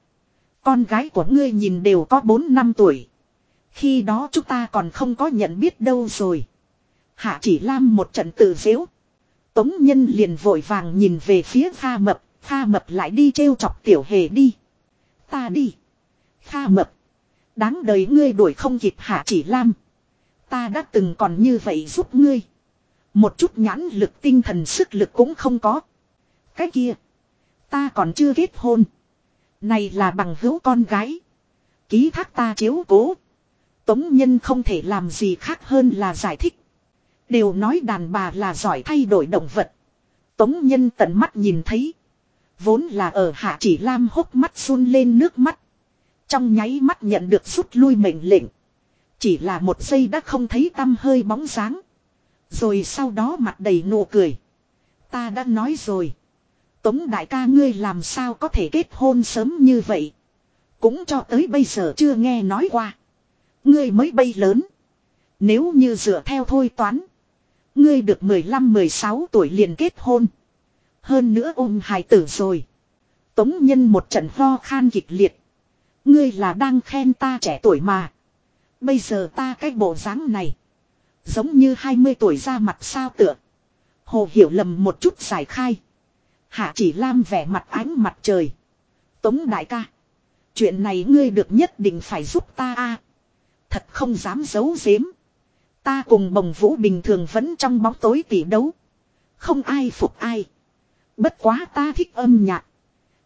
Con gái của ngươi nhìn đều có 4 năm tuổi. Khi đó chúng ta còn không có nhận biết đâu rồi. Hạ chỉ lam một trận tự dễu. Tống nhân liền vội vàng nhìn về phía Kha Mập, Kha Mập lại đi trêu chọc tiểu hề đi. Ta đi. Kha Mập. Đáng đời ngươi đuổi không kịp hạ chỉ lam. Ta đã từng còn như vậy giúp ngươi. Một chút nhãn lực tinh thần sức lực cũng không có. Cái kia. Ta còn chưa kết hôn. Này là bằng hữu con gái. Ký thác ta chiếu cố. Tống nhân không thể làm gì khác hơn là giải thích. Đều nói đàn bà là giỏi thay đổi động vật. Tống nhân tận mắt nhìn thấy. Vốn là ở hạ chỉ lam hốc mắt run lên nước mắt. Trong nháy mắt nhận được rút lui mệnh lệnh. Chỉ là một giây đã không thấy tâm hơi bóng dáng. Rồi sau đó mặt đầy nụ cười. Ta đã nói rồi. Tống đại ca ngươi làm sao có thể kết hôn sớm như vậy. Cũng cho tới bây giờ chưa nghe nói qua. Ngươi mới bay lớn. Nếu như dựa theo thôi toán. Ngươi được 15-16 tuổi liền kết hôn. Hơn nữa ôm hài tử rồi. Tống nhân một trận ho khan kịch liệt. Ngươi là đang khen ta trẻ tuổi mà. Bây giờ ta cái bộ dáng này. Giống như 20 tuổi ra mặt sao tựa. Hồ hiểu lầm một chút giải khai. Hạ chỉ lam vẻ mặt ánh mặt trời. Tống đại ca. Chuyện này ngươi được nhất định phải giúp ta a. Thật không dám giấu giếm. Ta cùng bồng vũ bình thường vẫn trong bóng tối tỉ đấu. Không ai phục ai. Bất quá ta thích âm nhạc.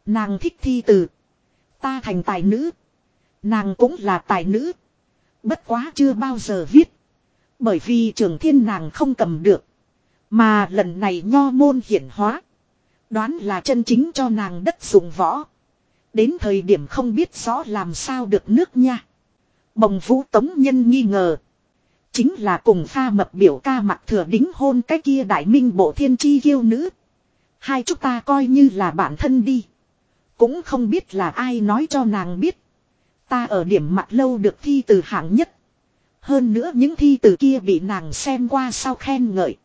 Nàng thích thi từ. Ta thành tài nữ. Nàng cũng là tài nữ. Bất quá chưa bao giờ viết. Bởi vì trường thiên nàng không cầm được. Mà lần này nho môn hiển hóa. Đoán là chân chính cho nàng đất dùng võ. Đến thời điểm không biết rõ làm sao được nước nha. Bồng vũ tống nhân nghi ngờ. Chính là cùng pha mập biểu ca mặt thừa đính hôn cái kia đại minh bộ thiên chi yêu nữ. Hai chúng ta coi như là bản thân đi. Cũng không biết là ai nói cho nàng biết. Ta ở điểm mặt lâu được thi từ hạng nhất. Hơn nữa những thi từ kia bị nàng xem qua sau khen ngợi.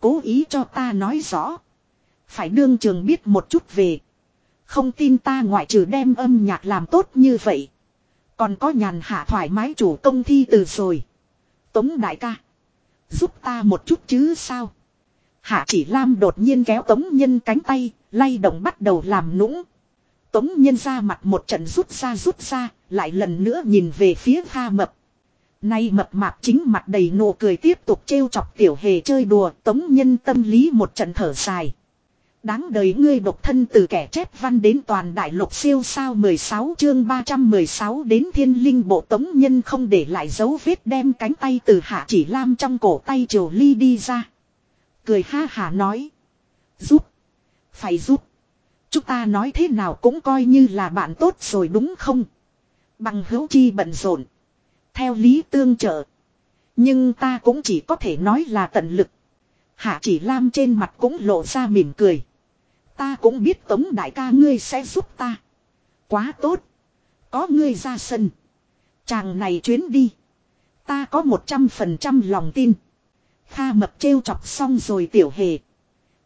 Cố ý cho ta nói rõ. Phải đương trường biết một chút về. Không tin ta ngoại trừ đem âm nhạc làm tốt như vậy. Còn có nhàn hạ thoải mái chủ công thi từ rồi. Tống đại ca. Giúp ta một chút chứ sao. Hạ chỉ lam đột nhiên kéo tống nhân cánh tay. Lay động bắt đầu làm nũng. Tống nhân ra mặt một trận rút ra rút ra. Lại lần nữa nhìn về phía pha mập. Nay mập mạp chính mặt đầy nụ cười tiếp tục trêu chọc tiểu hề chơi đùa. Tống nhân tâm lý một trận thở dài. Đáng đời ngươi độc thân từ kẻ chép văn đến toàn đại lục siêu sao 16 chương 316 đến thiên linh bộ tống nhân không để lại dấu vết đem cánh tay từ hạ chỉ lam trong cổ tay triều ly đi ra. Cười ha hà nói. Giúp. Phải giúp. Chúng ta nói thế nào cũng coi như là bạn tốt rồi đúng không? Bằng hữu chi bận rộn. Theo lý tương trợ. Nhưng ta cũng chỉ có thể nói là tận lực. Hạ chỉ lam trên mặt cũng lộ ra mỉm cười. Ta cũng biết tống đại ca ngươi sẽ giúp ta. Quá tốt. Có ngươi ra sân. Chàng này chuyến đi. Ta có một trăm phần trăm lòng tin. Kha mập trêu chọc xong rồi tiểu hề.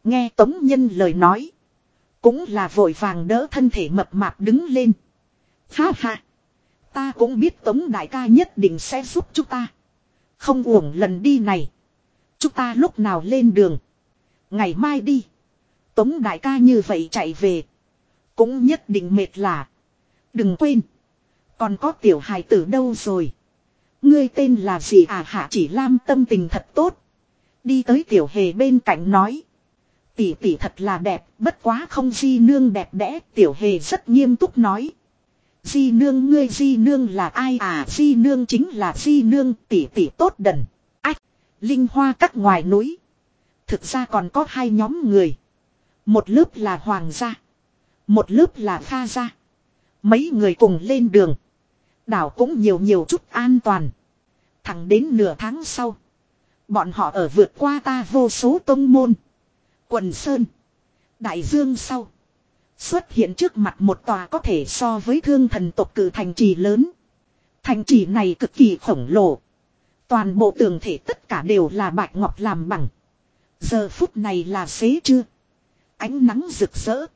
Nghe tống nhân lời nói. Cũng là vội vàng đỡ thân thể mập mạp đứng lên. Ha ha. Ta cũng biết tống đại ca nhất định sẽ giúp chúng ta. Không uổng lần đi này. Chúng ta lúc nào lên đường. Ngày mai đi. Tống đại ca như vậy chạy về. Cũng nhất định mệt lạ. Đừng quên. Còn có tiểu hài tử đâu rồi. Ngươi tên là gì à hạ chỉ lam tâm tình thật tốt. Đi tới tiểu hề bên cạnh nói. Tỷ tỷ thật là đẹp, bất quá không di nương đẹp đẽ, tiểu hề rất nghiêm túc nói. Di nương ngươi di nương là ai à di nương chính là di nương tỷ tỷ tốt đần. Ách, linh hoa cắt ngoài núi. Thực ra còn có hai nhóm người. Một lớp là hoàng gia. Một lớp là pha gia. Mấy người cùng lên đường. Đảo cũng nhiều nhiều chút an toàn. Thẳng đến nửa tháng sau. Bọn họ ở vượt qua ta vô số tông môn. Quần Sơn. Đại Dương sau. Xuất hiện trước mặt một tòa có thể so với thương thần tộc cử thành trì lớn. Thành trì này cực kỳ khổng lồ. Toàn bộ tường thể tất cả đều là bạch ngọc làm bằng. Giờ phút này là xế chưa. Ánh nắng rực rỡ.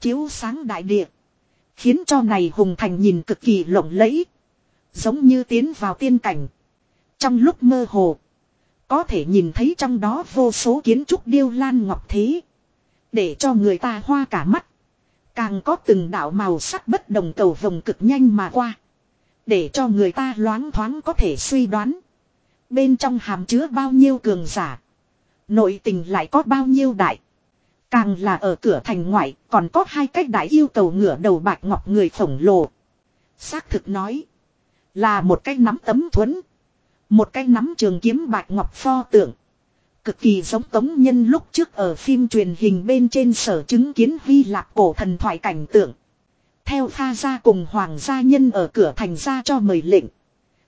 Chiếu sáng đại địa. Khiến cho này hùng thành nhìn cực kỳ lộng lẫy. Giống như tiến vào tiên cảnh. Trong lúc mơ hồ. Có thể nhìn thấy trong đó vô số kiến trúc điêu lan ngọc thế. Để cho người ta hoa cả mắt. Càng có từng đạo màu sắc bất đồng cầu vồng cực nhanh mà qua. Để cho người ta loáng thoáng có thể suy đoán. Bên trong hàm chứa bao nhiêu cường giả. Nội tình lại có bao nhiêu đại. Càng là ở cửa thành ngoại, còn có hai cách đại yêu cầu ngửa đầu bạc ngọc người khổng lồ. Xác thực nói. Là một cái nắm tấm thuẫn. Một cái nắm trường kiếm bạc ngọc pho tượng. Cực kỳ giống tống nhân lúc trước ở phim truyền hình bên trên sở chứng kiến vi lạc cổ thần thoại cảnh tượng. Theo pha gia cùng hoàng gia nhân ở cửa thành ra cho mời lệnh.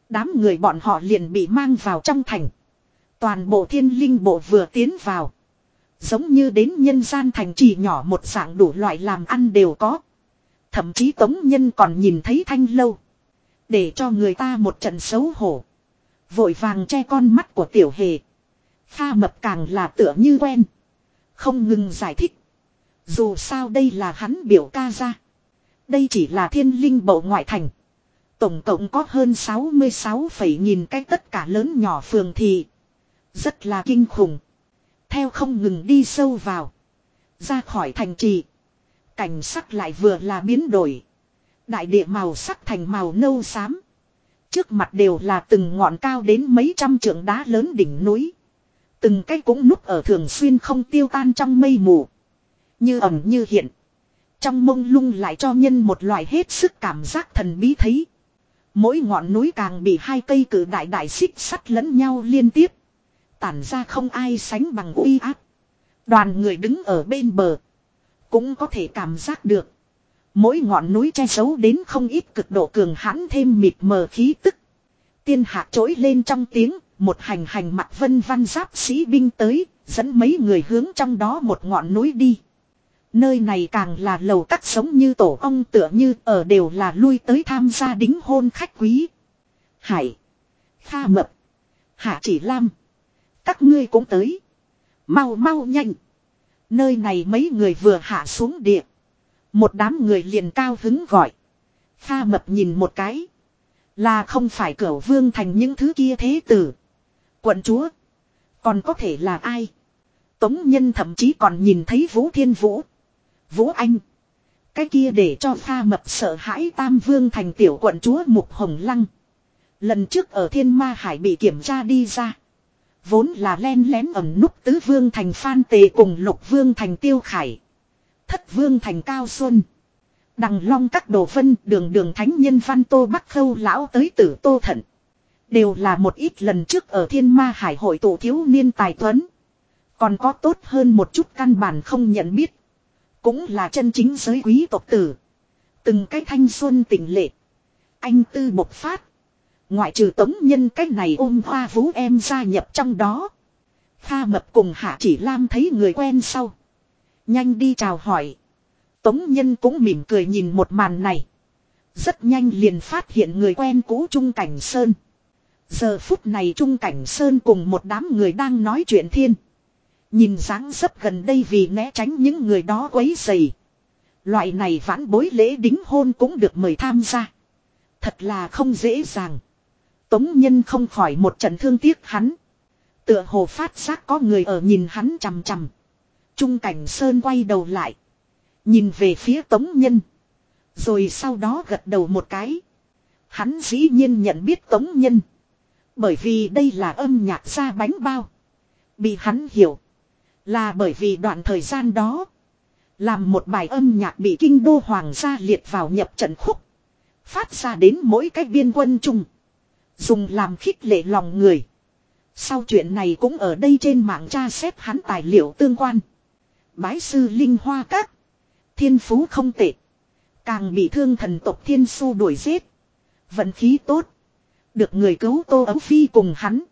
Đám người bọn họ liền bị mang vào trong thành. Toàn bộ thiên linh bộ vừa tiến vào. Giống như đến nhân gian thành trì nhỏ một dạng đủ loại làm ăn đều có. Thậm chí tống nhân còn nhìn thấy thanh lâu. Để cho người ta một trận xấu hổ. Vội vàng che con mắt của tiểu hề. Pha mập càng là tựa như quen. Không ngừng giải thích. Dù sao đây là hắn biểu ca ra. Đây chỉ là thiên linh bộ ngoại thành. Tổng cộng có hơn 66 nghìn cái tất cả lớn nhỏ phường thị. Rất là kinh khủng. Theo không ngừng đi sâu vào. Ra khỏi thành trì. Cảnh sắc lại vừa là biến đổi. Đại địa màu sắc thành màu nâu xám. Trước mặt đều là từng ngọn cao đến mấy trăm trượng đá lớn đỉnh núi. Từng cái cũng núp ở thường xuyên không tiêu tan trong mây mù. Như ẩm như hiện. Trong mông lung lại cho nhân một loại hết sức cảm giác thần bí thấy. Mỗi ngọn núi càng bị hai cây cử đại đại xích sắt lẫn nhau liên tiếp. Tản ra không ai sánh bằng uy áp. Đoàn người đứng ở bên bờ. Cũng có thể cảm giác được. Mỗi ngọn núi che giấu đến không ít cực độ cường hãn thêm mịt mờ khí tức. Tiên hạ trỗi lên trong tiếng, một hành hành mặt vân văn giáp sĩ binh tới, dẫn mấy người hướng trong đó một ngọn núi đi. Nơi này càng là lầu các sống như tổ ong tựa như ở đều là lui tới tham gia đính hôn khách quý. Hải. Kha mập. Hạ chỉ lam. Các ngươi cũng tới. Mau mau nhanh. Nơi này mấy người vừa hạ xuống địa. Một đám người liền cao hứng gọi. pha mập nhìn một cái. Là không phải cửa vương thành những thứ kia thế tử. Quận chúa. Còn có thể là ai? Tống nhân thậm chí còn nhìn thấy Vũ Thiên Vũ. Vũ Anh. Cái kia để cho pha mập sợ hãi tam vương thành tiểu quận chúa Mục Hồng Lăng. Lần trước ở thiên ma hải bị kiểm tra đi ra. Vốn là len lén ẩm núp tứ vương thành phan tề cùng lục vương thành tiêu khải. Thất vương thành cao xuân. Đằng long các đồ vân, đường đường thánh nhân văn tô bắc khâu lão tới tử tô thận. Đều là một ít lần trước ở thiên ma hải hội tụ thiếu niên tài tuấn. Còn có tốt hơn một chút căn bản không nhận biết. Cũng là chân chính giới quý tộc tử. Từng cái thanh xuân tỉnh lệ. Anh tư bộc phát. Ngoại trừ tống nhân cách này ôm hoa vũ em gia nhập trong đó. Kha mập cùng hạ chỉ lam thấy người quen sau. Nhanh đi chào hỏi. Tống nhân cũng mỉm cười nhìn một màn này. Rất nhanh liền phát hiện người quen cũ Trung Cảnh Sơn. Giờ phút này Trung Cảnh Sơn cùng một đám người đang nói chuyện thiên. Nhìn dáng dấp gần đây vì né tránh những người đó quấy dày. Loại này vãn bối lễ đính hôn cũng được mời tham gia. Thật là không dễ dàng. Tống nhân không khỏi một trận thương tiếc hắn. Tựa hồ phát giác có người ở nhìn hắn chằm chằm. Trung cảnh sơn quay đầu lại. Nhìn về phía tống nhân. Rồi sau đó gật đầu một cái. Hắn dĩ nhiên nhận biết tống nhân. Bởi vì đây là âm nhạc ra bánh bao. Bị hắn hiểu. Là bởi vì đoạn thời gian đó. Làm một bài âm nhạc bị kinh đô hoàng gia liệt vào nhập trận khúc. Phát ra đến mỗi cái biên quân chung. Dùng làm khích lệ lòng người. Sau chuyện này cũng ở đây trên mạng tra xét hắn tài liệu tương quan. Bái sư Linh Hoa Các. Thiên phú không tệ. Càng bị thương thần tộc thiên su đuổi giết. Vận khí tốt. Được người cứu Tô Ấu Phi cùng hắn.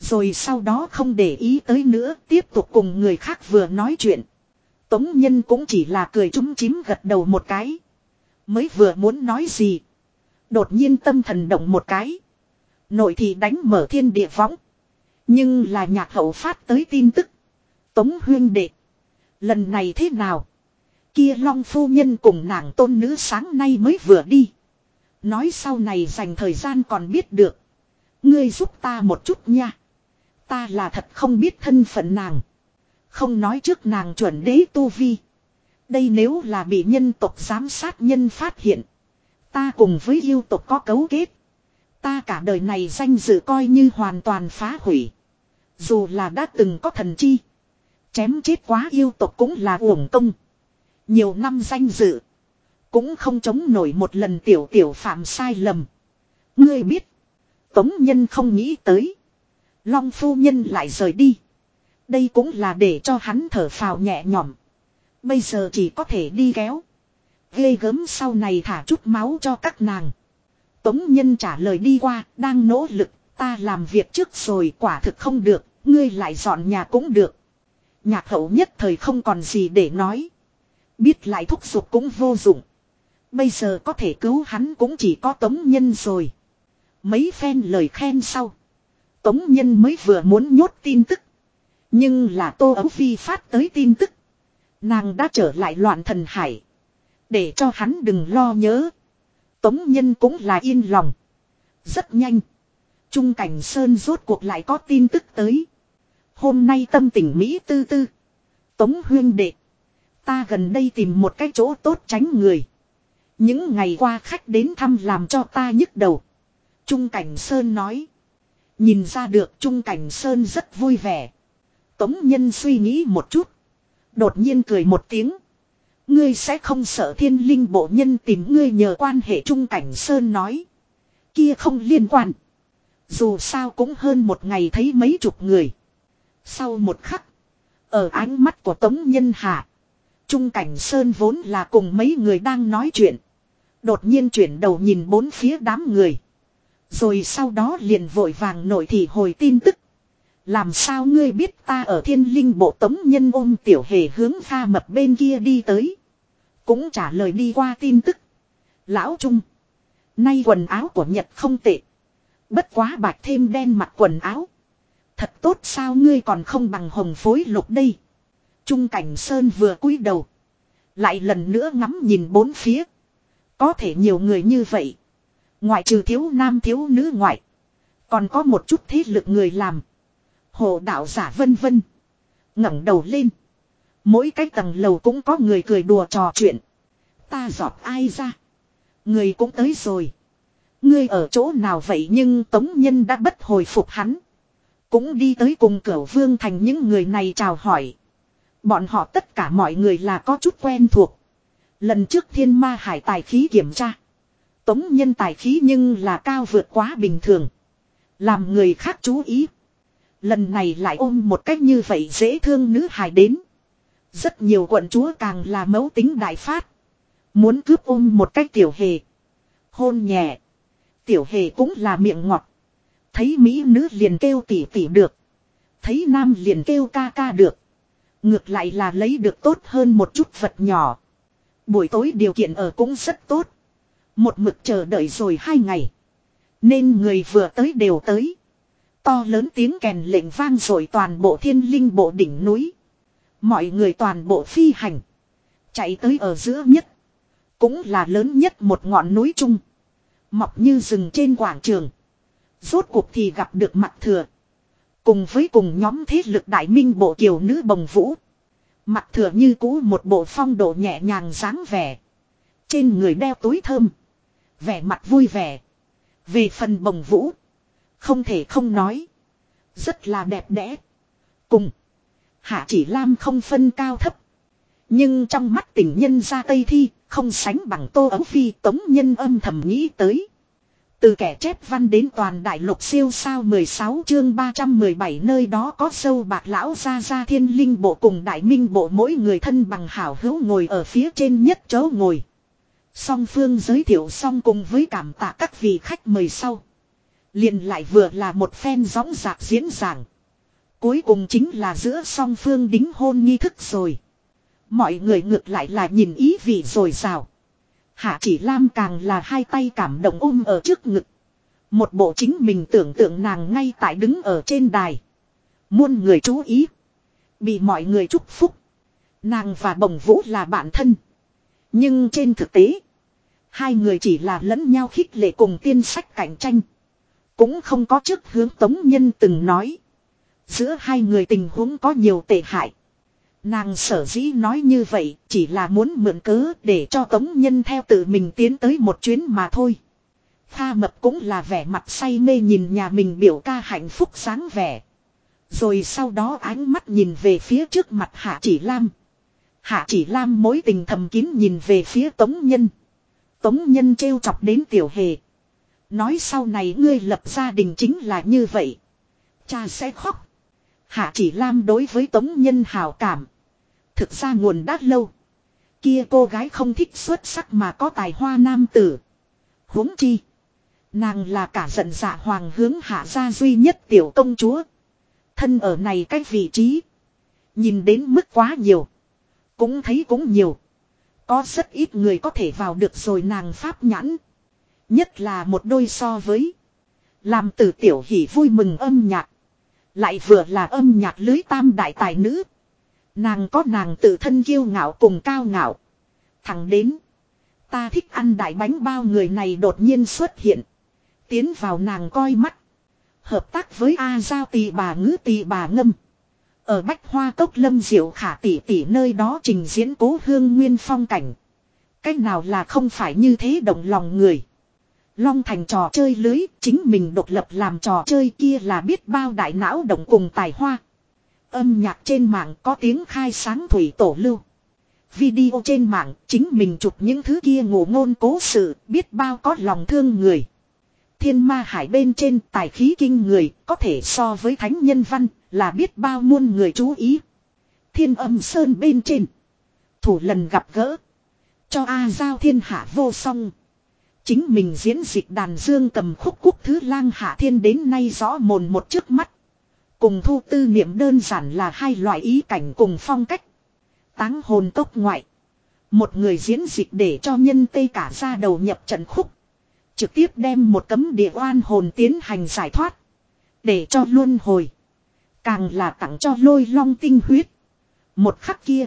Rồi sau đó không để ý tới nữa, tiếp tục cùng người khác vừa nói chuyện. Tống Nhân cũng chỉ là cười trúng chím gật đầu một cái. Mới vừa muốn nói gì. Đột nhiên tâm thần động một cái. Nội thì đánh mở thiên địa võng. Nhưng là nhạc hậu phát tới tin tức. Tống huyên đệ. Lần này thế nào? Kia long phu nhân cùng nàng tôn nữ sáng nay mới vừa đi. Nói sau này dành thời gian còn biết được. Ngươi giúp ta một chút nha. Ta là thật không biết thân phận nàng. Không nói trước nàng chuẩn đế tu vi. Đây nếu là bị nhân tộc giám sát nhân phát hiện. Ta cùng với yêu tộc có cấu kết. Ta cả đời này danh dự coi như hoàn toàn phá hủy. Dù là đã từng có thần chi. Chém chết quá yêu tộc cũng là uổng công. Nhiều năm danh dự. Cũng không chống nổi một lần tiểu tiểu phạm sai lầm. Ngươi biết. Tống nhân không nghĩ tới. Long phu nhân lại rời đi. Đây cũng là để cho hắn thở phào nhẹ nhõm. Bây giờ chỉ có thể đi kéo. Ghê gớm sau này thả chút máu cho các nàng. Tống nhân trả lời đi qua, đang nỗ lực, ta làm việc trước rồi quả thực không được, ngươi lại dọn nhà cũng được. Nhạc hậu nhất thời không còn gì để nói. Biết lại thúc giục cũng vô dụng. Bây giờ có thể cứu hắn cũng chỉ có tống nhân rồi. Mấy phen lời khen sau. Tống nhân mới vừa muốn nhốt tin tức. Nhưng là tô ấu phi phát tới tin tức. Nàng đã trở lại loạn thần hải. Để cho hắn đừng lo nhớ. Tống nhân cũng là yên lòng. Rất nhanh. Trung cảnh Sơn rốt cuộc lại có tin tức tới. Hôm nay tâm tình Mỹ tư tư. Tống huyên đệ. Ta gần đây tìm một cái chỗ tốt tránh người. Những ngày qua khách đến thăm làm cho ta nhức đầu. Trung Cảnh Sơn nói. Nhìn ra được Trung Cảnh Sơn rất vui vẻ. Tống Nhân suy nghĩ một chút. Đột nhiên cười một tiếng. Ngươi sẽ không sợ thiên linh bộ nhân tìm ngươi nhờ quan hệ Trung Cảnh Sơn nói. Kia không liên quan. Dù sao cũng hơn một ngày thấy mấy chục người. Sau một khắc. Ở ánh mắt của Tống Nhân Hạ. Trung Cảnh Sơn vốn là cùng mấy người đang nói chuyện. Đột nhiên chuyển đầu nhìn bốn phía đám người. Rồi sau đó liền vội vàng nổi thị hồi tin tức. Làm sao ngươi biết ta ở thiên linh bộ tống nhân ôm tiểu hề hướng pha mập bên kia đi tới. Cũng trả lời đi qua tin tức. Lão Trung. Nay quần áo của Nhật không tệ. Bất quá bạch thêm đen mặc quần áo. Thật tốt sao ngươi còn không bằng hồng phối lục đây. Trung cảnh Sơn vừa cúi đầu. Lại lần nữa ngắm nhìn bốn phía. Có thể nhiều người như vậy. Ngoại trừ thiếu nam thiếu nữ ngoại. Còn có một chút thế lực người làm. Hồ đạo giả vân vân. ngẩng đầu lên. Mỗi cái tầng lầu cũng có người cười đùa trò chuyện. Ta giọt ai ra. Người cũng tới rồi. Ngươi ở chỗ nào vậy nhưng Tống Nhân đã bất hồi phục hắn. Cũng đi tới cùng cửa vương thành những người này chào hỏi. Bọn họ tất cả mọi người là có chút quen thuộc. Lần trước thiên ma hải tài khí kiểm tra. Tống nhân tài khí nhưng là cao vượt quá bình thường. Làm người khác chú ý. Lần này lại ôm một cách như vậy dễ thương nữ hài đến. Rất nhiều quận chúa càng là mẫu tính đại phát. Muốn cướp ôm một cách tiểu hề. Hôn nhẹ. Tiểu hề cũng là miệng ngọt. Thấy mỹ nữ liền kêu tỉ tỉ được. Thấy nam liền kêu ca ca được. Ngược lại là lấy được tốt hơn một chút vật nhỏ. Buổi tối điều kiện ở cũng rất tốt. Một mực chờ đợi rồi hai ngày. Nên người vừa tới đều tới. To lớn tiếng kèn lệnh vang rồi toàn bộ thiên linh bộ đỉnh núi. Mọi người toàn bộ phi hành. Chạy tới ở giữa nhất. Cũng là lớn nhất một ngọn núi trung. Mọc như rừng trên quảng trường. Rốt cuộc thì gặp được mặt thừa. Cùng với cùng nhóm thế lực đại minh bộ kiều nữ bồng vũ. Mặt thừa như cũ một bộ phong độ nhẹ nhàng dáng vẻ. Trên người đeo túi thơm. Vẻ mặt vui vẻ. Về phần bồng vũ. Không thể không nói. Rất là đẹp đẽ. Cùng. Hạ chỉ lam không phân cao thấp. Nhưng trong mắt tình nhân ra tây thi. Không sánh bằng tô ấu phi, tống nhân âm thầm nghĩ tới. Từ kẻ chép văn đến toàn đại lục siêu sao 16 chương 317 nơi đó có sâu bạc lão ra ra thiên linh bộ cùng đại minh bộ, mỗi người thân bằng hảo hữu ngồi ở phía trên nhất chỗ ngồi. Song phương giới thiệu xong cùng với cảm tạ các vị khách mời sau. liền lại vừa là một phen gióng giạc diễn giảng. Cuối cùng chính là giữa song phương đính hôn nghi thức rồi. Mọi người ngược lại là nhìn ý vị rồi rào. Hạ chỉ lam càng là hai tay cảm động ôm ở trước ngực. Một bộ chính mình tưởng tượng nàng ngay tại đứng ở trên đài. Muôn người chú ý. Bị mọi người chúc phúc. Nàng và bồng vũ là bạn thân. Nhưng trên thực tế. Hai người chỉ là lẫn nhau khích lệ cùng tiên sách cạnh tranh. Cũng không có trước hướng tống nhân từng nói. Giữa hai người tình huống có nhiều tệ hại. Nàng sở dĩ nói như vậy chỉ là muốn mượn cớ để cho tống nhân theo tự mình tiến tới một chuyến mà thôi. Kha mập cũng là vẻ mặt say mê nhìn nhà mình biểu ca hạnh phúc sáng vẻ. Rồi sau đó ánh mắt nhìn về phía trước mặt Hạ Chỉ Lam. Hạ Chỉ Lam mối tình thầm kín nhìn về phía Tống Nhân. Tống Nhân trêu chọc đến tiểu hề. Nói sau này ngươi lập gia đình chính là như vậy. Cha sẽ khóc. Hạ chỉ lam đối với tống nhân hào cảm. Thực ra nguồn đã lâu. Kia cô gái không thích xuất sắc mà có tài hoa nam tử. huống chi. Nàng là cả giận dạ hoàng hướng hạ gia duy nhất tiểu công chúa. Thân ở này cái vị trí. Nhìn đến mức quá nhiều. Cũng thấy cũng nhiều. Có rất ít người có thể vào được rồi nàng pháp nhãn. Nhất là một đôi so với. Làm từ tiểu hỷ vui mừng âm nhạc. Lại vừa là âm nhạc lưới tam đại tài nữ. Nàng có nàng tự thân kiêu ngạo cùng cao ngạo. Thẳng đến. Ta thích ăn đại bánh bao người này đột nhiên xuất hiện. Tiến vào nàng coi mắt. Hợp tác với A Giao tỷ bà ngữ tỷ bà ngâm. Ở Bách Hoa Cốc Lâm Diệu Khả tỷ tỷ nơi đó trình diễn cố hương nguyên phong cảnh. Cách nào là không phải như thế động lòng người. Long thành trò chơi lưới, chính mình độc lập làm trò chơi kia là biết bao đại não động cùng tài hoa. Âm nhạc trên mạng có tiếng khai sáng thủy tổ lưu. Video trên mạng chính mình chụp những thứ kia ngủ ngôn cố sự, biết bao có lòng thương người. Thiên ma hải bên trên tài khí kinh người, có thể so với thánh nhân văn, là biết bao muôn người chú ý. Thiên âm sơn bên trên. Thủ lần gặp gỡ. Cho A giao thiên hạ vô song. Chính mình diễn dịch đàn dương cầm khúc quốc thứ lang hạ thiên đến nay rõ mồn một trước mắt. Cùng thu tư niệm đơn giản là hai loại ý cảnh cùng phong cách. Táng hồn tốc ngoại. Một người diễn dịch để cho nhân tây cả ra đầu nhập trận khúc. Trực tiếp đem một cấm địa oan hồn tiến hành giải thoát. Để cho luân hồi. Càng là tặng cho lôi long tinh huyết. Một khắc kia.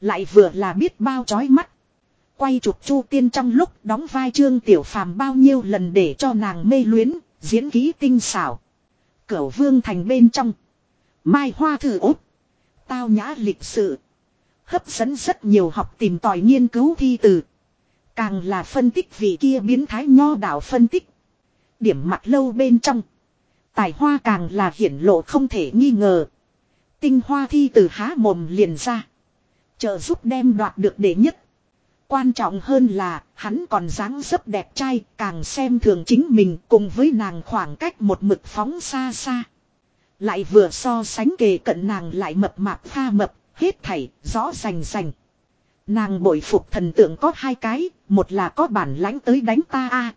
Lại vừa là biết bao chói mắt. Quay chụp chu tiên trong lúc đóng vai trương tiểu phàm bao nhiêu lần để cho nàng mê luyến, diễn ký tinh xảo. Cửu vương thành bên trong. Mai hoa thử út. Tao nhã lịch sự. Hấp dẫn rất nhiều học tìm tòi nghiên cứu thi từ. Càng là phân tích vị kia biến thái nho đạo phân tích. Điểm mặt lâu bên trong. Tài hoa càng là hiển lộ không thể nghi ngờ. Tinh hoa thi từ há mồm liền ra. Trợ giúp đem đoạt được đệ nhất. Quan trọng hơn là hắn còn dáng dấp đẹp trai càng xem thường chính mình cùng với nàng khoảng cách một mực phóng xa xa. Lại vừa so sánh kề cận nàng lại mập mạp pha mập, hết thảy, rõ rành rành. Nàng bội phục thần tượng có hai cái, một là có bản lãnh tới đánh ta a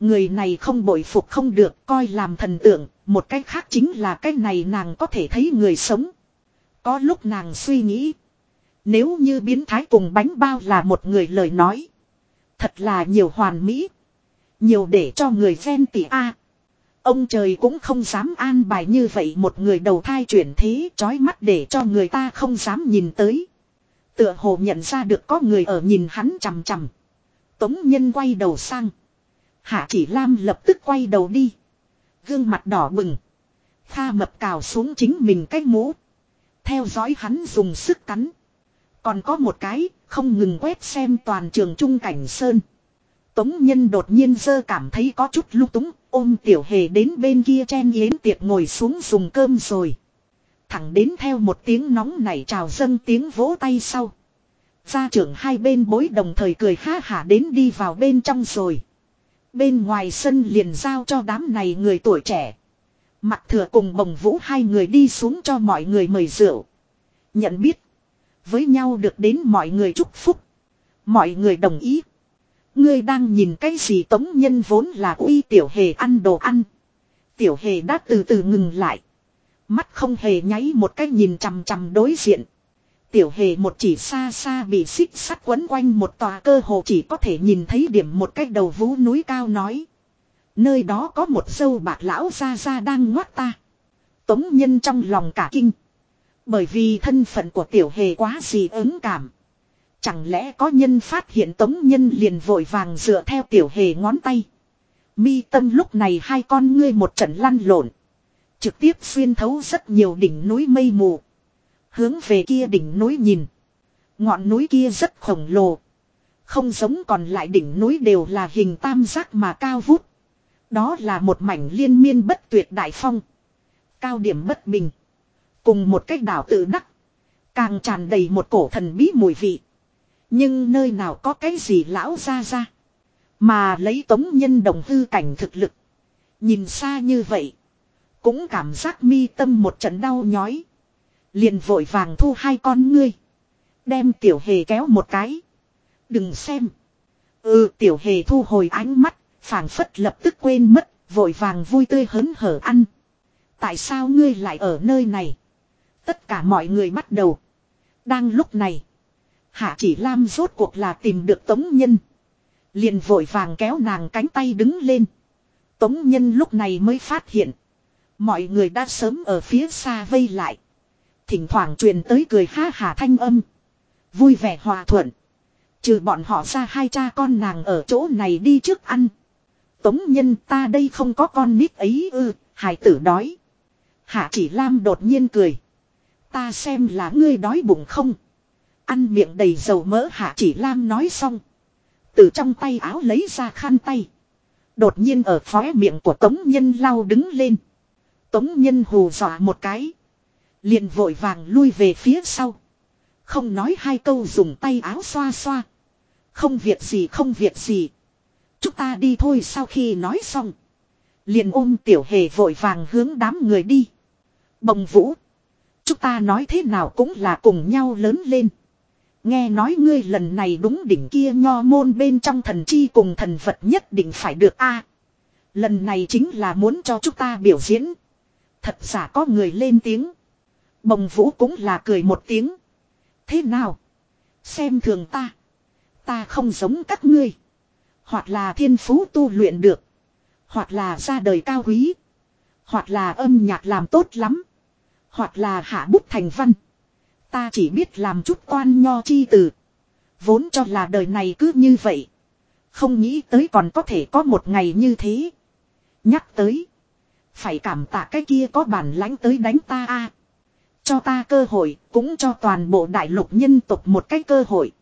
Người này không bội phục không được coi làm thần tượng, một cách khác chính là cái này nàng có thể thấy người sống. Có lúc nàng suy nghĩ. Nếu như biến thái cùng bánh bao là một người lời nói. Thật là nhiều hoàn mỹ. Nhiều để cho người ghen tỉ A. Ông trời cũng không dám an bài như vậy một người đầu thai chuyển thế, chói mắt để cho người ta không dám nhìn tới. Tựa hồ nhận ra được có người ở nhìn hắn chằm chằm. Tống nhân quay đầu sang. Hạ chỉ lam lập tức quay đầu đi. Gương mặt đỏ bừng. Kha mập cào xuống chính mình cái mũ. Theo dõi hắn dùng sức cắn. Còn có một cái, không ngừng quét xem toàn trường trung cảnh sơn. Tống nhân đột nhiên dơ cảm thấy có chút lung túng, ôm tiểu hề đến bên kia chen yến tiệc ngồi xuống dùng cơm rồi. Thẳng đến theo một tiếng nóng nảy trào dâng tiếng vỗ tay sau. Gia trưởng hai bên bối đồng thời cười ha hả đến đi vào bên trong rồi. Bên ngoài sân liền giao cho đám này người tuổi trẻ. Mặt thừa cùng bồng vũ hai người đi xuống cho mọi người mời rượu. Nhận biết. Với nhau được đến mọi người chúc phúc. Mọi người đồng ý. Ngươi đang nhìn cái gì tống nhân vốn là uy tiểu hề ăn đồ ăn. Tiểu hề đã từ từ ngừng lại. Mắt không hề nháy một cái nhìn chằm chằm đối diện. Tiểu hề một chỉ xa xa bị xích sắt quấn quanh một tòa cơ hồ chỉ có thể nhìn thấy điểm một cái đầu vú núi cao nói. Nơi đó có một sâu bạc lão ra ra đang ngoát ta. Tống nhân trong lòng cả kinh. Bởi vì thân phận của tiểu hề quá gì ứng cảm. Chẳng lẽ có nhân phát hiện tống nhân liền vội vàng dựa theo tiểu hề ngón tay. Mi tâm lúc này hai con ngươi một trận lăn lộn. Trực tiếp xuyên thấu rất nhiều đỉnh núi mây mù. Hướng về kia đỉnh núi nhìn. Ngọn núi kia rất khổng lồ. Không giống còn lại đỉnh núi đều là hình tam giác mà cao vút. Đó là một mảnh liên miên bất tuyệt đại phong. Cao điểm bất bình. Cùng một cách đảo tự đắc. Càng tràn đầy một cổ thần bí mùi vị. Nhưng nơi nào có cái gì lão ra ra. Mà lấy tống nhân đồng hư cảnh thực lực. Nhìn xa như vậy. Cũng cảm giác mi tâm một trận đau nhói. Liền vội vàng thu hai con ngươi. Đem tiểu hề kéo một cái. Đừng xem. Ừ tiểu hề thu hồi ánh mắt. phảng phất lập tức quên mất. Vội vàng vui tươi hớn hở ăn. Tại sao ngươi lại ở nơi này? Tất cả mọi người bắt đầu. Đang lúc này. Hạ chỉ Lam rốt cuộc là tìm được Tống Nhân. Liền vội vàng kéo nàng cánh tay đứng lên. Tống Nhân lúc này mới phát hiện. Mọi người đã sớm ở phía xa vây lại. Thỉnh thoảng truyền tới cười ha hà thanh âm. Vui vẻ hòa thuận. Trừ bọn họ ra hai cha con nàng ở chỗ này đi trước ăn. Tống nhân ta đây không có con nít ấy ư, hải tử đói. Hạ chỉ lam đột nhiên cười. Ta xem là ngươi đói bụng không. Ăn miệng đầy dầu mỡ hạ chỉ lam nói xong. Từ trong tay áo lấy ra khăn tay. Đột nhiên ở khóe miệng của tống nhân lau đứng lên. Tống nhân hù dọa một cái. Liền vội vàng lui về phía sau. Không nói hai câu dùng tay áo xoa xoa. Không việc gì, không việc gì. Chúng ta đi thôi sau khi nói xong. Liền ôm tiểu hề vội vàng hướng đám người đi. Bồng vũ. Chúng ta nói thế nào cũng là cùng nhau lớn lên. Nghe nói ngươi lần này đúng đỉnh kia nho môn bên trong thần chi cùng thần vật nhất định phải được a. lần này chính là muốn cho chúng ta biểu diễn. Thật giả có người lên tiếng. Bồng vũ cũng là cười một tiếng. Thế nào? Xem thường ta. Ta không giống các ngươi. Hoặc là thiên phú tu luyện được. Hoặc là ra đời cao quý. Hoặc là âm nhạc làm tốt lắm. Hoặc là hạ bút thành văn. Ta chỉ biết làm chút quan nho chi từ. Vốn cho là đời này cứ như vậy. Không nghĩ tới còn có thể có một ngày như thế. Nhắc tới. Phải cảm tạ cái kia có bản lãnh tới đánh ta a Cho ta cơ hội, cũng cho toàn bộ đại lục nhân tộc một cái cơ hội.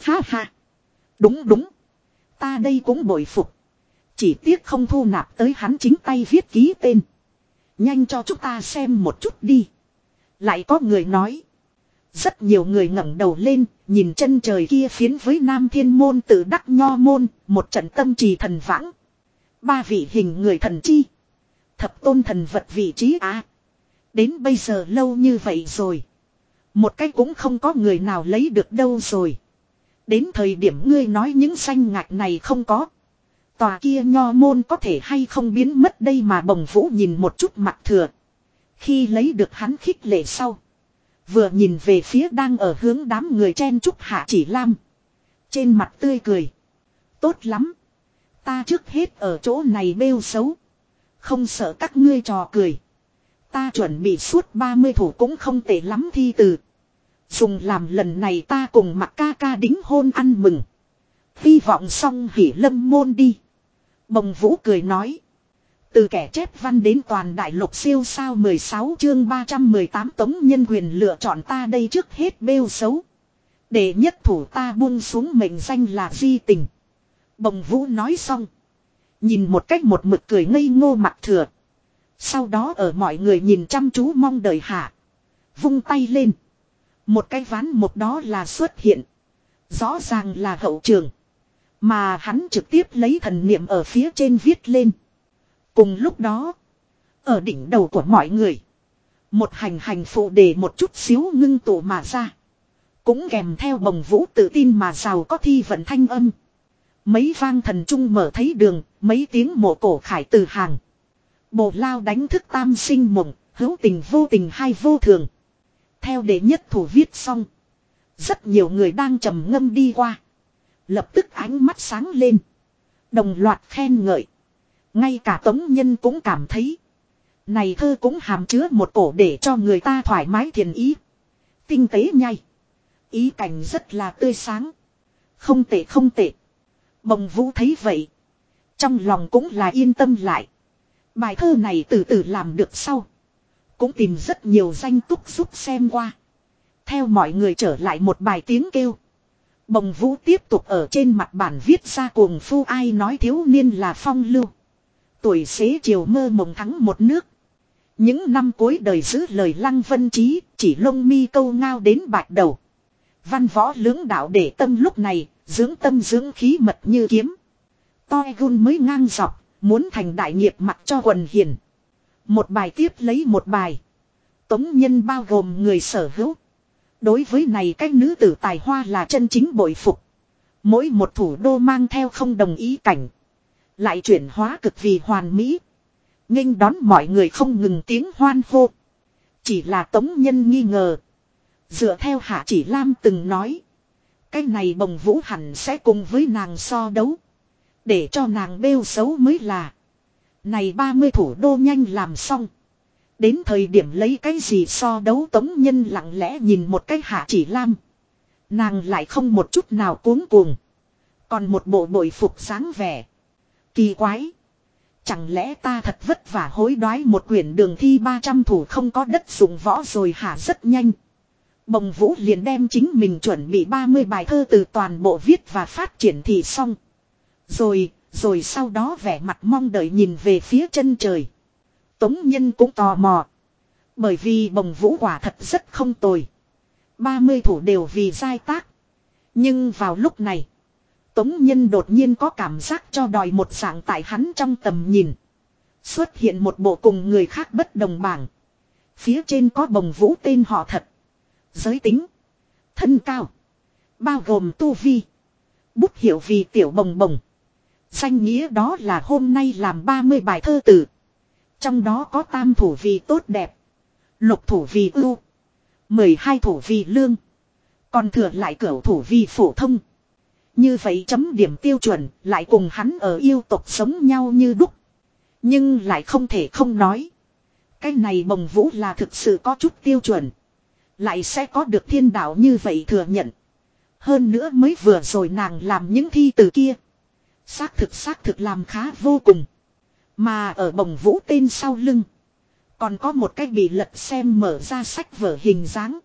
Ha ha. Đúng đúng. Ta đây cũng bội phục. Chỉ tiếc không thu nạp tới hắn chính tay viết ký tên. Nhanh cho chúng ta xem một chút đi. Lại có người nói. Rất nhiều người ngẩng đầu lên, nhìn chân trời kia phiến với Nam Thiên Môn tự đắc nho môn, một trận tâm trì thần vãng. Ba vị hình người thần chi. Thập tôn thần vật vị trí á. đến bây giờ lâu như vậy rồi. Một cái cũng không có người nào lấy được đâu rồi. Đến thời điểm ngươi nói những xanh ngạch này không có. Tòa kia nho môn có thể hay không biến mất đây mà bồng vũ nhìn một chút mặt thừa. Khi lấy được hắn khích lệ sau. Vừa nhìn về phía đang ở hướng đám người chen chúc hạ chỉ lam. Trên mặt tươi cười. Tốt lắm. Ta trước hết ở chỗ này bêu xấu. Không sợ các ngươi trò cười. Ta chuẩn bị suốt 30 thủ cũng không tệ lắm thi từ. Dùng làm lần này ta cùng mặt ca ca đính hôn ăn mừng. Hy vọng xong hỉ lâm môn đi. Bồng vũ cười nói. Từ kẻ chép văn đến toàn đại lục siêu sao 16 chương 318 tống nhân quyền lựa chọn ta đây trước hết bêu xấu. Để nhất thủ ta buông xuống mệnh danh là di tình. Bồng vũ nói xong. Nhìn một cách một mực cười ngây ngô mặt thừa. Sau đó ở mọi người nhìn chăm chú mong đợi hạ. Vung tay lên. Một cái ván một đó là xuất hiện. Rõ ràng là hậu trường. Mà hắn trực tiếp lấy thần niệm ở phía trên viết lên. Cùng lúc đó. Ở đỉnh đầu của mọi người. Một hành hành phụ đề một chút xíu ngưng tụ mà ra. Cũng kèm theo bồng vũ tự tin mà giàu có thi vận thanh âm. Mấy vang thần trung mở thấy đường, mấy tiếng mộ cổ khải từ hàng. Bồ lao đánh thức tam sinh mộng, hữu tình vô tình hay vô thường. Theo đệ nhất thủ viết xong. Rất nhiều người đang trầm ngâm đi qua. Lập tức ánh mắt sáng lên. Đồng loạt khen ngợi. Ngay cả tống nhân cũng cảm thấy. Này thơ cũng hàm chứa một cổ để cho người ta thoải mái thiền ý. Tinh tế nhai. Ý cảnh rất là tươi sáng. Không tệ không tệ. Bồng vũ thấy vậy. Trong lòng cũng là yên tâm lại. Bài thơ này từ từ làm được sau. Cũng tìm rất nhiều danh túc giúp xem qua. Theo mọi người trở lại một bài tiếng kêu. Bồng vũ tiếp tục ở trên mặt bản viết ra cuồng phu ai nói thiếu niên là phong lưu. Tuổi xế chiều mơ mộng thắng một nước. Những năm cuối đời giữ lời lăng vân trí, chỉ lông mi câu ngao đến bạch đầu. Văn võ lưỡng đạo để tâm lúc này, dưỡng tâm dưỡng khí mật như kiếm. Toi gun mới ngang dọc, muốn thành đại nghiệp mặt cho quần hiền. Một bài tiếp lấy một bài. Tống nhân bao gồm người sở hữu. Đối với này cách nữ tử tài hoa là chân chính bội phục. Mỗi một thủ đô mang theo không đồng ý cảnh. Lại chuyển hóa cực vì hoàn mỹ. nghênh đón mọi người không ngừng tiếng hoan hô. Chỉ là tống nhân nghi ngờ. Dựa theo hạ chỉ Lam từng nói. Cái này bồng vũ hẳn sẽ cùng với nàng so đấu. Để cho nàng bêu xấu mới là. Này 30 thủ đô nhanh làm xong. Đến thời điểm lấy cái gì so đấu tống nhân lặng lẽ nhìn một cái hạ chỉ lam. Nàng lại không một chút nào cuống cuồng. Còn một bộ bội phục sáng vẻ. Kỳ quái. Chẳng lẽ ta thật vất vả hối đoái một quyển đường thi 300 thủ không có đất dùng võ rồi hả rất nhanh. Bồng Vũ liền đem chính mình chuẩn bị 30 bài thơ từ toàn bộ viết và phát triển thì xong. Rồi, rồi sau đó vẻ mặt mong đợi nhìn về phía chân trời. Tống Nhân cũng tò mò. Bởi vì bồng vũ quả thật rất không tồi. 30 thủ đều vì giai tác. Nhưng vào lúc này. Tống Nhân đột nhiên có cảm giác cho đòi một dạng tại hắn trong tầm nhìn. Xuất hiện một bộ cùng người khác bất đồng bảng. Phía trên có bồng vũ tên họ thật. Giới tính. Thân cao. Bao gồm tu vi. Bút hiểu vì tiểu bồng bồng. Danh nghĩa đó là hôm nay làm 30 bài thơ tử. Trong đó có tam thủ vì tốt đẹp. Lục thủ vì ưu. 12 thủ vì lương. Còn thừa lại cửu thủ vì phổ thông. Như vậy chấm điểm tiêu chuẩn lại cùng hắn ở yêu tộc sống nhau như đúc. Nhưng lại không thể không nói. Cái này bồng vũ là thực sự có chút tiêu chuẩn. Lại sẽ có được thiên đạo như vậy thừa nhận. Hơn nữa mới vừa rồi nàng làm những thi từ kia. Xác thực xác thực làm khá vô cùng. Mà ở bồng vũ tên sau lưng. Còn có một cái bị lật xem mở ra sách vở hình dáng.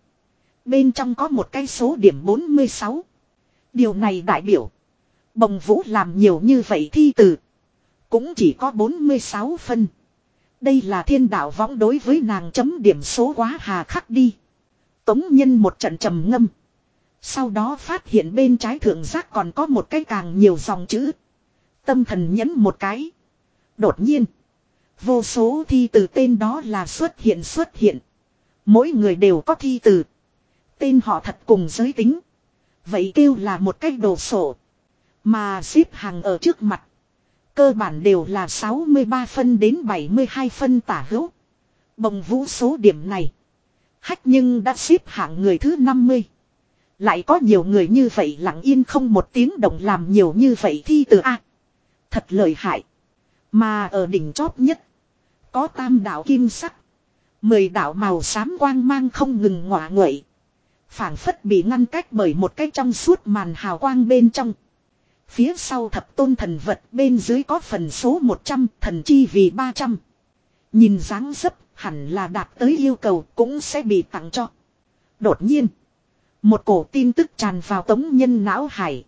Bên trong có một cái số điểm 46. Điều này đại biểu. Bồng vũ làm nhiều như vậy thi từ. Cũng chỉ có 46 phân. Đây là thiên đạo võng đối với nàng chấm điểm số quá hà khắc đi. Tống nhân một trận trầm ngâm. Sau đó phát hiện bên trái thượng giác còn có một cái càng nhiều dòng chữ. Tâm thần nhấn một cái. Đột nhiên. Vô số thi từ tên đó là xuất hiện xuất hiện. Mỗi người đều có thi từ. Tên họ thật cùng giới tính. Vậy kêu là một cách đồ sổ. Mà xếp hàng ở trước mặt. Cơ bản đều là 63 phân đến 72 phân tả hữu. Bồng vũ số điểm này. Hách nhưng đã xếp hạng người thứ 50. Lại có nhiều người như vậy lặng yên không một tiếng động làm nhiều như vậy thi từ A. Thật lợi hại. Mà ở đỉnh chóp nhất. Có tam đạo kim sắc. Mười đạo màu xám quang mang không ngừng ngọa nguậy. phảng phất bị ngăn cách bởi một cái trong suốt màn hào quang bên trong. Phía sau thập tôn thần vật, bên dưới có phần số 100 thần chi vì 300. Nhìn dáng dấp, hẳn là đạt tới yêu cầu, cũng sẽ bị tặng cho. Đột nhiên. Một cổ tin tức tràn vào tống nhân não hải.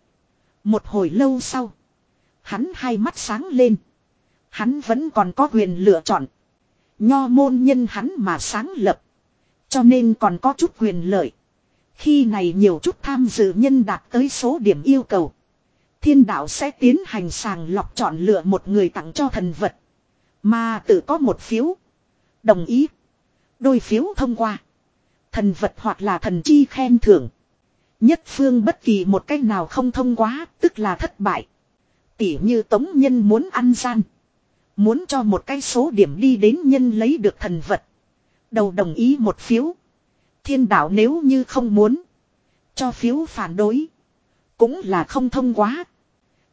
Một hồi lâu sau. Hắn hai mắt sáng lên. Hắn vẫn còn có quyền lựa chọn. Nho môn nhân hắn mà sáng lập. Cho nên còn có chút quyền lợi. Khi này nhiều chút tham dự nhân đạt tới số điểm yêu cầu. Thiên đạo sẽ tiến hành sàng lọc chọn lựa một người tặng cho thần vật. Mà tự có một phiếu. Đồng ý. Đôi phiếu thông qua. Thần vật hoặc là thần chi khen thưởng. Nhất phương bất kỳ một cách nào không thông qua, tức là thất bại. Tỉ như tống nhân muốn ăn gian. Muốn cho một cái số điểm đi đến nhân lấy được thần vật. Đầu đồng ý một phiếu. Thiên đạo nếu như không muốn. Cho phiếu phản đối. Cũng là không thông qua.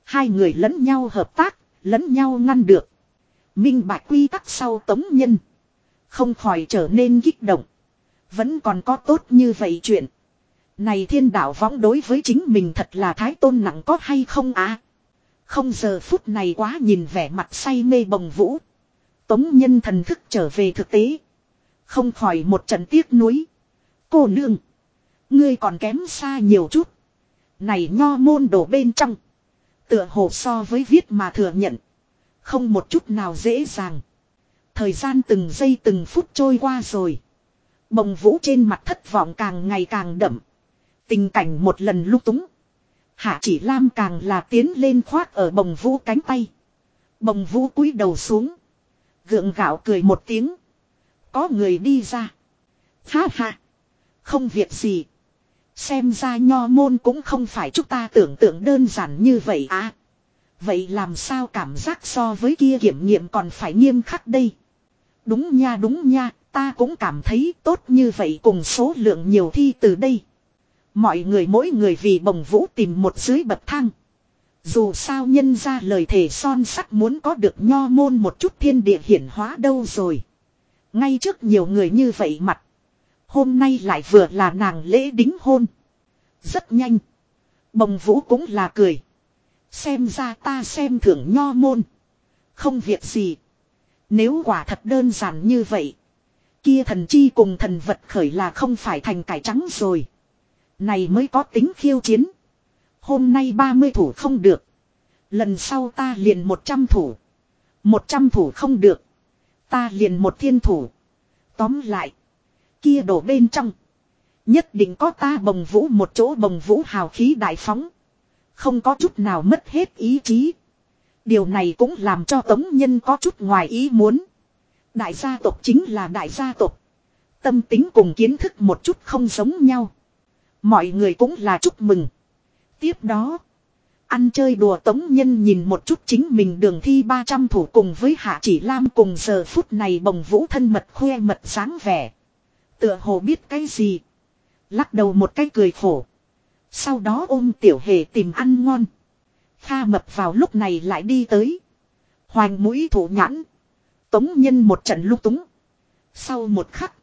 Hai người lẫn nhau hợp tác, lẫn nhau ngăn được. Minh bạch quy tắc sau tống nhân. Không khỏi trở nên kích động. Vẫn còn có tốt như vậy chuyện. Này thiên đạo võng đối với chính mình thật là thái tôn nặng có hay không à? Không giờ phút này quá nhìn vẻ mặt say mê bồng vũ. Tống nhân thần thức trở về thực tế. Không khỏi một trận tiếc nuối. Cô nương. Ngươi còn kém xa nhiều chút. Này nho môn đổ bên trong. Tựa hồ so với viết mà thừa nhận. Không một chút nào dễ dàng. Thời gian từng giây từng phút trôi qua rồi. Bồng vũ trên mặt thất vọng càng ngày càng đậm. Tình cảnh một lần lúc túng. Hạ chỉ lam càng là tiến lên khoác ở bồng vũ cánh tay. Bồng vũ cúi đầu xuống. Gượng gạo cười một tiếng. Có người đi ra. Ha ha. Không việc gì. Xem ra nho môn cũng không phải chúng ta tưởng tượng đơn giản như vậy à. Vậy làm sao cảm giác so với kia kiểm nghiệm còn phải nghiêm khắc đây. Đúng nha đúng nha, ta cũng cảm thấy tốt như vậy cùng số lượng nhiều thi từ đây. Mọi người mỗi người vì bồng vũ tìm một dưới bậc thang. Dù sao nhân ra lời thề son sắt muốn có được nho môn một chút thiên địa hiển hóa đâu rồi. Ngay trước nhiều người như vậy mặt. Hôm nay lại vừa là nàng lễ đính hôn. Rất nhanh. Bồng vũ cũng là cười. Xem ra ta xem thưởng nho môn. Không việc gì. Nếu quả thật đơn giản như vậy. Kia thần chi cùng thần vật khởi là không phải thành cải trắng rồi. Này mới có tính khiêu chiến. Hôm nay 30 thủ không được. Lần sau ta liền 100 thủ. 100 thủ không được. Ta liền một thiên thủ. Tóm lại. Kia đổ bên trong. Nhất định có ta bồng vũ một chỗ bồng vũ hào khí đại phóng. Không có chút nào mất hết ý chí. Điều này cũng làm cho tống nhân có chút ngoài ý muốn. Đại gia tộc chính là đại gia tộc. Tâm tính cùng kiến thức một chút không giống nhau. Mọi người cũng là chúc mừng. Tiếp đó. Ăn chơi đùa tống nhân nhìn một chút chính mình đường thi 300 thủ cùng với hạ chỉ lam cùng giờ phút này bồng vũ thân mật khoe mật sáng vẻ. Tựa hồ biết cái gì. Lắc đầu một cái cười khổ. Sau đó ôm tiểu hề tìm ăn ngon. Kha mập vào lúc này lại đi tới. Hoành mũi thủ nhãn. Tống nhân một trận lúc túng. Sau một khắc.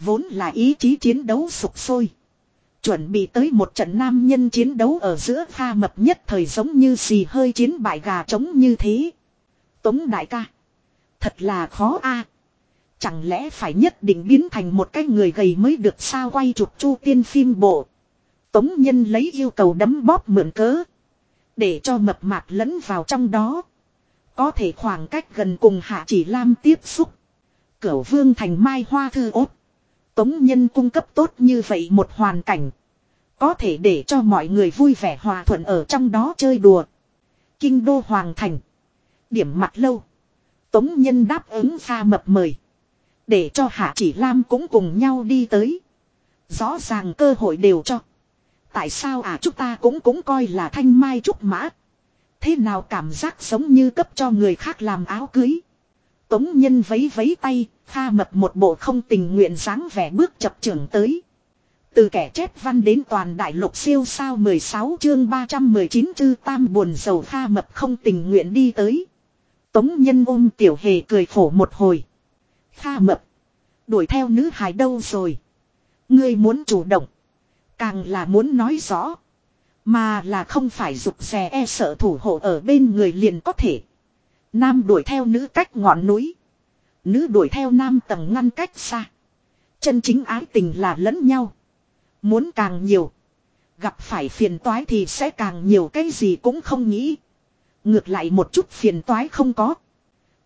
Vốn là ý chí chiến đấu sục sôi. Chuẩn bị tới một trận nam nhân chiến đấu ở giữa pha mập nhất thời giống như xì hơi chiến bại gà trống như thế. Tống đại ca. Thật là khó a. Chẳng lẽ phải nhất định biến thành một cái người gầy mới được sao quay chụp chu tiên phim bộ. Tống nhân lấy yêu cầu đấm bóp mượn cớ. Để cho mập mạp lẫn vào trong đó. Có thể khoảng cách gần cùng hạ chỉ lam tiếp xúc. Cửu vương thành mai hoa thư ốt. Tống nhân cung cấp tốt như vậy một hoàn cảnh. Có thể để cho mọi người vui vẻ hòa thuận ở trong đó chơi đùa. Kinh đô hoàng thành. Điểm mặt lâu. Tống nhân đáp ứng pha mập mời. Để cho Hạ Chỉ Lam cũng cùng nhau đi tới. Rõ ràng cơ hội đều cho. Tại sao à chúng ta cũng cũng coi là thanh mai trúc mã. Thế nào cảm giác giống như cấp cho người khác làm áo cưới. Tống nhân vấy vấy tay, pha mập một bộ không tình nguyện dáng vẻ bước chập trưởng tới. Từ kẻ chết văn đến toàn đại lục siêu sao 16 chương 319 chư tam buồn sầu pha mập không tình nguyện đi tới. Tống nhân ôm tiểu hề cười khổ một hồi. Pha mập. Đuổi theo nữ hài đâu rồi. Ngươi muốn chủ động. Càng là muốn nói rõ. Mà là không phải dục rè e sợ thủ hộ ở bên người liền có thể. Nam đuổi theo nữ cách ngọn núi. Nữ đuổi theo nam tầng ngăn cách xa. Chân chính ái tình là lẫn nhau. Muốn càng nhiều. Gặp phải phiền toái thì sẽ càng nhiều cái gì cũng không nghĩ. Ngược lại một chút phiền toái không có.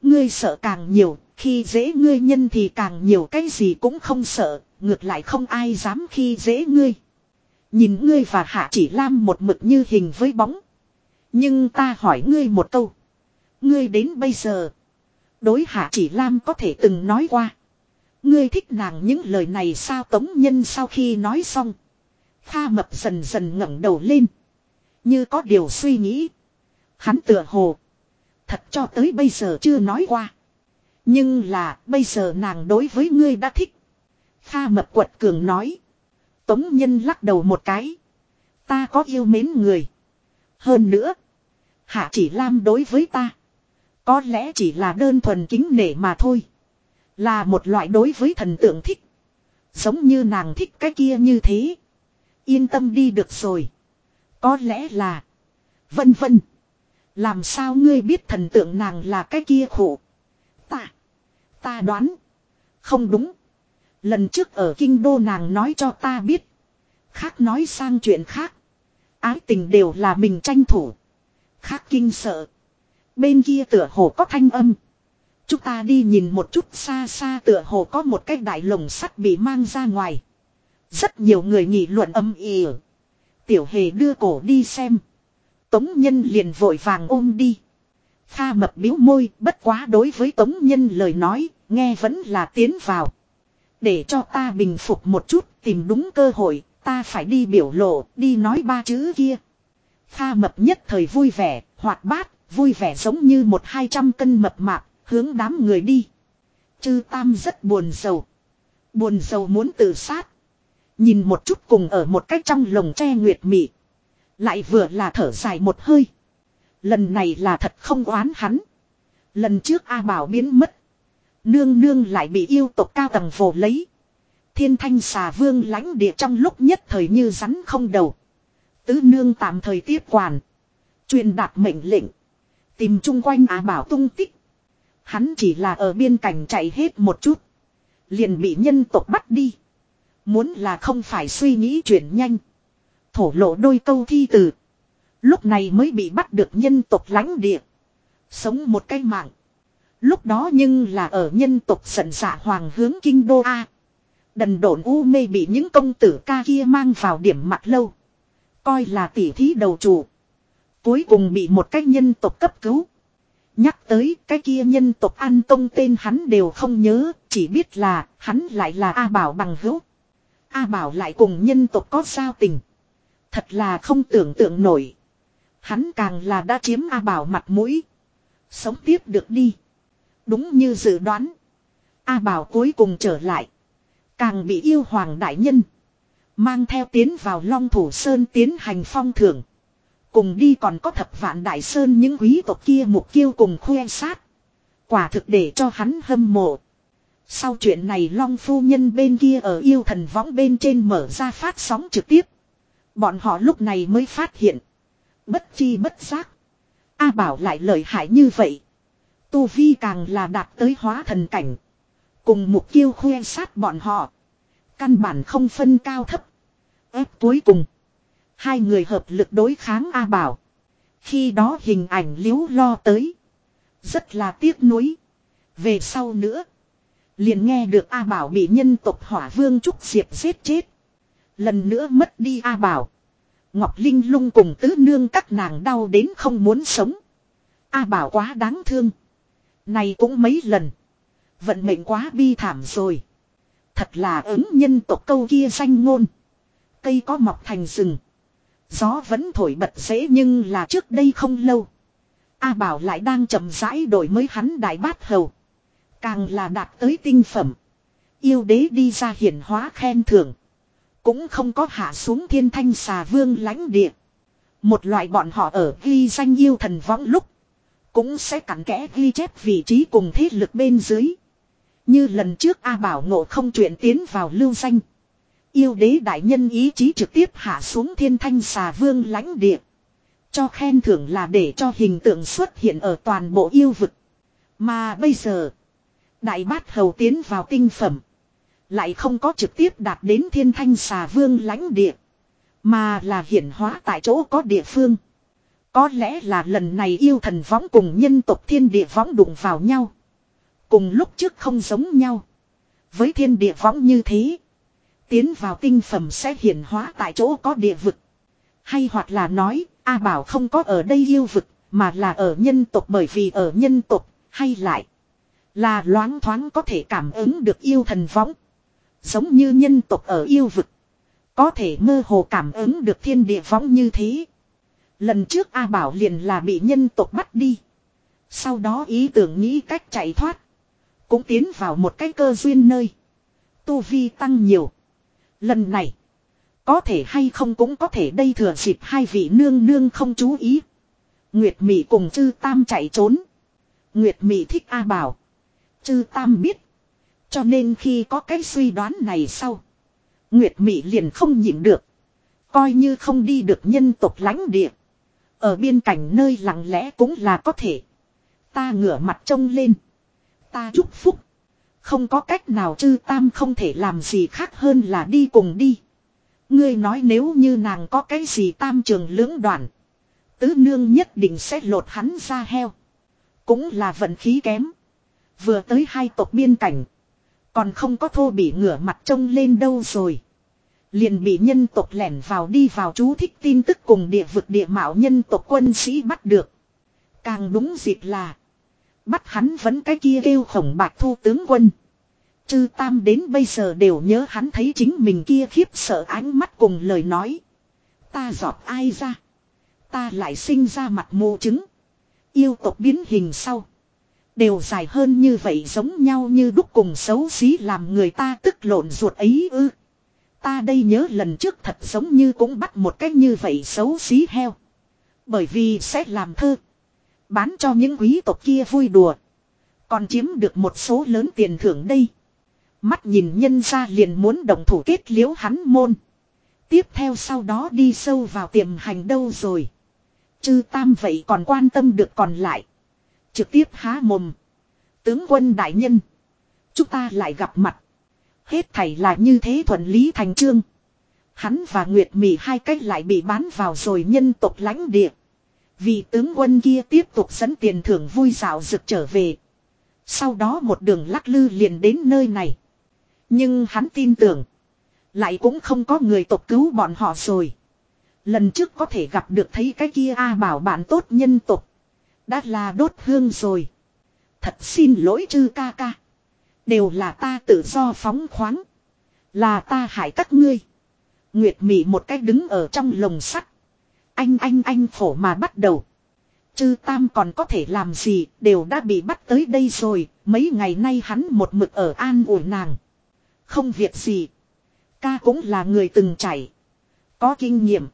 Ngươi sợ càng nhiều, khi dễ ngươi nhân thì càng nhiều cái gì cũng không sợ, ngược lại không ai dám khi dễ ngươi. Nhìn ngươi và Hạ Chỉ Lam một mực như hình với bóng. Nhưng ta hỏi ngươi một câu. Ngươi đến bây giờ. Đối Hạ Chỉ Lam có thể từng nói qua. Ngươi thích nàng những lời này sao tống nhân sau khi nói xong. Kha mập dần dần ngẩng đầu lên. Như có điều suy nghĩ. Hắn tựa hồ. Thật cho tới bây giờ chưa nói qua. Nhưng là bây giờ nàng đối với ngươi đã thích. Kha mập quật cường nói. Tống nhân lắc đầu một cái. Ta có yêu mến người. Hơn nữa. Hạ chỉ lam đối với ta. Có lẽ chỉ là đơn thuần kính nể mà thôi. Là một loại đối với thần tượng thích. Giống như nàng thích cái kia như thế. Yên tâm đi được rồi. Có lẽ là. Vân vân. Làm sao ngươi biết thần tượng nàng là cái kia khổ. Ta. Ta đoán. Không đúng. Lần trước ở kinh đô nàng nói cho ta biết. Khác nói sang chuyện khác. Ái tình đều là mình tranh thủ. Khác kinh sợ. Bên kia tựa hồ có thanh âm. Chúng ta đi nhìn một chút xa xa tựa hồ có một cái đại lồng sắt bị mang ra ngoài. Rất nhiều người nghị luận âm ỉ. Tiểu hề đưa cổ đi xem. Tống nhân liền vội vàng ôm đi. Kha mập biếu môi, bất quá đối với tống nhân lời nói, nghe vẫn là tiến vào. Để cho ta bình phục một chút, tìm đúng cơ hội, ta phải đi biểu lộ, đi nói ba chữ kia. Kha mập nhất thời vui vẻ, hoạt bát, vui vẻ giống như một hai trăm cân mập mạp, hướng đám người đi. Chư Tam rất buồn sầu. Buồn sầu muốn tự sát. Nhìn một chút cùng ở một cách trong lồng tre nguyệt mị. Lại vừa là thở dài một hơi. Lần này là thật không oán hắn. Lần trước A Bảo biến mất. Nương nương lại bị yêu tộc cao tầng vồ lấy. Thiên thanh xà vương lãnh địa trong lúc nhất thời như rắn không đầu. Tứ nương tạm thời tiếp quản. Truyền đạt mệnh lệnh. Tìm chung quanh á Bảo tung tích. Hắn chỉ là ở biên cảnh chạy hết một chút. Liền bị nhân tộc bắt đi. Muốn là không phải suy nghĩ chuyển nhanh. Thổ lộ đôi câu thi từ. Lúc này mới bị bắt được nhân tộc lãnh địa. Sống một cái mạng. Lúc đó nhưng là ở nhân tộc sận dạ hoàng hướng kinh đô A. Đần độn u mê bị những công tử ca kia mang vào điểm mặt lâu. Coi là tỉ thí đầu chủ. Cuối cùng bị một cái nhân tộc cấp cứu. Nhắc tới cái kia nhân tộc an Tông tên hắn đều không nhớ, chỉ biết là hắn lại là A Bảo bằng hữu. A Bảo lại cùng nhân tộc có sao tình. Thật là không tưởng tượng nổi. Hắn càng là đã chiếm A Bảo mặt mũi. Sống tiếp được đi. Đúng như dự đoán. A Bảo cuối cùng trở lại. Càng bị yêu hoàng đại nhân. Mang theo tiến vào Long Thủ Sơn tiến hành phong thưởng. Cùng đi còn có thập vạn đại sơn những quý tộc kia mục kiêu cùng khoe sát. Quả thực để cho hắn hâm mộ. Sau chuyện này Long Phu Nhân bên kia ở yêu thần võng bên trên mở ra phát sóng trực tiếp. Bọn họ lúc này mới phát hiện. Bất chi bất giác. A Bảo lại lợi hại như vậy. Tu Vi càng là đạt tới hóa thần cảnh. Cùng mục kiêu khoe sát bọn họ. Căn bản không phân cao thấp. ép cuối cùng. Hai người hợp lực đối kháng A Bảo. Khi đó hình ảnh liếu lo tới. Rất là tiếc nuối. Về sau nữa. Liền nghe được A Bảo bị nhân tộc hỏa vương Trúc Diệp giết chết. Lần nữa mất đi A Bảo. Ngọc Linh lung cùng tứ nương các nàng đau đến không muốn sống. A Bảo quá đáng thương. Này cũng mấy lần. Vận mệnh quá bi thảm rồi. Thật là ứng nhân tộc câu kia danh ngôn. Cây có mọc thành rừng. Gió vẫn thổi bật dễ nhưng là trước đây không lâu. A Bảo lại đang chậm rãi đổi mới hắn đại bát hầu. Càng là đạt tới tinh phẩm. Yêu đế đi ra hiển hóa khen thưởng. Cũng không có hạ xuống thiên thanh xà vương lãnh địa. Một loại bọn họ ở ghi danh yêu thần võng lúc. Cũng sẽ cặn kẽ ghi chép vị trí cùng thế lực bên dưới. Như lần trước A Bảo ngộ không chuyện tiến vào lưu danh. Yêu đế đại nhân ý chí trực tiếp hạ xuống thiên thanh xà vương lãnh địa. Cho khen thưởng là để cho hình tượng xuất hiện ở toàn bộ yêu vực. Mà bây giờ, đại bát hầu tiến vào tinh phẩm. Lại không có trực tiếp đạt đến thiên thanh xà vương lãnh địa. Mà là hiển hóa tại chỗ có địa phương. Có lẽ là lần này yêu thần võng cùng nhân tộc thiên địa võng đụng vào nhau. Cùng lúc trước không giống nhau. Với thiên địa võng như thế. Tiến vào tinh phẩm sẽ hiển hóa tại chỗ có địa vực. Hay hoặc là nói, A Bảo không có ở đây yêu vực, mà là ở nhân tộc bởi vì ở nhân tộc, hay lại. Là loáng thoáng có thể cảm ứng được yêu thần võng. Giống như nhân tộc ở yêu vực. Có thể mơ hồ cảm ứng được thiên địa võng như thế. Lần trước A Bảo liền là bị nhân tộc bắt đi. Sau đó ý tưởng nghĩ cách chạy thoát. Cũng tiến vào một cái cơ duyên nơi. Tu vi tăng nhiều. Lần này. Có thể hay không cũng có thể đây thừa dịp hai vị nương nương không chú ý. Nguyệt Mị cùng Trư Tam chạy trốn. Nguyệt Mị thích A Bảo. Trư Tam biết. Cho nên khi có cái suy đoán này sau. Nguyệt Mị liền không nhịn được. Coi như không đi được nhân tộc lãnh địa. Ở biên cảnh nơi lặng lẽ cũng là có thể. Ta ngửa mặt trông lên. Ta chúc phúc. Không có cách nào chư tam không thể làm gì khác hơn là đi cùng đi. Ngươi nói nếu như nàng có cái gì tam trường lưỡng đoạn. Tứ nương nhất định sẽ lột hắn ra heo. Cũng là vận khí kém. Vừa tới hai tộc biên cảnh. Còn không có thô bị ngửa mặt trông lên đâu rồi. Liền bị nhân tộc lẻn vào đi vào chú thích tin tức cùng địa vực địa mạo nhân tộc quân sĩ bắt được. Càng đúng dịp là. Bắt hắn vẫn cái kia kêu khổng bạc thu tướng quân. Chư Tam đến bây giờ đều nhớ hắn thấy chính mình kia khiếp sợ ánh mắt cùng lời nói. Ta giọt ai ra. Ta lại sinh ra mặt mù trứng. Yêu tộc biến hình sau. Đều dài hơn như vậy giống nhau như đúc cùng xấu xí làm người ta tức lộn ruột ấy ư. Ta đây nhớ lần trước thật giống như cũng bắt một cách như vậy xấu xí heo. Bởi vì sẽ làm thơ. Bán cho những quý tộc kia vui đùa. Còn chiếm được một số lớn tiền thưởng đây. Mắt nhìn nhân ra liền muốn đồng thủ kết liễu hắn môn. Tiếp theo sau đó đi sâu vào tiềm hành đâu rồi. Chư tam vậy còn quan tâm được còn lại. Trực tiếp há mồm. Tướng quân đại nhân. Chúng ta lại gặp mặt. Hết thảy là như thế thuận lý thành trương. Hắn và Nguyệt Mỹ hai cách lại bị bán vào rồi nhân tộc lãnh địa. Vì tướng quân kia tiếp tục dẫn tiền thưởng vui dạo rực trở về. Sau đó một đường lắc lư liền đến nơi này. Nhưng hắn tin tưởng. Lại cũng không có người tộc cứu bọn họ rồi. Lần trước có thể gặp được thấy cái kia A bảo bạn tốt nhân tộc. Đã là đốt hương rồi. Thật xin lỗi chư ca ca. Đều là ta tự do phóng khoáng. Là ta hại các ngươi. Nguyệt Mị một cách đứng ở trong lồng sắt. Anh anh anh phổ mà bắt đầu. Chư Tam còn có thể làm gì, đều đã bị bắt tới đây rồi. Mấy ngày nay hắn một mực ở an ủi nàng. Không việc gì. Ca cũng là người từng chảy. Có kinh nghiệm.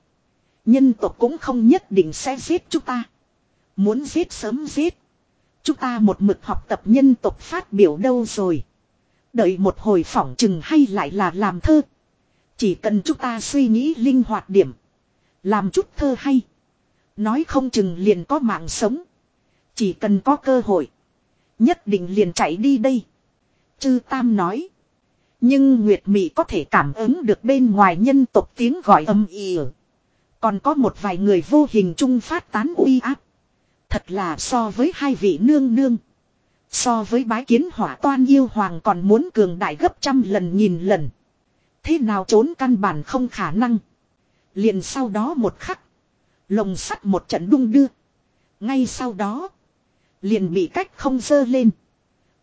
Nhân tộc cũng không nhất định sẽ giết chúng ta. Muốn giết sớm giết. Chúng ta một mực học tập nhân tộc phát biểu đâu rồi. Đợi một hồi phỏng chừng hay lại là làm thơ. Chỉ cần chúng ta suy nghĩ linh hoạt điểm. Làm chút thơ hay. Nói không chừng liền có mạng sống. Chỉ cần có cơ hội. Nhất định liền chạy đi đây. Chư Tam nói. Nhưng Nguyệt Mị có thể cảm ứng được bên ngoài nhân tộc tiếng gọi âm ỉ. Còn có một vài người vô hình trung phát tán uy áp. Thật là so với hai vị nương nương. So với bái kiến hỏa toan yêu hoàng còn muốn cường đại gấp trăm lần, nghìn lần. Thế nào trốn căn bản không khả năng. Liền sau đó một khắc. Lồng sắt một trận đung đưa. Ngay sau đó. Liền bị cách không dơ lên.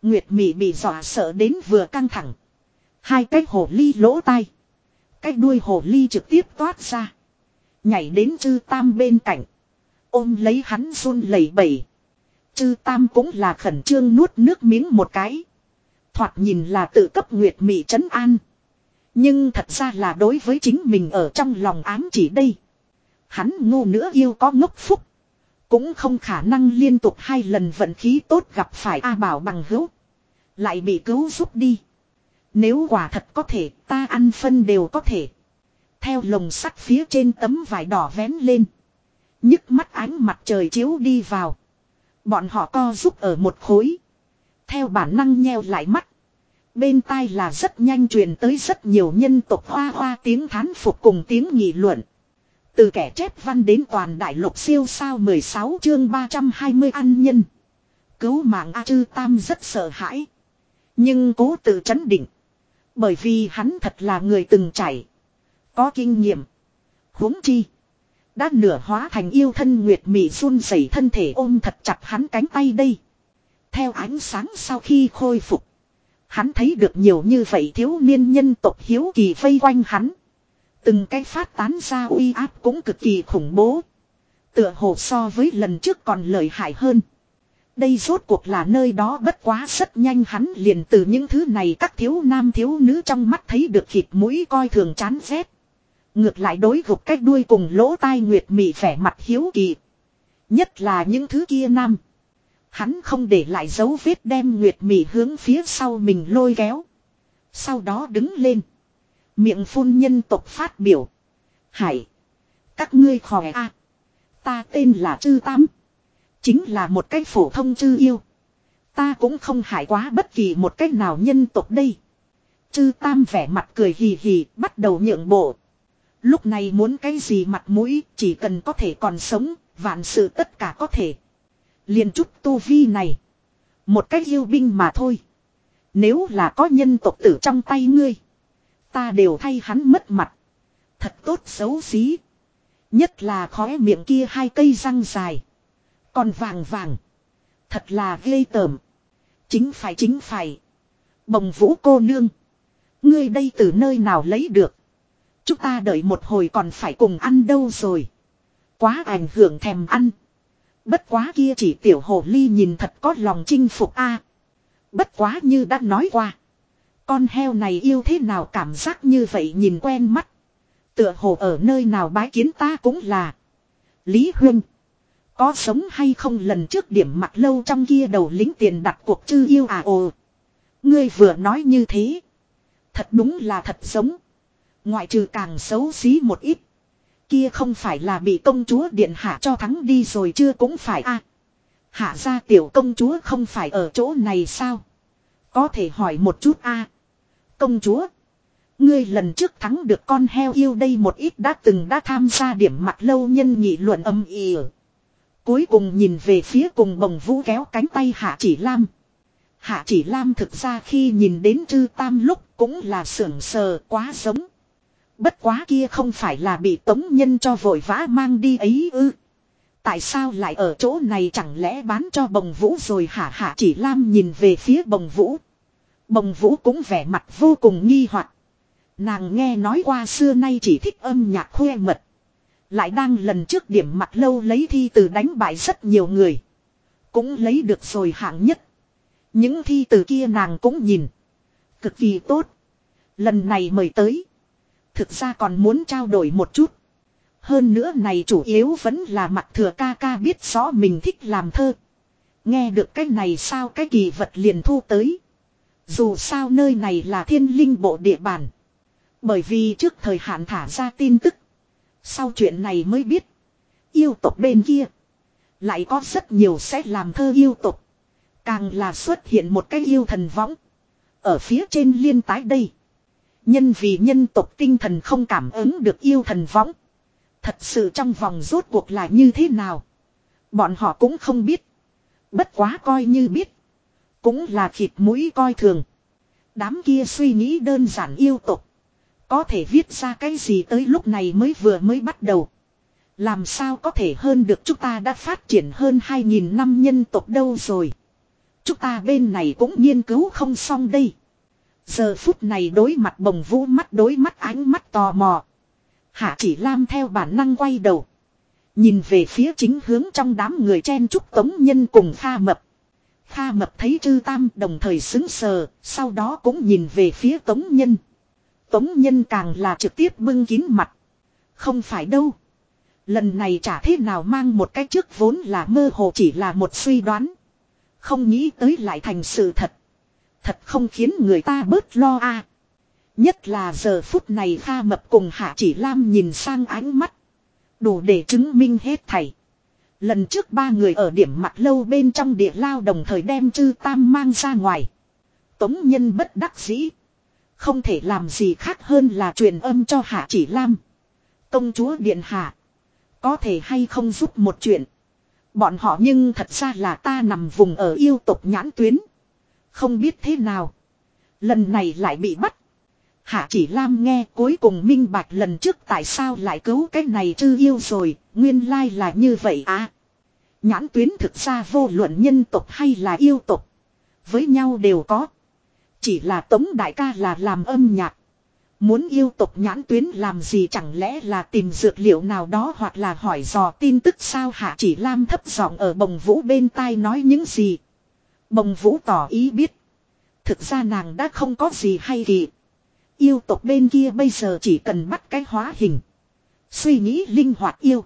Nguyệt Mị bị dọa sợ đến vừa căng thẳng. Hai cái hồ ly lỗ tai. Cái đuôi hồ ly trực tiếp toát ra. Nhảy đến chư tam bên cạnh. Ôm lấy hắn run lẩy bẩy. Chư tam cũng là khẩn trương nuốt nước miếng một cái. Thoạt nhìn là tự cấp nguyệt mị trấn an. Nhưng thật ra là đối với chính mình ở trong lòng ám chỉ đây. Hắn ngu nữa yêu có ngốc phúc. Cũng không khả năng liên tục hai lần vận khí tốt gặp phải A Bảo bằng hữu. Lại bị cứu giúp đi. Nếu quả thật có thể, ta ăn phân đều có thể. Theo lồng sắt phía trên tấm vải đỏ vén lên. nhức mắt ánh mặt trời chiếu đi vào. Bọn họ co giúp ở một khối. Theo bản năng nheo lại mắt. Bên tai là rất nhanh truyền tới rất nhiều nhân tộc hoa hoa tiếng thán phục cùng tiếng nghị luận. Từ kẻ chép văn đến toàn đại lục siêu sao 16 chương 320 ăn nhân. Cứu mạng A Chư Tam rất sợ hãi. Nhưng cố tự chấn định. Bởi vì hắn thật là người từng trải. Có kinh nghiệm. huống chi. Đã nửa hóa thành yêu thân Nguyệt Mị run rẩy thân thể ôm thật chặt hắn cánh tay đây. Theo ánh sáng sau khi khôi phục. Hắn thấy được nhiều như vậy thiếu niên nhân tộc hiếu kỳ vây quanh hắn. Từng cái phát tán ra uy áp cũng cực kỳ khủng bố. Tựa hồ so với lần trước còn lợi hại hơn. Đây rốt cuộc là nơi đó bất quá rất nhanh hắn liền từ những thứ này các thiếu nam thiếu nữ trong mắt thấy được thịt mũi coi thường chán rét. Ngược lại đối gục cách đuôi cùng lỗ tai nguyệt mị vẻ mặt hiếu kỳ. Nhất là những thứ kia nam. Hắn không để lại dấu vết đem nguyệt mị hướng phía sau mình lôi kéo. Sau đó đứng lên. Miệng phun nhân tộc phát biểu. Hải. Các ngươi khỏe a Ta tên là Trư Tam. Chính là một cách phổ thông chư yêu. Ta cũng không hại quá bất kỳ một cách nào nhân tộc đây. Chư Tam vẻ mặt cười hì hì bắt đầu nhượng bộ. Lúc này muốn cái gì mặt mũi chỉ cần có thể còn sống, vạn sự tất cả có thể liền chút tu vi này. Một cách yêu binh mà thôi. Nếu là có nhân tộc tử trong tay ngươi. Ta đều thay hắn mất mặt. Thật tốt xấu xí. Nhất là khóe miệng kia hai cây răng dài. Còn vàng vàng. Thật là ghê tởm. Chính phải chính phải. Bồng vũ cô nương. Ngươi đây từ nơi nào lấy được. Chúng ta đợi một hồi còn phải cùng ăn đâu rồi. Quá ảnh hưởng thèm ăn. Bất quá kia chỉ tiểu hồ ly nhìn thật có lòng chinh phục a. bất quá như đã nói qua. Con heo này yêu thế nào cảm giác như vậy nhìn quen mắt. Tựa hồ ở nơi nào bái kiến ta cũng là. Lý Huynh. Có sống hay không lần trước điểm mặt lâu trong kia đầu lính tiền đặt cuộc chư yêu à ồ. Ngươi vừa nói như thế. Thật đúng là thật sống. Ngoại trừ càng xấu xí một ít. Kia không phải là bị công chúa điện hạ cho thắng đi rồi chưa cũng phải a Hạ ra tiểu công chúa không phải ở chỗ này sao? Có thể hỏi một chút a Công chúa. Ngươi lần trước thắng được con heo yêu đây một ít đã từng đã tham gia điểm mặt lâu nhân nghị luận âm ỉ. Cuối cùng nhìn về phía cùng bồng vũ kéo cánh tay Hạ Chỉ Lam. Hạ Chỉ Lam thực ra khi nhìn đến Trư Tam lúc cũng là sưởng sờ quá giống. Bất quá kia không phải là bị tống nhân cho vội vã mang đi ấy ư. Tại sao lại ở chỗ này chẳng lẽ bán cho bồng vũ rồi hả hả? chỉ lam nhìn về phía bồng vũ. Bồng vũ cũng vẻ mặt vô cùng nghi hoặc Nàng nghe nói qua xưa nay chỉ thích âm nhạc khoe mật. Lại đang lần trước điểm mặt lâu lấy thi từ đánh bại rất nhiều người. Cũng lấy được rồi hạng nhất. Những thi từ kia nàng cũng nhìn. Cực kỳ tốt. Lần này mời tới. Thực ra còn muốn trao đổi một chút. Hơn nữa này chủ yếu vẫn là mặt thừa ca ca biết rõ mình thích làm thơ. Nghe được cái này sao cái kỳ vật liền thu tới. Dù sao nơi này là thiên linh bộ địa bàn. Bởi vì trước thời hạn thả ra tin tức. Sau chuyện này mới biết. Yêu tộc bên kia. Lại có rất nhiều sẽ làm thơ yêu tộc. Càng là xuất hiện một cái yêu thần võng. Ở phía trên liên tái đây. Nhân vì nhân tộc tinh thần không cảm ứng được yêu thần võng. Thật sự trong vòng rốt cuộc là như thế nào. Bọn họ cũng không biết. Bất quá coi như biết. Cũng là thịt mũi coi thường. Đám kia suy nghĩ đơn giản yêu tục. Có thể viết ra cái gì tới lúc này mới vừa mới bắt đầu. Làm sao có thể hơn được chúng ta đã phát triển hơn 2.000 năm nhân tộc đâu rồi. Chúng ta bên này cũng nghiên cứu không xong đây. Giờ phút này đối mặt bồng vũ mắt đối mắt ánh mắt tò mò. Hạ chỉ lam theo bản năng quay đầu. Nhìn về phía chính hướng trong đám người chen chúc tống nhân cùng pha mập. Kha mập thấy chư tam đồng thời xứng sờ, sau đó cũng nhìn về phía tống nhân. Tống nhân càng là trực tiếp bưng kín mặt. Không phải đâu. Lần này chả thế nào mang một cái trước vốn là mơ hồ chỉ là một suy đoán. Không nghĩ tới lại thành sự thật. Thật không khiến người ta bớt lo a. Nhất là giờ phút này Kha mập cùng Hạ chỉ lam nhìn sang ánh mắt. Đủ để chứng minh hết thảy. Lần trước ba người ở điểm mặt lâu bên trong địa lao đồng thời đem chư tam mang ra ngoài. Tống nhân bất đắc dĩ. Không thể làm gì khác hơn là truyền âm cho Hạ Chỉ Lam. Công chúa Điện Hạ. Có thể hay không giúp một chuyện. Bọn họ nhưng thật ra là ta nằm vùng ở yêu tộc nhãn tuyến. Không biết thế nào. Lần này lại bị bắt. Hạ chỉ Lam nghe cuối cùng minh bạch lần trước tại sao lại cứu cái này chư yêu rồi, nguyên lai là như vậy à. Nhãn tuyến thực ra vô luận nhân tộc hay là yêu tộc. Với nhau đều có. Chỉ là tống đại ca là làm âm nhạc. Muốn yêu tộc nhãn tuyến làm gì chẳng lẽ là tìm dược liệu nào đó hoặc là hỏi dò tin tức sao hạ chỉ Lam thấp giọng ở bồng vũ bên tai nói những gì. Bồng vũ tỏ ý biết. Thực ra nàng đã không có gì hay kỳ. Yêu tộc bên kia bây giờ chỉ cần bắt cái hóa hình. Suy nghĩ linh hoạt yêu.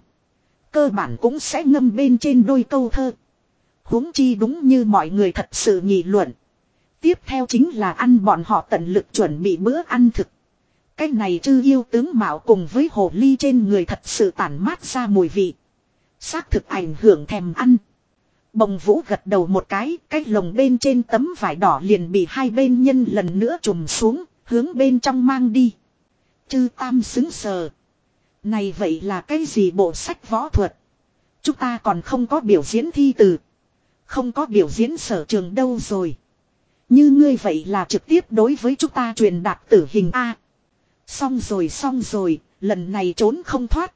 Cơ bản cũng sẽ ngâm bên trên đôi câu thơ. huống chi đúng như mọi người thật sự nghị luận. Tiếp theo chính là ăn bọn họ tận lực chuẩn bị bữa ăn thực. Cái này chư yêu tướng mạo cùng với hồ ly trên người thật sự tản mát ra mùi vị. Xác thực ảnh hưởng thèm ăn. Bồng vũ gật đầu một cái, cái lồng bên trên tấm vải đỏ liền bị hai bên nhân lần nữa trùm xuống, hướng bên trong mang đi. Chư tam xứng sờ. Này vậy là cái gì bộ sách võ thuật? Chúng ta còn không có biểu diễn thi từ. Không có biểu diễn sở trường đâu rồi. Như ngươi vậy là trực tiếp đối với chúng ta truyền đạt tử hình A. Xong rồi xong rồi, lần này trốn không thoát.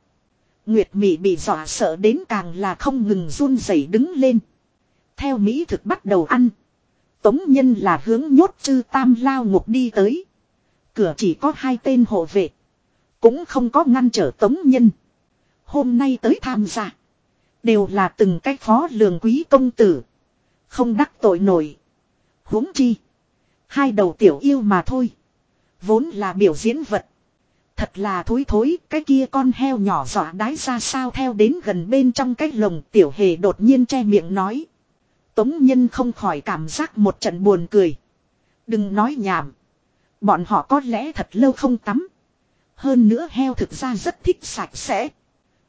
Nguyệt Mỹ bị dọa sợ đến càng là không ngừng run rẩy đứng lên. Theo Mỹ thực bắt đầu ăn. Tống nhân là hướng nhốt chư tam lao ngục đi tới. Cửa chỉ có hai tên hộ vệ. Cũng không có ngăn trở tống nhân. Hôm nay tới tham gia. Đều là từng cái phó lường quý công tử. Không đắc tội nổi. huống chi. Hai đầu tiểu yêu mà thôi. Vốn là biểu diễn vật. Thật là thối thối, cái kia con heo nhỏ dọa đái ra sao theo đến gần bên trong cái lồng tiểu hề đột nhiên che miệng nói. Tống nhân không khỏi cảm giác một trận buồn cười. Đừng nói nhảm. Bọn họ có lẽ thật lâu không tắm. Hơn nữa heo thực ra rất thích sạch sẽ.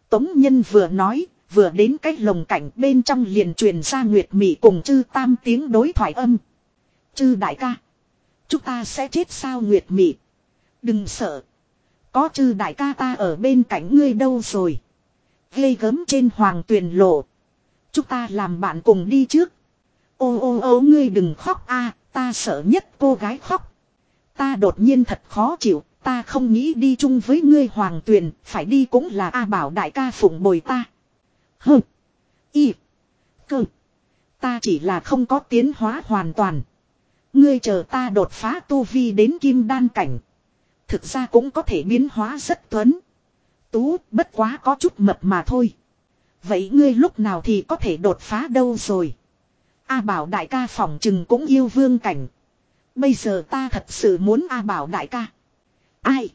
Tống nhân vừa nói, vừa đến cái lồng cảnh bên trong liền truyền ra Nguyệt Mị cùng chư tam tiếng đối thoại âm. Chư đại ca. Chúng ta sẽ chết sao Nguyệt Mị. Đừng sợ. Có chư đại ca ta ở bên cạnh ngươi đâu rồi. Ghê gớm trên hoàng tuyền lộ. Chúng ta làm bạn cùng đi trước. Ô ô ô ngươi đừng khóc a, ta sợ nhất cô gái khóc. Ta đột nhiên thật khó chịu, ta không nghĩ đi chung với ngươi hoàng tuyền, phải đi cũng là A bảo đại ca phụng bồi ta. Hừ. Y. Cơ. Ta chỉ là không có tiến hóa hoàn toàn. Ngươi chờ ta đột phá tu vi đến kim đan cảnh. Thực ra cũng có thể biến hóa rất tuấn. Tú, bất quá có chút mập mà thôi. Vậy ngươi lúc nào thì có thể đột phá đâu rồi. A bảo đại ca phỏng chừng cũng yêu vương cảnh. Bây giờ ta thật sự muốn A bảo đại ca. Ai?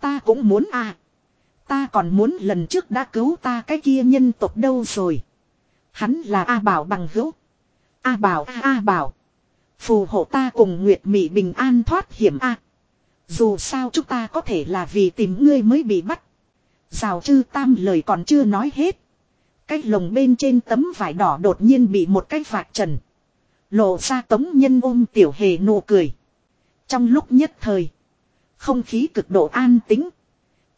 Ta cũng muốn A. Ta còn muốn lần trước đã cứu ta cái kia nhân tộc đâu rồi. Hắn là A bảo bằng hữu. A bảo, A A bảo. Phù hộ ta cùng Nguyệt Mỹ bình an thoát hiểm A. Dù sao chúng ta có thể là vì tìm ngươi mới bị bắt. Rào chư tam lời còn chưa nói hết. Cái lồng bên trên tấm vải đỏ đột nhiên bị một cái vạc trần. Lộ ra tống nhân ôm tiểu hề nụ cười. Trong lúc nhất thời. Không khí cực độ an tính.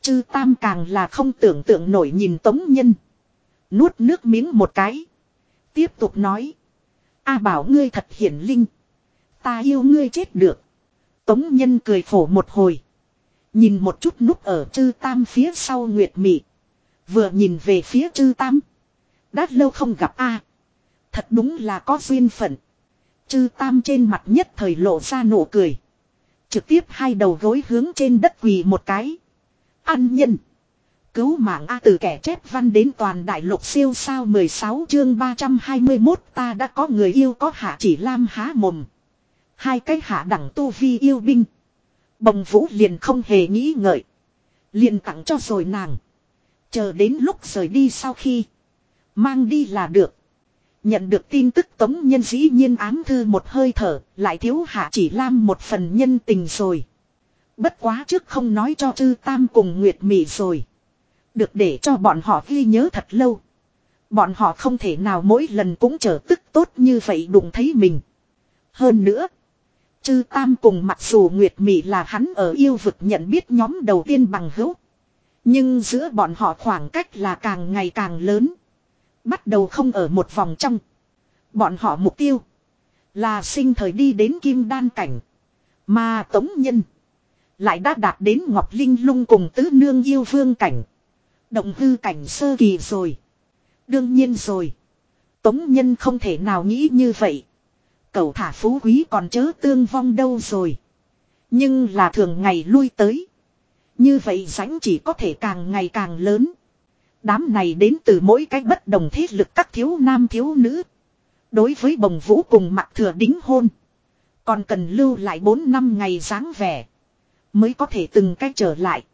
Chư tam càng là không tưởng tượng nổi nhìn tống nhân. Nuốt nước miếng một cái. Tiếp tục nói. A bảo ngươi thật hiển linh. Ta yêu ngươi chết được. Tống nhân cười phổ một hồi. Nhìn một chút núp ở chư tam phía sau nguyệt mị. Vừa nhìn về phía chư tam. Đã lâu không gặp a Thật đúng là có duyên phận. Chư tam trên mặt nhất thời lộ ra nụ cười. Trực tiếp hai đầu gối hướng trên đất quỳ một cái. Ăn nhân. Cứu mạng A từ kẻ chép văn đến toàn đại lục siêu sao 16 chương 321 ta đã có người yêu có hạ chỉ lam há mồm. Hai cái hạ đẳng tu vi yêu binh. Bồng vũ liền không hề nghĩ ngợi. Liền tặng cho rồi nàng. Chờ đến lúc rời đi sau khi. Mang đi là được. Nhận được tin tức tống nhân dĩ nhiên ám thư một hơi thở, lại thiếu hạ chỉ lam một phần nhân tình rồi. Bất quá trước không nói cho chư tam cùng Nguyệt Mỹ rồi. Được để cho bọn họ ghi nhớ thật lâu. Bọn họ không thể nào mỗi lần cũng trở tức tốt như vậy đụng thấy mình. Hơn nữa. Chư Tam cùng mặc dù Nguyệt Mỹ là hắn ở yêu vực nhận biết nhóm đầu tiên bằng hữu. Nhưng giữa bọn họ khoảng cách là càng ngày càng lớn. Bắt đầu không ở một vòng trong. Bọn họ mục tiêu. Là sinh thời đi đến kim đan cảnh. Mà tống nhân. Lại đã đạt đến Ngọc Linh lung cùng tứ nương yêu vương cảnh. Động hư cảnh sơ kỳ rồi. Đương nhiên rồi. Tống nhân không thể nào nghĩ như vậy. Cầu thả phú quý còn chớ tương vong đâu rồi. Nhưng là thường ngày lui tới. Như vậy rãnh chỉ có thể càng ngày càng lớn. Đám này đến từ mỗi cái bất đồng thế lực các thiếu nam thiếu nữ. Đối với bồng vũ cùng mặt thừa đính hôn. Còn cần lưu lại 4 năm ngày dáng vẻ. Mới có thể từng cách trở lại.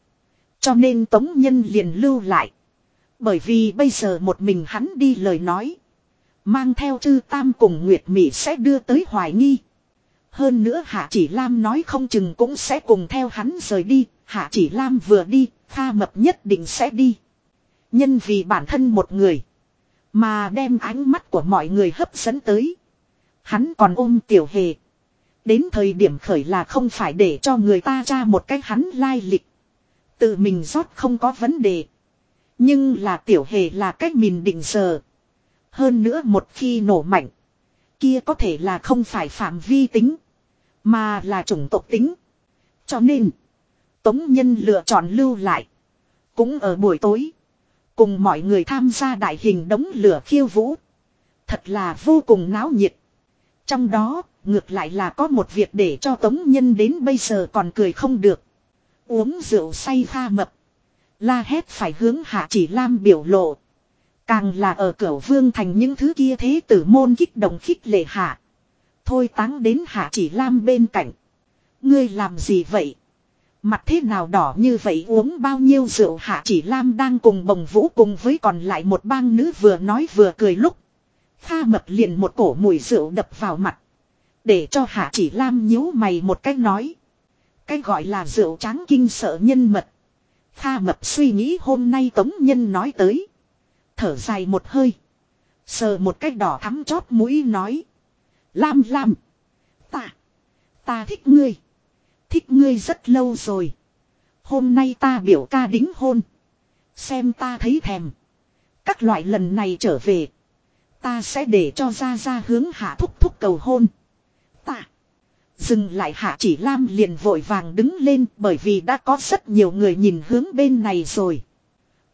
Cho nên Tống Nhân liền lưu lại. Bởi vì bây giờ một mình hắn đi lời nói. Mang theo chư tam cùng Nguyệt Mỹ sẽ đưa tới hoài nghi. Hơn nữa Hạ Chỉ Lam nói không chừng cũng sẽ cùng theo hắn rời đi. Hạ Chỉ Lam vừa đi, Kha Mập nhất định sẽ đi. Nhân vì bản thân một người. Mà đem ánh mắt của mọi người hấp dẫn tới. Hắn còn ôm tiểu hề. Đến thời điểm khởi là không phải để cho người ta tra một cái hắn lai lịch. Tự mình rót không có vấn đề. Nhưng là tiểu hề là cách mình định giờ. Hơn nữa một khi nổ mạnh. Kia có thể là không phải phạm vi tính. Mà là chủng tộc tính. Cho nên. Tống nhân lựa chọn lưu lại. Cũng ở buổi tối. Cùng mọi người tham gia đại hình đống lửa khiêu vũ. Thật là vô cùng náo nhiệt. Trong đó, ngược lại là có một việc để cho Tống Nhân đến bây giờ còn cười không được. Uống rượu say pha mập. La hét phải hướng hạ chỉ lam biểu lộ. Càng là ở cửa vương thành những thứ kia thế tử môn kích động khích lệ hạ. Thôi táng đến hạ chỉ lam bên cạnh. Ngươi làm gì vậy? Mặt thế nào đỏ như vậy uống bao nhiêu rượu hạ chỉ lam đang cùng bồng vũ cùng với còn lại một bang nữ vừa nói vừa cười lúc. Kha mập liền một cổ mùi rượu đập vào mặt. Để cho hạ chỉ lam nhíu mày một cách nói. Cái gọi là rượu tráng kinh sợ nhân mật. Kha mập suy nghĩ hôm nay tống nhân nói tới. Thở dài một hơi. Sờ một cách đỏ thắm chót mũi nói. Lam lam. Ta. Ta thích ngươi. Thích ngươi rất lâu rồi. Hôm nay ta biểu ca đính hôn. Xem ta thấy thèm. Các loại lần này trở về. Ta sẽ để cho ra ra hướng hạ thúc thúc cầu hôn. Ta. Dừng lại hạ chỉ lam liền vội vàng đứng lên bởi vì đã có rất nhiều người nhìn hướng bên này rồi.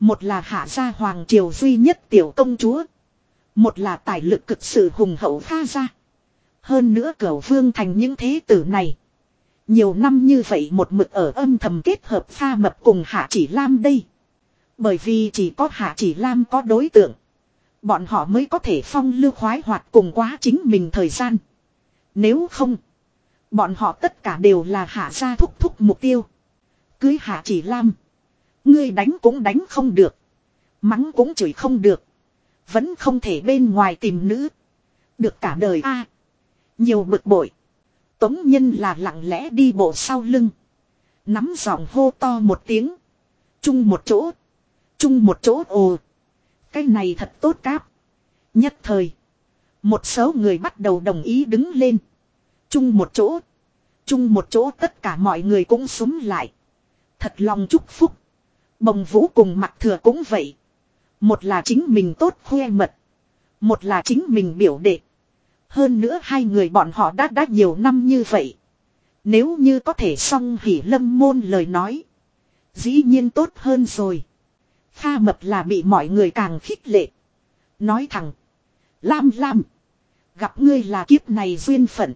Một là hạ gia hoàng triều duy nhất tiểu công chúa. Một là tài lực cực sự hùng hậu pha gia. Hơn nữa cửu vương thành những thế tử này. Nhiều năm như vậy một mực ở âm thầm kết hợp pha mập cùng hạ chỉ lam đây. Bởi vì chỉ có hạ chỉ lam có đối tượng. Bọn họ mới có thể phong lưu khoái hoạt cùng quá chính mình thời gian. Nếu không. Bọn họ tất cả đều là hạ gia thúc thúc mục tiêu. Cưới hạ chỉ lam. Ngươi đánh cũng đánh không được. Mắng cũng chửi không được. Vẫn không thể bên ngoài tìm nữ. Được cả đời a Nhiều bực bội. Tống nhân là lặng lẽ đi bộ sau lưng. Nắm giọng hô to một tiếng. Chung một chỗ. Chung một chỗ ồ. Cái này thật tốt cáp. Nhất thời. Một số người bắt đầu đồng ý đứng lên. Chung một chỗ. Chung một chỗ tất cả mọi người cũng súng lại. Thật lòng chúc phúc. Bồng vũ cùng mặt thừa cũng vậy. Một là chính mình tốt khoe mật. Một là chính mình biểu đệ. Hơn nữa hai người bọn họ đã đã nhiều năm như vậy. Nếu như có thể song hỉ lâm môn lời nói. Dĩ nhiên tốt hơn rồi. Kha mập là bị mọi người càng khích lệ. Nói thẳng. Lam Lam. Gặp ngươi là kiếp này duyên phận.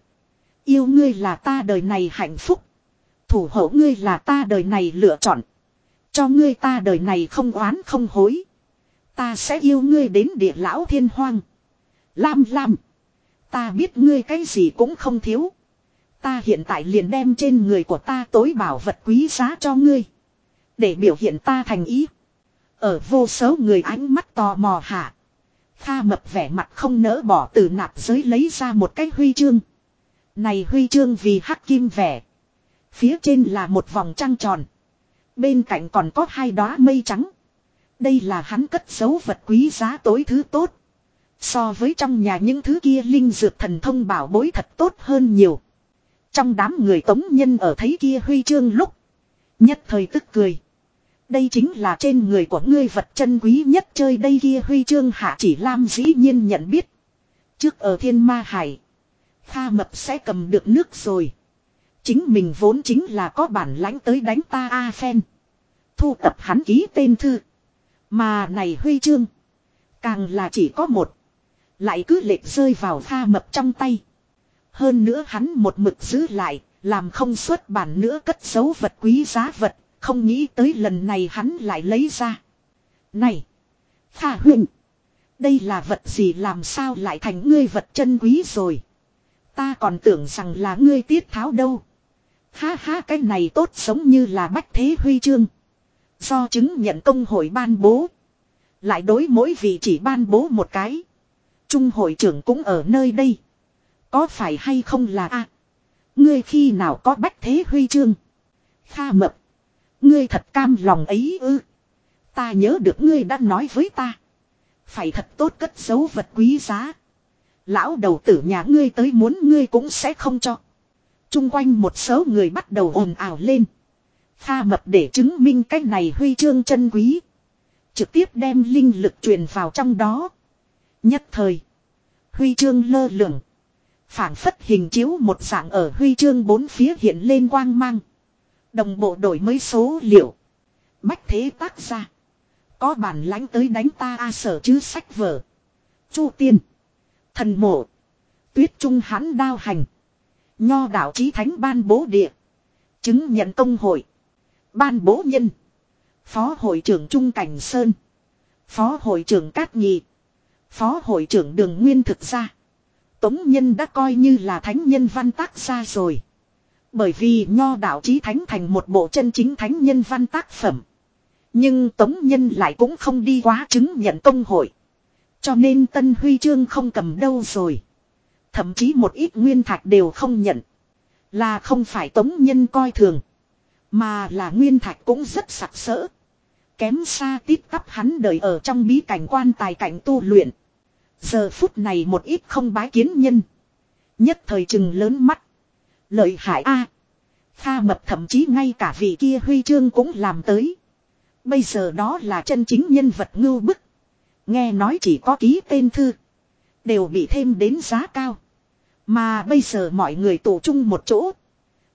Yêu ngươi là ta đời này hạnh phúc. Thủ hộ ngươi là ta đời này lựa chọn. Cho ngươi ta đời này không oán không hối. Ta sẽ yêu ngươi đến địa lão thiên hoang. Lam Lam. Ta biết ngươi cái gì cũng không thiếu. Ta hiện tại liền đem trên người của ta tối bảo vật quý giá cho ngươi. Để biểu hiện ta thành ý. Ở vô số người ánh mắt tò mò hạ. Kha mập vẻ mặt không nỡ bỏ từ nạp giới lấy ra một cái huy chương. Này huy chương vì hắc kim vẻ. Phía trên là một vòng trăng tròn. Bên cạnh còn có hai đóa mây trắng. Đây là hắn cất giấu vật quý giá tối thứ tốt. So với trong nhà những thứ kia, linh dược thần thông bảo bối thật tốt hơn nhiều. Trong đám người tống nhân ở thấy kia huy chương lúc. Nhất thời tức cười. Đây chính là trên người của ngươi vật chân quý nhất chơi đây kia huy chương hạ chỉ lam dĩ nhiên nhận biết. Trước ở thiên ma hải. Kha mập sẽ cầm được nước rồi. Chính mình vốn chính là có bản lãnh tới đánh ta A phen. Thu tập hắn ký tên thư. Mà này huy chương. Càng là chỉ có một. Lại cứ lệch rơi vào pha mập trong tay. Hơn nữa hắn một mực giữ lại, làm không xuất bản nữa cất giấu vật quý giá vật, không nghĩ tới lần này hắn lại lấy ra. Này! Pha huynh! Đây là vật gì làm sao lại thành ngươi vật chân quý rồi. Ta còn tưởng rằng là ngươi tiết tháo đâu. Ha ha, cái này tốt giống như là bách thế huy chương. Do chứng nhận công hội ban bố. Lại đối mỗi vị chỉ ban bố một cái. Trung hội trưởng cũng ở nơi đây. Có phải hay không là a? ngươi khi nào có bách thế huy chương? Kha mập. Ngươi thật cam lòng ấy ư. Ta nhớ được ngươi đã nói với ta. Phải thật tốt cất dấu vật quý giá. Lão đầu tử nhà ngươi tới muốn ngươi cũng sẽ không cho. Trung quanh một số người bắt đầu ồn ào lên. pha mập để chứng minh cái này huy chương chân quý. Trực tiếp đem linh lực truyền vào trong đó. Nhất thời. Huy chương lơ lửng. phản phất hình chiếu một dạng ở huy chương bốn phía hiện lên quang mang. Đồng bộ đổi mới số liệu. Bách thế tác ra. Có bản lãnh tới đánh ta a sở chứ sách vở. Chu tiên. Thần mộ. Tuyết trung hắn đao hành. Nho đạo chí thánh ban bố địa. Chứng nhận công hội. Ban bố nhân. Phó hội trưởng Trung Cảnh Sơn. Phó hội trưởng Cát Nhị. Phó hội trưởng Đường Nguyên thực ra. Tống Nhân đã coi như là thánh nhân văn tác ra rồi. Bởi vì nho đạo chí thánh thành một bộ chân chính thánh nhân văn tác phẩm. Nhưng Tống Nhân lại cũng không đi quá chứng nhận công hội. Cho nên Tân Huy Chương không cầm đâu rồi. Thậm chí một ít nguyên thạch đều không nhận. Là không phải Tống Nhân coi thường. Mà là nguyên thạch cũng rất sặc sỡ. Kém xa tít tắp hắn đời ở trong bí cảnh quan tài cảnh tu luyện. Giờ phút này một ít không bái kiến nhân. Nhất thời chừng lớn mắt. Lợi hại a Kha mập thậm chí ngay cả vị kia huy chương cũng làm tới. Bây giờ đó là chân chính nhân vật ngưu bức. Nghe nói chỉ có ký tên thư. Đều bị thêm đến giá cao. Mà bây giờ mọi người tụ chung một chỗ.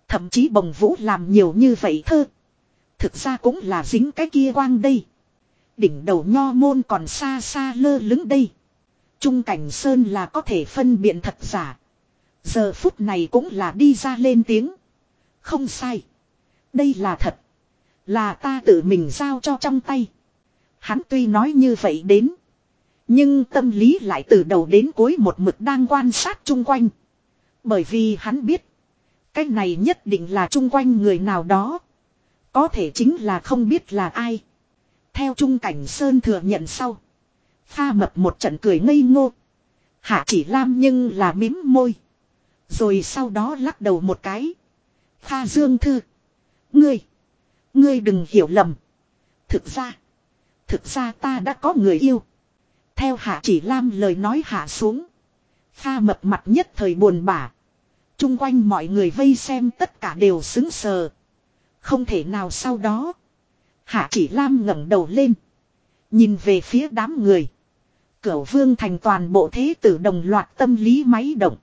Thậm chí bồng vũ làm nhiều như vậy thơ. Thực ra cũng là dính cái kia quang đây. Đỉnh đầu nho môn còn xa xa lơ lứng đây. Trung cảnh sơn là có thể phân biện thật giả. Giờ phút này cũng là đi ra lên tiếng. Không sai. Đây là thật. Là ta tự mình giao cho trong tay. Hắn tuy nói như vậy đến. Nhưng tâm lý lại từ đầu đến cuối một mực đang quan sát chung quanh. Bởi vì hắn biết. Cái này nhất định là chung quanh người nào đó. Có thể chính là không biết là ai. Theo Trung Cảnh Sơn thừa nhận sau. Pha mập một trận cười ngây ngô. Hạ chỉ lam nhưng là mím môi. Rồi sau đó lắc đầu một cái. Pha dương thư. Ngươi. Ngươi đừng hiểu lầm. Thực ra. Thực ra ta đã có người yêu. Theo hạ chỉ lam lời nói hạ xuống. Pha mập mặt nhất thời buồn bã. Trung quanh mọi người vây xem tất cả đều xứng sờ. Không thể nào sau đó. Hạ chỉ lam ngẩng đầu lên. Nhìn về phía đám người. Cửu vương thành toàn bộ thế tử đồng loạt tâm lý máy động.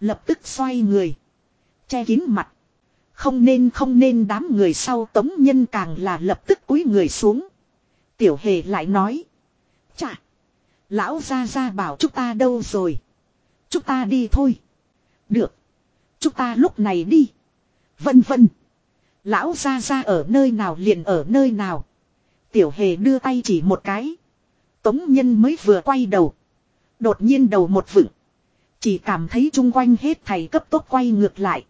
Lập tức xoay người. Che kín mặt. Không nên không nên đám người sau tống nhân càng là lập tức cúi người xuống. Tiểu hề lại nói. Chà. Lão ra ra bảo chúng ta đâu rồi. Chúng ta đi thôi. Được. Chúng ta lúc này đi. Vân vân. Lão ra ra ở nơi nào liền ở nơi nào. Tiểu hề đưa tay chỉ một cái. Tống nhân mới vừa quay đầu. Đột nhiên đầu một vựng. Chỉ cảm thấy chung quanh hết thầy cấp tốc quay ngược lại.